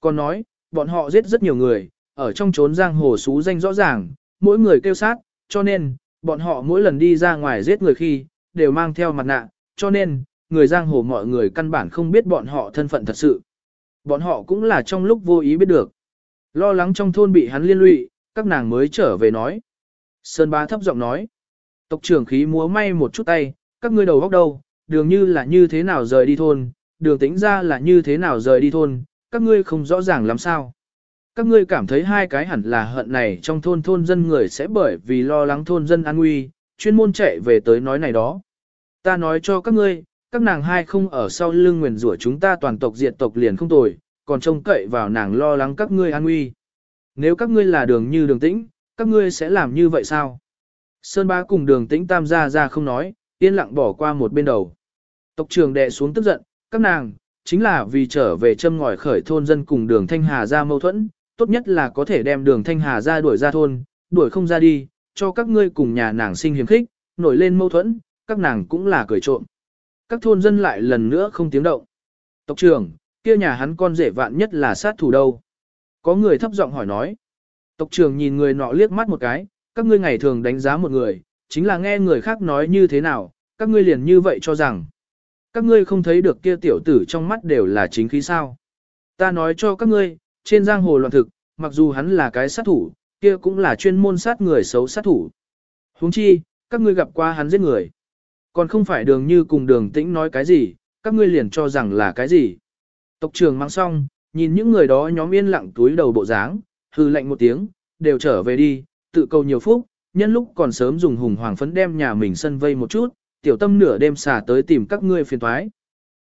Còn nói, bọn họ giết rất nhiều người, ở trong trốn giang hồ xú danh rõ ràng, mỗi người kêu sát, cho nên, bọn họ mỗi lần đi ra ngoài giết người khi, đều mang theo mặt nạ, cho nên, người giang hồ mọi người căn bản không biết bọn họ thân phận thật sự. Bọn họ cũng là trong lúc vô ý biết được. Lo lắng trong thôn bị hắn liên lụy, các nàng mới trở về nói. Sơn bá thấp giọng nói. Tộc trưởng khí múa may một chút tay, các ngươi đầu góc đâu, đường như là như thế nào rời đi thôn, đường tính ra là như thế nào rời đi thôn, các ngươi không rõ ràng làm sao. Các ngươi cảm thấy hai cái hẳn là hận này trong thôn thôn dân người sẽ bởi vì lo lắng thôn dân an nguy, chuyên môn chạy về tới nói này đó. Ta nói cho các ngươi, các nàng hai không ở sau lưng nguyền rủa chúng ta toàn tộc diệt tộc liền không tồi, còn trông cậy vào nàng lo lắng các ngươi an nguy. Nếu các ngươi là đường như đường tĩnh, các ngươi sẽ làm như vậy sao? Sơn bá cùng đường tĩnh tam gia ra không nói, yên lặng bỏ qua một bên đầu. Tộc trưởng đệ xuống tức giận, các nàng, chính là vì trở về châm ngòi khởi thôn dân cùng đường Thanh Hà ra mâu thuẫn, tốt nhất là có thể đem đường Thanh Hà ra đuổi ra thôn, đuổi không ra đi, cho các ngươi cùng nhà nàng sinh hiếm khích, nổi lên mâu thuẫn, các nàng cũng là cười trộm. Các thôn dân lại lần nữa không tiếng động. Tộc trưởng, kia nhà hắn con rể vạn nhất là sát thủ đâu. Có người thấp giọng hỏi nói. Tộc trưởng nhìn người nọ liếc mắt một cái, các ngươi ngày thường đánh giá một người, chính là nghe người khác nói như thế nào, các ngươi liền như vậy cho rằng. Các ngươi không thấy được kia tiểu tử trong mắt đều là chính khí sao. Ta nói cho các ngươi, trên giang hồ loạn thực, mặc dù hắn là cái sát thủ, kia cũng là chuyên môn sát người xấu sát thủ. huống chi, các ngươi gặp qua hắn giết người. Còn không phải đường như cùng đường tĩnh nói cái gì, các ngươi liền cho rằng là cái gì. Tộc trưởng mang xong, nhìn những người đó nhóm yên lặng túi đầu bộ dáng, hư lạnh một tiếng, đều trở về đi, tự cầu nhiều phúc, nhân lúc còn sớm dùng hùng hoàng phấn đem nhà mình sân vây một chút, tiểu tâm nửa đêm xả tới tìm các ngươi phiền thoái.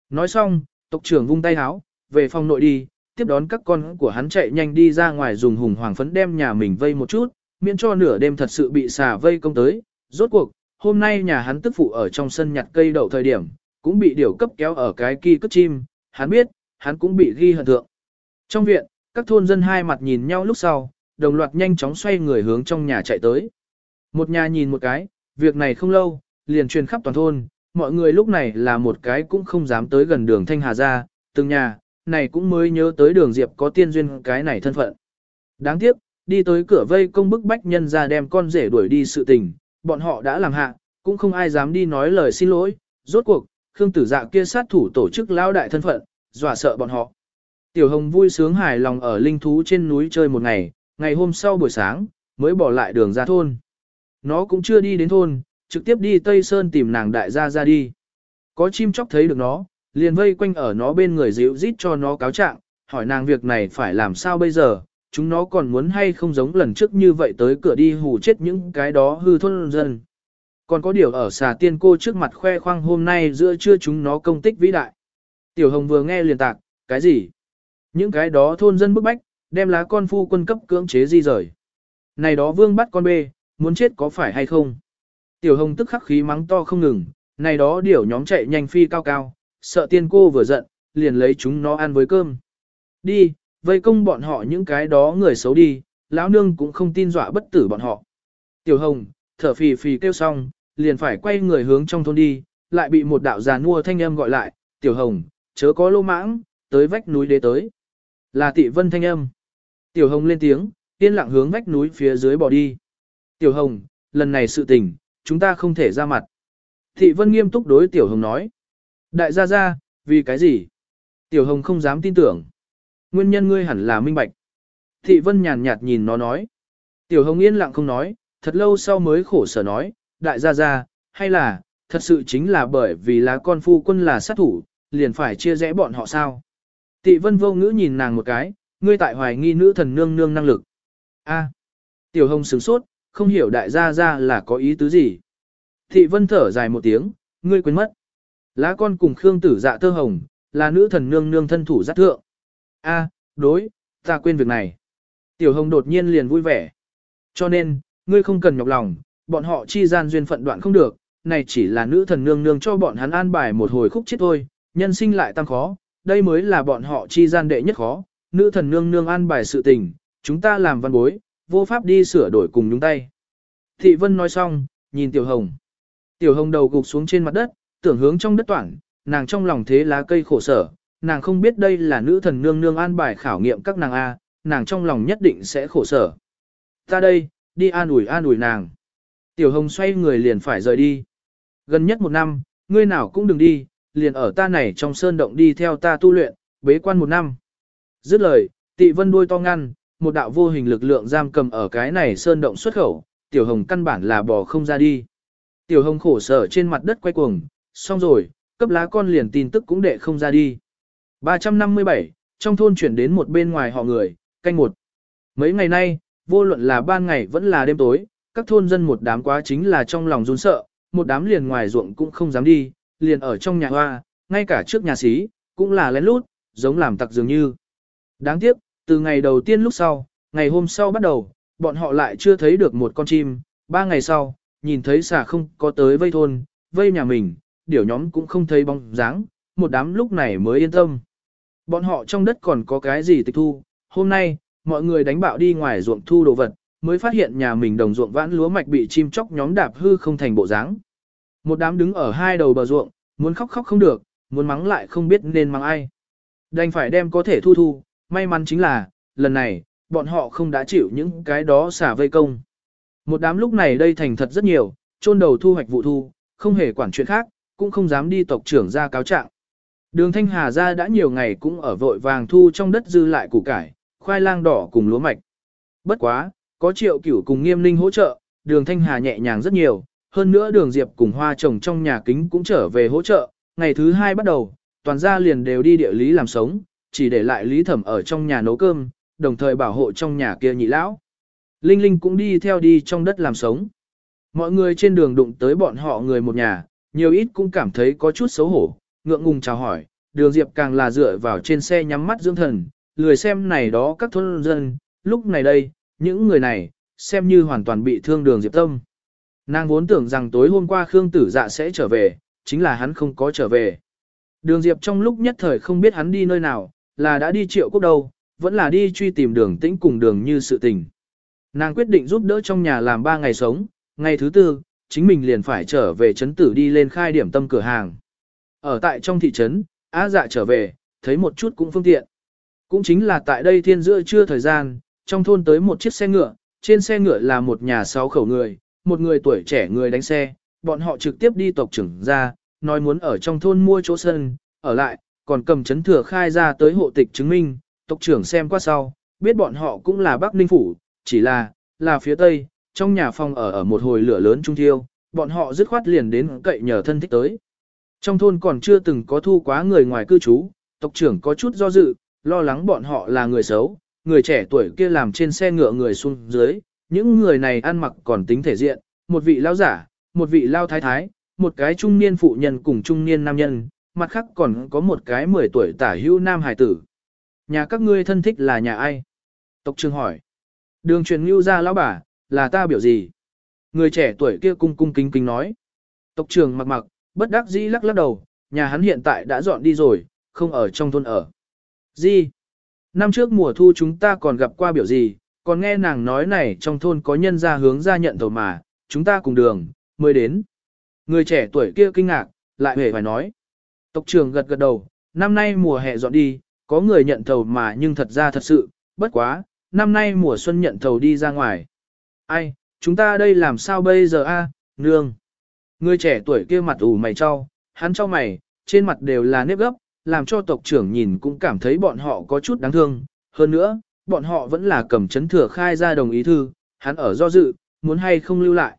Nói xong, tộc trưởng vung tay háo, về phòng nội đi, tiếp đón các con của hắn chạy nhanh đi ra ngoài dùng hùng hoàng phấn đem nhà mình vây một chút, miễn cho nửa đêm thật sự bị xà vây công tới. Rốt cuộc, hôm nay nhà hắn tức phụ ở trong sân nhặt cây đậu thời điểm, cũng bị điều cấp kéo ở cái kỳ cất chim, hắn biết, hắn cũng bị ghi hận thượng. Trong viện, các thôn dân hai mặt nhìn nhau lúc sau, đồng loạt nhanh chóng xoay người hướng trong nhà chạy tới. Một nhà nhìn một cái, việc này không lâu, liền truyền khắp toàn thôn, mọi người lúc này là một cái cũng không dám tới gần đường Thanh Hà ra, từng nhà, này cũng mới nhớ tới đường Diệp có tiên duyên cái này thân phận. Đáng tiếc, đi tới cửa vây công bức bách nhân ra đem con rể đuổi đi sự tình, bọn họ đã làm hạ, cũng không ai dám đi nói lời xin lỗi, rốt cuộc, Khương Tử Dạ kia sát thủ tổ chức lao đại thân phận, dọa sợ bọn họ. Tiểu Hồng vui sướng hài lòng ở linh thú trên núi chơi một ngày, ngày hôm sau buổi sáng, mới bỏ lại đường ra thôn. Nó cũng chưa đi đến thôn, trực tiếp đi Tây Sơn tìm nàng đại gia ra đi. Có chim chóc thấy được nó, liền vây quanh ở nó bên người dịu rít cho nó cáo trạng, hỏi nàng việc này phải làm sao bây giờ, chúng nó còn muốn hay không giống lần trước như vậy tới cửa đi hù chết những cái đó hư thôn dân. Còn có điều ở xà tiên cô trước mặt khoe khoang hôm nay giữa trưa chúng nó công tích vĩ đại. Tiểu Hồng vừa nghe liền tạc, cái gì? Những cái đó thôn dân bức bách, đem lá con phu quân cấp cưỡng chế di rời. Này đó vương bắt con bê, muốn chết có phải hay không? Tiểu Hồng tức khắc khí mắng to không ngừng, này đó điểu nhóm chạy nhanh phi cao cao, sợ tiên cô vừa giận, liền lấy chúng nó ăn với cơm. Đi, vây công bọn họ những cái đó người xấu đi, lão nương cũng không tin dọa bất tử bọn họ. Tiểu Hồng, thở phì phì kêu xong, liền phải quay người hướng trong thôn đi, lại bị một đạo già nua thanh âm gọi lại, Tiểu Hồng, chớ có lô mãng, tới vách núi đế tới. Là tị vân thanh âm. Tiểu Hồng lên tiếng, yên lặng hướng vách núi phía dưới bỏ đi. Tiểu Hồng, lần này sự tình, chúng ta không thể ra mặt. Thị Vân nghiêm túc đối Tiểu Hồng nói. Đại gia gia, vì cái gì? Tiểu Hồng không dám tin tưởng. Nguyên nhân ngươi hẳn là minh bạch. Thị Vân nhàn nhạt nhìn nó nói. Tiểu Hồng yên lặng không nói, thật lâu sau mới khổ sở nói, đại gia gia, hay là, thật sự chính là bởi vì lá con phu quân là sát thủ, liền phải chia rẽ bọn họ sao? Tị Vân vô ngữ nhìn nàng một cái, ngươi tại hoài nghi nữ thần nương nương năng lực. A. Tiểu Hồng sửng sốt, không hiểu đại gia gia là có ý tứ gì. Thị Vân thở dài một tiếng, ngươi quên mất. Lá con cùng Khương Tử Dạ thơ Hồng, là nữ thần nương nương thân thủ giác thượng. A, đối, ta quên việc này. Tiểu Hồng đột nhiên liền vui vẻ. Cho nên, ngươi không cần nhọc lòng, bọn họ chi gian duyên phận đoạn không được, này chỉ là nữ thần nương nương cho bọn hắn an bài một hồi khúc chết thôi, nhân sinh lại tăng khó, đây mới là bọn họ chi gian đệ nhất khó, nữ thần nương nương an bài sự tình, chúng ta làm văn bối, vô pháp đi sửa đổi cùng nhúng tay. Thị Vân nói xong, nhìn Tiểu Hồng. Tiểu Hồng đầu gục xuống trên mặt đất, tưởng hướng trong đất toản, nàng trong lòng thế lá cây khổ sở, nàng không biết đây là nữ thần nương nương an bài khảo nghiệm các nàng A, nàng trong lòng nhất định sẽ khổ sở. Ta đây, đi an ủi an ủi nàng. Tiểu Hồng xoay người liền phải rời đi. Gần nhất một năm, ngươi nào cũng đừng đi, liền ở ta này trong sơn động đi theo ta tu luyện, bế quan một năm. Dứt lời, tị vân đuôi to ngăn, một đạo vô hình lực lượng giam cầm ở cái này sơn động xuất khẩu, tiểu hồng căn bản là bò không ra đi. Tiểu hồng khổ sở trên mặt đất quay cuồng, xong rồi, cấp lá con liền tin tức cũng đệ không ra đi. 357, trong thôn chuyển đến một bên ngoài họ người, canh một. Mấy ngày nay, vô luận là ban ngày vẫn là đêm tối, các thôn dân một đám quá chính là trong lòng run sợ, một đám liền ngoài ruộng cũng không dám đi, liền ở trong nhà hoa, ngay cả trước nhà xí, cũng là lén lút, giống làm tặc dường như. Đáng tiếc, từ ngày đầu tiên lúc sau, ngày hôm sau bắt đầu, bọn họ lại chưa thấy được một con chim, ba ngày sau, nhìn thấy xà không có tới vây thôn, vây nhà mình, điểu nhóm cũng không thấy bóng dáng, một đám lúc này mới yên tâm. Bọn họ trong đất còn có cái gì tịch thu, hôm nay, mọi người đánh bạo đi ngoài ruộng thu đồ vật, mới phát hiện nhà mình đồng ruộng vãn lúa mạch bị chim chóc nhóm đạp hư không thành bộ dáng. Một đám đứng ở hai đầu bờ ruộng, muốn khóc khóc không được, muốn mắng lại không biết nên mắng ai. Đành phải đem có thể thu thu, may mắn chính là, lần này, bọn họ không đã chịu những cái đó xả vây công. Một đám lúc này đây thành thật rất nhiều, chôn đầu thu hoạch vụ thu, không hề quản chuyện khác, cũng không dám đi tộc trưởng ra cáo trạng. Đường Thanh Hà ra đã nhiều ngày cũng ở vội vàng thu trong đất dư lại củ cải, khoai lang đỏ cùng lúa mạch. Bất quá, có triệu cửu cùng nghiêm ninh hỗ trợ, đường Thanh Hà nhẹ nhàng rất nhiều, hơn nữa đường Diệp cùng hoa trồng trong nhà kính cũng trở về hỗ trợ, ngày thứ hai bắt đầu, toàn gia liền đều đi địa lý làm sống, chỉ để lại lý thẩm ở trong nhà nấu cơm, đồng thời bảo hộ trong nhà kia nhị lão. Linh Linh cũng đi theo đi trong đất làm sống. Mọi người trên đường đụng tới bọn họ người một nhà, nhiều ít cũng cảm thấy có chút xấu hổ, ngượng ngùng chào hỏi, đường Diệp càng là dựa vào trên xe nhắm mắt dưỡng thần, lười xem này đó các thôn dân, lúc này đây, những người này, xem như hoàn toàn bị thương đường Diệp tâm. Nàng vốn tưởng rằng tối hôm qua Khương Tử Dạ sẽ trở về, chính là hắn không có trở về. Đường Diệp trong lúc nhất thời không biết hắn đi nơi nào, là đã đi triệu quốc đâu, vẫn là đi truy tìm đường tĩnh cùng đường như sự tình. Nàng quyết định giúp đỡ trong nhà làm 3 ngày sống, ngày thứ tư, chính mình liền phải trở về trấn tử đi lên khai điểm tâm cửa hàng. Ở tại trong thị trấn, á dạ trở về, thấy một chút cũng phương tiện. Cũng chính là tại đây thiên giữa trưa thời gian, trong thôn tới một chiếc xe ngựa, trên xe ngựa là một nhà sáu khẩu người, một người tuổi trẻ người đánh xe, bọn họ trực tiếp đi tộc trưởng ra, nói muốn ở trong thôn mua chỗ sân, ở lại, còn cầm chấn thừa khai ra tới hộ tịch chứng minh, tộc trưởng xem qua sau, biết bọn họ cũng là Bắc Ninh Phủ, chỉ là, là phía Tây, trong nhà phòng ở ở một hồi lửa lớn trung thiêu, bọn họ dứt khoát liền đến cậy nhờ thân thích tới. Trong thôn còn chưa từng có thu quá người ngoài cư trú, tộc trưởng có chút do dự, lo lắng bọn họ là người xấu, người trẻ tuổi kia làm trên xe ngựa người xuống dưới, những người này ăn mặc còn tính thể diện, một vị lao giả, một vị lao thái thái, một cái trung niên phụ nhân cùng trung niên nam nhân, mặt khác còn có một cái 10 tuổi tả hữu nam hải tử. Nhà các ngươi thân thích là nhà ai? Tộc trưởng hỏi. Đường truyền ngưu ra lão bà, là ta biểu gì? Người trẻ tuổi kia cung cung kính kính nói. Tộc trưởng mặc mặc, bất đắc dĩ lắc lắc đầu, nhà hắn hiện tại đã dọn đi rồi, không ở trong thôn ở. Gì? Năm trước mùa thu chúng ta còn gặp qua biểu gì, còn nghe nàng nói này trong thôn có nhân ra hướng ra nhận thầu mà, chúng ta cùng đường, mới đến. Người trẻ tuổi kia kinh ngạc, lại hề phải nói. Tộc trưởng gật gật đầu, năm nay mùa hè dọn đi, có người nhận thầu mà nhưng thật ra thật sự, bất quá, năm nay mùa xuân nhận thầu đi ra ngoài. Ai, chúng ta đây làm sao bây giờ a, nương. Người trẻ tuổi kia mặt ủ mày cho, hắn cho mày, trên mặt đều là nếp gấp, làm cho tộc trưởng nhìn cũng cảm thấy bọn họ có chút đáng thương. Hơn nữa, bọn họ vẫn là cầm chấn thừa khai ra đồng ý thư, hắn ở do dự, muốn hay không lưu lại.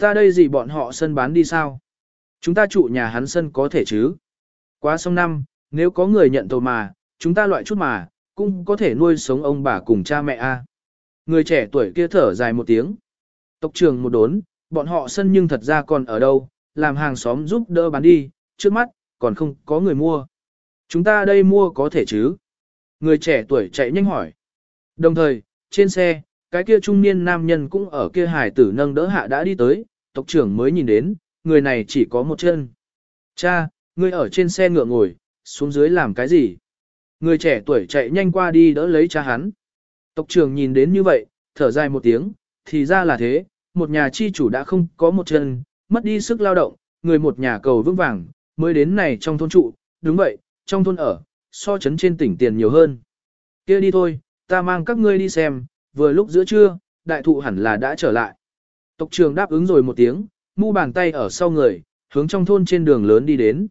Ta đây gì bọn họ sân bán đi sao? Chúng ta trụ nhà hắn sân có thể chứ? Quá sông năm, nếu có người nhận tàu mà, chúng ta loại chút mà, cũng có thể nuôi sống ông bà cùng cha mẹ a. Người trẻ tuổi kia thở dài một tiếng. Tộc trưởng một đốn, bọn họ sân nhưng thật ra còn ở đâu, làm hàng xóm giúp đỡ bán đi, trước mắt, còn không có người mua. Chúng ta đây mua có thể chứ? Người trẻ tuổi chạy nhanh hỏi. Đồng thời, trên xe, cái kia trung niên nam nhân cũng ở kia hải tử nâng đỡ hạ đã đi tới, tộc trưởng mới nhìn đến, người này chỉ có một chân. Cha, ngươi ở trên xe ngựa ngồi, xuống dưới làm cái gì? Người trẻ tuổi chạy nhanh qua đi đỡ lấy cha hắn. Tộc trưởng nhìn đến như vậy, thở dài một tiếng, thì ra là thế, một nhà chi chủ đã không có một chân, mất đi sức lao động, người một nhà cầu vững vàng, mới đến này trong thôn trụ, đúng vậy, trong thôn ở, so chấn trên tỉnh tiền nhiều hơn. kia đi thôi, ta mang các ngươi đi xem, vừa lúc giữa trưa, đại thụ hẳn là đã trở lại. Tộc trưởng đáp ứng rồi một tiếng, mu bàn tay ở sau người, hướng trong thôn trên đường lớn đi đến.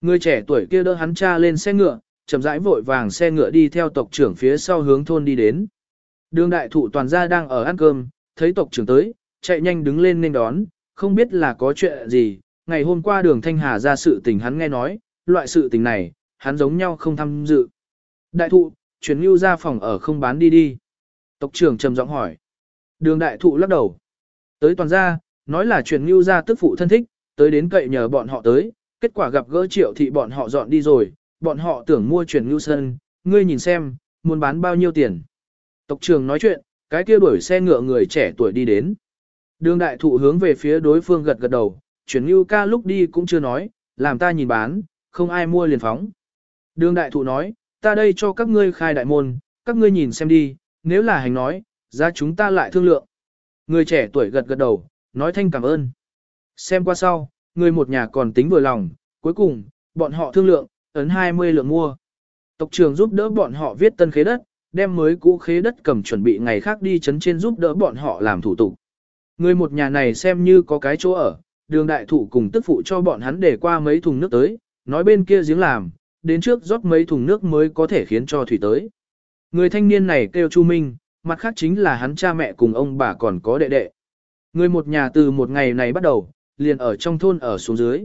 Người trẻ tuổi kia đỡ hắn cha lên xe ngựa, chậm rãi vội vàng xe ngựa đi theo tộc trưởng phía sau hướng thôn đi đến. Đường đại thụ toàn gia đang ở ăn cơm, thấy tộc trưởng tới, chạy nhanh đứng lên nên đón, không biết là có chuyện gì, ngày hôm qua đường Thanh Hà ra sự tình hắn nghe nói, loại sự tình này, hắn giống nhau không tham dự. Đại thụ, chuyển lưu ra phòng ở không bán đi đi. Tộc trưởng trầm giọng hỏi. Đường đại thụ lắc đầu. Tới toàn gia, nói là chuyển lưu ra tức phụ thân thích, tới đến cậy nhờ bọn họ tới, kết quả gặp gỡ triệu thị bọn họ dọn đi rồi, bọn họ tưởng mua chuyển lưu sân, ngươi nhìn xem, muốn bán bao nhiêu tiền. Tộc trưởng nói chuyện, cái kia đuổi xe ngựa người trẻ tuổi đi đến. Đường đại thụ hướng về phía đối phương gật gật đầu, chuyển lưu ca lúc đi cũng chưa nói, làm ta nhìn bán, không ai mua liền phóng. Đường đại thụ nói, ta đây cho các ngươi khai đại môn, các ngươi nhìn xem đi, nếu là hành nói, ra chúng ta lại thương lượng. Người trẻ tuổi gật gật đầu, nói thanh cảm ơn. Xem qua sau, người một nhà còn tính vừa lòng, cuối cùng, bọn họ thương lượng, ấn 20 lượng mua. Tộc trưởng giúp đỡ bọn họ viết tân khế đất, đem mới cũ khế đất cầm chuẩn bị ngày khác đi chấn trên giúp đỡ bọn họ làm thủ tục. Người một nhà này xem như có cái chỗ ở, đường đại thủ cùng tức phụ cho bọn hắn để qua mấy thùng nước tới, nói bên kia giếng làm, đến trước rót mấy thùng nước mới có thể khiến cho thủy tới. Người thanh niên này kêu Chu Minh, mặt khác chính là hắn cha mẹ cùng ông bà còn có đệ đệ. Người một nhà từ một ngày này bắt đầu, liền ở trong thôn ở xuống dưới.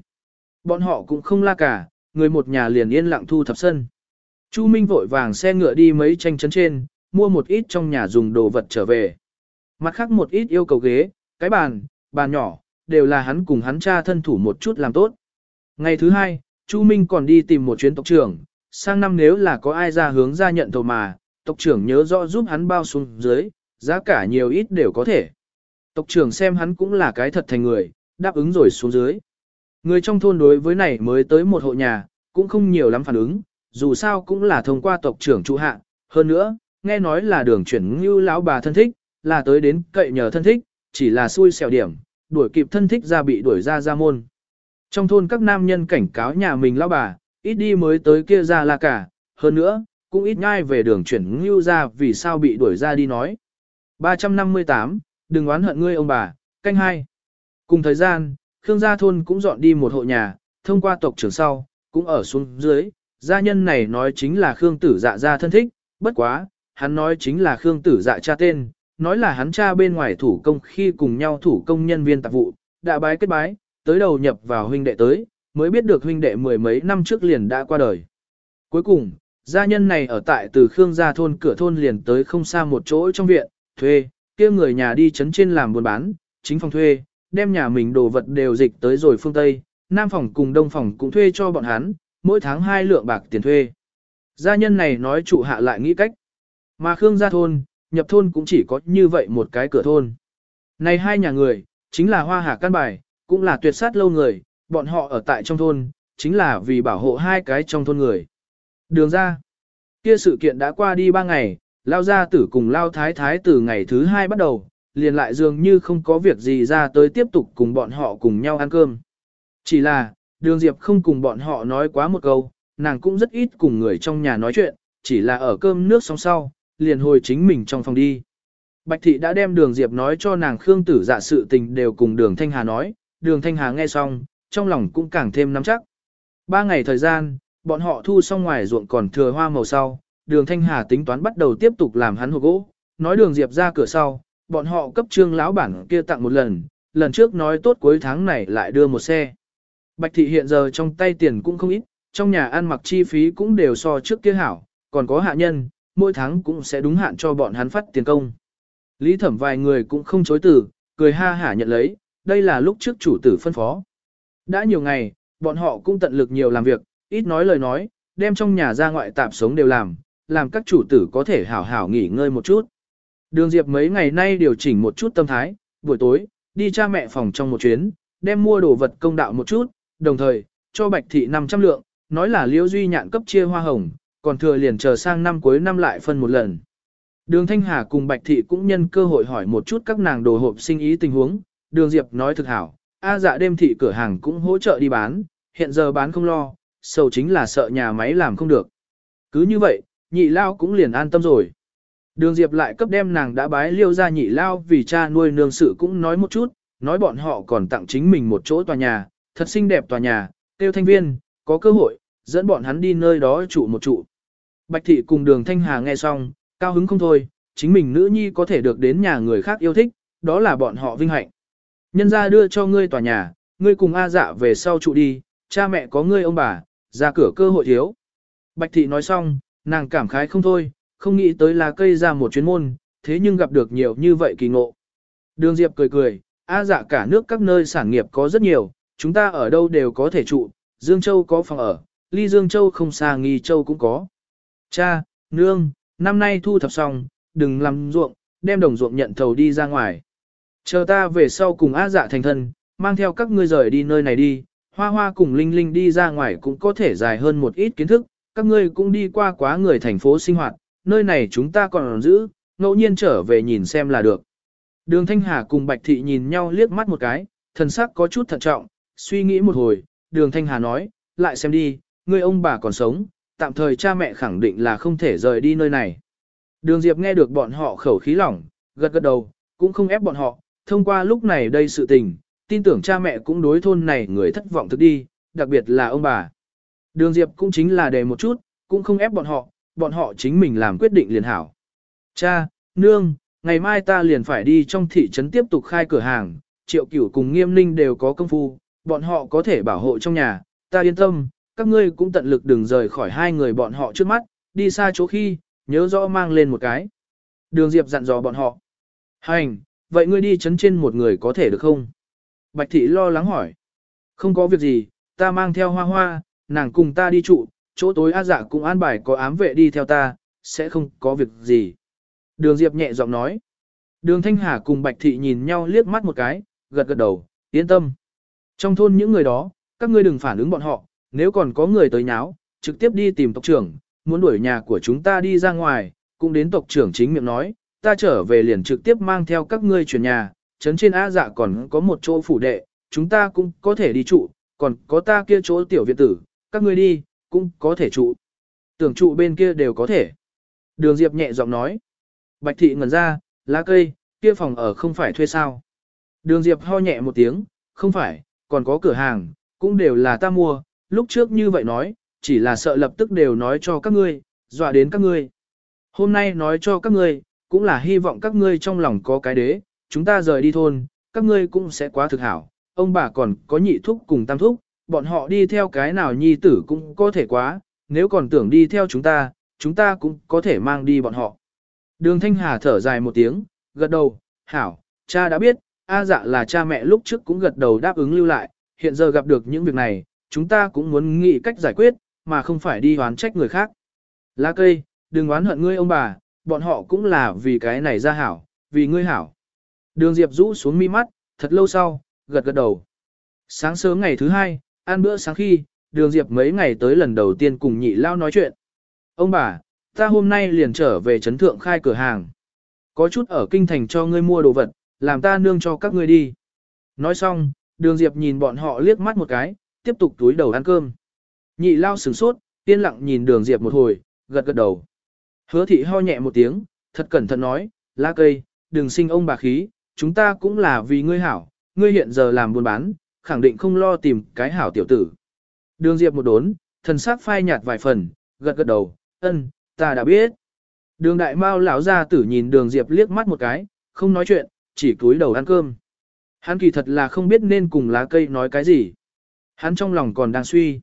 Bọn họ cũng không la cả, người một nhà liền yên lặng thu thập sân. Chu Minh vội vàng xe ngựa đi mấy tranh chấn trên, mua một ít trong nhà dùng đồ vật trở về. Mặt khác một ít yêu cầu ghế, cái bàn, bàn nhỏ, đều là hắn cùng hắn cha thân thủ một chút làm tốt. Ngày thứ hai, Chu Minh còn đi tìm một chuyến tộc trưởng, sang năm nếu là có ai ra hướng ra nhận thầu mà, tộc trưởng nhớ rõ giúp hắn bao xuống dưới, giá cả nhiều ít đều có thể. Tộc trưởng xem hắn cũng là cái thật thành người, đáp ứng rồi xuống dưới. Người trong thôn đối với này mới tới một hộ nhà, cũng không nhiều lắm phản ứng, dù sao cũng là thông qua tộc trưởng trụ hạ. Hơn nữa, nghe nói là đường chuyển như lão bà thân thích, là tới đến cậy nhờ thân thích, chỉ là xui xẻo điểm, đuổi kịp thân thích ra bị đuổi ra ra môn. Trong thôn các nam nhân cảnh cáo nhà mình lão bà, ít đi mới tới kia ra là cả, hơn nữa, cũng ít nhai về đường chuyển như ra vì sao bị đuổi ra đi nói. 358, đừng oán hận ngươi ông bà, canh hai. Cùng thời gian, Khương gia thôn cũng dọn đi một hộ nhà, thông qua tộc trưởng sau, cũng ở xuống dưới, gia nhân này nói chính là Khương tử dạ gia thân thích, bất quá, hắn nói chính là Khương tử dạ cha tên, nói là hắn cha bên ngoài thủ công khi cùng nhau thủ công nhân viên tạp vụ, đã bái kết bái, tới đầu nhập vào huynh đệ tới, mới biết được huynh đệ mười mấy năm trước liền đã qua đời. Cuối cùng, gia nhân này ở tại từ Khương gia thôn cửa thôn liền tới không xa một chỗ trong viện, thuê, kia người nhà đi chấn trên làm buôn bán, chính phòng thuê, đem nhà mình đồ vật đều dịch tới rồi phương Tây, Nam phòng cùng Đông phòng cũng thuê cho bọn hắn, mỗi tháng hai lượng bạc tiền thuê. Gia nhân này nói trụ hạ lại nghĩ cách. Mà Khương gia thôn, nhập thôn cũng chỉ có như vậy một cái cửa thôn. Này hai nhà người, chính là hoa hạ căn bài, cũng là tuyệt sát lâu người, bọn họ ở tại trong thôn, chính là vì bảo hộ hai cái trong thôn người. Đường ra, kia sự kiện đã qua đi ba ngày, lao gia tử cùng lao thái thái từ ngày thứ hai bắt đầu, liền lại dường như không có việc gì ra tới tiếp tục cùng bọn họ cùng nhau ăn cơm. Chỉ là, đường Diệp không cùng bọn họ nói quá một câu, nàng cũng rất ít cùng người trong nhà nói chuyện, chỉ là ở cơm nước xong sau, liền hồi chính mình trong phòng đi. Bạch thị đã đem đường Diệp nói cho nàng Khương tử dạ sự tình đều cùng đường Thanh Hà nói, đường Thanh Hà nghe xong, trong lòng cũng càng thêm nắm chắc. Ba ngày thời gian, bọn họ thu xong ngoài ruộng còn thừa hoa màu sau, đường Thanh Hà tính toán bắt đầu tiếp tục làm hắn hộp gỗ, nói đường Diệp ra cửa sau, bọn họ cấp trương lão bản kia tặng một lần, lần trước nói tốt cuối tháng này lại đưa một xe. Bạch thị hiện giờ trong tay tiền cũng không ít, trong nhà ăn mặc chi phí cũng đều so trước kia hảo, còn có hạ nhân, mỗi tháng cũng sẽ đúng hạn cho bọn hắn phát tiền công. Lý thẩm vài người cũng không chối từ, cười ha hả nhận lấy, đây là lúc trước chủ tử phân phó. Đã nhiều ngày, bọn họ cũng tận lực nhiều làm việc, ít nói lời nói, đem trong nhà ra ngoại tạp sống đều làm, làm các chủ tử có thể hảo hảo nghỉ ngơi một chút. Đường Diệp mấy ngày nay điều chỉnh một chút tâm thái, buổi tối, đi cha mẹ phòng trong một chuyến, đem mua đồ vật công đạo một chút, đồng thời, cho Bạch Thị 500 lượng, nói là Liễu Duy nhạn cấp chia hoa hồng, còn thừa liền chờ sang năm cuối năm lại phân một lần. Đường Thanh Hà cùng Bạch Thị cũng nhân cơ hội hỏi một chút các nàng đồ hộp sinh ý tình huống, Đường Diệp nói thực hảo, A dạ đêm thị cửa hàng cũng hỗ trợ đi bán, hiện giờ bán không lo, sầu chính là sợ nhà máy làm không được. Cứ như vậy, nhị lao cũng liền an tâm rồi. Đường Diệp lại cấp đem nàng đã bái liêu ra nhị lao vì cha nuôi nương sự cũng nói một chút, nói bọn họ còn tặng chính mình một chỗ tòa nhà, thật xinh đẹp tòa nhà, tiêu thanh viên, có cơ hội, dẫn bọn hắn đi nơi đó trụ một trụ. Bạch thị cùng đường Thanh Hà nghe xong, cao hứng không thôi, chính mình nữ nhi có thể được đến nhà người khác yêu thích, đó là bọn họ vinh hạnh. Nhân ra đưa cho ngươi tòa nhà, ngươi cùng A dạ về sau trụ đi, cha mẹ có ngươi ông bà, ra cửa cơ hội thiếu. Bạch thị nói xong, nàng cảm khái không thôi, không nghĩ tới là cây ra một chuyến môn, thế nhưng gặp được nhiều như vậy kỳ ngộ. Đường Diệp cười cười, A dạ cả nước các nơi sản nghiệp có rất nhiều, chúng ta ở đâu đều có thể trụ, Dương Châu có phòng ở, ly Dương Châu không xa Nghi Châu cũng có. Cha, nương, năm nay thu thập xong, đừng làm ruộng, đem đồng ruộng nhận thầu đi ra ngoài. Chờ ta về sau cùng A dạ thành thân, mang theo các ngươi rời đi nơi này đi, hoa hoa cùng linh linh đi ra ngoài cũng có thể dài hơn một ít kiến thức, các ngươi cũng đi qua quá người thành phố sinh hoạt, nơi này chúng ta còn giữ, ngẫu nhiên trở về nhìn xem là được. Đường Thanh Hà cùng Bạch Thị nhìn nhau liếc mắt một cái, thần sắc có chút thận trọng, suy nghĩ một hồi, đường Thanh Hà nói, lại xem đi, người ông bà còn sống, tạm thời cha mẹ khẳng định là không thể rời đi nơi này. Đường Diệp nghe được bọn họ khẩu khí lỏng, gật gật đầu, cũng không ép bọn họ, thông qua lúc này đây sự tình, tin tưởng cha mẹ cũng đối thôn này người thất vọng thực đi, đặc biệt là ông bà. Đường Diệp cũng chính là đề một chút, cũng không ép bọn họ, bọn họ chính mình làm quyết định liền hảo. Cha, nương, ngày mai ta liền phải đi trong thị trấn tiếp tục khai cửa hàng, triệu cửu cùng nghiêm ninh đều có công phu, bọn họ có thể bảo hộ trong nhà, ta yên tâm, các ngươi cũng tận lực đừng rời khỏi hai người bọn họ trước mắt, đi xa chỗ khi, nhớ rõ mang lên một cái. Đường Diệp dặn dò bọn họ. Hành, vậy ngươi đi chấn trên một người có thể được không? Bạch thị lo lắng hỏi. Không có việc gì, ta mang theo hoa hoa, nàng cùng ta đi trụ, chỗ tối A dạ cũng an bài có ám vệ đi theo ta, sẽ không có việc gì. Đường Diệp nhẹ giọng nói. Đường Thanh Hà cùng Bạch Thị nhìn nhau liếc mắt một cái, gật gật đầu, yên tâm. Trong thôn những người đó, các ngươi đừng phản ứng bọn họ, nếu còn có người tới nháo, trực tiếp đi tìm tộc trưởng, muốn đuổi nhà của chúng ta đi ra ngoài, cũng đến tộc trưởng chính miệng nói, ta trở về liền trực tiếp mang theo các ngươi chuyển nhà, trấn trên A dạ còn có một chỗ phủ đệ, chúng ta cũng có thể đi trụ, còn có ta kia chỗ tiểu viện tử, các ngươi đi, cũng có thể trụ. Tưởng trụ bên kia đều có thể. Đường Diệp nhẹ giọng nói. Bạch thị ngẩn ra, lá cây, kia phòng ở không phải thuê sao. Đường Diệp ho nhẹ một tiếng, không phải, còn có cửa hàng, cũng đều là ta mua, lúc trước như vậy nói, chỉ là sợ lập tức đều nói cho các ngươi, dọa đến các ngươi. Hôm nay nói cho các ngươi, cũng là hy vọng các ngươi trong lòng có cái đế, chúng ta rời đi thôn, các ngươi cũng sẽ quá thực hảo. Ông bà còn có nhị thúc cùng tam thúc, bọn họ đi theo cái nào nhi tử cũng có thể quá, nếu còn tưởng đi theo chúng ta, chúng ta cũng có thể mang đi bọn họ. Đường Thanh Hà thở dài một tiếng, gật đầu, hảo, cha đã biết, A dạ là cha mẹ lúc trước cũng gật đầu đáp ứng lưu lại, hiện giờ gặp được những việc này, chúng ta cũng muốn nghĩ cách giải quyết, mà không phải đi oán trách người khác. Lá cây, đừng oán hận ngươi ông bà, bọn họ cũng là vì cái này ra hảo, vì ngươi hảo. Đường Diệp rũ xuống mi mắt, thật lâu sau, gật gật đầu. Sáng sớm ngày thứ hai, ăn bữa sáng khi, đường Diệp mấy ngày tới lần đầu tiên cùng nhị lao nói chuyện. Ông bà, ta hôm nay liền trở về trấn thượng khai cửa hàng. Có chút ở kinh thành cho ngươi mua đồ vật, làm ta nương cho các ngươi đi. Nói xong, đường Diệp nhìn bọn họ liếc mắt một cái, tiếp tục túi đầu ăn cơm. Nhị lao sửng sốt, yên lặng nhìn đường Diệp một hồi, gật gật đầu. Hứa thị ho nhẹ một tiếng, thật cẩn thận nói, lá cây, đừng sinh ông bà khí, chúng ta cũng là vì ngươi hảo, ngươi hiện giờ làm buôn bán, khẳng định không lo tìm cái hảo tiểu tử. Đường Diệp một đốn, thần sắc phai nhạt vài phần, gật gật đầu, ân, ta đã biết. Đường đại mao lão ra tử nhìn đường Diệp liếc mắt một cái, không nói chuyện, chỉ cúi đầu ăn cơm. Hắn kỳ thật là không biết nên cùng lá cây nói cái gì. Hắn trong lòng còn đang suy.